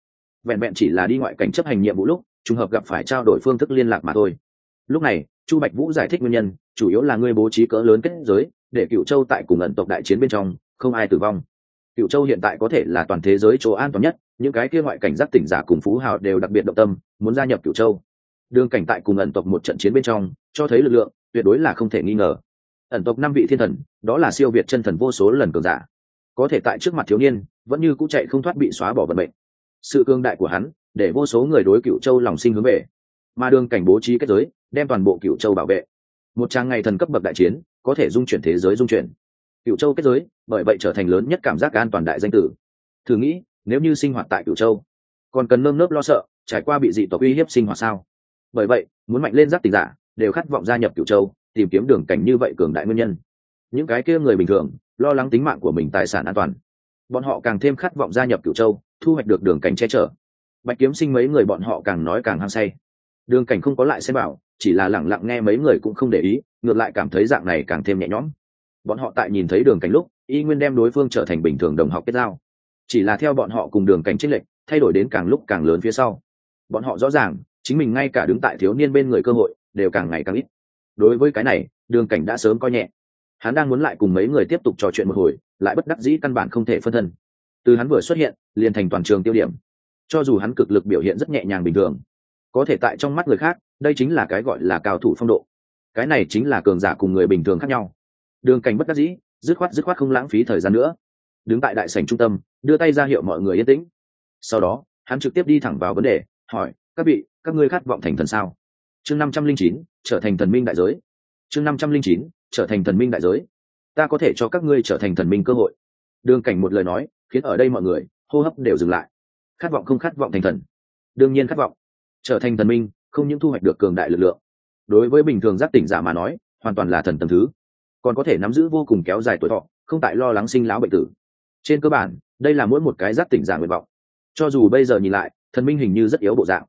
Vẹn vẹn chỉ là đi ngoại cảnh chấp hành nhiệm vụ lúc, trùng hợp gặp phải trao đổi phương thức liên lạc mà thôi. Lúc này, chu bạch vũ giải thích nguyên nhân, chủ yếu là ngươi bố trí cỡ lớn kết giới, để cựu châu tại cùng ẩn tộc đại chiến bên trong, không ai tử vong. Cựu châu hiện tại có thể là toàn thế giới chỗ an toàn nhất những cái kia ngoại cảnh giác tỉnh giả cùng phú hào đều đặc biệt động tâm, muốn gia nhập cửu châu. Đường cảnh tại cùng ẩn tộc một trận chiến bên trong, cho thấy lực lượng, tuyệt đối là không thể nghi ngờ. Ẩn tộc năm vị thiên thần, đó là siêu việt chân thần vô số lần cường giả. Có thể tại trước mặt thiếu niên, vẫn như cũng chạy không thoát bị xóa bỏ vận mệnh. Sự cương đại của hắn, để vô số người đối cựu châu lòng sinh hướng về. Mà đường cảnh bố trí kết giới, đem toàn bộ cựu châu bảo vệ. Một trang ngày thần cấp bậc đại chiến, có thể dung chuyển thế giới dung chuyển. Cựu châu kết giới, bởi vậy trở thành lớn nhất cảm giác an toàn đại danh tử. Thử nghĩ nếu như sinh hoạt tại Cửu châu, còn cần nơm nớp lo sợ, trải qua bị dị tộc uy hiếp sinh hoạt sao? Bởi vậy, muốn mạnh lên giác tình giả, đều khát vọng gia nhập Cửu châu, tìm kiếm đường cảnh như vậy cường đại nguyên nhân. Những cái kia người bình thường, lo lắng tính mạng của mình tài sản an toàn. Bọn họ càng thêm khát vọng gia nhập Cửu châu, thu hoạch được đường cảnh che chở. Bạch kiếm sinh mấy người bọn họ càng nói càng hăng say. Đường cảnh không có lại xem bảo, chỉ là lẳng lặng nghe mấy người cũng không để ý, ngược lại cảm thấy dạng này càng thêm nhẹ nhõm. Bọn họ tại nhìn thấy đường cảnh lúc, y nguyên đem đối phương trở thành bình thường đồng học kết giao chỉ là theo bọn họ cùng đường cảnh trích lệnh, thay đổi đến càng lúc càng lớn phía sau. Bọn họ rõ ràng, chính mình ngay cả đứng tại thiếu niên bên người cơ hội, đều càng ngày càng ít. Đối với cái này, đường cảnh đã sớm coi nhẹ. Hắn đang muốn lại cùng mấy người tiếp tục trò chuyện một hồi, lại bất đắc dĩ căn bản không thể phân thân. Từ hắn vừa xuất hiện, liền thành toàn trường tiêu điểm. Cho dù hắn cực lực biểu hiện rất nhẹ nhàng bình thường, có thể tại trong mắt người khác, đây chính là cái gọi là cao thủ phong độ. Cái này chính là cường giả cùng người bình thường khác nhau. Đường cảnh bất đắc dĩ, dứt khoát dứt khoát không lãng phí thời gian nữa đứng tại đại sảnh trung tâm, đưa tay ra hiệu mọi người yên tĩnh. Sau đó, hắn trực tiếp đi thẳng vào vấn đề, hỏi, các vị, các ngươi khát vọng thành thần sao? Chương năm trăm linh chín, trở thành thần minh đại giới. Chương năm trăm linh chín, trở thành thần minh đại giới. Ta có thể cho các ngươi trở thành thần minh cơ hội. Đường cảnh một lời nói, khiến ở đây mọi người, hô hấp đều dừng lại. Khát vọng không khát vọng thành thần. Đương nhiên khát vọng. Trở thành thần minh, không những thu hoạch được cường đại lực lượng. Đối với bình thường giác tỉnh giả mà nói, hoàn toàn là thần tầm thứ. Còn có thể nắm giữ vô cùng kéo dài tuổi thọ, không tại lo lắng sinh lão bệnh tử trên cơ bản, đây là mỗi một cái giác tỉnh giả nguyện vọng. Cho dù bây giờ nhìn lại, thần minh hình như rất yếu bộ dạng.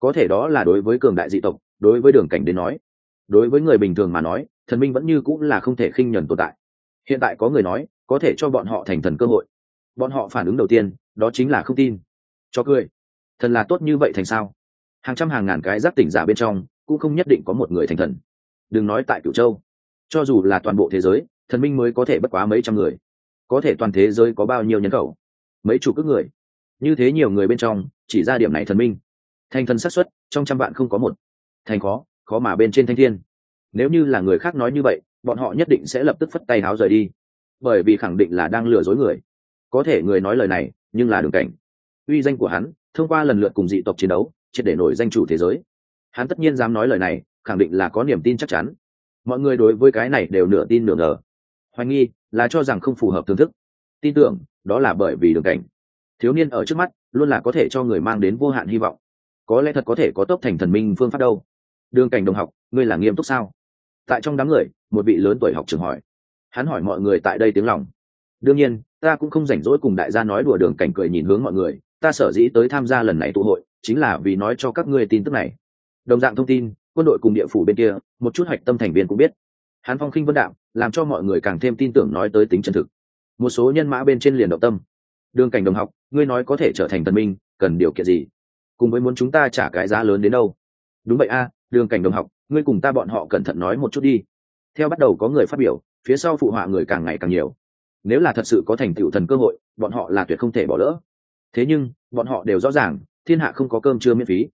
Có thể đó là đối với cường đại dị tộc, đối với đường cảnh đến nói. Đối với người bình thường mà nói, thần minh vẫn như cũng là không thể khinh nhuần tồn tại. Hiện tại có người nói, có thể cho bọn họ thành thần cơ hội. Bọn họ phản ứng đầu tiên, đó chính là không tin. Cho cười. Thần là tốt như vậy thành sao? Hàng trăm hàng ngàn cái giác tỉnh giả bên trong, cũng không nhất định có một người thành thần. Đừng nói tại cửu châu. Cho dù là toàn bộ thế giới, thần minh mới có thể bất quá mấy trăm người có thể toàn thế giới có bao nhiêu nhân khẩu? Mấy chục ước người. Như thế nhiều người bên trong, chỉ ra điểm này thần minh. Thành thần xác suất, trong trăm vạn không có một. Thành khó khó mà bên trên thanh thiên. Nếu như là người khác nói như vậy, bọn họ nhất định sẽ lập tức phất tay háo rời đi. Bởi vì khẳng định là đang lừa dối người. Có thể người nói lời này, nhưng là đường cảnh. Uy danh của hắn, thông qua lần lượt cùng dị tộc chiến đấu, triệt để nổi danh chủ thế giới. Hắn tất nhiên dám nói lời này, khẳng định là có niềm tin chắc chắn. Mọi người đối với cái này đều nửa tin nửa ngờ hoài nghi là cho rằng không phù hợp thưởng thức. Tin tưởng, đó là bởi vì đường cảnh. Thiếu niên ở trước mắt, luôn là có thể cho người mang đến vô hạn hy vọng. Có lẽ thật có thể có tốc thành thần minh phương pháp đâu. Đường cảnh đồng học, ngươi là nghiêm túc sao? Tại trong đám người, một vị lớn tuổi học trường hỏi. Hắn hỏi mọi người tại đây tiếng lòng. Đương nhiên, ta cũng không rảnh rỗi cùng đại gia nói đùa đường cảnh cười nhìn hướng mọi người. Ta sở dĩ tới tham gia lần này tụ hội, chính là vì nói cho các ngươi tin tức này. Đồng dạng thông tin, quân đội cùng địa phủ bên kia, một chút hạch tâm thành viên cũng biết. Hắn phong khinh vân đạo làm cho mọi người càng thêm tin tưởng nói tới tính chân thực. Một số nhân mã bên trên liền động tâm. Đường cảnh đồng học, ngươi nói có thể trở thành thần minh, cần điều kiện gì? Cùng với muốn chúng ta trả cái giá lớn đến đâu? Đúng vậy a, đường cảnh đồng học, ngươi cùng ta bọn họ cẩn thận nói một chút đi. Theo bắt đầu có người phát biểu, phía sau phụ họa người càng ngày càng nhiều. Nếu là thật sự có thành tựu thần cơ hội, bọn họ là tuyệt không thể bỏ lỡ. Thế nhưng, bọn họ đều rõ ràng, thiên hạ không có cơm chưa miễn phí.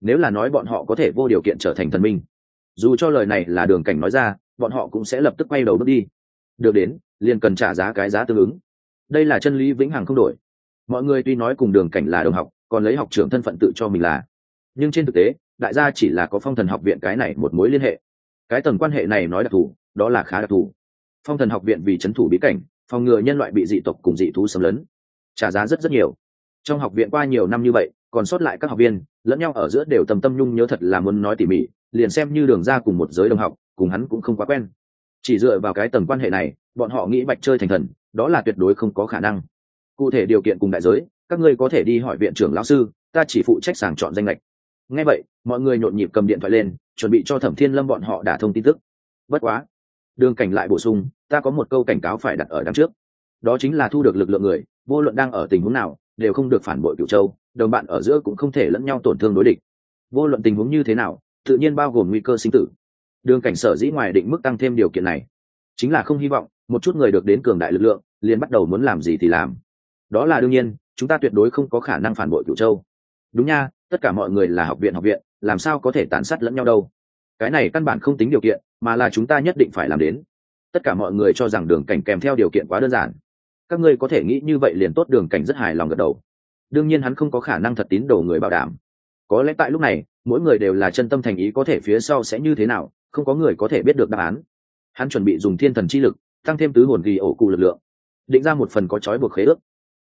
Nếu là nói bọn họ có thể vô điều kiện trở thành thần minh. Dù cho lời này là đường cảnh nói ra bọn họ cũng sẽ lập tức quay đầu bước đi. Được đến, liền cần trả giá cái giá tương ứng. Đây là chân lý vĩnh hằng không đổi. Mọi người tuy nói cùng đường cảnh là đồng học, còn lấy học trưởng thân phận tự cho mình là. Nhưng trên thực tế, đại gia chỉ là có phong thần học viện cái này một mối liên hệ. Cái tầng quan hệ này nói đặc thù, đó là khá đặc thù. Phong thần học viện vì c h ấ n thủ bí cảnh, phòng ngừa nhân loại bị dị tộc cùng dị thú xâm lấn. Trả giá rất rất nhiều. Trong học viện qua nhiều năm như vậy, còn sót lại các học viên, lẫn nhau ở giữa đều tầm tâm nhung nhớ thật là muốn nói tỉ mỉ, liền xem như đường ra cùng một giới đồng học cùng hắn cũng không quá quen. Chỉ dựa vào cái tầng quan hệ này, bọn họ nghĩ bạch chơi thành thần, đó là tuyệt đối không có khả năng. Cụ thể điều kiện cùng đại giới, các ngươi có thể đi hỏi viện trưởng lão sư, ta chỉ phụ trách sàng chọn danh lệch. Nghe vậy, mọi người nhộn nhịp cầm điện thoại lên, chuẩn bị cho thẩm thiên lâm bọn họ đả thông tin tức. Bất quá, đường cảnh lại bổ sung, ta có một câu cảnh cáo phải đặt ở đằng trước. Đó chính là thu được lực lượng người, vô luận đang ở tình huống nào, đều không được phản bội cựu châu, đồng bạn ở giữa cũng không thể lẫn nhau tổn thương đối địch. Vô luận tình huống như thế nào, tự nhiên bao gồm nguy cơ sinh tử đường cảnh sở dĩ ngoài định mức tăng thêm điều kiện này, chính là không hy vọng một chút người được đến cường đại lực lượng liền bắt đầu muốn làm gì thì làm. Đó là đương nhiên, chúng ta tuyệt đối không có khả năng phản bội cựu châu. Đúng nha, tất cả mọi người là học viện học viện, làm sao có thể tàn sát lẫn nhau đâu. Cái này căn bản không tính điều kiện, mà là chúng ta nhất định phải làm đến. Tất cả mọi người cho rằng đường cảnh kèm theo điều kiện quá đơn giản. Các ngươi có thể nghĩ như vậy liền tốt, đường cảnh rất hài lòng gật đầu. Đương nhiên hắn không có khả năng thật tín đồ người bảo đảm. Có lẽ tại lúc này, mỗi người đều là chân tâm thành ý có thể phía sau sẽ như thế nào không có người có thể biết được đáp án. Hắn chuẩn bị dùng thiên thần chi lực, tăng thêm tứ hồn ghi ổ cụ lực lượng, định ra một phần có trói buộc khế ước.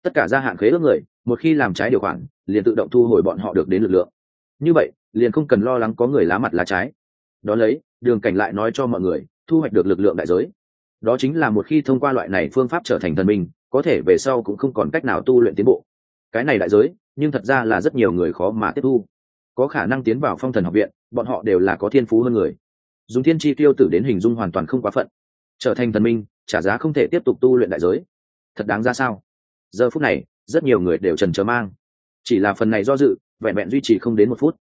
Tất cả gia hạn khế ước người, một khi làm trái điều khoản, liền tự động thu hồi bọn họ được đến lực lượng. Như vậy, liền không cần lo lắng có người lá mặt lá trái. Đó lấy, đường cảnh lại nói cho mọi người, thu hoạch được lực lượng đại giới. Đó chính là một khi thông qua loại này phương pháp trở thành thần minh, có thể về sau cũng không còn cách nào tu luyện tiến bộ. Cái này đại giới, nhưng thật ra là rất nhiều người khó mà tiếp thu. Có khả năng tiến vào phong thần học viện, bọn họ đều là có thiên phú hơn người dùng thiên chi tiêu tử đến hình dung hoàn toàn không quá phận. Trở thành thần minh, trả giá không thể tiếp tục tu luyện đại giới. Thật đáng ra sao? Giờ phút này, rất nhiều người đều trần trờ mang. Chỉ là phần này do dự, vẹn vẹn duy trì không đến một phút.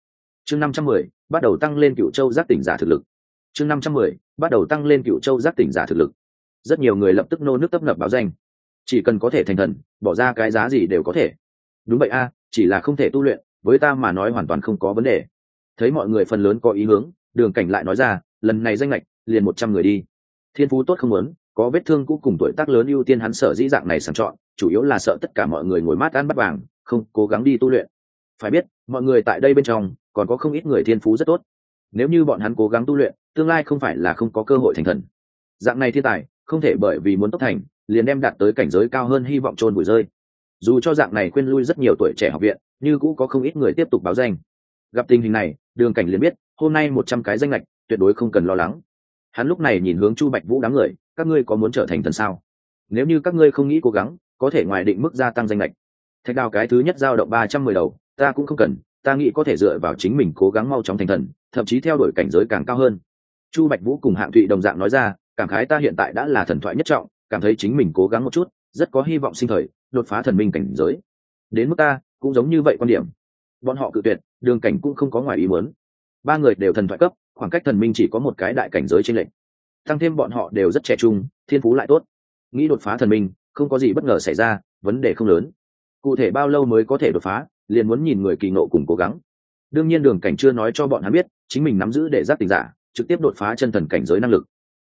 Chương năm trăm mười, bắt đầu tăng lên cựu châu giác tỉnh giả thực lực. Chương năm trăm mười, bắt đầu tăng lên cựu châu giác tỉnh giả thực lực. Rất nhiều người lập tức nô nước tấp nập báo danh. Chỉ cần có thể thành thần, bỏ ra cái giá gì đều có thể. Đúng vậy a, chỉ là không thể tu luyện, với ta mà nói hoàn toàn không có vấn đề. Thấy mọi người phần lớn có ý hướng, đường cảnh lại nói ra lần này danh lệch liền một trăm người đi. Thiên phú tốt không muốn có vết thương cũ cùng tuổi tác lớn ưu tiên hắn sở dĩ dạng này sàng chọn, chủ yếu là sợ tất cả mọi người ngồi mát ăn bắt vàng, không, cố gắng đi tu luyện. Phải biết, mọi người tại đây bên trong, còn có không ít người thiên phú rất tốt. Nếu như bọn hắn cố gắng tu luyện, tương lai không phải là không có cơ hội thành thần. Dạng này thiên tài, không thể bởi vì muốn tốc thành, liền đem đạt tới cảnh giới cao hơn hy vọng trôn bụi rơi. Dù cho dạng này quên lui rất nhiều tuổi trẻ học viện, như cũng có không ít người tiếp tục báo danh. Gặp tình hình này, đường cảnh liền biết, hôm nay một trăm cái danh lệch tuyệt đối không cần lo lắng. Hắn lúc này nhìn hướng chu bạch vũ đám người, các ngươi có muốn trở thành thần sao? Nếu như các ngươi không nghĩ cố gắng, có thể ngoài định mức gia tăng danh lệch. Thạch đào cái thứ nhất giao động ba trăm mười đầu, ta cũng không cần, ta nghĩ có thể dựa vào chính mình cố gắng mau chóng thành thần, thậm chí theo đuổi cảnh giới càng cao hơn. Chu bạch vũ cùng hạng thụy đồng dạng nói ra, cảm khái ta hiện tại đã là thần thoại nhất trọng, cảm thấy chính mình cố gắng một chút, rất có hy vọng sinh thời, đột phá thần minh cảnh giới. Đến mức ta, cũng giống như vậy quan điểm. Bọn họ cự tuyệt, đường cảnh cũng không có ngoài ý muốn. Ba người đều thần thoại cấp khoảng cách thần minh chỉ có một cái đại cảnh giới trên lệnh. Tăng thêm bọn họ đều rất trẻ trung, thiên phú lại tốt. Nghĩ đột phá thần minh, không có gì bất ngờ xảy ra, vấn đề không lớn. Cụ thể bao lâu mới có thể đột phá, liền muốn nhìn người kỳ nộ cùng cố gắng. Đương nhiên đường cảnh chưa nói cho bọn hắn biết, chính mình nắm giữ để giác tình giả, trực tiếp đột phá chân thần cảnh giới năng lực.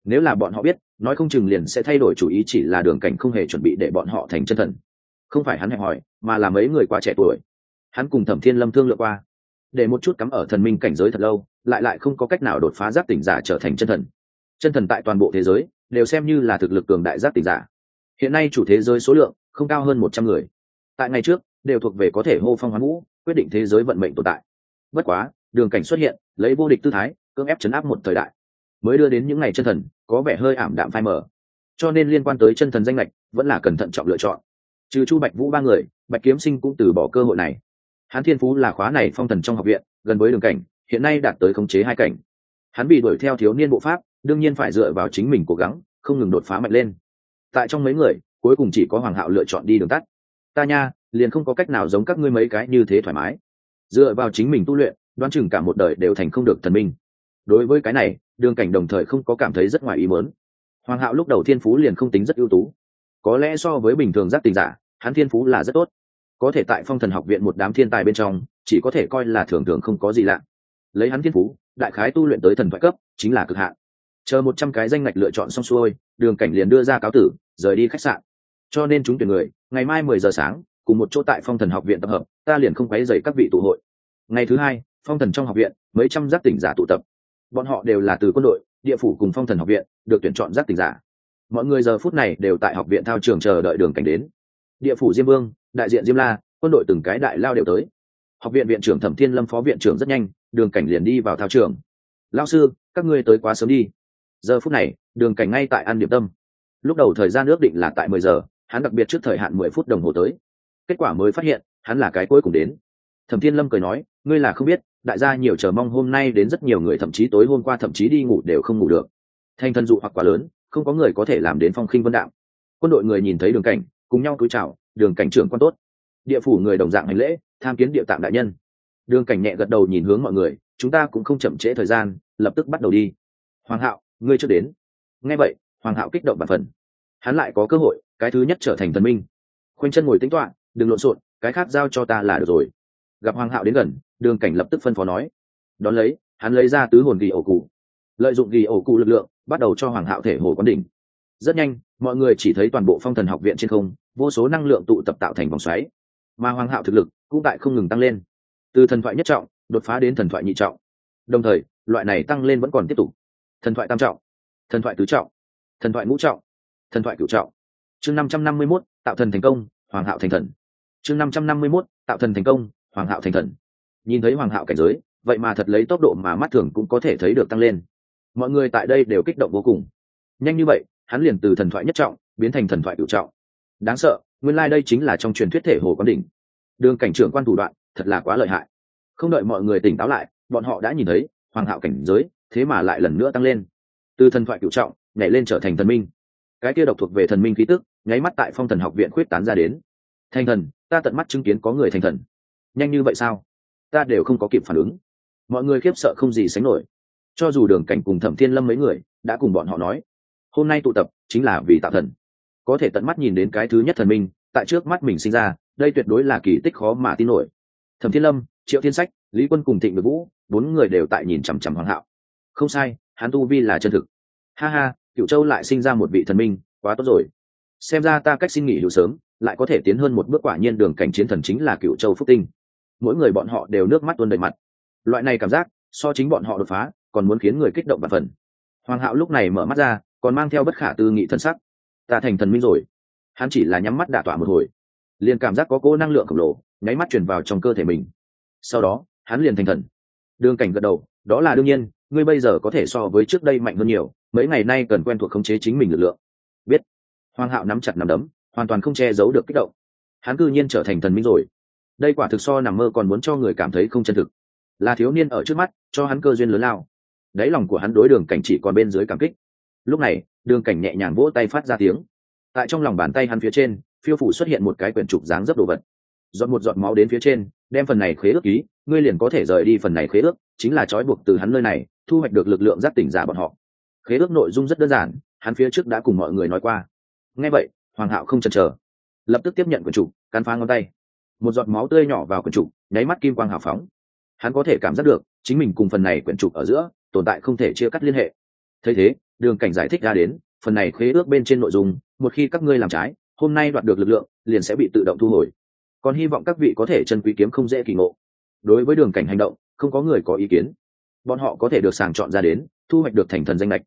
Nếu là bọn họ biết, nói không chừng liền sẽ thay đổi chủ ý chỉ là đường cảnh không hề chuẩn bị để bọn họ thành chân thần. Không phải hắn hẹp hỏi mà là mấy người quá trẻ tuổi. Hắn cùng thẩm thiên lâm thương lượng qua để một chút cắm ở thần minh cảnh giới thật lâu, lại lại không có cách nào đột phá giác tỉnh giả trở thành chân thần. Chân thần tại toàn bộ thế giới, đều xem như là thực lực cường đại giác tỉnh giả. Hiện nay chủ thế giới số lượng không cao hơn một trăm người. Tại ngày trước, đều thuộc về có thể hô phong hoán vũ, quyết định thế giới vận mệnh tồn tại. Bất quá, đường cảnh xuất hiện, lấy vô địch tư thái, cưỡng ép chấn áp một thời đại. Mới đưa đến những ngày chân thần, có vẻ hơi ảm đạm phai mờ. Cho nên liên quan tới chân thần danh lệch, vẫn là cẩn thận trọng lựa chọn. Trừ chu bạch vũ ba người, bạch kiếm sinh cũng từ bỏ cơ hội này hắn thiên phú là khóa này phong thần trong học viện, gần với đường cảnh, hiện nay đạt tới khống chế hai cảnh. Hắn bị đuổi theo thiếu niên bộ pháp, đương nhiên phải dựa vào chính mình cố gắng, không ngừng đột phá mạnh lên. Tại trong mấy người, cuối cùng chỉ có hoàng hạo lựa chọn đi đường tắt. Ta nha, liền không có cách nào giống các ngươi mấy cái như thế thoải mái. Dựa vào chính mình tu luyện, đoán chừng cả một đời đều thành không được thần minh. Đối với cái này, đường cảnh đồng thời không có cảm thấy rất ngoài ý mớn hoàng hạo lúc đầu thiên phú liền không tính rất ưu tú. Có lẽ so với bình thường giác tình giả, hắn thiên phú là rất tốt có thể tại phong thần học viện một đám thiên tài bên trong, chỉ có thể coi là thường thường không có gì lạ. Lấy hắn thiên phú, đại khái tu luyện tới thần thoại cấp, chính là cực hạn. Chờ một trăm cái danh ngạch lựa chọn xong xuôi, đường cảnh liền đưa ra cáo tử, rời đi khách sạn. Cho nên chúng tuyển người, ngày mai mười giờ sáng, cùng một chỗ tại phong thần học viện tập hợp, ta liền không quấy dày các vị tụ hội. Ngày thứ hai, phong thần trong học viện, mấy trăm giác tỉnh giả tụ tập. Bọn họ đều là từ quân đội, địa phủ cùng phong thần học viện, được tuyển chọn giác tỉnh giả. Mọi người giờ phút này đều tại học viện thao trường chờ đợi đường cảnh đến. Địa phủ diêm vương đại diện diêm la, quân đội từng cái đại lao đều tới. Học viện viện trưởng thẩm thiên lâm phó viện trưởng rất nhanh, đường cảnh liền đi vào thao trường. Lao sư, các ngươi tới quá sớm đi. Giờ phút này, đường cảnh ngay tại ăn điểm tâm. Lúc đầu thời gian ước định là tại mười giờ, hắn đặc biệt trước thời hạn mười phút đồng hồ tới. Kết quả mới phát hiện, hắn là cái cuối cùng đến. Thẩm thiên lâm cười nói, ngươi là không biết, đại gia nhiều chờ mong hôm nay đến rất nhiều người, thậm chí tối hôm qua thậm chí đi ngủ đều không ngủ được. Thanh thân dụ hoặc quá lớn, không có người có thể làm đến phong khinh vân đạo. Quân đội người nhìn thấy đường cảnh, cùng nhau cúi chào đường cảnh trưởng quan tốt. Địa phủ người đồng dạng hành lễ, tham kiến địa tạng đại nhân. Đường cảnh nhẹ gật đầu nhìn hướng mọi người, chúng ta cũng không chậm trễ thời gian, lập tức bắt đầu đi. Hoàng hạo, ngươi chưa đến. Nghe vậy, hoàng hạo kích động bản phần. Hắn lại có cơ hội, cái thứ nhất trở thành thần minh. Khoanh chân ngồi tính toạ đừng lộn xộn, cái khác giao cho ta là được rồi. Gặp hoàng hạo đến gần, đường cảnh lập tức phân phó nói. Đón lấy, hắn lấy ra tứ hồn ghi ổ cụ. Lợi dụng ghi ổ cụ lực lượng, bắt đầu cho hoàng hạo thể hồ quán đỉnh rất nhanh, mọi người chỉ thấy toàn bộ phong thần học viện trên không, vô số năng lượng tụ tập tạo thành vòng xoáy. Mà hoàng hạo thực lực cũng tại không ngừng tăng lên. Từ thần thoại nhất trọng, đột phá đến thần thoại nhị trọng. Đồng thời, loại này tăng lên vẫn còn tiếp tục. Thần thoại tam trọng, thần thoại tứ trọng, thần thoại ngũ trọng, thần thoại cửu trọng. Chương năm trăm năm mươi mốt, tạo thần thành công, hoàng hạo thành thần. Chương năm trăm năm mươi mốt, tạo thần thành công, hoàng hạo thành thần. Nhìn thấy hoàng hạo cảnh giới, vậy mà thật lấy tốc độ mà mắt thường cũng có thể thấy được tăng lên. Mọi người tại đây đều kích động vô cùng. Nhanh như vậy hắn liền từ thần thoại nhất trọng biến thành thần thoại cựu trọng. Đáng sợ, nguyên lai、like、đây chính là trong truyền thuyết thể hồ quán đỉnh. Đường cảnh trưởng quan thủ đoạn, thật là quá lợi hại. Không đợi mọi người tỉnh táo lại, bọn họ đã nhìn thấy hoàng hạo cảnh giới, thế mà lại lần nữa tăng lên. Từ thần thoại cựu trọng, nhảy lên trở thành thần minh. Cái kia độc thuộc về thần minh khí tức, nháy mắt tại phong thần học viện khuyết tán ra đến. Thành thần, ta tận mắt chứng kiến có người thành thần. Nhanh như vậy sao? Ta đều không có kịp phản ứng. Mọi người khiếp sợ không gì sánh nổi. Cho dù đường cảnh cùng thẩm thiên lâm mấy người, đã cùng bọn họ nói hôm nay tụ tập chính là vì tạo thần. Có thể tận mắt nhìn đến cái thứ nhất thần minh, tại trước mắt mình sinh ra, đây tuyệt đối là kỳ tích khó mà tin nổi. Thẩm thiên lâm, triệu thiên sách, lý quân cùng thịnh được vũ, bốn người đều tại nhìn chằm chằm hoàng hạo. Không sai, hắn tu vi là chân thực. Ha ha cựu châu lại sinh ra một vị thần minh, quá tốt rồi. Xem ra ta cách xin nghỉ hữu sớm, lại có thể tiến hơn một bước quả nhiên đường cảnh chiến thần chính là cựu châu phúc tinh. Mỗi người bọn họ đều nước mắt tuôn đầy mặt. Loại này cảm giác, so chính bọn họ đột phá, còn muốn khiến người kích động và phần. Hoàng hạo lúc này mở mắt ra còn mang theo bất khả tư nghị thân sắc. Ta thành thần minh rồi. Hắn chỉ là nhắm mắt đả tỏa một hồi. Liền cảm giác có cỗ năng lượng khổng lồ, nháy mắt chuyển vào trong cơ thể mình. Sau đó, hắn liền thành thần. Đường cảnh gật đầu, đó là đương nhiên, ngươi bây giờ có thể so với trước đây mạnh hơn nhiều, mấy ngày nay cần quen thuộc khống chế chính mình lực lượng. Biết. Hoàng hạo nắm chặt nắm đấm, hoàn toàn không che giấu được kích động. Hắn cư nhiên trở thành thần minh rồi. Đây quả thực so nằm mơ còn muốn cho người cảm thấy không chân thực. Là thiếu niên ở trước mắt, cho hắn cơ duyên lớn lao. Đáy lòng của hắn đối đường cảnh chỉ còn bên dưới cảm kích lúc này, đường cảnh nhẹ nhàng vỗ tay phát ra tiếng. Tại trong lòng bàn tay hắn phía trên, phiêu phủ xuất hiện một cái quyển trục dáng dấp đồ vật. Dọn một giọt máu đến phía trên, đem phần này khế ước ký, ngươi liền có thể rời đi phần này khế ước, chính là trói buộc từ hắn nơi này, thu hoạch được lực lượng giác tỉnh giả bọn họ. Khế ước nội dung rất đơn giản, hắn phía trước đã cùng mọi người nói qua. Nghe vậy, hoàng hạo không chần chờ. Lập tức tiếp nhận quyển trục, cắn phá ngón tay. Một giọt máu tươi nhỏ vào quyển trục, nháy mắt kim quang hào phóng. Hắn có thể cảm giác được, chính mình cùng phần này quyển trục ở giữa, tồn tại không thể chia cắt liên hệ. Thấy thế đường cảnh giải thích ra đến, phần này khế ước bên trên nội dung, một khi các ngươi làm trái, hôm nay đoạt được lực lượng, liền sẽ bị tự động thu hồi. Còn hy vọng các vị có thể chân quý kiếm không dễ kỳ ngộ. Đối với đường cảnh hành động, không có người có ý kiến. Bọn họ có thể được sàng chọn ra đến, thu hoạch được thành thần danh lệch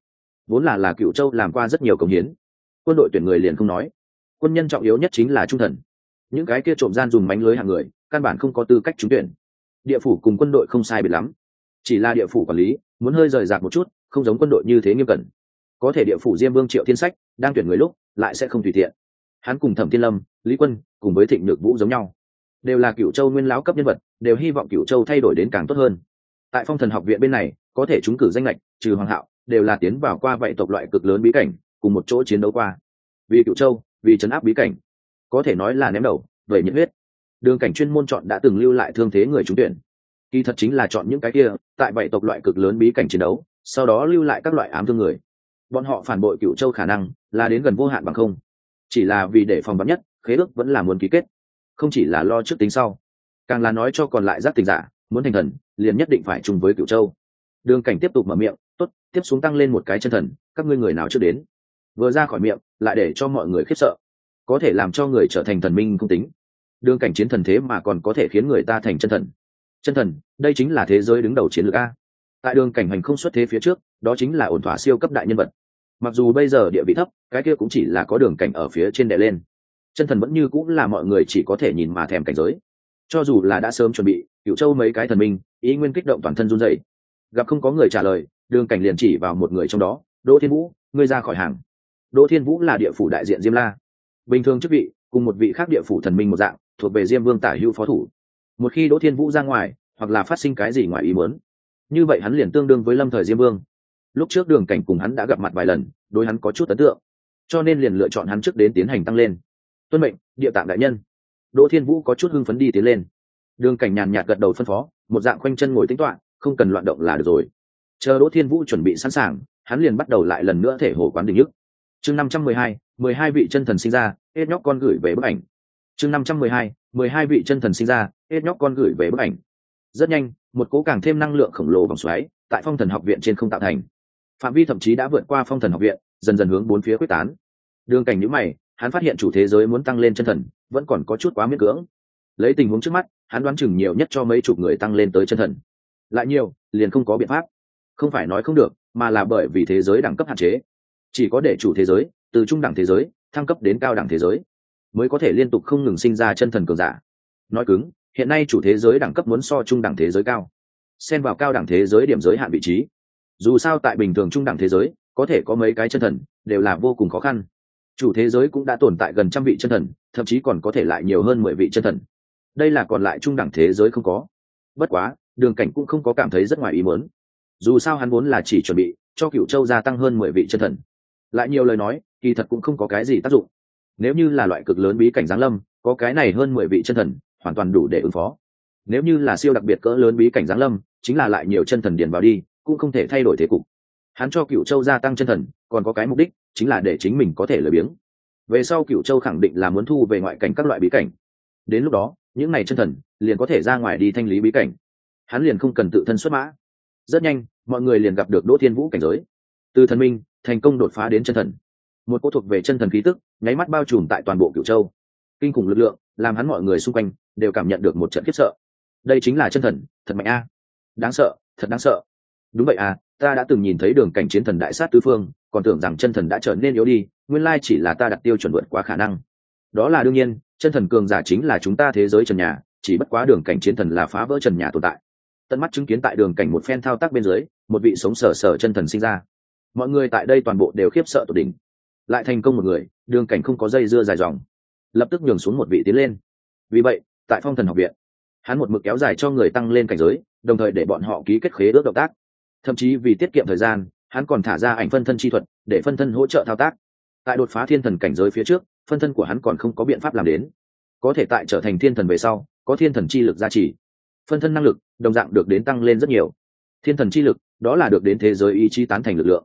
vốn là là cựu châu làm qua rất nhiều công hiến. Quân đội tuyển người liền không nói. Quân nhân trọng yếu nhất chính là trung thần. Những cái kia trộm gian dùng mánh lưới hàng người, căn bản không có tư cách trúng tuyển. Địa phủ cùng quân đội không sai biệt lắm. Chỉ là địa phủ quản lý, muốn hơi rời rạc một chút, không giống quân đội như thế nghiêm cẩn có thể địa phủ diêm vương triệu thiên sách, đang tuyển người lúc, lại sẽ không tùy tiện. Hắn cùng thẩm thiên lâm, lý quân cùng với thịnh nhược vũ giống nhau. Đều là cựu châu nguyên lão cấp nhân vật, đều hy vọng cựu châu thay đổi đến càng tốt hơn. Tại phong thần học viện bên này, có thể chúng cử danh lệch trừ hoàng hạo, đều là tiến vào qua vậy tộc loại cực lớn bí cảnh, cùng một chỗ chiến đấu qua. Vì cựu châu, vì chấn áp bí cảnh, có thể nói là ném đầu vậy nhiệt huyết. Đường cảnh chuyên môn chọn đã từng lưu lại thương thế người trúng tuyển. Kỳ thật chính là chọn những cái kia, tại vậy tộc loại cực lớn bí cảnh chiến đấu, sau đó lưu lại các loại ám thương người bọn họ phản bội cựu châu khả năng là đến gần vô hạn bằng không. Chỉ là vì để phòng bắn nhất, khế ước vẫn là muốn ký kết. Không chỉ là lo trước tính sau, càng là nói cho còn lại giác tình giả, muốn thành thần, liền nhất định phải chung với cựu châu. Đường cảnh tiếp tục mở miệng, tốt, tiếp xuống tăng lên một cái chân thần, các ngươi người nào trước đến? Vừa ra khỏi miệng, lại để cho mọi người khiếp sợ. Có thể làm cho người trở thành thần minh không tính. Đường cảnh chiến thần thế mà còn có thể khiến người ta thành chân thần. Chân thần, đây chính là thế giới đứng đầu chiến lược a. Tại đường cảnh hành không xuất thế phía trước, đó chính là ổn thỏa siêu cấp đại nhân vật mặc dù bây giờ địa vị thấp, cái kia cũng chỉ là có đường cảnh ở phía trên đệ lên. Chân thần vẫn như cũng là mọi người chỉ có thể nhìn mà thèm cảnh giới. Cho dù là đã sớm chuẩn bị cựu châu mấy cái thần minh, ý nguyên kích động toàn thân run dậy gặp không có người trả lời, đường cảnh liền chỉ vào một người trong đó, đỗ thiên vũ, ngươi ra khỏi hàng. Đỗ thiên vũ là địa phủ đại diện diêm la. Bình thường chức vị, cùng một vị khác địa phủ thần minh một dạng, thuộc về diêm vương tả hữu phó thủ. Một khi đỗ thiên vũ ra ngoài, hoặc là phát sinh cái gì ngoài ý muốn, như vậy hắn liền tương đương với lâm thời diêm vương lúc trước đường cảnh cùng hắn đã gặp mặt vài lần, đối hắn có chút ấn tượng. Cho nên liền lựa chọn hắn trước đến tiến hành tăng lên. Tuân mệnh, địa tạng đại nhân. Đỗ thiên vũ có chút hưng phấn đi tiến lên. Đường cảnh nhàn nhạt gật đầu phân phó, một dạng khoanh chân ngồi tính toạ không cần loạn động là được rồi. Chờ đỗ thiên vũ chuẩn bị sẵn sàng, hắn liền bắt đầu lại lần nữa thể hồ quán đình nhức. Chương năm trăm mười hai mười hai vị chân thần sinh ra hết nhóc con gửi về bức ảnh. Chương năm trăm mười hai mười hai vị chân thần sinh ra hết nhóc con gửi về bức ảnh. Rất nhanh, một cố càng thêm năng lượng khổng lồ vòng xoáy, tại phong thần học viện trên không tạo thành phạm vi thậm chí đã vượt qua phong thần học viện, dần dần hướng bốn phía quyết tán. Đường cảnh nhữ mày, hắn phát hiện chủ thế giới muốn tăng lên chân thần, vẫn còn có chút quá miễn cưỡng. Lấy tình huống trước mắt, hắn đoán chừng nhiều nhất cho mấy chục người tăng lên tới chân thần. Lại nhiều, liền không có biện pháp. Không phải nói không được, mà là bởi vì thế giới đẳng cấp hạn chế. Chỉ có để chủ thế giới, từ trung đẳng thế giới, thăng cấp đến cao đẳng thế giới, mới có thể liên tục không ngừng sinh ra chân thần cường giả. Nói cứng, hiện nay chủ thế giới đẳng cấp muốn so trung đẳng thế giới cao. Xen vào cao đẳng thế giới điểm giới hạn vị trí dù sao tại bình thường trung đẳng thế giới, có thể có mấy cái chân thần, đều là vô cùng khó khăn. Chủ thế giới cũng đã tồn tại gần trăm vị chân thần, thậm chí còn có thể lại nhiều hơn mười vị chân thần. Đây là còn lại trung đẳng thế giới không có. Bất quá, đường cảnh cũng không có cảm thấy rất ngoài ý muốn. Dù sao hắn muốn là chỉ chuẩn bị cho cựu châu gia tăng hơn mười vị chân thần. Lại nhiều lời nói, kỳ thật cũng không có cái gì tác dụng. Nếu như là loại cực lớn bí cảnh giáng lâm, có cái này hơn mười vị chân thần, hoàn toàn đủ để ứng phó. Nếu như là siêu đặc biệt cỡ lớn bí cảnh giáng lâm, chính là lại nhiều chân thần điền vào đi cũng không thể thay đổi thế cục. Hắn cho cựu châu gia tăng chân thần, còn có cái mục đích chính là để chính mình có thể lười biếng. Về sau cựu châu khẳng định là muốn thu về ngoại cảnh các loại bí cảnh. Đến lúc đó, những này chân thần liền có thể ra ngoài đi thanh lý bí cảnh. Hắn liền không cần tự thân xuất mã. Rất nhanh, mọi người liền gặp được đỗ thiên vũ cảnh giới. Từ thần minh, thành công đột phá đến chân thần. Một cô thuộc về chân thần khí tức, nháy mắt bao trùm tại toàn bộ cựu châu. Kinh khủng lực lượng, làm hắn mọi người xung quanh đều cảm nhận được một trận khiếp sợ. Đây chính là chân thần, thật mạnh a. Đáng sợ, thật đáng sợ đúng vậy à ta đã từng nhìn thấy đường cảnh chiến thần đại sát tứ phương, còn tưởng rằng chân thần đã trở nên yếu đi, nguyên lai chỉ là ta đặt tiêu chuẩn vượt quá khả năng. Đó là đương nhiên, chân thần cường giả chính là chúng ta thế giới trần nhà, chỉ bất quá đường cảnh chiến thần là phá vỡ trần nhà tồn tại. Tận mắt chứng kiến tại đường cảnh một phen thao tác bên dưới, một vị sống sờ sờ chân thần sinh ra. Mọi người tại đây toàn bộ đều khiếp sợ tột đỉnh. Lại thành công một người, đường cảnh không có dây dưa dài dòng. Lập tức nhường xuống một vị tiến lên. Vì vậy, tại phong thần học viện, hắn một mực kéo dài cho người tăng lên cảnh giới, đồng thời để bọn họ ký kết khế ước động tác thậm chí vì tiết kiệm thời gian hắn còn thả ra ảnh phân thân chi thuật để phân thân hỗ trợ thao tác. Tại đột phá thiên thần cảnh giới phía trước phân thân của hắn còn không có biện pháp làm đến. Có thể tại trở thành thiên thần về sau có thiên thần chi lực gia trì. Phân thân năng lực đồng dạng được đến tăng lên rất nhiều. Thiên thần chi lực đó là được đến thế giới ý chí tán thành lực lượng.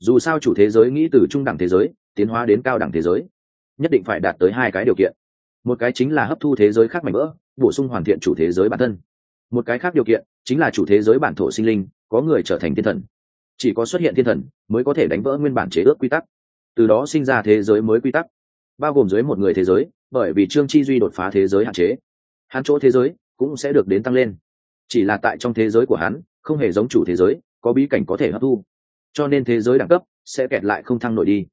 Dù sao chủ thế giới nghĩ từ trung đẳng thế giới tiến hóa đến cao đẳng thế giới nhất định phải đạt tới hai cái điều kiện. Một cái chính là hấp thu thế giới khác mạnh mỡ, bổ sung hoàn thiện chủ thế giới bản thân. Một cái khác điều kiện chính là chủ thế giới bản thổ sinh linh có người trở thành thiên thần. Chỉ có xuất hiện thiên thần mới có thể đánh vỡ nguyên bản chế ước quy tắc. Từ đó sinh ra thế giới mới quy tắc, bao gồm dưới một người thế giới, bởi vì trương chi duy đột phá thế giới hạn chế. Hắn chỗ thế giới cũng sẽ được đến tăng lên. Chỉ là tại trong thế giới của hắn, không hề giống chủ thế giới, có bí cảnh có thể hấp thu. Cho nên thế giới đẳng cấp sẽ kẹt lại không thăng nổi đi.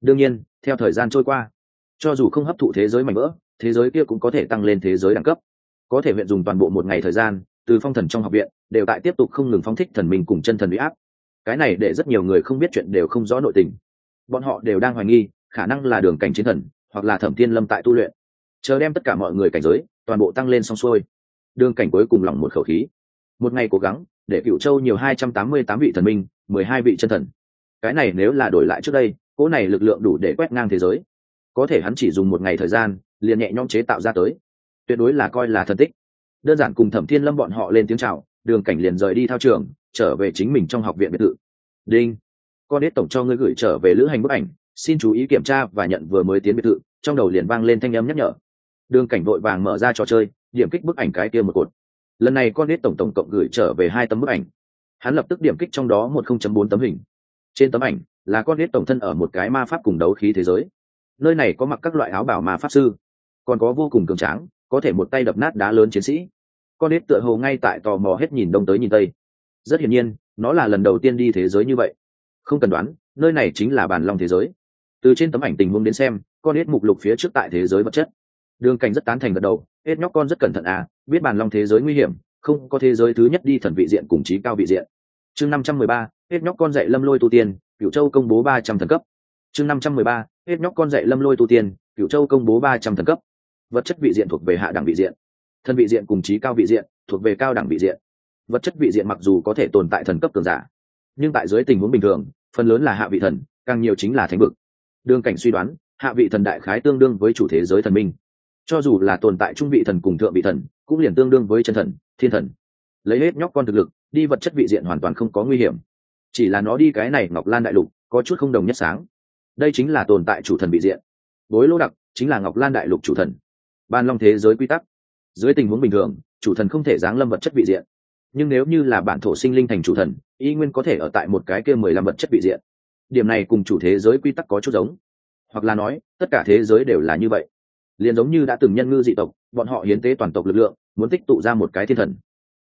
Đương nhiên, theo thời gian trôi qua, cho dù không hấp thụ thế giới mạnh vỡ, thế giới kia cũng có thể tăng lên thế giới đẳng cấp. Có thể huyện dùng toàn bộ một ngày thời gian từ phong thần trong học viện, đều tại tiếp tục không ngừng phóng thích thần mình cùng chân thần bị áp. Cái này để rất nhiều người không biết chuyện đều không rõ nội tình. Bọn họ đều đang hoài nghi, khả năng là đường cảnh chiến thần, hoặc là thẩm tiên lâm tại tu luyện. Chờ đem tất cả mọi người cảnh giới, toàn bộ tăng lên xong xuôi. Đường cảnh cuối cùng lòng một khẩu khí. Một ngày cố gắng, để cựu châu nhiều hai trăm tám mươi tám vị thần minh, mười hai vị chân thần. Cái này nếu là đổi lại trước đây, cỗ này lực lượng đủ để quét ngang thế giới. Có thể hắn chỉ dùng một ngày thời gian, liền nhẹ nhõm chế tạo ra tới. Tuyệt đối là coi là thần tích đơn giản cùng thẩm thiên lâm bọn họ lên tiếng c h à o đường cảnh liền rời đi thao trường, trở về chính mình trong học viện biệt thự. Đinh. Con đết tổng cho ngươi gửi trở về lữ hành bức ảnh, xin chú ý kiểm tra và nhận vừa mới tiến biệt thự, trong đầu liền vang lên thanh âm nhắc nhở. Đường cảnh vội vàng mở ra trò chơi, điểm kích bức ảnh cái kia một cột. Lần này con đết tổng tổng cộng gửi trở về hai tấm bức ảnh. Hắn lập tức điểm kích trong đó một 0.4 tấm hình. Trên tấm ảnh là con nết tổng thân ở một cái ma pháp cùng đấu khí thế giới. Nơi này có mặc các loại áo bảo ma pháp sư, còn có vô cùng cường tráng có thể một tay đập nát đá lớn chiến sĩ. Con nết tựa hồ ngay tại tò mò hết nhìn đông tới nhìn tây. Rất hiển nhiên, nó là lần đầu tiên đi thế giới như vậy. Không cần đoán, nơi này chính là bàn long thế giới. Từ trên tấm ảnh tình huống đến xem, con nết mục lục phía trước tại thế giới vật chất. Đường cảnh rất tán thành gật đầu, hết nhóc con rất cẩn thận à biết bàn long thế giới nguy hiểm, không có thế giới thứ nhất đi thần vị diện cùng trí cao vị diện. Chương năm trăm mười ba, hết nhóc con dạy lâm lôi tu tiên cựu châu công bố ba trăm thần cấp. Chương năm trăm mười ba, hết nhóc con dạy lâm lôi tu tiên cựu châu công bố ba trăm thần cấp vật chất vị diện thuộc về hạ đẳng vị diện. Thân vị diện cùng trí cao vị diện thuộc về cao đẳng vị diện. Vật chất vị diện mặc dù có thể tồn tại thần cấp cường giả, nhưng tại dưới tình huống bình thường, phần lớn là hạ vị thần, càng nhiều chính là thánh vực. Đương cảnh suy đoán, hạ vị thần đại khái tương đương với chủ thế giới thần minh. Cho dù là tồn tại trung vị thần cùng thượng vị thần, cũng liền tương đương với chân thần, thiên thần. Lấy hết nhóc con thực lực, đi vật chất vị diện hoàn toàn không có nguy hiểm. Chỉ là nó đi cái này ngọc lan đại lục, có chút không đồng nhất sáng. Đây chính là tồn tại chủ thần vị diện. Bối lỗ đặc, chính là ngọc lan đại lục chủ thần ban long thế giới quy tắc. Dưới tình huống bình thường, chủ thần không thể giáng lâm vật chất vị diện. Nhưng nếu như là bản thổ sinh linh thành chủ thần, y nguyên có thể ở tại một cái kia mười lăm vật chất vị diện. Điểm này cùng chủ thế giới quy tắc có chút giống. Hoặc là nói, tất cả thế giới đều là như vậy. Liền giống như đã từng nhân ngư dị tộc, bọn họ hiến tế toàn tộc lực lượng, muốn tích tụ ra một cái thiên thần.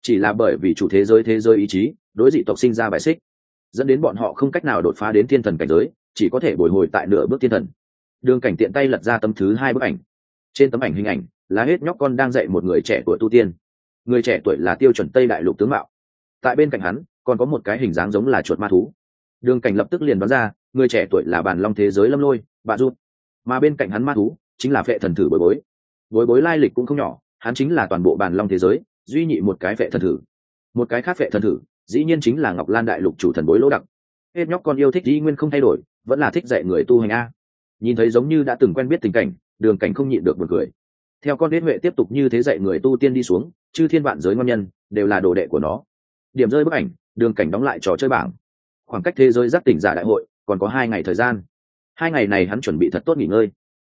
Chỉ là bởi vì chủ thế giới thế giới ý chí, đối dị tộc sinh ra bài xích, dẫn đến bọn họ không cách nào đột phá đến thiên thần cảnh giới, chỉ có thể bồi hồi tại nửa bước thiên thần. Đường cảnh tiện tay lật ra tấm thứ hai bức ảnh trên tấm ảnh hình ảnh, là hết nhóc con đang dạy một người trẻ tuổi tu tiên. Người trẻ tuổi là tiêu chuẩn tây đại lục tướng mạo. Tại bên cạnh hắn, còn có một cái hình dáng giống là chuột ma thú. Đường cảnh lập tức liền đoán ra, người trẻ tuổi là bàn long thế giới lâm lôi, bà rút mà bên cạnh hắn ma thú, chính là vệ thần thử bối bối. Bối bối lai lịch cũng không nhỏ, hắn chính là toàn bộ bàn long thế giới, duy nhị một cái vệ thần thử. Một cái khác vệ thần thử, dĩ nhiên chính là ngọc lan đại lục chủ thần bối lỗ đặc. Hết nhóc con yêu thích dĩ nguyên không thay đổi, vẫn là thích dạy người tu hành a. Nhìn thấy giống như đã từng quen biết tình cảnh đường cảnh không nhịn được một cười. Theo con đế huệ tiếp tục như thế dạy người tu tiên đi xuống, chư thiên vạn giới ngon nhân, đều là đồ đệ của nó. Điểm rơi bức ảnh, đường cảnh đóng lại trò chơi bảng. Khoảng cách thế giới giác tỉnh giả đại hội, còn có hai ngày thời gian. Hai ngày này hắn chuẩn bị thật tốt nghỉ ngơi.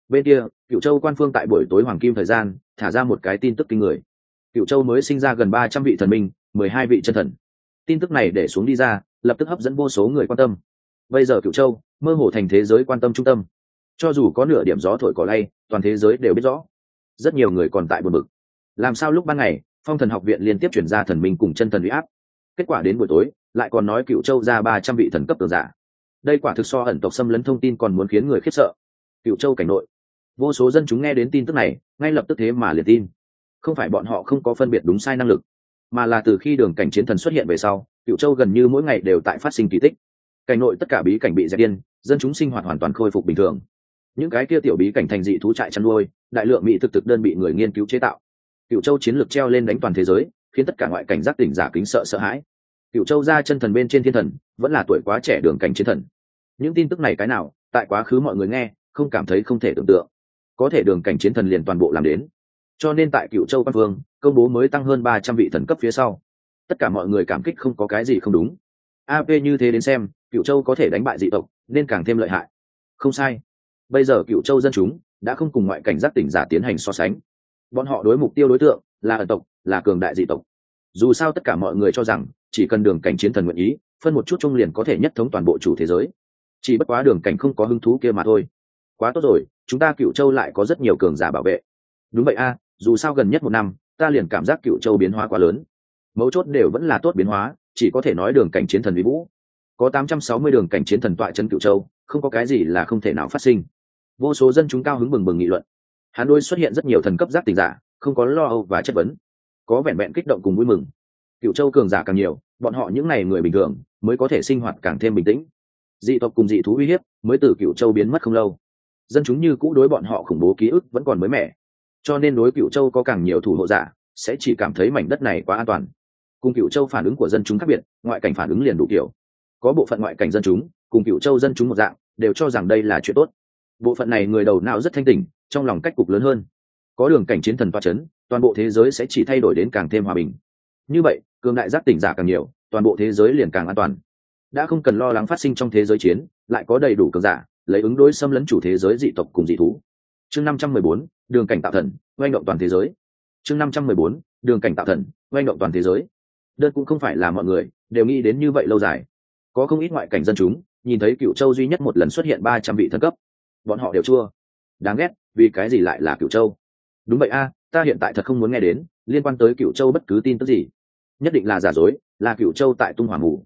Bên kia cựu châu quan phương tại buổi tối hoàng kim thời gian, thả ra một cái tin tức kinh người. Cựu châu mới sinh ra gần ba trăm vị thần minh, mười hai vị chân thần. Tin tức này để xuống đi ra, lập tức hấp dẫn vô số người quan tâm. Bây giờ cựu châu, mơ hồ thành thế giới quan tâm trung tâm cho dù có nửa điểm gió thổi cỏ lay, toàn thế giới đều biết rõ. Rất nhiều người còn tại buồn bực. Làm sao lúc ban ngày, phong thần học viện liên tiếp chuyển ra thần minh cùng chân thần huy áp. Kết quả đến buổi tối, lại còn nói cựu châu ra ba trăm vị thần cấp tường giả. Đây quả thực so ẩn tộc xâm lấn thông tin còn muốn khiến người khiếp sợ. Cựu châu cảnh nội. Vô số dân chúng nghe đến tin tức này, ngay lập tức thế mà liền tin. Không phải bọn họ không có phân biệt đúng sai năng lực, mà là từ khi đường cảnh chiến thần xuất hiện về sau, cựu châu gần như mỗi ngày đều tại phát sinh kỳ tích. Cảnh nội tất cả bí cảnh bị dẹp điên, dân chúng sinh hoạt hoàn toàn khôi phục bình thường những cái kia tiểu bí cảnh thành dị thú trại chăn nuôi, đại lượng mỹ thực thực đơn bị người nghiên cứu chế tạo. Cựu châu chiến lược treo lên đánh toàn thế giới, khiến tất cả ngoại cảnh giác tỉnh giả kính sợ sợ hãi. Cựu châu ra chân thần bên trên thiên thần, vẫn là tuổi quá trẻ đường cảnh chiến thần. Những tin tức này cái nào, tại quá khứ mọi người nghe, không cảm thấy không thể tưởng tượng. Có thể đường cảnh chiến thần liền toàn bộ làm đến. Cho nên tại cựu châu văn phương, công bố mới tăng hơn ba trăm vị thần cấp phía sau. Tất cả mọi người cảm kích không có cái gì không đúng. Ap như thế đến xem, cựu châu có thể đánh bại dị tộc, nên càng thêm lợi hại. Không sai bây giờ cựu châu dân chúng đã không cùng ngoại cảnh giác tỉnh giả tiến hành so sánh. Bọn họ đối mục tiêu đối tượng là ẩn tộc, là cường đại dị tộc. Dù sao tất cả mọi người cho rằng chỉ cần đường cảnh chiến thần nguyện ý, phân một chút chung liền có thể nhất thống toàn bộ chủ thế giới. Chỉ bất quá đường cảnh không có hứng thú kia mà thôi. Quá tốt rồi, chúng ta cựu châu lại có rất nhiều cường giả bảo vệ. Đúng vậy a, dù sao gần nhất một năm, ta liền cảm giác cựu châu biến hóa quá lớn. Mấu chốt đều vẫn là tốt biến hóa, chỉ có thể nói đường cảnh chiến thần vĩ vũ. Có tám trăm sáu mươi đường cảnh chiến thần tọa chân cựu châu, không có cái gì là không thể nào phát sinh vô số dân chúng cao hứng bừng bừng nghị luận. Hắn đôi xuất hiện rất nhiều thần cấp giác tình giả, không có lo âu và chất vấn. Có vẻn vẹn kích động cùng vui mừng. Cựu châu cường giả càng nhiều, bọn họ những n à y người bình thường mới có thể sinh hoạt càng thêm bình tĩnh. Dị tộc cùng dị thú uy hiếp mới từ cựu châu biến mất không lâu. Dân chúng như cũ đối bọn họ khủng bố ký ức vẫn còn mới mẻ. Cho nên đối cựu châu có càng nhiều thủ hộ giả, sẽ chỉ cảm thấy mảnh đất này quá an toàn. Cùng cựu châu phản ứng của dân chúng khác biệt, ngoại cảnh phản ứng liền đủ kiểu. Có bộ phận ngoại cảnh dân chúng, cùng cựu châu dân chúng một dạng, đều cho rằng đây là chuyện tốt bộ phận này người đầu não rất thanh tỉnh, trong lòng cách cục lớn hơn. Có đường cảnh chiến thần toa c h ấ n toàn bộ thế giới sẽ chỉ thay đổi đến càng thêm hòa bình. Như vậy, cường đại giác tỉnh giả càng nhiều, toàn bộ thế giới liền càng an toàn. Đã không cần lo lắng phát sinh trong thế giới chiến, lại có đầy đủ cường giả, lấy ứng đối xâm lấn chủ thế giới dị tộc cùng dị thú. Chương năm trăm mười bốn, đường cảnh tạo thần, oanh động toàn thế giới. Chương năm trăm mười bốn, đường cảnh tạo thần, oanh động toàn thế giới. Đơn cũng không phải là mọi người, đều nghĩ đến như vậy lâu dài. Có không ít ngoại cảnh dân chúng, nhìn thấy cựu châu duy nhất một lần xuất hiện ba trăm vị thần cấp bọn họ đều chua. Đáng ghét, vì cái gì lại là cựu châu? Đúng vậy a, ta hiện tại thật không muốn nghe đến liên quan tới cựu châu bất cứ tin tức gì. Nhất định là giả dối, là cựu châu tại tung hỏa mù.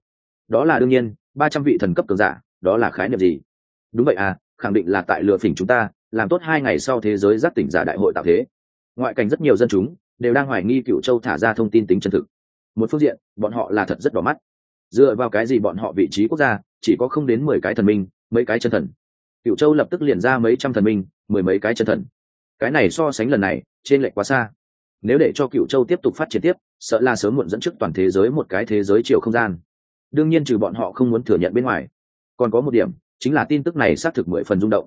Đó là đương nhiên, ba trăm vị thần cấp cường giả, đó là khái niệm gì? Đúng vậy à khẳng định là tại lừa phỉnh chúng ta, làm tốt hai ngày sau thế giới giác tỉnh giả đại hội tạo thế. Ngoại cảnh rất nhiều dân chúng đều đang hoài nghi cựu châu thả ra thông tin tính chân thực. Một phương diện, bọn họ là thật rất đỏ mắt. Dựa vào cái gì bọn họ vị trí quốc gia chỉ có không đến mười cái thần minh, mấy cái chân thần? Cựu châu lập tức liền ra mấy trăm thần minh, mười mấy cái chân thần. Cái này so sánh lần này, trên lệch quá xa. Nếu để cho cựu châu tiếp tục phát triển tiếp, sợ là sớm muộn dẫn trước toàn thế giới một cái thế giới chiều không gian. Đương nhiên trừ bọn họ không muốn thừa nhận bên ngoài. Còn có một điểm, chính là tin tức này xác thực mười phần rung động.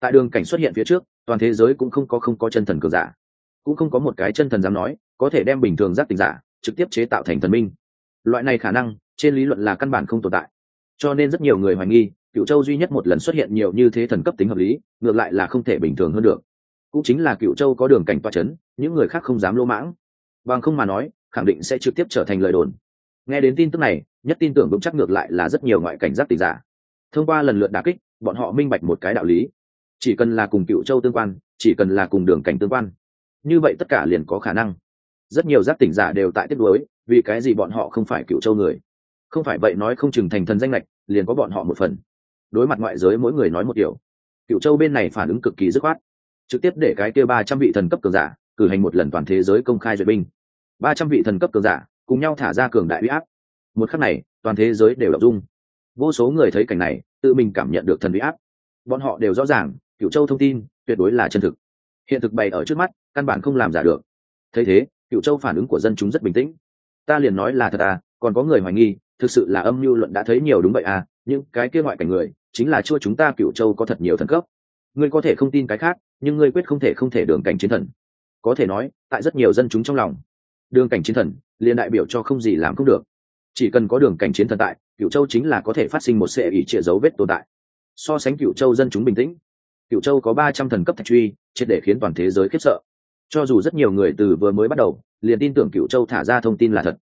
Tại đường cảnh xuất hiện phía trước, toàn thế giới cũng không có không có chân thần cường giả. Cũng không có một cái chân thần dám nói, có thể đem bình thường giác tình giả, trực tiếp chế tạo thành thần minh. Loại này khả năng, trên lý luận là căn bản không tồn tại. Cho nên rất nhiều người hoài nghi cựu châu duy nhất một lần xuất hiện nhiều như thế thần cấp tính hợp lý, ngược lại là không thể bình thường hơn được. Cũng chính là cựu châu có đường cảnh toa c h ấ n những người khác không dám lỗ mãng. Bằng không mà nói, khẳng định sẽ trực tiếp trở thành lời đồn. Nghe đến tin tức này, nhất tin tưởng vững chắc ngược lại là rất nhiều ngoại cảnh giác tình giả. Thông qua lần lượt đà kích, bọn họ minh bạch một cái đạo lý. Chỉ cần là cùng cựu châu tương quan, chỉ cần là cùng đường cảnh tương quan, như vậy tất cả liền có khả năng. Rất nhiều giác tỉnh giả đều tại tiếp đối vì cái gì bọn họ không phải cựu châu người? Không phải vậy nói không chừng thành thần danh lệch, liền có bọn họ một phần đối mặt ngoại giới mỗi người nói một điều. Cựu châu bên này phản ứng cực kỳ dứt khoát. Trực tiếp để cái kia ba trăm vị thần cấp cường giả cử hành một lần toàn thế giới công khai duyệt binh. Ba trăm vị thần cấp cường giả cùng nhau thả ra cường đại uy áp. Một khắc này, toàn thế giới đều động dung vô số người thấy cảnh này, tự mình cảm nhận được thần uy áp. Bọn họ đều rõ ràng, cựu châu thông tin tuyệt đối là chân thực. Hiện thực bày ở trước mắt, căn bản không làm giả được. Thấy thế, cựu châu phản ứng của dân chúng rất bình tĩnh. Ta liền nói là thật à còn có người hoài nghi thực sự là âm mưu luận đã thấy nhiều đúng vậy à nhưng cái kia ngoại cảnh người, chính là chua chúng ta cựu châu có thật nhiều thần cấp. Ngươi có thể không tin cái khác, nhưng ngươi quyết không thể không thể đường cảnh chiến thần. Có thể nói, tại rất nhiều dân chúng trong lòng, đường cảnh chiến thần, liền đại biểu cho không gì làm không được. Chỉ cần có đường cảnh chiến thần tại cựu châu chính là có thể phát sinh một sệ ỉ trịa dấu vết tồn tại. So sánh cựu châu dân chúng bình tĩnh cựu châu có ba trăm thần cấp thạch truy, triệt để khiến toàn thế giới khiếp sợ. Cho dù rất nhiều người từ vừa mới bắt đầu, liền tin tưởng cựu châu thả ra thông tin là thật.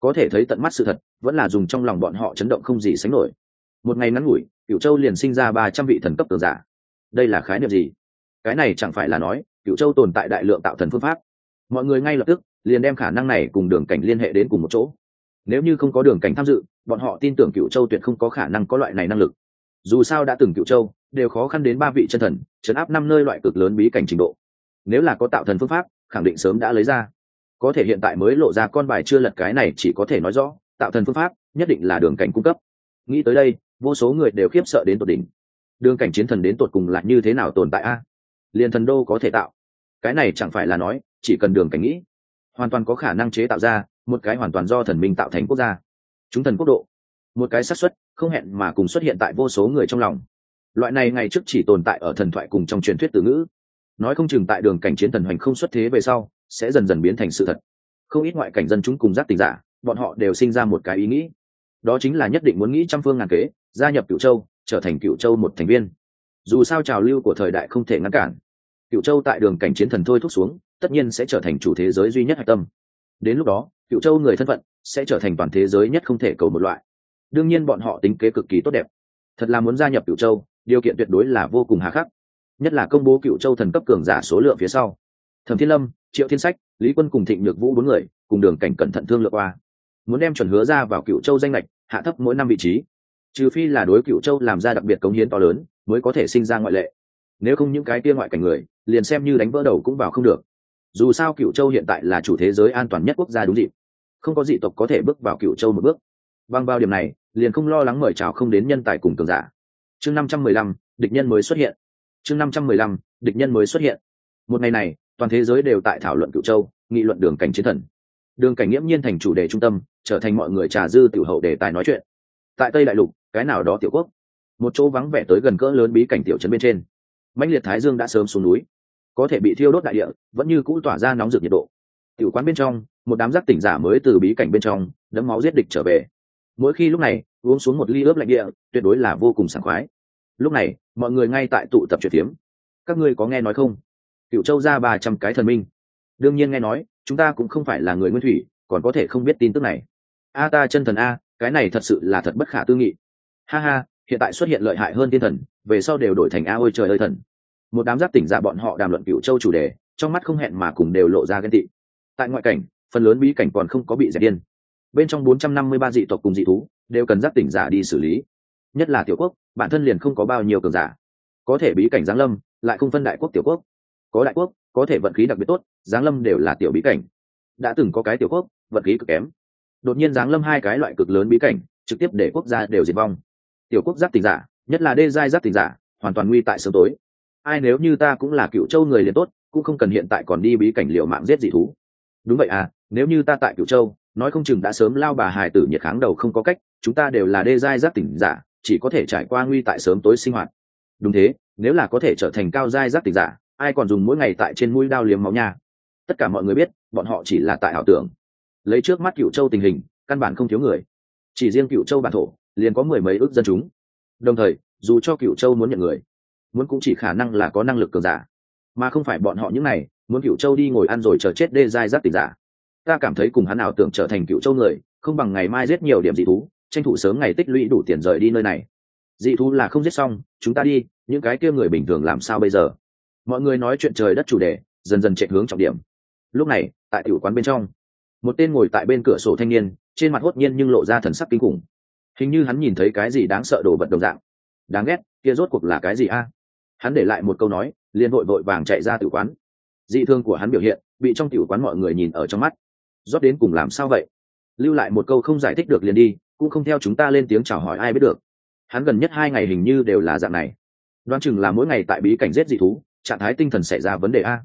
Có thể thấy tận mắt sự thật vẫn là dùng trong lòng bọn họ chấn động không gì sánh nổi. Một ngày ngắn ngủi cựu châu liền sinh ra ba trăm vị thần cấp tường giả. Đây là khái niệm gì? Cái này chẳng phải là nói cựu châu tồn tại đại lượng tạo thần phương pháp. Mọi người ngay lập tức liền đem khả năng này cùng đường cảnh liên hệ đến cùng một chỗ. Nếu như không có đường cảnh tham dự, bọn họ tin tưởng cựu châu tuyệt không có khả năng có loại này năng lực. Dù sao đã từng cựu châu đều khó khăn đến ba vị chân thần chấn áp năm nơi loại cực lớn bí cảnh trình độ. Nếu là có tạo thần phương pháp, khẳng định sớm đã lấy ra. Có thể hiện tại mới lộ ra con bài chưa lật cái này chỉ có thể nói rõ tạo thần phương pháp, nhất định là đường cảnh cung cấp. Nghĩ tới đây, vô số người đều khiếp sợ đến tột đỉnh. Đường cảnh chiến thần đến tột cùng là như thế nào tồn tại a? Liền thần đô có thể tạo. Cái này chẳng phải là nói, chỉ cần đường cảnh nghĩ, hoàn toàn có khả năng chế tạo ra một cái hoàn toàn do thần minh tạo thành quốc gia. Chúng thần quốc độ. Một cái xác suất không hẹn mà cùng xuất hiện tại vô số người trong lòng. Loại này ngày trước chỉ tồn tại ở thần thoại cùng trong truyền thuyết từ ngữ. Nói không chừng tại đường cảnh chiến thần hoành không xuất thế về sau, sẽ dần dần biến thành sự thật. Không ít ngoại cảnh dân chúng cùng giác tình giả bọn họ đều sinh ra một cái ý nghĩ. Đó chính là nhất định muốn nghĩ trăm phương ngàn kế, gia nhập cựu châu, trở thành cựu châu một thành viên. Dù sao trào lưu của thời đại không thể ngăn cản. Cựu châu tại đường cảnh chiến thần thôi thúc xuống, tất nhiên sẽ trở thành chủ thế giới duy nhất hạch tâm. Đến lúc đó cựu châu người thân phận sẽ trở thành toàn thế giới nhất không thể cầu một loại. Đương nhiên bọn họ tính kế cực kỳ tốt đẹp. Thật là muốn gia nhập cựu châu, điều kiện tuyệt đối là vô cùng hà khắc. Nhất là công bố cựu châu thần cấp cường giả số lượng phía sau. Thẩm thiên lâm, triệu thiên sách, lý quân cùng thịnh nhược vũ bốn người, cùng đường cảnh cẩn thận thương lượng qua muốn đem chuẩn hứa ra vào cựu châu danh lệch, hạ thấp mỗi năm vị trí. Trừ phi là đối cựu châu làm ra đặc biệt cống hiến to lớn, mới có thể sinh ra ngoại lệ. Nếu không những cái kia ngoại cảnh người, liền xem như đánh vỡ đầu cũng vào không được. Dù sao cựu châu hiện tại là chủ thế giới an toàn nhất quốc gia đúng dịp. Không có dị tộc có thể bước vào cựu châu một bước. Bằng vào điểm này, liền không lo lắng mời chào không đến nhân tài cùng cường giả. Chương năm trăm mười lăm, địch nhân mới xuất hiện. Chương năm trăm mười lăm, địch nhân mới xuất hiện. Một ngày này, toàn thế giới đều tại thảo luận cựu châu, nghị luận đường cảnh chiến thần. Đường cảnh nghiễm nhiên thành chủ đề trung tâm trở thành mọi người trà dư tiểu hậu để tài nói chuyện. Tại tây đại lục, cái nào đó tiểu quốc, một chỗ vắng vẻ tới gần cỡ lớn bí cảnh tiểu trấn bên trên. Mãnh liệt thái dương đã sớm xuống núi, có thể bị thiêu đốt đại địa, vẫn như cũ tỏa ra nóng rực nhiệt độ. Tiểu quán bên trong, một đám giác tỉnh giả mới từ bí cảnh bên trong đấm máu giết địch trở về. Mỗi khi lúc này, uống xuống một ly ướp lạnh địa, tuyệt đối là vô cùng sảng khoái. Lúc này, mọi người ngay tại tụ tập chuyện phiếm. Các ngươi có nghe nói không? Cựu châu ra ba trăm cái thần minh. Đương nhiên nghe nói, chúng ta cũng không phải là người nguyên thủy, còn có thể không biết tin tức này a ta chân thần a, cái này thật sự là thật bất khả tư nghị. Ha ha, hiện tại xuất hiện lợi hại hơn thiên thần, về sau đều đổi thành a ôi trời ơi thần. Một đám giác tỉnh giả bọn họ đàm luận cựu châu chủ đề, trong mắt không hẹn mà cùng đều lộ ra ghen tị. Tại ngoại cảnh, phần lớn bí cảnh còn không có bị dẹp điên. Bên trong 453 dị tộc cùng dị thú, đều cần giác tỉnh giả đi xử lý. Nhất là tiểu quốc, bản thân liền không có bao nhiêu cường giả. Có thể bí cảnh giáng lâm, lại không phân đại quốc tiểu quốc. Có đại quốc, có thể vận khí đặc biệt tốt, giáng lâm đều là tiểu bí cảnh. Đã từng có cái tiểu quốc, vận khí cực kém đột nhiên giáng lâm hai cái loại cực lớn bí cảnh, trực tiếp để quốc gia đều diệt vong. Tiểu quốc giác tình giả, nhất là đê giai giác tình giả, hoàn toàn nguy tại sớm tối. Ai nếu như ta cũng là cựu châu người liền tốt, cũng không cần hiện tại còn đi bí cảnh liệu mạng giết dị thú. Đúng vậy à nếu như ta tại cựu châu, nói không chừng đã sớm lao bà hài tử nhiệt kháng đầu không có cách, chúng ta đều là đê giai giác tỉnh giả, chỉ có thể trải qua nguy tại sớm tối sinh hoạt. Đúng thế, nếu là có thể trở thành cao giai giác tỉnh giả, ai còn dùng mỗi ngày tại trên mũi đao liếm máu nha? Tất cả mọi người biết, bọn họ chỉ là tại ảo tưởng lấy trước mắt cựu châu tình hình, căn bản không thiếu người. Chỉ riêng cựu châu bản thổ, liền có mười mấy ước dân chúng. Đồng thời, dù cho cựu châu muốn nhận người, muốn cũng chỉ khả năng là có năng lực cường giả. Mà không phải bọn họ những này, muốn cựu châu đi ngồi ăn rồi chờ chết đê dai dắt tỉnh giả. Ta cảm thấy cùng hắn ảo tưởng trở thành cựu châu người, không bằng ngày mai giết nhiều điểm dị thú, tranh thủ sớm ngày tích lũy đủ tiền rời đi nơi này. Dị thú là không giết xong, chúng ta đi, những cái kia người bình thường làm sao bây giờ? Mọi người nói chuyện trời đất chủ đề, dần dần chạy hướng trọng điểm. Lúc này, tại tiểu quán bên trong một tên ngồi tại bên cửa sổ thanh niên, trên mặt hốt nhiên nhưng lộ ra thần sắc kinh khủng. Hình như hắn nhìn thấy cái gì đáng sợ đồ vật đồng dạng. Đáng ghét, kia rốt cuộc là cái gì a? À? Hắn để lại một câu nói, liền vội vội vàng chạy ra tử quán. Dị thương của hắn biểu hiện, bị trong tiểu quán mọi người nhìn ở trong mắt. Rót đến cùng làm sao vậy? Lưu lại một câu không giải thích được liền đi, cũng không theo chúng ta lên tiếng chào hỏi ai biết được. Hắn gần nhất hai ngày hình như đều là dạng này. Đoán chừng là mỗi ngày tại bí cảnh giết dị thú, trạng thái tinh thần xảy ra vấn đề a.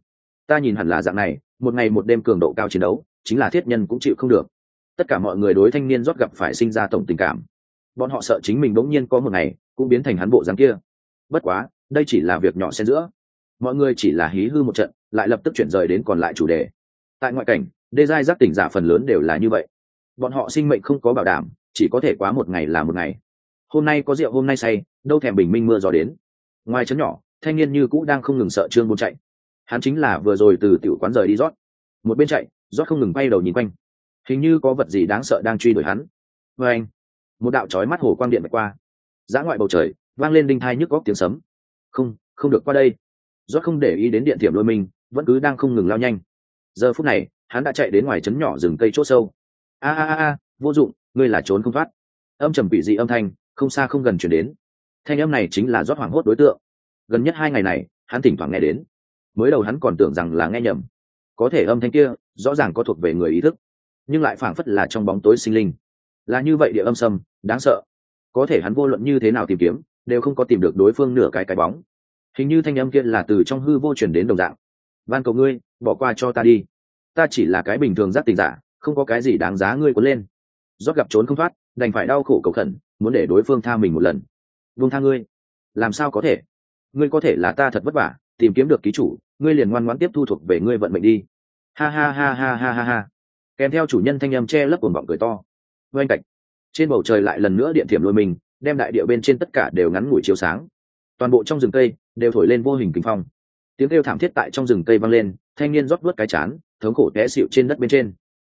Ta nhìn hẳn là dạng này, một ngày một đêm cường độ cao chiến đấu chính là thiết nhân cũng chịu không được. Tất cả mọi người đối thanh niên rót gặp phải sinh ra tổng tình cảm. Bọn họ sợ chính mình bỗng nhiên có một ngày cũng biến thành hắn bộ dáng kia. Bất quá, đây chỉ là việc nhỏ xen giữa. Mọi người chỉ là hí hư một trận, lại lập tức chuyển rời đến còn lại chủ đề. Tại ngoại cảnh, đê giai giác tỉnh giả phần lớn đều là như vậy. Bọn họ sinh mệnh không có bảo đảm, chỉ có thể quá một ngày là một ngày. Hôm nay có rượu, hôm nay say, đâu thèm bình minh mưa gió đến. Ngoài chấn nhỏ, thanh niên như cũ đang không ngừng sợ trương buôn chạy. Hắn chính là vừa rồi từ tiểu quán rời đi rót. Một bên chạy rót không ngừng bay đầu nhìn quanh. Hình như có vật gì đáng sợ đang truy đuổi hắn. Vê anh, một đạo trói mắt hồ quang điện bạch qua. Giã ngoại bầu trời, vang lên đinh thai nhức góc tiếng sấm. Không không được qua đây. Rót không để ý đến điện thiểm đôi mình, vẫn cứ đang không ngừng lao nhanh. Giờ phút này, hắn đã chạy đến ngoài trấn nhỏ rừng cây c h ỗ sâu. A a a a, vô dụng, ngươi là trốn không thoát. Âm trầm bị dị âm thanh, không xa không gần chuyển đến. Thanh âm này chính là rót hoảng hốt đối tượng. Gần nhất hai ngày này, hắn thỉnh thoảng nghe đến. Mới đầu hắn còn tưởng rằng là nghe nhầm có thể âm thanh kia rõ ràng có thuộc về người ý thức, nhưng lại phảng phất là trong bóng tối sinh linh. Là như vậy địa âm sâm, đáng sợ. Có thể hắn vô luận như thế nào tìm kiếm, đều không có tìm được đối phương nửa cái cái bóng. Hình như thanh âm kia là từ trong hư vô chuyển đến đồng dạng. Van cầu ngươi, bỏ qua cho ta đi. Ta chỉ là cái bình thường giác tình giả, không có cái gì đáng giá ngươi cuốn lên. Rót gặp trốn không thoát, đành phải đau khổ cầu khẩn, muốn để đối phương tha mình một lần. Vương tha ngươi. Làm sao có thể? Ngươi có thể là ta thật vất vả, tìm kiếm được ký chủ ngươi liền ngoan ngoãn tiếp thu thuộc về ngươi vận mệnh đi. Ha ha ha ha ha ha ha. Kèm theo chủ nhân thanh âm che lấp cuồng vọng cười to. Oanh cạch. Trên bầu trời lại lần nữa điện thiểm lôi mình, đem đại địa bên trên tất cả đều ngắn ngủi chiếu sáng. Toàn bộ trong rừng cây đều thổi lên vô hình kinh phong. Tiếng kêu thảm thiết tại trong rừng cây vang lên, thanh niên rót vớt cái chán, thống khổ té xịu trên đất bên trên.